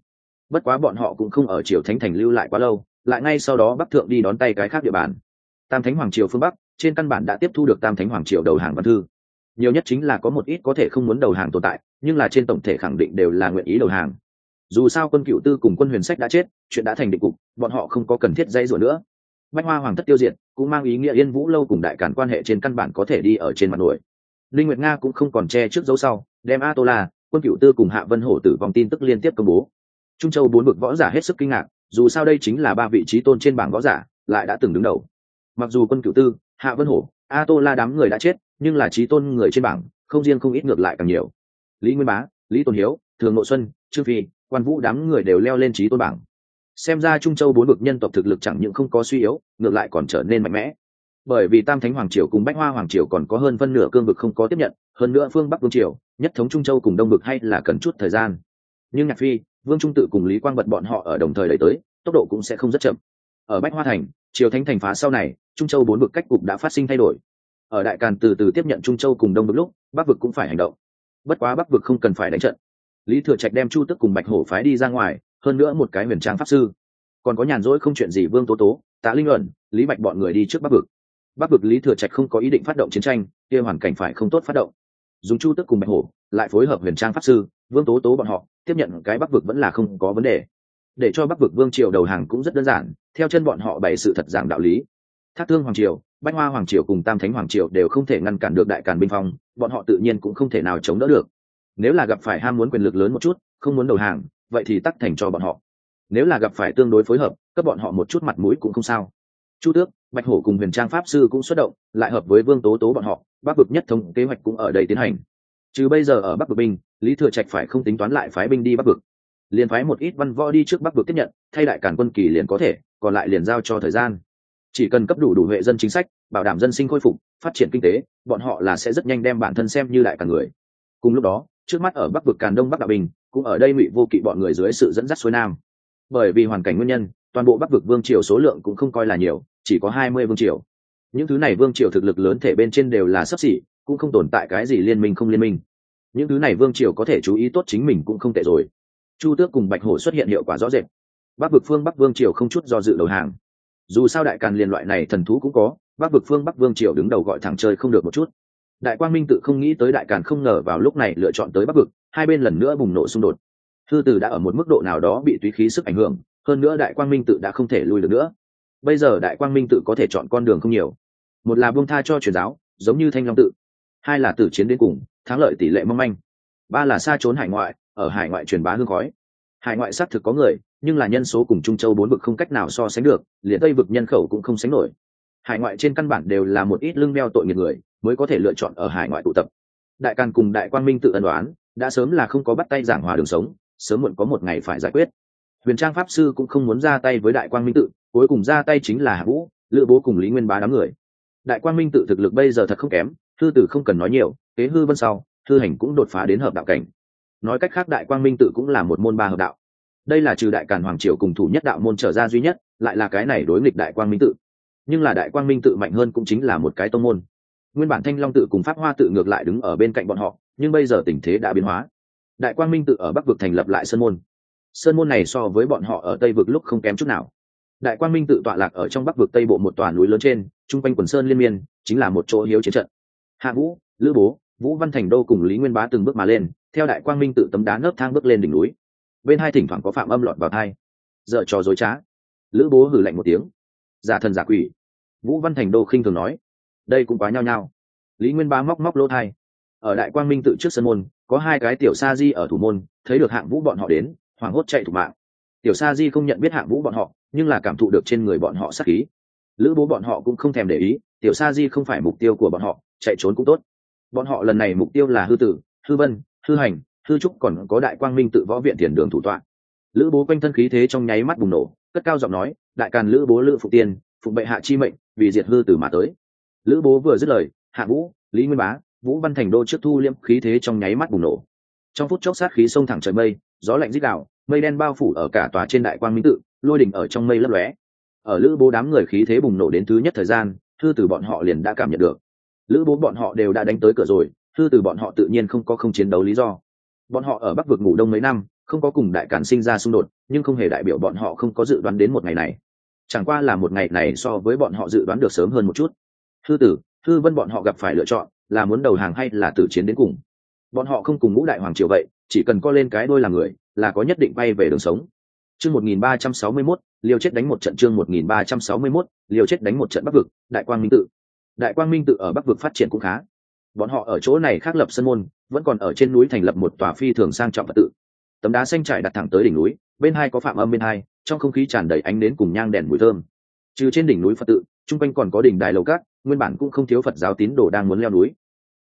Bất quá bọn họ cũng không ở triều thánh thành lưu lại quá lâu, lại ngay sau đó bắc thượng đi đón tay cái khác địa bàn. Tam thánh hoàng triều phương bắc, trên căn bản đã tiếp thu được tam thánh hoàng triều đầu hàng văn thư. Nhiều nhất chính là có một ít có thể không muốn đầu hàng tồn tại, nhưng là trên tổng thể khẳng định đều là nguyện ý đầu hàng dù sao quân cựu tư cùng quân huyền sách đã chết, chuyện đã thành định cục, bọn họ không có cần thiết dây rủa nữa. Bách hoa hoàng thất tiêu diệt cũng mang ý nghĩa yên vũ lâu cùng đại cản quan hệ trên căn bản có thể đi ở trên mặt nổi. Linh nguyệt nga cũng không còn che trước dấu sau, đem a tô la quân cựu tư cùng hạ vân hổ tử vong tin tức liên tiếp công bố. Trung châu bốn bực võ giả hết sức kinh ngạc, dù sao đây chính là ba vị trí tôn trên bảng võ giả, lại đã từng đứng đầu. Mặc dù quân cựu tư, hạ vân hổ a tô la đám người đã chết, nhưng là trí tôn người trên bảng, không riêng không ít ngược lại càng nhiều. Lý nguyên bá, lý tôn hiếu, thường nội xuân, trương phi quan vũ đám người đều leo lên trí tôn bảng. Xem ra trung châu bốn bực nhân tộc thực lực chẳng những không có suy yếu, ngược lại còn trở nên mạnh mẽ. Bởi vì tam thánh hoàng triều cùng bách hoa hoàng triều còn có hơn phân nửa cương vực không có tiếp nhận, hơn nữa phương bắc vương triều, nhất thống trung châu cùng đông vực hay là cần chút thời gian. Nhưng nhạc phi, vương trung tự cùng lý quang bật bọn họ ở đồng thời đẩy tới, tốc độ cũng sẽ không rất chậm. Ở bách hoa thành, triều thánh thành phá sau này, trung châu bốn vực cách cục đã phát sinh thay đổi. Ở đại càn từ từ tiếp nhận trung châu cùng đông vực lúc, bắc vực cũng phải hành động. Bất quá bắc vực không cần phải đánh trận lý thừa trạch đem chu tức cùng bạch hổ phái đi ra ngoài, hơn nữa một cái huyền trang pháp sư. Còn có nhàn rỗi không chuyện gì vương tố tố, tạ linh luận lý bạch bọn người đi trước bắc vực. Bắc vực lý thừa trạch không có ý định phát động chiến tranh, kia hoàn cảnh phải không tốt phát động. Dùng chu tức cùng bạch hổ, lại phối hợp huyền trang pháp sư, vương tố tố bọn họ, tiếp nhận cái bắc vực vẫn là không có vấn đề. Để cho bắc vực vương triều đầu hàng cũng rất đơn giản, theo chân bọn họ bày sự thật giảng đạo lý. Thác thương hoàng triều, bách hoa hoàng triều cùng tam thánh hoàng triều đều không thể ngăn cản được đại càn binh phong, bọn họ tự nhiên cũng không thể nào chống đỡ được nếu là gặp phải ham muốn quyền lực lớn một chút, không muốn đầu hàng, vậy thì tắc thành cho bọn họ. Nếu là gặp phải tương đối phối hợp, cấp bọn họ một chút mặt mũi cũng không sao. Chu tước, bạch hổ cùng huyền trang pháp sư cũng xuất động, lại hợp với vương tố tố bọn họ, bắc vực nhất thống kế hoạch cũng ở đây tiến hành. Trừ bây giờ ở bắc vực binh, lý thừa trạch phải không tính toán lại phái binh đi bắc vực. Liền phái một ít văn võ đi trước bắc vực tiếp nhận, thay đại cản quân kỳ liền có thể, còn lại liền giao cho thời gian. Chỉ cần cấp đủ đủ huệ dân chính sách, bảo đảm dân sinh khôi phục, phát triển kinh tế, bọn họ là sẽ rất nhanh đem bản thân xem như đại cả người. Cùng lúc đó trước mắt ở bắc vực càn đông bắc đạo bình, cũng ở đây ngụy vô kỵ bọn người dưới sự dẫn dắt xuôi nam. Bởi vì hoàn cảnh nguyên nhân, toàn bộ bắc vực vương triều số lượng cũng không coi là nhiều, chỉ có hai mươi vương triều. Những thứ này vương triều thực lực lớn thể bên trên đều là sấp xỉ, cũng không tồn tại cái gì liên minh không liên minh. Những thứ này vương triều có thể chú ý tốt chính mình cũng không tệ rồi. Chu tước cùng bạch hổ xuất hiện hiệu quả rõ rệt. Bắc vực phương bắc vương triều không chút do dự đầu hàng. Dù sao đại càn liên loại này thần thú cũng có, bắc vực phương bắc vương triều đứng đầu gọi thẳng chơi không được một chút đại quang minh tự không nghĩ tới đại càn không ngờ vào lúc này lựa chọn tới bắc vực, hai bên lần nữa bùng nổ xung đột. Thư tử đã ở một mức độ nào đó bị túy khí sức ảnh hưởng, hơn nữa đại quang minh tự đã không thể lui được nữa. Bây giờ đại quang minh tự có thể chọn con đường không nhiều. Một là buông tha cho truyền giáo, giống như thanh long tự. Hai là tử chiến đến cùng, thắng lợi tỷ lệ mong manh. Ba là xa trốn hải ngoại, ở hải ngoại truyền bá hương khói. Hải ngoại xác thực có người, nhưng là nhân số cùng trung châu bốn vực không cách nào so sánh được, liền tây vực nhân khẩu cũng không sánh nổi. Hải ngoại trên căn bản đều là một ít lưng beo tội nghiệp người mới có thể lựa chọn ở hải ngoại tụ tập. Đại càn cùng đại quang minh tự ân đoán đã sớm là không có bắt tay giảng hòa đường sống, sớm muộn có một ngày phải giải quyết. Huyền trang pháp sư cũng không muốn ra tay với đại quang minh tự, cuối cùng ra tay chính là hạ vũ lựa bố cùng lý nguyên bá đám người. Đại quang minh tự thực lực bây giờ thật không kém, thư tử không cần nói nhiều, kế hư vân sau, thư hành cũng đột phá đến hợp đạo cảnh. Nói cách khác đại quang minh tự cũng là một môn ba hợp đạo. Đây là trừ đại càn hoàng triều cùng thủ nhất đạo môn trở ra duy nhất, lại là cái này đối nghịch đại quang minh tự. Nhưng là đại quang minh tự mạnh hơn cũng chính là một cái tông môn nguyên bản thanh long tự cùng pháp hoa tự ngược lại đứng ở bên cạnh bọn họ, nhưng bây giờ tình thế đã biến hóa. Đại quang minh tự ở bắc vực thành lập lại sơn môn. Sơn môn này so với bọn họ ở tây vực lúc không kém chút nào. Đại quang minh tự tọa lạc ở trong bắc vực tây bộ một tòa núi lớn trên, chung quanh quần sơn liên miên, chính là một chỗ hiếu chiến trận. Hạ vũ, lữ bố, vũ văn thành đô cùng lý nguyên bá từng bước mà lên, theo đại quang minh tự tấm đá nớp thang bước lên đỉnh núi. Bên hai thỉnh thoảng có phạm âm lọt vào thai dợ trò dối trá. Lữ bố hử lạnh một tiếng. Giả thần giả quỷ. Vũ văn thành đô khinh thường nói đây cũng quá nhao nhao. Lý nguyên bá móc móc lỗ thai. Ở đại quang minh tự trước sân môn, có hai cái tiểu sa di ở thủ môn, thấy được hạng vũ bọn họ đến, hoảng hốt chạy thủ mạng. Tiểu sa di không nhận biết hạng vũ bọn họ, nhưng là cảm thụ được trên người bọn họ sắc khí. Lữ bố bọn họ cũng không thèm để ý, tiểu sa di không phải mục tiêu của bọn họ, chạy trốn cũng tốt. Bọn họ lần này mục tiêu là hư tử, hư vân, hư hành, hư trúc còn có đại quang minh tự võ viện tiền đường thủ tọa. Lữ bố quanh thân khí thế trong nháy mắt bùng nổ, cất cao giọng nói, đại càn lữ bố lữ phụ tiên phụng bệ hạ chi mệnh, vì diệt hư tử mà tới lữ bố vừa dứt lời, hạ vũ, lý nguyên bá, vũ văn thành đô trước thu liêm khí thế trong nháy mắt bùng nổ. Trong phút chốc sát khí sông thẳng trời mây, gió lạnh dít đạo mây đen bao phủ ở cả tòa trên đại quang minh tự, lôi đỉnh ở trong mây lấp lóe. Ở lữ bố đám người khí thế bùng nổ đến thứ nhất thời gian, thư từ bọn họ liền đã cảm nhận được. Lữ bố bọn họ đều đã đánh tới cửa rồi, thư từ bọn họ tự nhiên không có không chiến đấu lý do. Bọn họ ở bắc vực ngủ đông mấy năm, không có cùng đại cản sinh ra xung đột, nhưng không hề đại biểu bọn họ không có dự đoán đến một ngày này. Chẳng qua là một ngày này so với bọn họ dự đoán được sớm hơn một chút thư tử, thư vân bọn họ gặp phải lựa chọn, là muốn đầu hàng hay là tử chiến đến cùng? Bọn họ không cùng ngũ đại hoàng triều vậy, chỉ cần co lên cái đôi là người, là có nhất định bay về đường sống. Chương một nghìn ba trăm sáu mươi mốt liều chết đánh một trận chương một nghìn ba trăm sáu mươi mốt liều chết đánh một trận bắc vực, đại quang minh tự. Đại quang minh tự ở bắc vực phát triển cũng khá. Bọn họ ở chỗ này khác lập sân môn, vẫn còn ở trên núi thành lập một tòa phi thường sang trọng phật tự. Tấm đá xanh trải đặt thẳng tới đỉnh núi, bên hai có phạm âm bên hai, trong không khí tràn đầy ánh đến cùng nhang đèn mùi thơm. Trừ trên đỉnh núi phật tự, chung quanh còn có đỉnh đài lầu cát nguyên bản cũng không thiếu phật giáo tín đồ đang muốn leo núi.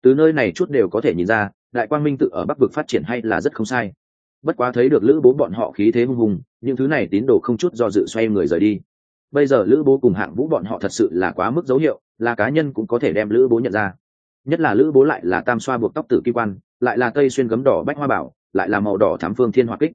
Từ nơi này chút đều có thể nhìn ra, đại quang minh tự ở bắc vực phát triển hay là rất không sai. Bất quá thấy được lữ bố bọn họ khí thế hung hùng, những thứ này tín đồ không chút do dự xoay người rời đi. Bây giờ lữ bố cùng hạng vũ bọn họ thật sự là quá mức dấu hiệu, là cá nhân cũng có thể đem lữ bố nhận ra. Nhất là lữ bố lại là tam xoa buộc tóc tử kỳ quan, lại là tây xuyên gấm đỏ bách hoa bảo, lại là màu đỏ thám phương thiên hoa kích.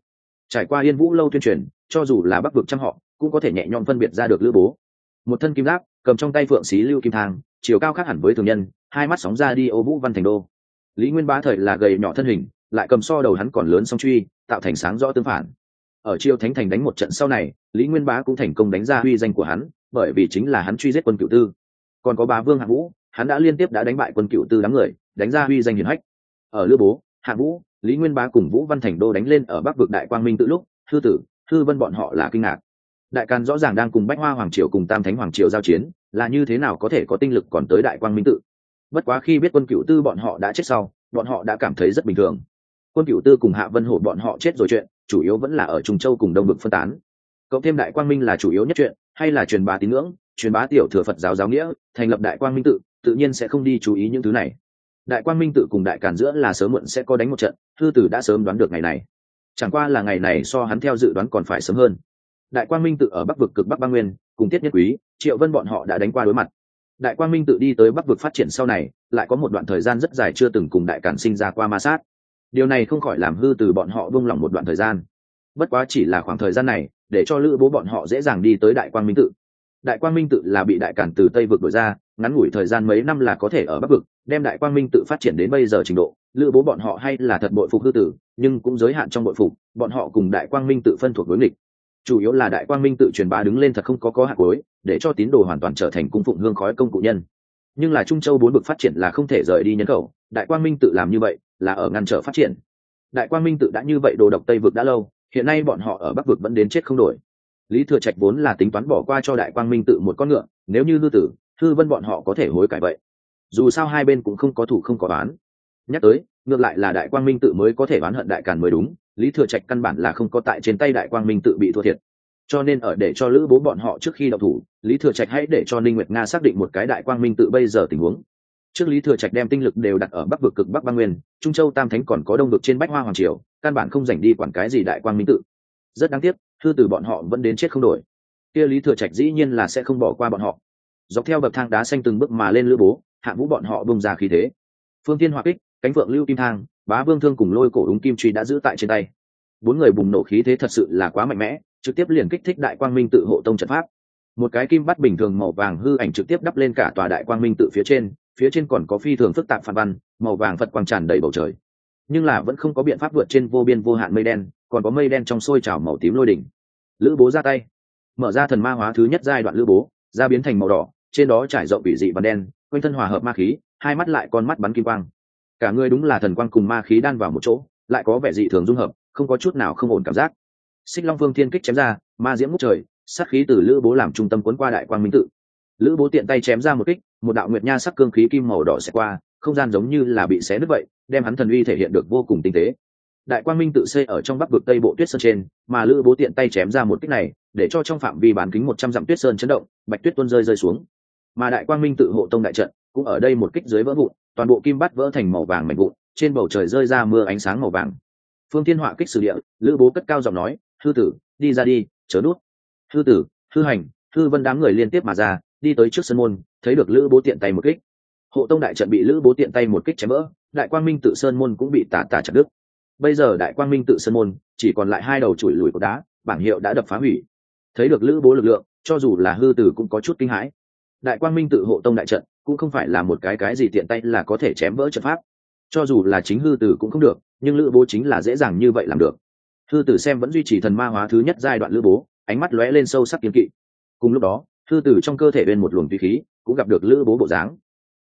Trải qua yên vũ lâu tuyên truyền, cho dù là bắc vực trăm họ, cũng có thể nhẹ nhõm phân biệt ra được lữ bố một thân kim giáp cầm trong tay phượng xí lưu kim thang, chiều cao khác hẳn với thường nhân, hai mắt sóng ra đi ô vũ văn thành đô. Lý nguyên bá thời là gầy nhỏ thân hình, lại cầm so đầu hắn còn lớn song truy, tạo thành sáng rõ tương phản. Ở chiêu thánh thành đánh một trận sau này, lý nguyên bá cũng thành công đánh ra uy danh của hắn, bởi vì chính là hắn truy giết quân cựu tư. Còn có ba vương hạng vũ, hắn đã liên tiếp đã đánh bại quân cựu tư đám người, đánh ra uy danh hiển hách. Ở lữ bố, hạng vũ, lý nguyên bá cùng vũ văn thành đô đánh lên ở bắc vực đại quang minh tự lúc, thư tử, thư vân bọn họ là kinh ngạc đại càn rõ ràng đang cùng bách hoa hoàng triều cùng tam thánh hoàng triều giao chiến, là như thế nào có thể có tinh lực còn tới đại quang minh tự? Bất quá khi biết quân cựu tư bọn họ đã chết sau, bọn họ đã cảm thấy rất bình thường. Quân cựu tư cùng hạ vân hổ bọn họ chết rồi chuyện, chủ yếu vẫn là ở trung châu cùng đông vực phân tán. Cộng thêm đại quang minh là chủ yếu nhất chuyện, hay là truyền bá tín ngưỡng, truyền bá tiểu thừa phật giáo giáo nghĩa, thành lập đại quang minh tự tự nhiên sẽ không đi chú ý những thứ này. Đại quang minh tự cùng đại càn giữa là sớm muộn sẽ có đánh một trận, thư tử đã sớm đoán được ngày này. Chẳng qua là ngày này so hắn theo dự đoán còn phải sớm hơn đại quang minh tự ở bắc vực cực bắc ba nguyên, cùng tiết nhất quý, triệu vân bọn họ đã đánh qua đối mặt. Đại quang minh tự đi tới bắc vực phát triển sau này, lại có một đoạn thời gian rất dài chưa từng cùng đại cản sinh ra qua ma sát. Điều này không khỏi làm hư từ bọn họ buông lỏng một đoạn thời gian. Bất quá chỉ là khoảng thời gian này, để cho lữ bố bọn họ dễ dàng đi tới đại quang minh tự. Đại quang minh tự là bị đại cản từ tây vực đổi ra, ngắn ngủi thời gian mấy năm là có thể ở bắc vực, đem đại quang minh tự phát triển đến bây giờ trình độ. Lữ bố bọn họ hay là thật bội phục hư tử, nhưng cũng giới hạn trong bội phục, bọn họ cùng đại quang minh tự phân thuộc đối nghịch chủ yếu là đại quang minh tự truyền bá đứng lên thật không có có hạt cuối, để cho tín đồ hoàn toàn trở thành cung phụng hương khói công cụ nhân. Nhưng là trung châu bốn bực phát triển là không thể rời đi nhân khẩu, đại quang minh tự làm như vậy, là ở ngăn trở phát triển. Đại quang minh tự đã như vậy đồ độc tây vực đã lâu, hiện nay bọn họ ở bắc vực vẫn đến chết không đổi. Lý thừa trạch vốn là tính toán bỏ qua cho đại quang minh tự một con ngựa, nếu như lư tử Thư vân bọn họ có thể hối cải vậy. Dù sao hai bên cũng không có thủ không có bán nhắc tới ngược lại là đại quang minh tự mới có thể oán hận đại càn mới đúng, lý thừa trạch căn bản là không có tại trên tay đại quang minh tự bị thua thiệt. Cho nên ở để cho lữ bố bọn họ trước khi đậu thủ, lý thừa trạch hãy để cho ninh nguyệt nga xác định một cái đại quang minh tự bây giờ tình huống. Trước lý thừa trạch đem tinh lực đều đặt ở bắc vực cực bắc băng nguyên, trung châu tam thánh còn có đông vực trên bách hoa hoàng triều, căn bản không dành đi quản cái gì đại quang minh tự. Rất đáng tiếc, thư từ bọn họ vẫn đến chết không đổi. Kia lý thừa trạch dĩ nhiên là sẽ không bỏ qua bọn họ. Dọc theo bậc thang đá xanh từng bước mà lên lữ bố, hạ vũ bọn họ bông ra khí thế. Phương tiên hoa kích cánh phượng lưu kim thang, bá vương thương cùng lôi cổ đúng kim truy đã giữ tại trên tay. Bốn người bùng nổ khí thế thật sự là quá mạnh mẽ, trực tiếp liền kích thích đại quang minh tự hộ tông trận pháp. Một cái kim bắt bình thường màu vàng hư ảnh trực tiếp đắp lên cả tòa đại quang minh tự phía trên phía trên còn có phi thường phức tạp phản văn, màu vàng phật quang tràn đầy bầu trời. Nhưng là vẫn không có biện pháp vượt trên vô biên vô hạn mây đen, còn có mây đen trong sôi trào màu tím lôi đỉnh. Lữ bố ra tay. Mở ra thần ma hóa thứ nhất giai đoạn lữ bố ra biến thành màu đỏ, trên đó trải rộng bị dị và đen, quanh thân hòa hợp ma khí, hai mắt lại con mắt bắn kim quang cả người đúng là thần quang cùng ma khí đan vào một chỗ, lại có vẻ dị thường dung hợp, không có chút nào không ổn cảm giác. Xích long vương thiên kích chém ra, ma diễm ngút trời, sát khí từ lữ bố làm trung tâm cuốn qua đại quang minh tự. Lữ bố tiện tay chém ra một kích, một đạo nguyệt nha sắc cương khí kim màu đỏ sẽ qua, không gian giống như là bị xé nứt vậy, đem hắn thần uy thể hiện được vô cùng tinh tế. Đại quang minh tự xây ở trong bắc vực tây bộ tuyết sơn trên, mà lữ bố tiện tay chém ra một kích này, để cho trong phạm vi bán kính một trăm dặm tuyết sơn chấn động, bạch tuyết tuôn rơi rơi xuống. Mà đại quang minh tự hộ tông đại trận cũng ở đây một kích dưới vỡ vụn, toàn bộ kim bắt vỡ thành màu vàng mảnh vụn, trên bầu trời rơi ra mưa ánh sáng màu vàng. Phương thiên họa kích sử địa, lữ bố cất cao giọng nói, thư tử, đi ra đi, chớ nút. Thư tử, thư hành. Thư vân đám người liên tiếp mà ra, đi tới trước sân môn, thấy được lữ bố tiện tay một kích. Hộ tông đại trận bị lữ bố tiện tay một kích chém vỡ, đại quang minh tự sơn môn cũng bị tà tà chặt đứt. Bây giờ đại quang minh tự sơn môn, chỉ còn lại hai đầu chùi lùi của đá, bảng hiệu đã đập phá hủy. Thấy được lữ bố lực lượng, cho dù là hư tử cũng có chút kinh hãi. Đại quang minh tự hộ tông đại trận cũng không phải là một cái cái gì tiện tay là có thể chém vỡ trận pháp. Cho dù là chính hư tử cũng không được, nhưng lữ bố chính là dễ dàng như vậy làm được. Hư tử xem vẫn duy trì thần ma hóa thứ nhất giai đoạn lữ bố, ánh mắt lóe lên sâu sắc kiếm kỵ. Cùng lúc đó, hư tử trong cơ thể bên một luồng tùy khí cũng gặp được lữ bố bộ dáng.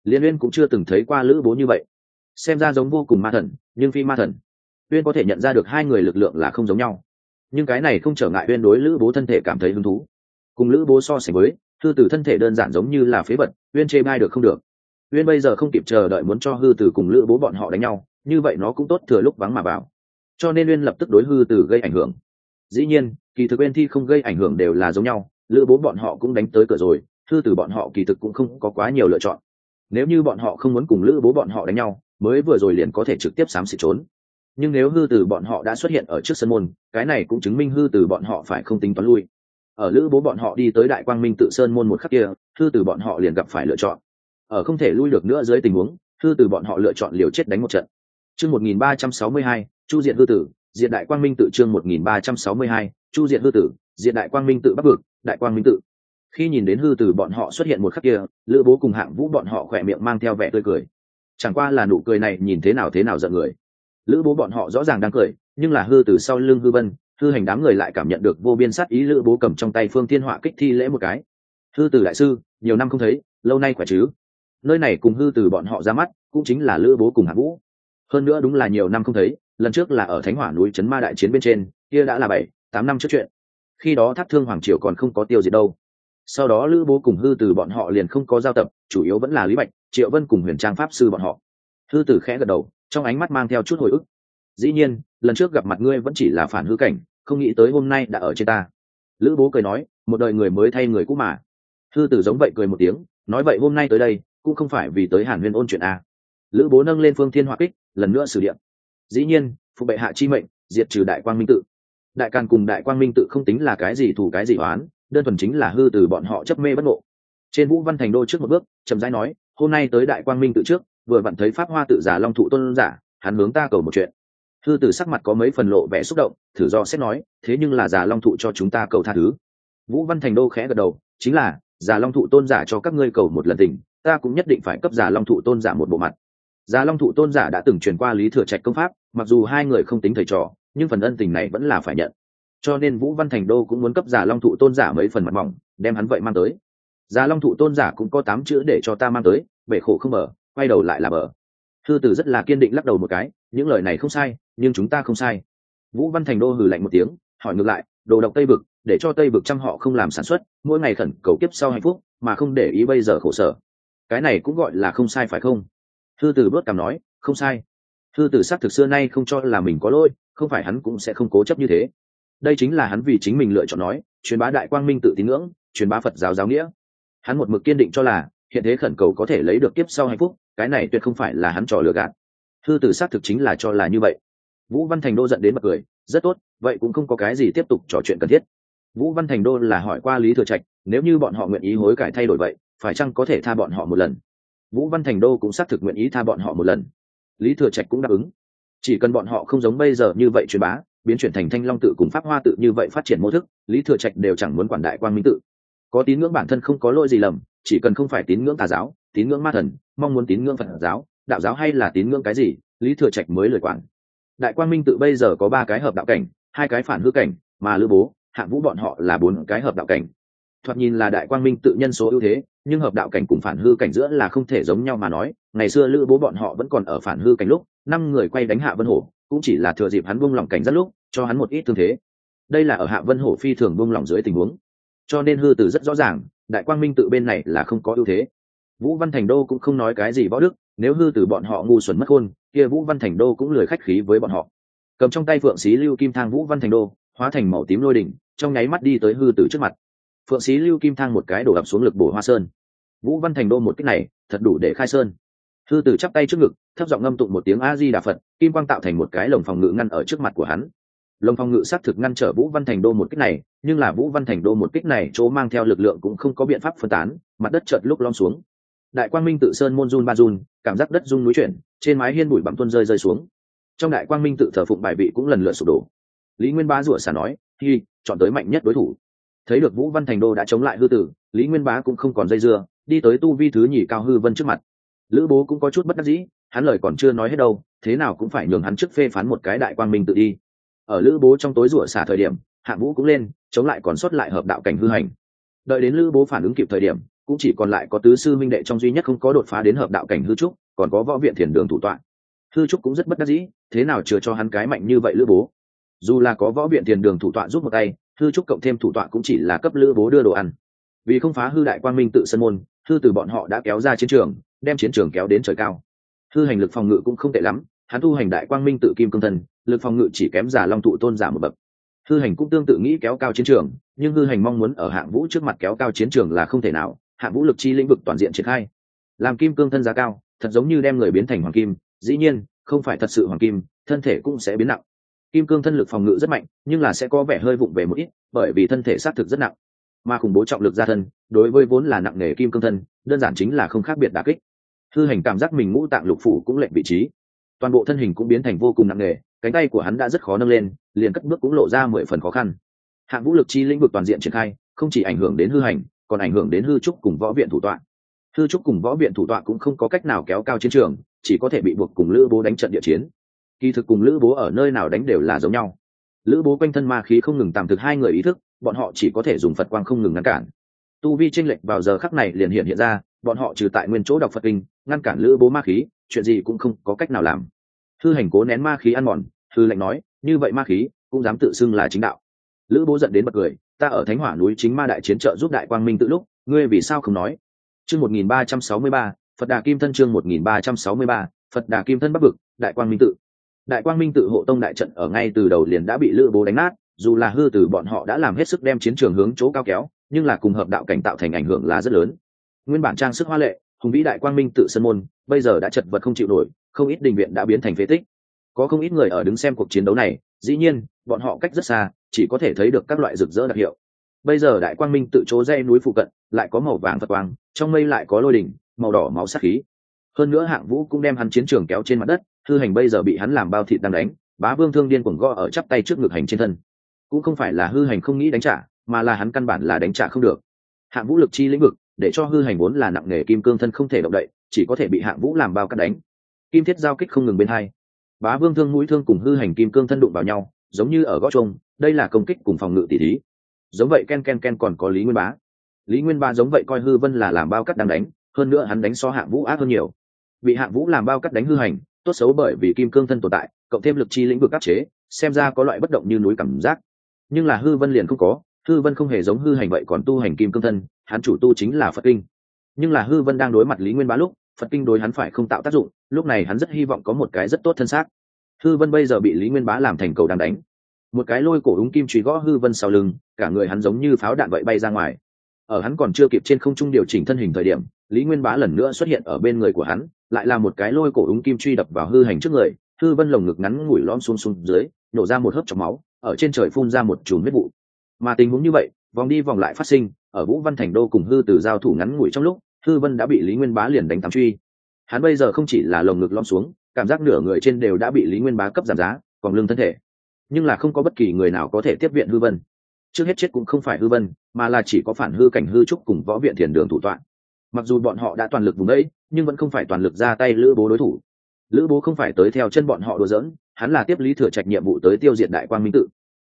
Liên uyên cũng chưa từng thấy qua lữ bố như vậy. Xem ra giống vô cùng ma thần, nhưng phi ma thần. Uyên có thể nhận ra được hai người lực lượng là không giống nhau. Nhưng cái này không trở ngại uyên đối lữ bố thân thể cảm thấy hứng thú. Cùng lữ bố so sánh với, hư tử thân thể đơn giản giống như là phế vật uyên chê bai được không được. Uyên bây giờ không kịp chờ đợi muốn cho hư tử cùng lữ bố bọn họ đánh nhau, như vậy nó cũng tốt thừa lúc vắng mà vào cho nên uyên lập tức đối hư tử gây ảnh hưởng. Dĩ nhiên, kỳ thực uyên thi không gây ảnh hưởng đều là giống nhau, lữ bố bọn họ cũng đánh tới cửa rồi, hư từ bọn họ kỳ thực cũng không có quá nhiều lựa chọn. Nếu như bọn họ không muốn cùng lữ bố bọn họ đánh nhau, mới vừa rồi liền có thể trực tiếp xám xịt trốn. Nhưng nếu hư từ bọn họ đã xuất hiện ở trước sân môn, cái này cũng chứng minh hư từ bọn họ phải không tính toán lui ở lữ bố bọn họ đi tới đại quang minh tự sơn môn một khắc kia hư từ bọn họ liền gặp phải lựa chọn. Ở không thể lui được nữa dưới tình huống hư từ bọn họ lựa chọn liều chết đánh một trận. Chương một nghìn ba trăm sáu mươi hai, chu diện hư tử diện đại quang minh tự chương một nghìn ba trăm sáu mươi hai, chu diện hư tử diện đại quang minh tự bắc vực, đại quang minh tự. Khi nhìn đến hư từ bọn họ xuất hiện một khắc kia, lữ bố cùng hạng vũ bọn họ khỏe miệng mang theo vẻ tươi cười. Chẳng qua là nụ cười này nhìn thế nào thế nào giận người. Lữ bố bọn họ rõ ràng đang cười, nhưng là hư từ sau lưng hư vân hư hành đám người lại cảm nhận được vô biên sát ý lữ bố cầm trong tay phương thiên họa kích thi lễ một cái. Hư từ đại sư, nhiều năm không thấy, lâu nay khỏe chứ? Nơi này cùng hư từ bọn họ ra mắt, cũng chính là lữ bố cùng hạ vũ. Hơn nữa đúng là nhiều năm không thấy, lần trước là ở thánh hỏa núi trấn ma đại chiến bên trên, kia đã là bảy, tám năm trước chuyện. Khi đó thác thương hoàng triều còn không có tiêu diệt đâu. Sau đó lữ bố cùng hư từ bọn họ liền không có giao tập, chủ yếu vẫn là lý bạch, triệu vân cùng huyền trang pháp sư bọn họ. Hư tử khẽ gật đầu, trong ánh mắt mang theo chút hồi ức dĩ nhiên, lần trước gặp mặt ngươi vẫn chỉ là phản hư cảnh, không nghĩ tới hôm nay đã ở trên ta. Lữ bố cười nói, một đời người mới thay người cũ mà. Hư tử giống vậy cười một tiếng, nói vậy hôm nay tới đây, cũng không phải vì tới hàn huyên ôn chuyện a lữ bố nâng lên phương thiên hoa kích, lần nữa xử điện. Dĩ nhiên, phụ bệ hạ chi mệnh, diệt trừ đại quang minh tự. Đại càn cùng đại quang minh tự không tính là cái gì thủ cái gì oán, đơn thuần chính là hư từ bọn họ chấp mê bất ngộ. Trên vũ văn thành đô trước một bước, chậm rãi nói, hôm nay tới đại quang minh tự trước, vừa vặn thấy pháp hoa tự giả long thụ tôn giả, hắn hướng ta cầu một chuyện hư từ sắc mặt có mấy phần lộ vẻ xúc động, thử do xét nói, thế nhưng là giả long thụ cho chúng ta cầu tha thứ. Vũ văn thành đô khẽ gật đầu, chính là giả long thụ tôn giả cho các ngươi cầu một lần tình, ta cũng nhất định phải cấp giả long thụ tôn giả một bộ mặt. Giả long thụ tôn giả đã từng truyền qua lý thừa trạch công pháp, mặc dù hai người không tính thầy trò, nhưng phần ân tình này vẫn là phải nhận. Cho nên vũ văn thành đô cũng muốn cấp giả long thụ tôn giả mấy phần mặt mỏng, đem hắn vậy mang tới. Giả long thụ tôn giả cũng có tám chữ để cho ta mang tới, bể khổ không mở quay đầu lại là mở thư tử rất là kiên định lắc đầu một cái, những lời này không sai, nhưng chúng ta không sai. Vũ văn thành đô hừ lạnh một tiếng, hỏi ngược lại, đồ độc tây vực, để cho tây vực trăm họ không làm sản xuất, mỗi ngày khẩn cầu kiếp sau hạnh phúc, mà không để ý bây giờ khổ sở. Cái này cũng gọi là không sai phải không? Thư tử bớt cảm nói, không sai. Thư tử xác thực xưa nay không cho là mình có lỗi, không phải hắn cũng sẽ không cố chấp như thế. Đây chính là hắn vì chính mình lựa chọn nói, truyền bá đại quang minh tự tín ngưỡng, truyền bá phật giáo giáo nghĩa. Hắn một mực kiên định cho là hiện thế khẩn cầu có thể lấy được tiếp sau hạnh phúc, cái này tuyệt không phải là hắn trò lừa gạt. Thư tử xác thực chính là cho là như vậy. Vũ văn thành đô giận đến bật cười, rất tốt, vậy cũng không có cái gì tiếp tục trò chuyện cần thiết. Vũ văn thành đô là hỏi qua lý thừa trạch, nếu như bọn họ nguyện ý hối cải thay đổi vậy, phải chăng có thể tha bọn họ một lần? Vũ văn thành đô cũng xác thực nguyện ý tha bọn họ một lần. Lý thừa trạch cũng đáp ứng. Chỉ cần bọn họ không giống bây giờ như vậy truyền bá, biến chuyển thành thanh long tự cùng pháp hoa tự như vậy phát triển mô thức, lý thừa trạch đều chẳng muốn quản đại quang minh tự. Có tín ngưỡng bản thân không có lỗi gì lầm chỉ cần không phải tín ngưỡng tà giáo, tín ngưỡng ma thần, mong muốn tín ngưỡng phật giáo, đạo giáo hay là tín ngưỡng cái gì, lý thừa trạch mới lời quản. Đại quang minh tự bây giờ có ba cái hợp đạo cảnh, hai cái phản hư cảnh, mà lữ bố, hạng vũ bọn họ là bốn cái hợp đạo cảnh. Thoạt nhìn là đại quang minh tự nhân số ưu thế, nhưng hợp đạo cảnh cùng phản hư cảnh giữa là không thể giống nhau mà nói. Ngày xưa lữ bố bọn họ vẫn còn ở phản hư cảnh lúc, năm người quay đánh hạ vân hổ, cũng chỉ là thừa dịp hắn buông lỏng cảnh rất lúc, cho hắn một ít thương thế. Đây là ở hạ vân hổ phi thường buông lỏng dưới tình huống. Cho nên hư từ rất rõ ràng đại quang minh tự bên này là không có ưu thế. Vũ văn thành đô cũng không nói cái gì võ đức, nếu hư từ bọn họ ngu xuẩn mất khôn, kia vũ văn thành đô cũng lười khách khí với bọn họ. Cầm trong tay phượng xí lưu kim thang vũ văn thành đô, hóa thành màu tím lôi đỉnh, trong nháy mắt đi tới hư từ trước mặt. Phượng xí lưu kim thang một cái đổ ập xuống lực bổ hoa sơn. Vũ văn thành đô một cách này, thật đủ để khai sơn. Hư từ chắp tay trước ngực, thấp giọng ngâm tụng một tiếng a di đà phật, kim quang tạo thành một cái lồng phòng ngự ngăn ở trước mặt của hắn lồng phòng ngự xác thực ngăn trở vũ văn thành đô một kích này nhưng là vũ văn thành đô một kích này chỗ mang theo lực lượng cũng không có biện pháp phân tán mặt đất chợt lúc lom xuống. Đại quang minh tự sơn môn run ba run cảm giác đất rung núi chuyển trên mái hiên bụi bặm tuân rơi rơi xuống. Trong đại quang minh tự thờ phụng bài vị cũng lần lượt sụp đổ. Lý nguyên bá rủa xả nói thi, chọn tới mạnh nhất đối thủ. Thấy được vũ văn thành đô đã chống lại hư tử lý nguyên bá cũng không còn dây dưa đi tới tu vi thứ nhì cao hư vân trước mặt. Lữ bố cũng có chút bất đắc dĩ hắn lời còn chưa nói hết đâu thế nào cũng phải nhường hắn trước phê phán một cái đại quang minh tự đi ở lữ bố trong tối rủa xả thời điểm hạng vũ cũng lên, chống lại còn sót lại hợp đạo cảnh hư hành. Đợi đến lữ bố phản ứng kịp thời điểm, cũng chỉ còn lại có tứ sư minh đệ trong duy nhất không có đột phá đến hợp đạo cảnh hư trúc, còn có võ viện thiền đường thủ tọa. Hư trúc cũng rất bất đắc dĩ, thế nào chừa cho hắn cái mạnh như vậy lữ bố? Dù là có võ viện thiền đường thủ tọa giúp một tay, hư trúc cộng thêm thủ tọa cũng chỉ là cấp lữ bố đưa đồ ăn. Vì không phá hư đại quang minh tự sân môn, hư từ bọn họ đã kéo ra chiến trường, đem chiến trường kéo đến trời cao. Hư hành lực phòng ngự cũng không tệ lắm hắn Tu hành đại quang minh tự kim cương thần lực phòng ngự chỉ kém giả long tụ tôn giả một bậc. Hư hành cũng tương tự nghĩ kéo cao chiến trường, nhưng hư hành mong muốn ở hạng vũ trước mặt kéo cao chiến trường là không thể nào, hạng vũ lực chi lĩnh vực toàn diện triển khai. Làm kim cương thân giá cao, thật giống như đem người biến thành hoàng kim, dĩ nhiên, không phải thật sự hoàng kim, thân thể cũng sẽ biến nặng. Kim cương thân lực phòng ngự rất mạnh, nhưng là sẽ có vẻ hơi vụng về một ít, bởi vì thân thể xác thực rất nặng. Mà khủng bố trọng lực ra thân, đối với vốn là nặng nề kim cương thân, đơn giản chính là không khác biệt đà kích. Hư hành cảm giác mình ngũ tạng lục phủ cũng lệnh vị trí toàn bộ thân hình cũng biến thành vô cùng nặng nề, cánh tay của hắn đã rất khó nâng lên, liền cất bước cũng lộ ra mười phần khó khăn. Hạng vũ lực chi lĩnh vực toàn diện triển khai, không chỉ ảnh hưởng đến hư hành, còn ảnh hưởng đến hư trúc cùng võ viện thủ tọa. Hư trúc cùng võ viện thủ tọa cũng không có cách nào kéo cao chiến trường, chỉ có thể bị buộc cùng lữ bố đánh trận địa chiến. Kỳ thực cùng lữ bố ở nơi nào đánh đều là giống nhau. Lữ bố quanh thân ma khí không ngừng tạm thực hai người ý thức, bọn họ chỉ có thể dùng phật quang không ngừng ngăn cản. Tu vi tranh lệch vào giờ khắc này liền hiện hiện ra, bọn họ trừ tại nguyên chỗ đọc phật kinh, ngăn cản lữ bố ma khí chuyện gì cũng không có cách nào làm. Hư hành cố nén ma khí ăn mòn hư lệnh nói, như vậy ma khí cũng dám tự xưng là chính đạo. Lữ bố giận đến bật cười, ta ở thánh hỏa núi chính ma đại chiến trợ giúp đại quang minh tự lúc, ngươi vì sao không nói? Chương một nghìn ba trăm sáu mươi ba, phật đà kim thân chương một nghìn ba trăm sáu mươi ba, phật đà kim thân bắc vực, đại quang minh tự. Đại quang minh tự hộ tông đại trận ở ngay từ đầu liền đã bị lữ bố đánh nát, dù là hư từ bọn họ đã làm hết sức đem chiến trường hướng chỗ cao kéo, nhưng là cùng hợp đạo cảnh tạo thành ảnh hưởng là rất lớn. Nguyên bản trang sức hoa lệ hùng vĩ đại quang minh tự sân môn, bây giờ đã chật vật không chịu nổi, không ít đình viện đã biến thành phế tích. Có không ít người ở đứng xem cuộc chiến đấu này, dĩ nhiên, bọn họ cách rất xa, chỉ có thể thấy được các loại rực rỡ đặc hiệu. Bây giờ đại quang minh tự chỗ dây núi phụ cận, lại có màu vàng phật quang, trong mây lại có lôi đỉnh, màu đỏ máu sắc khí. Hơn nữa hạng vũ cũng đem hắn chiến trường kéo trên mặt đất, hư hành bây giờ bị hắn làm bao thịt đang đánh, bá vương thương điên cuồng go ở chắp tay trước ngực hành trên thân. Cũng không phải là hư hành không nghĩ đánh trả, mà là hắn căn bản là đánh trả không được. Hạng vũ lực chi lĩnh vực để cho hư hành vốn là nặng nghề kim cương thân không thể động đậy, chỉ có thể bị hạng vũ làm bao cắt đánh. Kim thiết giao kích không ngừng bên hai. Bá vương thương mũi thương cùng hư hành kim cương thân đụng vào nhau, giống như ở gót trông đây là công kích cùng phòng ngự tỷ thí. Giống vậy ken ken ken còn có lý nguyên bá. Lý nguyên bá giống vậy coi hư vân là làm bao cắt đang đánh, hơn nữa hắn đánh so hạng vũ ác hơn nhiều. Bị hạng vũ làm bao cắt đánh hư hành, tốt xấu bởi vì kim cương thân tồn tại, cộng thêm lực chi lĩnh vực áp chế, xem ra có loại bất động như núi cảm giác. Nhưng là hư vân liền không có hư vân không hề giống hư hành vậy còn tu hành kim cương thân, hắn chủ tu chính là phật kinh. Nhưng là hư vân đang đối mặt lý nguyên bá lúc, phật kinh đối hắn phải không tạo tác dụng, lúc này hắn rất hy vọng có một cái rất tốt thân xác. Hư vân bây giờ bị lý nguyên bá làm thành cầu đang đánh. Một cái lôi cổ úng kim truy gõ hư vân sau lưng, cả người hắn giống như pháo đạn vậy bay ra ngoài. Ở hắn còn chưa kịp trên không trung điều chỉnh thân hình thời điểm, lý nguyên bá lần nữa xuất hiện ở bên người của hắn, lại là một cái lôi cổ úng kim truy đập vào hư hành trước người, hư vân lồng ngực ngắn ngủi lom xuống xuống dưới, nổ ra một hớp trong máu, ở trên trời phun ra một chùm huyết vụ mà tình huống như vậy, vòng đi vòng lại phát sinh, ở vũ văn thành đô cùng hư từ giao thủ ngắn ngủi trong lúc hư vân đã bị lý nguyên bá liền đánh tám truy. Hắn bây giờ không chỉ là lồng ngực lom xuống, cảm giác nửa người trên đều đã bị lý nguyên bá cấp giảm giá, còn lương thân thể. Nhưng là không có bất kỳ người nào có thể tiếp viện hư vân. Trước hết chết cũng không phải hư vân, mà là chỉ có phản hư cảnh hư trúc cùng võ viện thiền đường thủ tọa. Mặc dù bọn họ đã toàn lực vùng đấy nhưng vẫn không phải toàn lực ra tay lữ bố đối thủ. Lữ bố không phải tới theo chân bọn họ đùa giỡn, hắn là tiếp lý thừa trạch nhiệm vụ tới tiêu diệt đại quang minh tự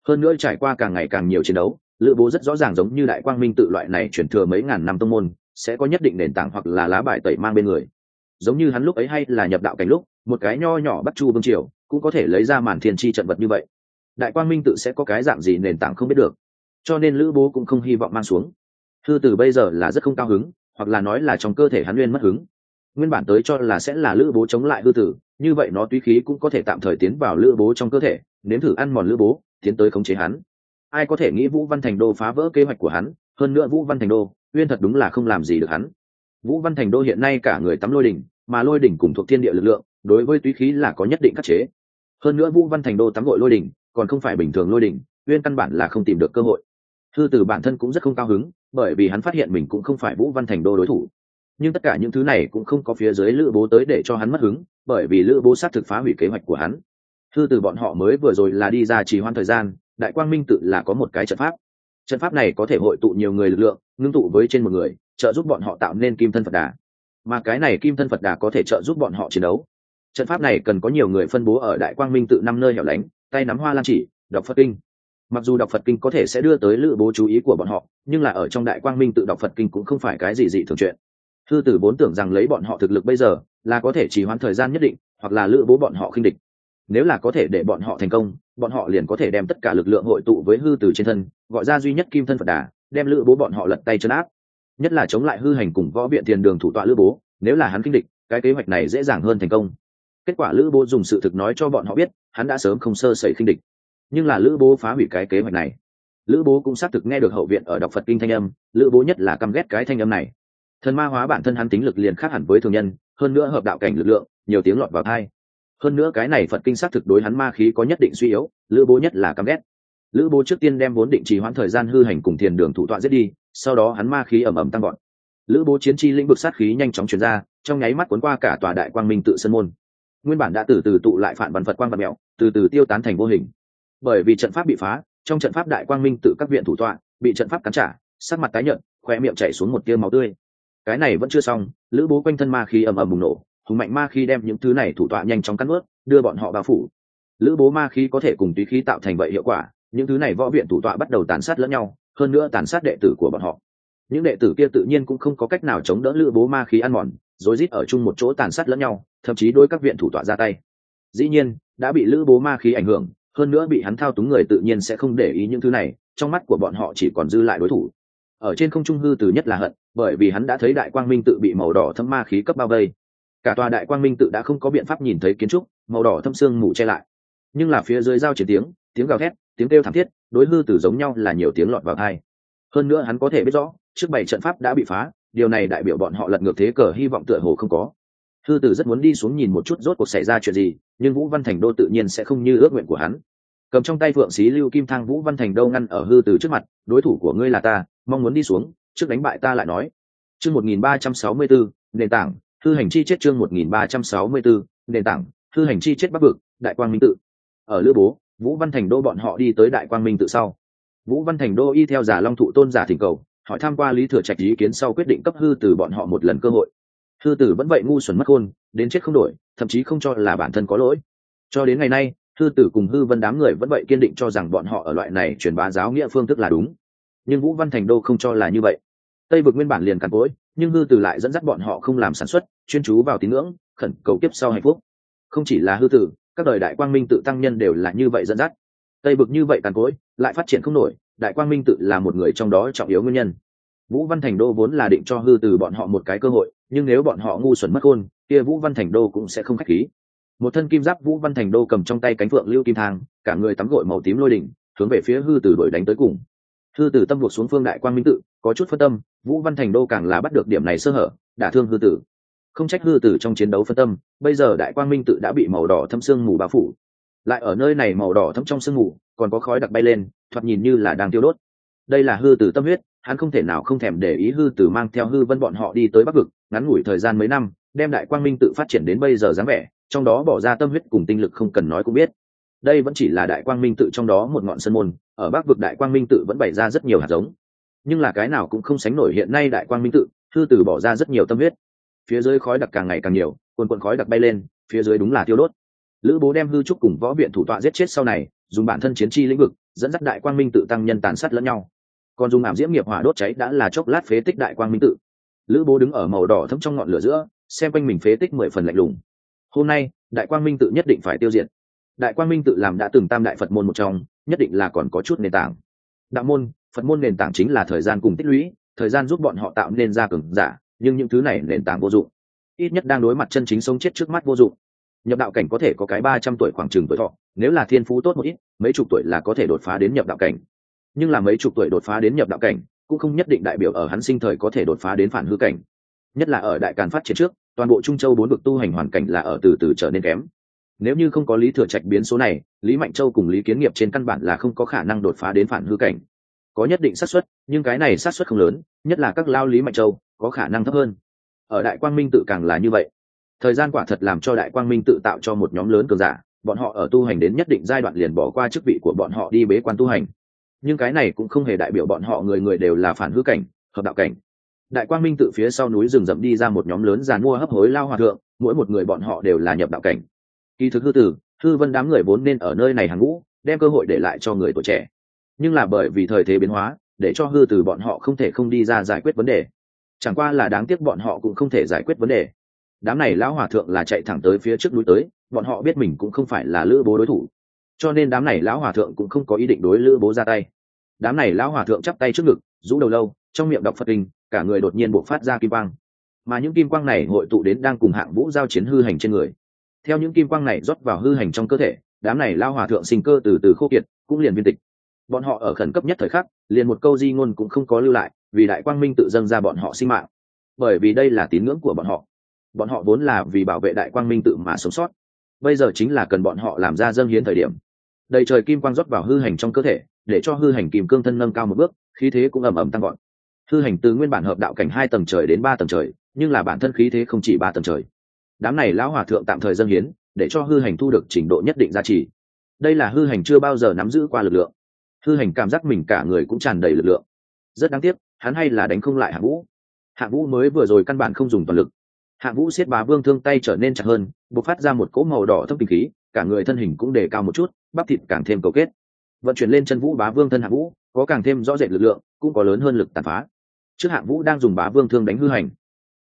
hơn nữa trải qua càng ngày càng nhiều chiến đấu, lữ bố rất rõ ràng giống như đại quang minh tự loại này chuyển thừa mấy ngàn năm tông môn, sẽ có nhất định nền tảng hoặc là lá bài tẩy mang bên người. Giống như hắn lúc ấy hay là nhập đạo cảnh lúc, một cái nho nhỏ bắt chu vương triều, cũng có thể lấy ra màn thiên tri trận vật như vậy. Đại quang minh tự sẽ có cái dạng gì nền tảng không biết được. Cho nên lữ bố cũng không hy vọng mang xuống. Thư từ bây giờ là rất không cao hứng, hoặc là nói là trong cơ thể hắn nguyên mất hứng. Nguyên bản tới cho là sẽ là lữ bố chống lại hư tử, như vậy nó tuy khí cũng có thể tạm thời tiến vào lữ bố trong cơ thể, nếm thử ăn mòn lữ bố tiến tới khống chế hắn. Ai có thể nghĩ vũ văn thành đô phá vỡ kế hoạch của hắn, hơn nữa vũ văn thành đô, uyên thật đúng là không làm gì được hắn. Vũ văn thành đô hiện nay cả người tắm lôi đỉnh, mà lôi đỉnh cùng thuộc thiên địa lực lượng, đối với túy khí là có nhất định khắc chế. Hơn nữa vũ văn thành đô tắm gội lôi đỉnh, còn không phải bình thường lôi đỉnh, uyên căn bản là không tìm được cơ hội. Thư từ bản thân cũng rất không cao hứng, bởi vì hắn phát hiện mình cũng không phải vũ văn thành đô đối thủ. Nhưng tất cả những thứ này cũng không có phía dưới lữ bố tới để cho hắn mất hứng, bởi vì lữ bố sát thực phá hủy kế hoạch của hắn thư từ bọn họ mới vừa rồi là đi ra trì hoãn thời gian, đại quang minh tự là có một cái trận pháp. Trận pháp này có thể hội tụ nhiều người lực lượng, ngưng tụ với trên một người, trợ giúp bọn họ tạo nên kim thân phật đà. Mà cái này kim thân phật đà có thể trợ giúp bọn họ chiến đấu. Trận pháp này cần có nhiều người phân bố ở đại quang minh tự năm nơi hẻo lánh, tay nắm hoa lan chỉ, đọc phật kinh. Mặc dù đọc phật kinh có thể sẽ đưa tới lữ bố chú ý của bọn họ, nhưng là ở trong đại quang minh tự đọc phật kinh cũng không phải cái gì dị thường chuyện. Thư tử bốn tưởng rằng lấy bọn họ thực lực bây giờ là có thể chỉ hoãn thời gian nhất định, hoặc là lữ bố bọn họ khinh địch nếu là có thể để bọn họ thành công, bọn họ liền có thể đem tất cả lực lượng hội tụ với hư từ trên thân, gọi ra duy nhất kim thân phật đà, đem lữ bố bọn họ lật tay chân áp. Nhất là chống lại hư hành cùng võ viện tiền đường thủ tọa lữ bố, nếu là hắn kinh địch, cái kế hoạch này dễ dàng hơn thành công. Kết quả lữ bố dùng sự thực nói cho bọn họ biết, hắn đã sớm không sơ sẩy khinh địch. Nhưng là lữ bố phá hủy cái kế hoạch này. Lữ bố cũng xác thực nghe được hậu viện ở đọc phật kinh thanh âm, lữ bố nhất là căm ghét cái thanh âm này. Thần ma hóa bản thân hắn tính lực liền khác hẳn với thường nhân, hơn nữa hợp đạo cảnh lực lượng, nhiều tiếng lọt vào thai hơn nữa cái này phật kinh xác thực đối hắn ma khí có nhất định suy yếu, lữ bố nhất là căm ghét. Lữ bố trước tiên đem vốn định trì hoãn thời gian hư hành cùng thiền đường thủ tọa giết đi, sau đó hắn ma khí ẩm ẩm tăng gọn lữ bố chiến chi lĩnh vực sát khí nhanh chóng chuyển ra, trong nháy mắt cuốn qua cả tòa đại quang minh tự sân môn. Nguyên bản đã từ từ tụ lại phản văn phật quang vật mẹo, từ từ tiêu tán thành vô hình. Bởi vì trận pháp bị phá, trong trận pháp đại quang minh tự các viện thủ tọa bị trận pháp cắn trả, sắc mặt tái nhợt khoe miệng chảy xuống một tia máu tươi. Cái này vẫn chưa xong, lữ bố quanh thân ma khí ầm ầm bùng nổ hùng mạnh ma khí đem những thứ này thủ tọa nhanh chóng cắn ướt, đưa bọn họ bao phủ. Lữ bố ma khí có thể cùng tùy khí tạo thành vậy hiệu quả, những thứ này võ viện thủ tọa bắt đầu tàn sát lẫn nhau, hơn nữa tàn sát đệ tử của bọn họ. Những đệ tử kia tự nhiên cũng không có cách nào chống đỡ lữ bố ma khí ăn mòn rồi rít ở chung một chỗ tàn sát lẫn nhau, thậm chí đôi các viện thủ tọa ra tay. Dĩ nhiên, đã bị lữ bố ma khí ảnh hưởng, hơn nữa bị hắn thao túng người tự nhiên sẽ không để ý những thứ này, trong mắt của bọn họ chỉ còn dư lại đối thủ. Ở trên không trung hư từ nhất là hận, bởi vì hắn đã thấy đại quang minh tự bị màu đỏ thâm ma khí cấp bao vây cả tòa đại quang minh tự đã không có biện pháp nhìn thấy kiến trúc, màu đỏ thâm sương mù che lại. Nhưng là phía dưới giao chiến tiếng tiếng gào thét, tiếng kêu thảm thiết, đối hư từ giống nhau là nhiều tiếng lọt vào thai hơn nữa hắn có thể biết rõ, trước bảy trận pháp đã bị phá, điều này đại biểu bọn họ lật ngược thế cờ hy vọng tựa hồ không có. Hư tử rất muốn đi xuống nhìn một chút rốt cuộc xảy ra chuyện gì, nhưng vũ văn thành đô tự nhiên sẽ không như ước nguyện của hắn. Cầm trong tay phượng xí lưu kim thang vũ văn thành đô ngăn ở hư tử trước mặt, đối thủ của ngươi là ta, mong muốn đi xuống, trước đánh bại ta lại nói. Chương một nghìn ba trăm sáu mươi bốn, nền tảng hư hành chi chết chương một nghìn ba trăm sáu mươi bốn nền tảng, hư hành chi chết bắc vực, đại quang minh tự. Ở lữ bố, vũ văn thành đô bọn họ đi tới đại quang minh tự sau. Vũ văn thành đô y theo giả long thụ tôn giả thỉnh cầu, hỏi tham q u a lý thừa trạch ý kiến sau quyết định cấp hư từ bọn họ một lần cơ hội. Hư tử vẫn vậy ngu xuẩn mất khôn, đến chết không đổi, thậm chí không cho là bản thân có lỗi. Cho đến ngày nay, hư tử cùng hư vân đám người vẫn vậy kiên định cho rằng bọn họ ở loại này truyền bá giáo nghĩa phương thức là đúng. Nhưng vũ văn thành đô không cho là như vậy. Tây vực nguyên bản liền càn cối nhưng hư tử lại dẫn dắt bọn họ không làm sản xuất, chuyên chú vào tín ngưỡng, khẩn cầu tiếp sau hạnh phúc. Không chỉ là hư tử các đời đại quang minh tự tăng nhân đều là như vậy dẫn dắt. Tây bực như vậy tàn cối, lại phát triển không nổi, đại quang minh tự là một người trong đó trọng yếu nguyên nhân. Vũ văn thành đô vốn là định cho hư từ bọn họ một cái cơ hội, nhưng nếu bọn họ ngu xuẩn mất khôn, kia vũ văn thành đô cũng sẽ không khách khí. Một thân kim giáp vũ văn thành đô cầm trong tay cánh phượng lưu kim thang, cả người tắm gội màu tím lôi đỉnh, hướng về phía hư từ đuổi đánh tới cùng hư tử tâm buộc xuống phương đại quang minh tự, có chút phân tâm, vũ văn thành đô càng là bắt được điểm này sơ hở, đả thương hư tử. Không trách hư tử trong chiến đấu phân tâm, bây giờ đại quang minh tự đã bị màu đỏ thâm sương mù bao phủ. Lại ở nơi này màu đỏ thâm trong sương mù, còn có khói đặc bay lên, thoạt nhìn như là đang tiêu đốt. Đây là hư tử tâm huyết, hắn không thể nào không thèm để ý hư tử mang theo hư vân bọn họ đi tới bắc vực, ngắn ngủi thời gian mấy năm, đem đại quang minh tự phát triển đến bây giờ dáng vẻ, trong đó bỏ ra tâm huyết cùng tinh lực không cần nói cũng biết đây vẫn chỉ là đại quang minh tự trong đó một ngọn sân môn, ở bắc vực đại quang minh tự vẫn bày ra rất nhiều hạt giống. Nhưng là cái nào cũng không sánh nổi hiện nay đại quang minh tự, thư tử bỏ ra rất nhiều tâm huyết. Phía dưới khói đặc càng ngày càng nhiều, quần quần khói đặc bay lên, phía dưới đúng là tiêu đốt. Lữ bố đem hư trúc cùng võ viện thủ tọa giết chết sau này, dùng bản thân chiến chi lĩnh vực, dẫn dắt đại quang minh tự tăng nhân tàn sát lẫn nhau. Còn dùng ảm diễm nghiệp hỏa đốt cháy đã là chốc lát phế tích đại quang minh tự. Lữ bố đứng ở màu đỏ thấm trong ngọn lửa giữa, xem quanh mình phế tích mười phần lạnh lùng. Hôm nay, đại quang minh tự nhất định phải tiêu diệt đại quang minh tự làm đã từng tam đại phật môn một trong, nhất định là còn có chút nền tảng. Đạo môn, phật môn nền tảng chính là thời gian cùng tích lũy, thời gian giúp bọn họ tạo nên ra cường giả, nhưng những thứ này nền tảng vô dụng. Ít nhất đang đối mặt chân chính sống chết trước mắt vô dụng. Nhập đạo cảnh có thể có cái ba trăm tuổi khoảng chừng tuổi thọ, nếu là thiên phú tốt một ít, mấy chục tuổi là có thể đột phá đến nhập đạo cảnh. Nhưng là mấy chục tuổi đột phá đến nhập đạo cảnh, cũng không nhất định đại biểu ở hắn sinh thời có thể đột phá đến phản hư cảnh. Nhất là ở đại càn phát triển trước, toàn bộ trung châu bốn vực tu hành hoàn cảnh là ở từ từ trở nên kém nếu như không có lý thừa trạch biến số này, lý mạnh châu cùng lý kiến nghiệp trên căn bản là không có khả năng đột phá đến phản hư cảnh. Có nhất định xác suất, nhưng cái này xác suất không lớn, nhất là các lao lý mạnh châu, có khả năng thấp hơn. Ở đại quang minh tự càng là như vậy. Thời gian quả thật làm cho đại quang minh tự tạo cho một nhóm lớn cường giả, bọn họ ở tu hành đến nhất định giai đoạn liền bỏ qua chức vị của bọn họ đi bế quan tu hành. Nhưng cái này cũng không hề đại biểu bọn họ người người đều là phản hư cảnh, hợp đạo cảnh. Đại quang minh tự phía sau núi rừng rậm đi ra một nhóm lớn giàn mua hấp hối lao hòa thượng, mỗi một người bọn họ đều là nhập đạo cảnh kỳ thực hư tử, hư vân đám người vốn nên ở nơi này hàng ngũ, đem cơ hội để lại cho người tuổi trẻ. Nhưng là bởi vì thời thế biến hóa, để cho hư từ bọn họ không thể không đi ra giải quyết vấn đề. Chẳng qua là đáng tiếc bọn họ cũng không thể giải quyết vấn đề. Đám này lão hòa thượng là chạy thẳng tới phía trước núi tới, bọn họ biết mình cũng không phải là lữ bố đối thủ. Cho nên đám này lão hòa thượng cũng không có ý định đối lữ bố ra tay. Đám này lão hòa thượng chắp tay trước ngực, rũ đầu lâu, trong miệng đọc phật kinh, cả người đột nhiên buộc phát ra kim quang. Mà những kim quang này hội tụ đến đang cùng hạng vũ giao chiến hư hành trên người theo những kim quang này rót vào hư hành trong cơ thể, đám này lao hòa thượng sinh cơ từ từ khô kiệt, cũng liền viên tịch. Bọn họ ở khẩn cấp nhất thời khắc, liền một câu di ngôn cũng không có lưu lại, vì đại quang minh tự dâng ra bọn họ sinh mạng. Bởi vì đây là tín ngưỡng của bọn họ. Bọn họ vốn là vì bảo vệ đại quang minh tự mà sống sót. Bây giờ chính là cần bọn họ làm ra dâng hiến thời điểm. Đầy trời kim quang rót vào hư hành trong cơ thể, để cho hư hành kìm cương thân nâng cao một bước, khí thế cũng ầm ầm tăng gọn hư hành từ nguyên bản hợp đạo cảnh hai tầng trời đến ba tầng trời, nhưng là bản thân khí thế không chỉ ba tầng trời đám này lão hòa thượng tạm thời dâng hiến, để cho hư hành thu được trình độ nhất định giá trị. Đây là hư hành chưa bao giờ nắm giữ qua lực lượng. Hư hành cảm giác mình cả người cũng tràn đầy lực lượng. Rất đáng tiếc, hắn hay là đánh không lại hạng vũ. Hạng vũ mới vừa rồi căn bản không dùng toàn lực. Hạng vũ xiết bá vương thương tay trở nên chặt hơn b ộ c phát ra một cỗ màu đỏ thâm kinh khí, cả người thân hình cũng đề cao một chút, bắp thịt càng thêm cầu kết. Vận chuyển lên chân vũ bá vương thân hạng vũ, có càng thêm rõ rệt lực lượng, cũng có lớn hơn lực tàn phá. Trước hạng vũ đang dùng bá vương thương đánh hư hành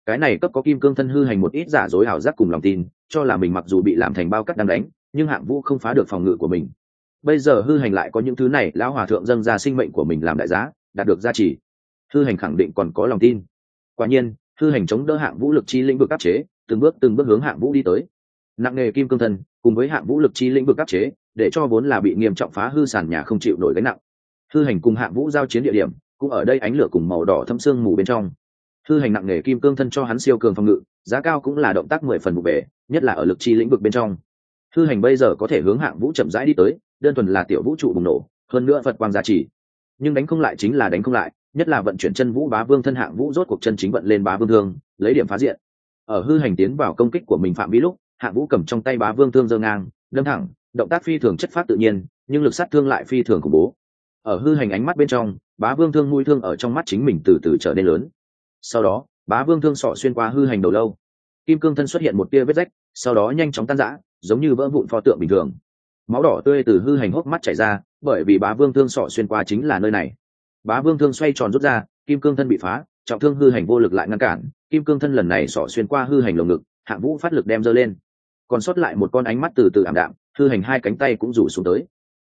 cái này cấp có kim cương thân hư hành một ít giả dối ảo giác cùng lòng tin, cho là mình mặc dù bị làm thành bao cắt đang đánh, nhưng hạng vũ không phá được phòng ngự của mình. Bây giờ hư hành lại có những thứ này, lão hòa thượng dâng ra sinh mệnh của mình làm đại giá, đạt được giá trị. Hư hành khẳng định còn có lòng tin. Quả nhiên, hư hành chống đỡ hạng vũ lực chi lĩnh vực áp chế, từng bước từng bước hướng hạng vũ đi tới. Nặng nghề kim cương thân, cùng với hạng vũ lực chi lĩnh vực áp chế, để cho vốn là bị nghiêm trọng phá hư sàn nhà không chịu nổi gánh nặng. Hư hành cùng hạng vũ giao chiến địa điểm, cũng ở đây ánh lửa cùng màu đỏ thâm xương mù bên trong hư hành nặng nghề kim cương thân cho hắn siêu cường phòng ngự, giá cao cũng là động tác mười phần vụ bể, nhất là ở lực chi lĩnh vực bên trong. Hư hành bây giờ có thể hướng hạng vũ chậm rãi đi tới, đơn thuần là tiểu vũ trụ bùng nổ, hơn nữa phật quang giá trị. Nhưng đánh không lại chính là đánh không lại, nhất là vận chuyển chân vũ bá vương thân hạng vũ rốt cuộc chân chính vận lên bá vương thương, lấy điểm phá diện. Ở hư hành tiến vào công kích của mình phạm vi lúc, hạng vũ cầm trong tay bá vương thương dơ ngang, đâm thẳng, động tác phi thường chất phát tự nhiên, nhưng lực sát thương lại phi thường khủng bố. Ở hư hành ánh mắt bên trong, bá vương thương mũi thương ở trong mắt chính mình từ từ trở nên lớn sau đó, bá vương thương sọ xuyên qua hư hành đầu lâu. Kim cương thân xuất hiện một tia vết rách, sau đó nhanh chóng tan rã, giống như vỡ vụn pho tượng bình thường. Máu đỏ tươi từ hư hành hốc mắt chảy ra, bởi vì bá vương thương sọ xuyên qua chính là nơi này. Bá vương thương xoay tròn rút ra, kim cương thân bị phá, trọng thương hư hành vô lực lại ngăn cản. Kim cương thân lần này sọ xuyên qua hư hành lồng ngực, hạng vũ phát lực đem dơ lên. Còn sót lại một con ánh mắt từ từ ảm đạm, hư hành hai cánh tay cũng rủ xuống tới.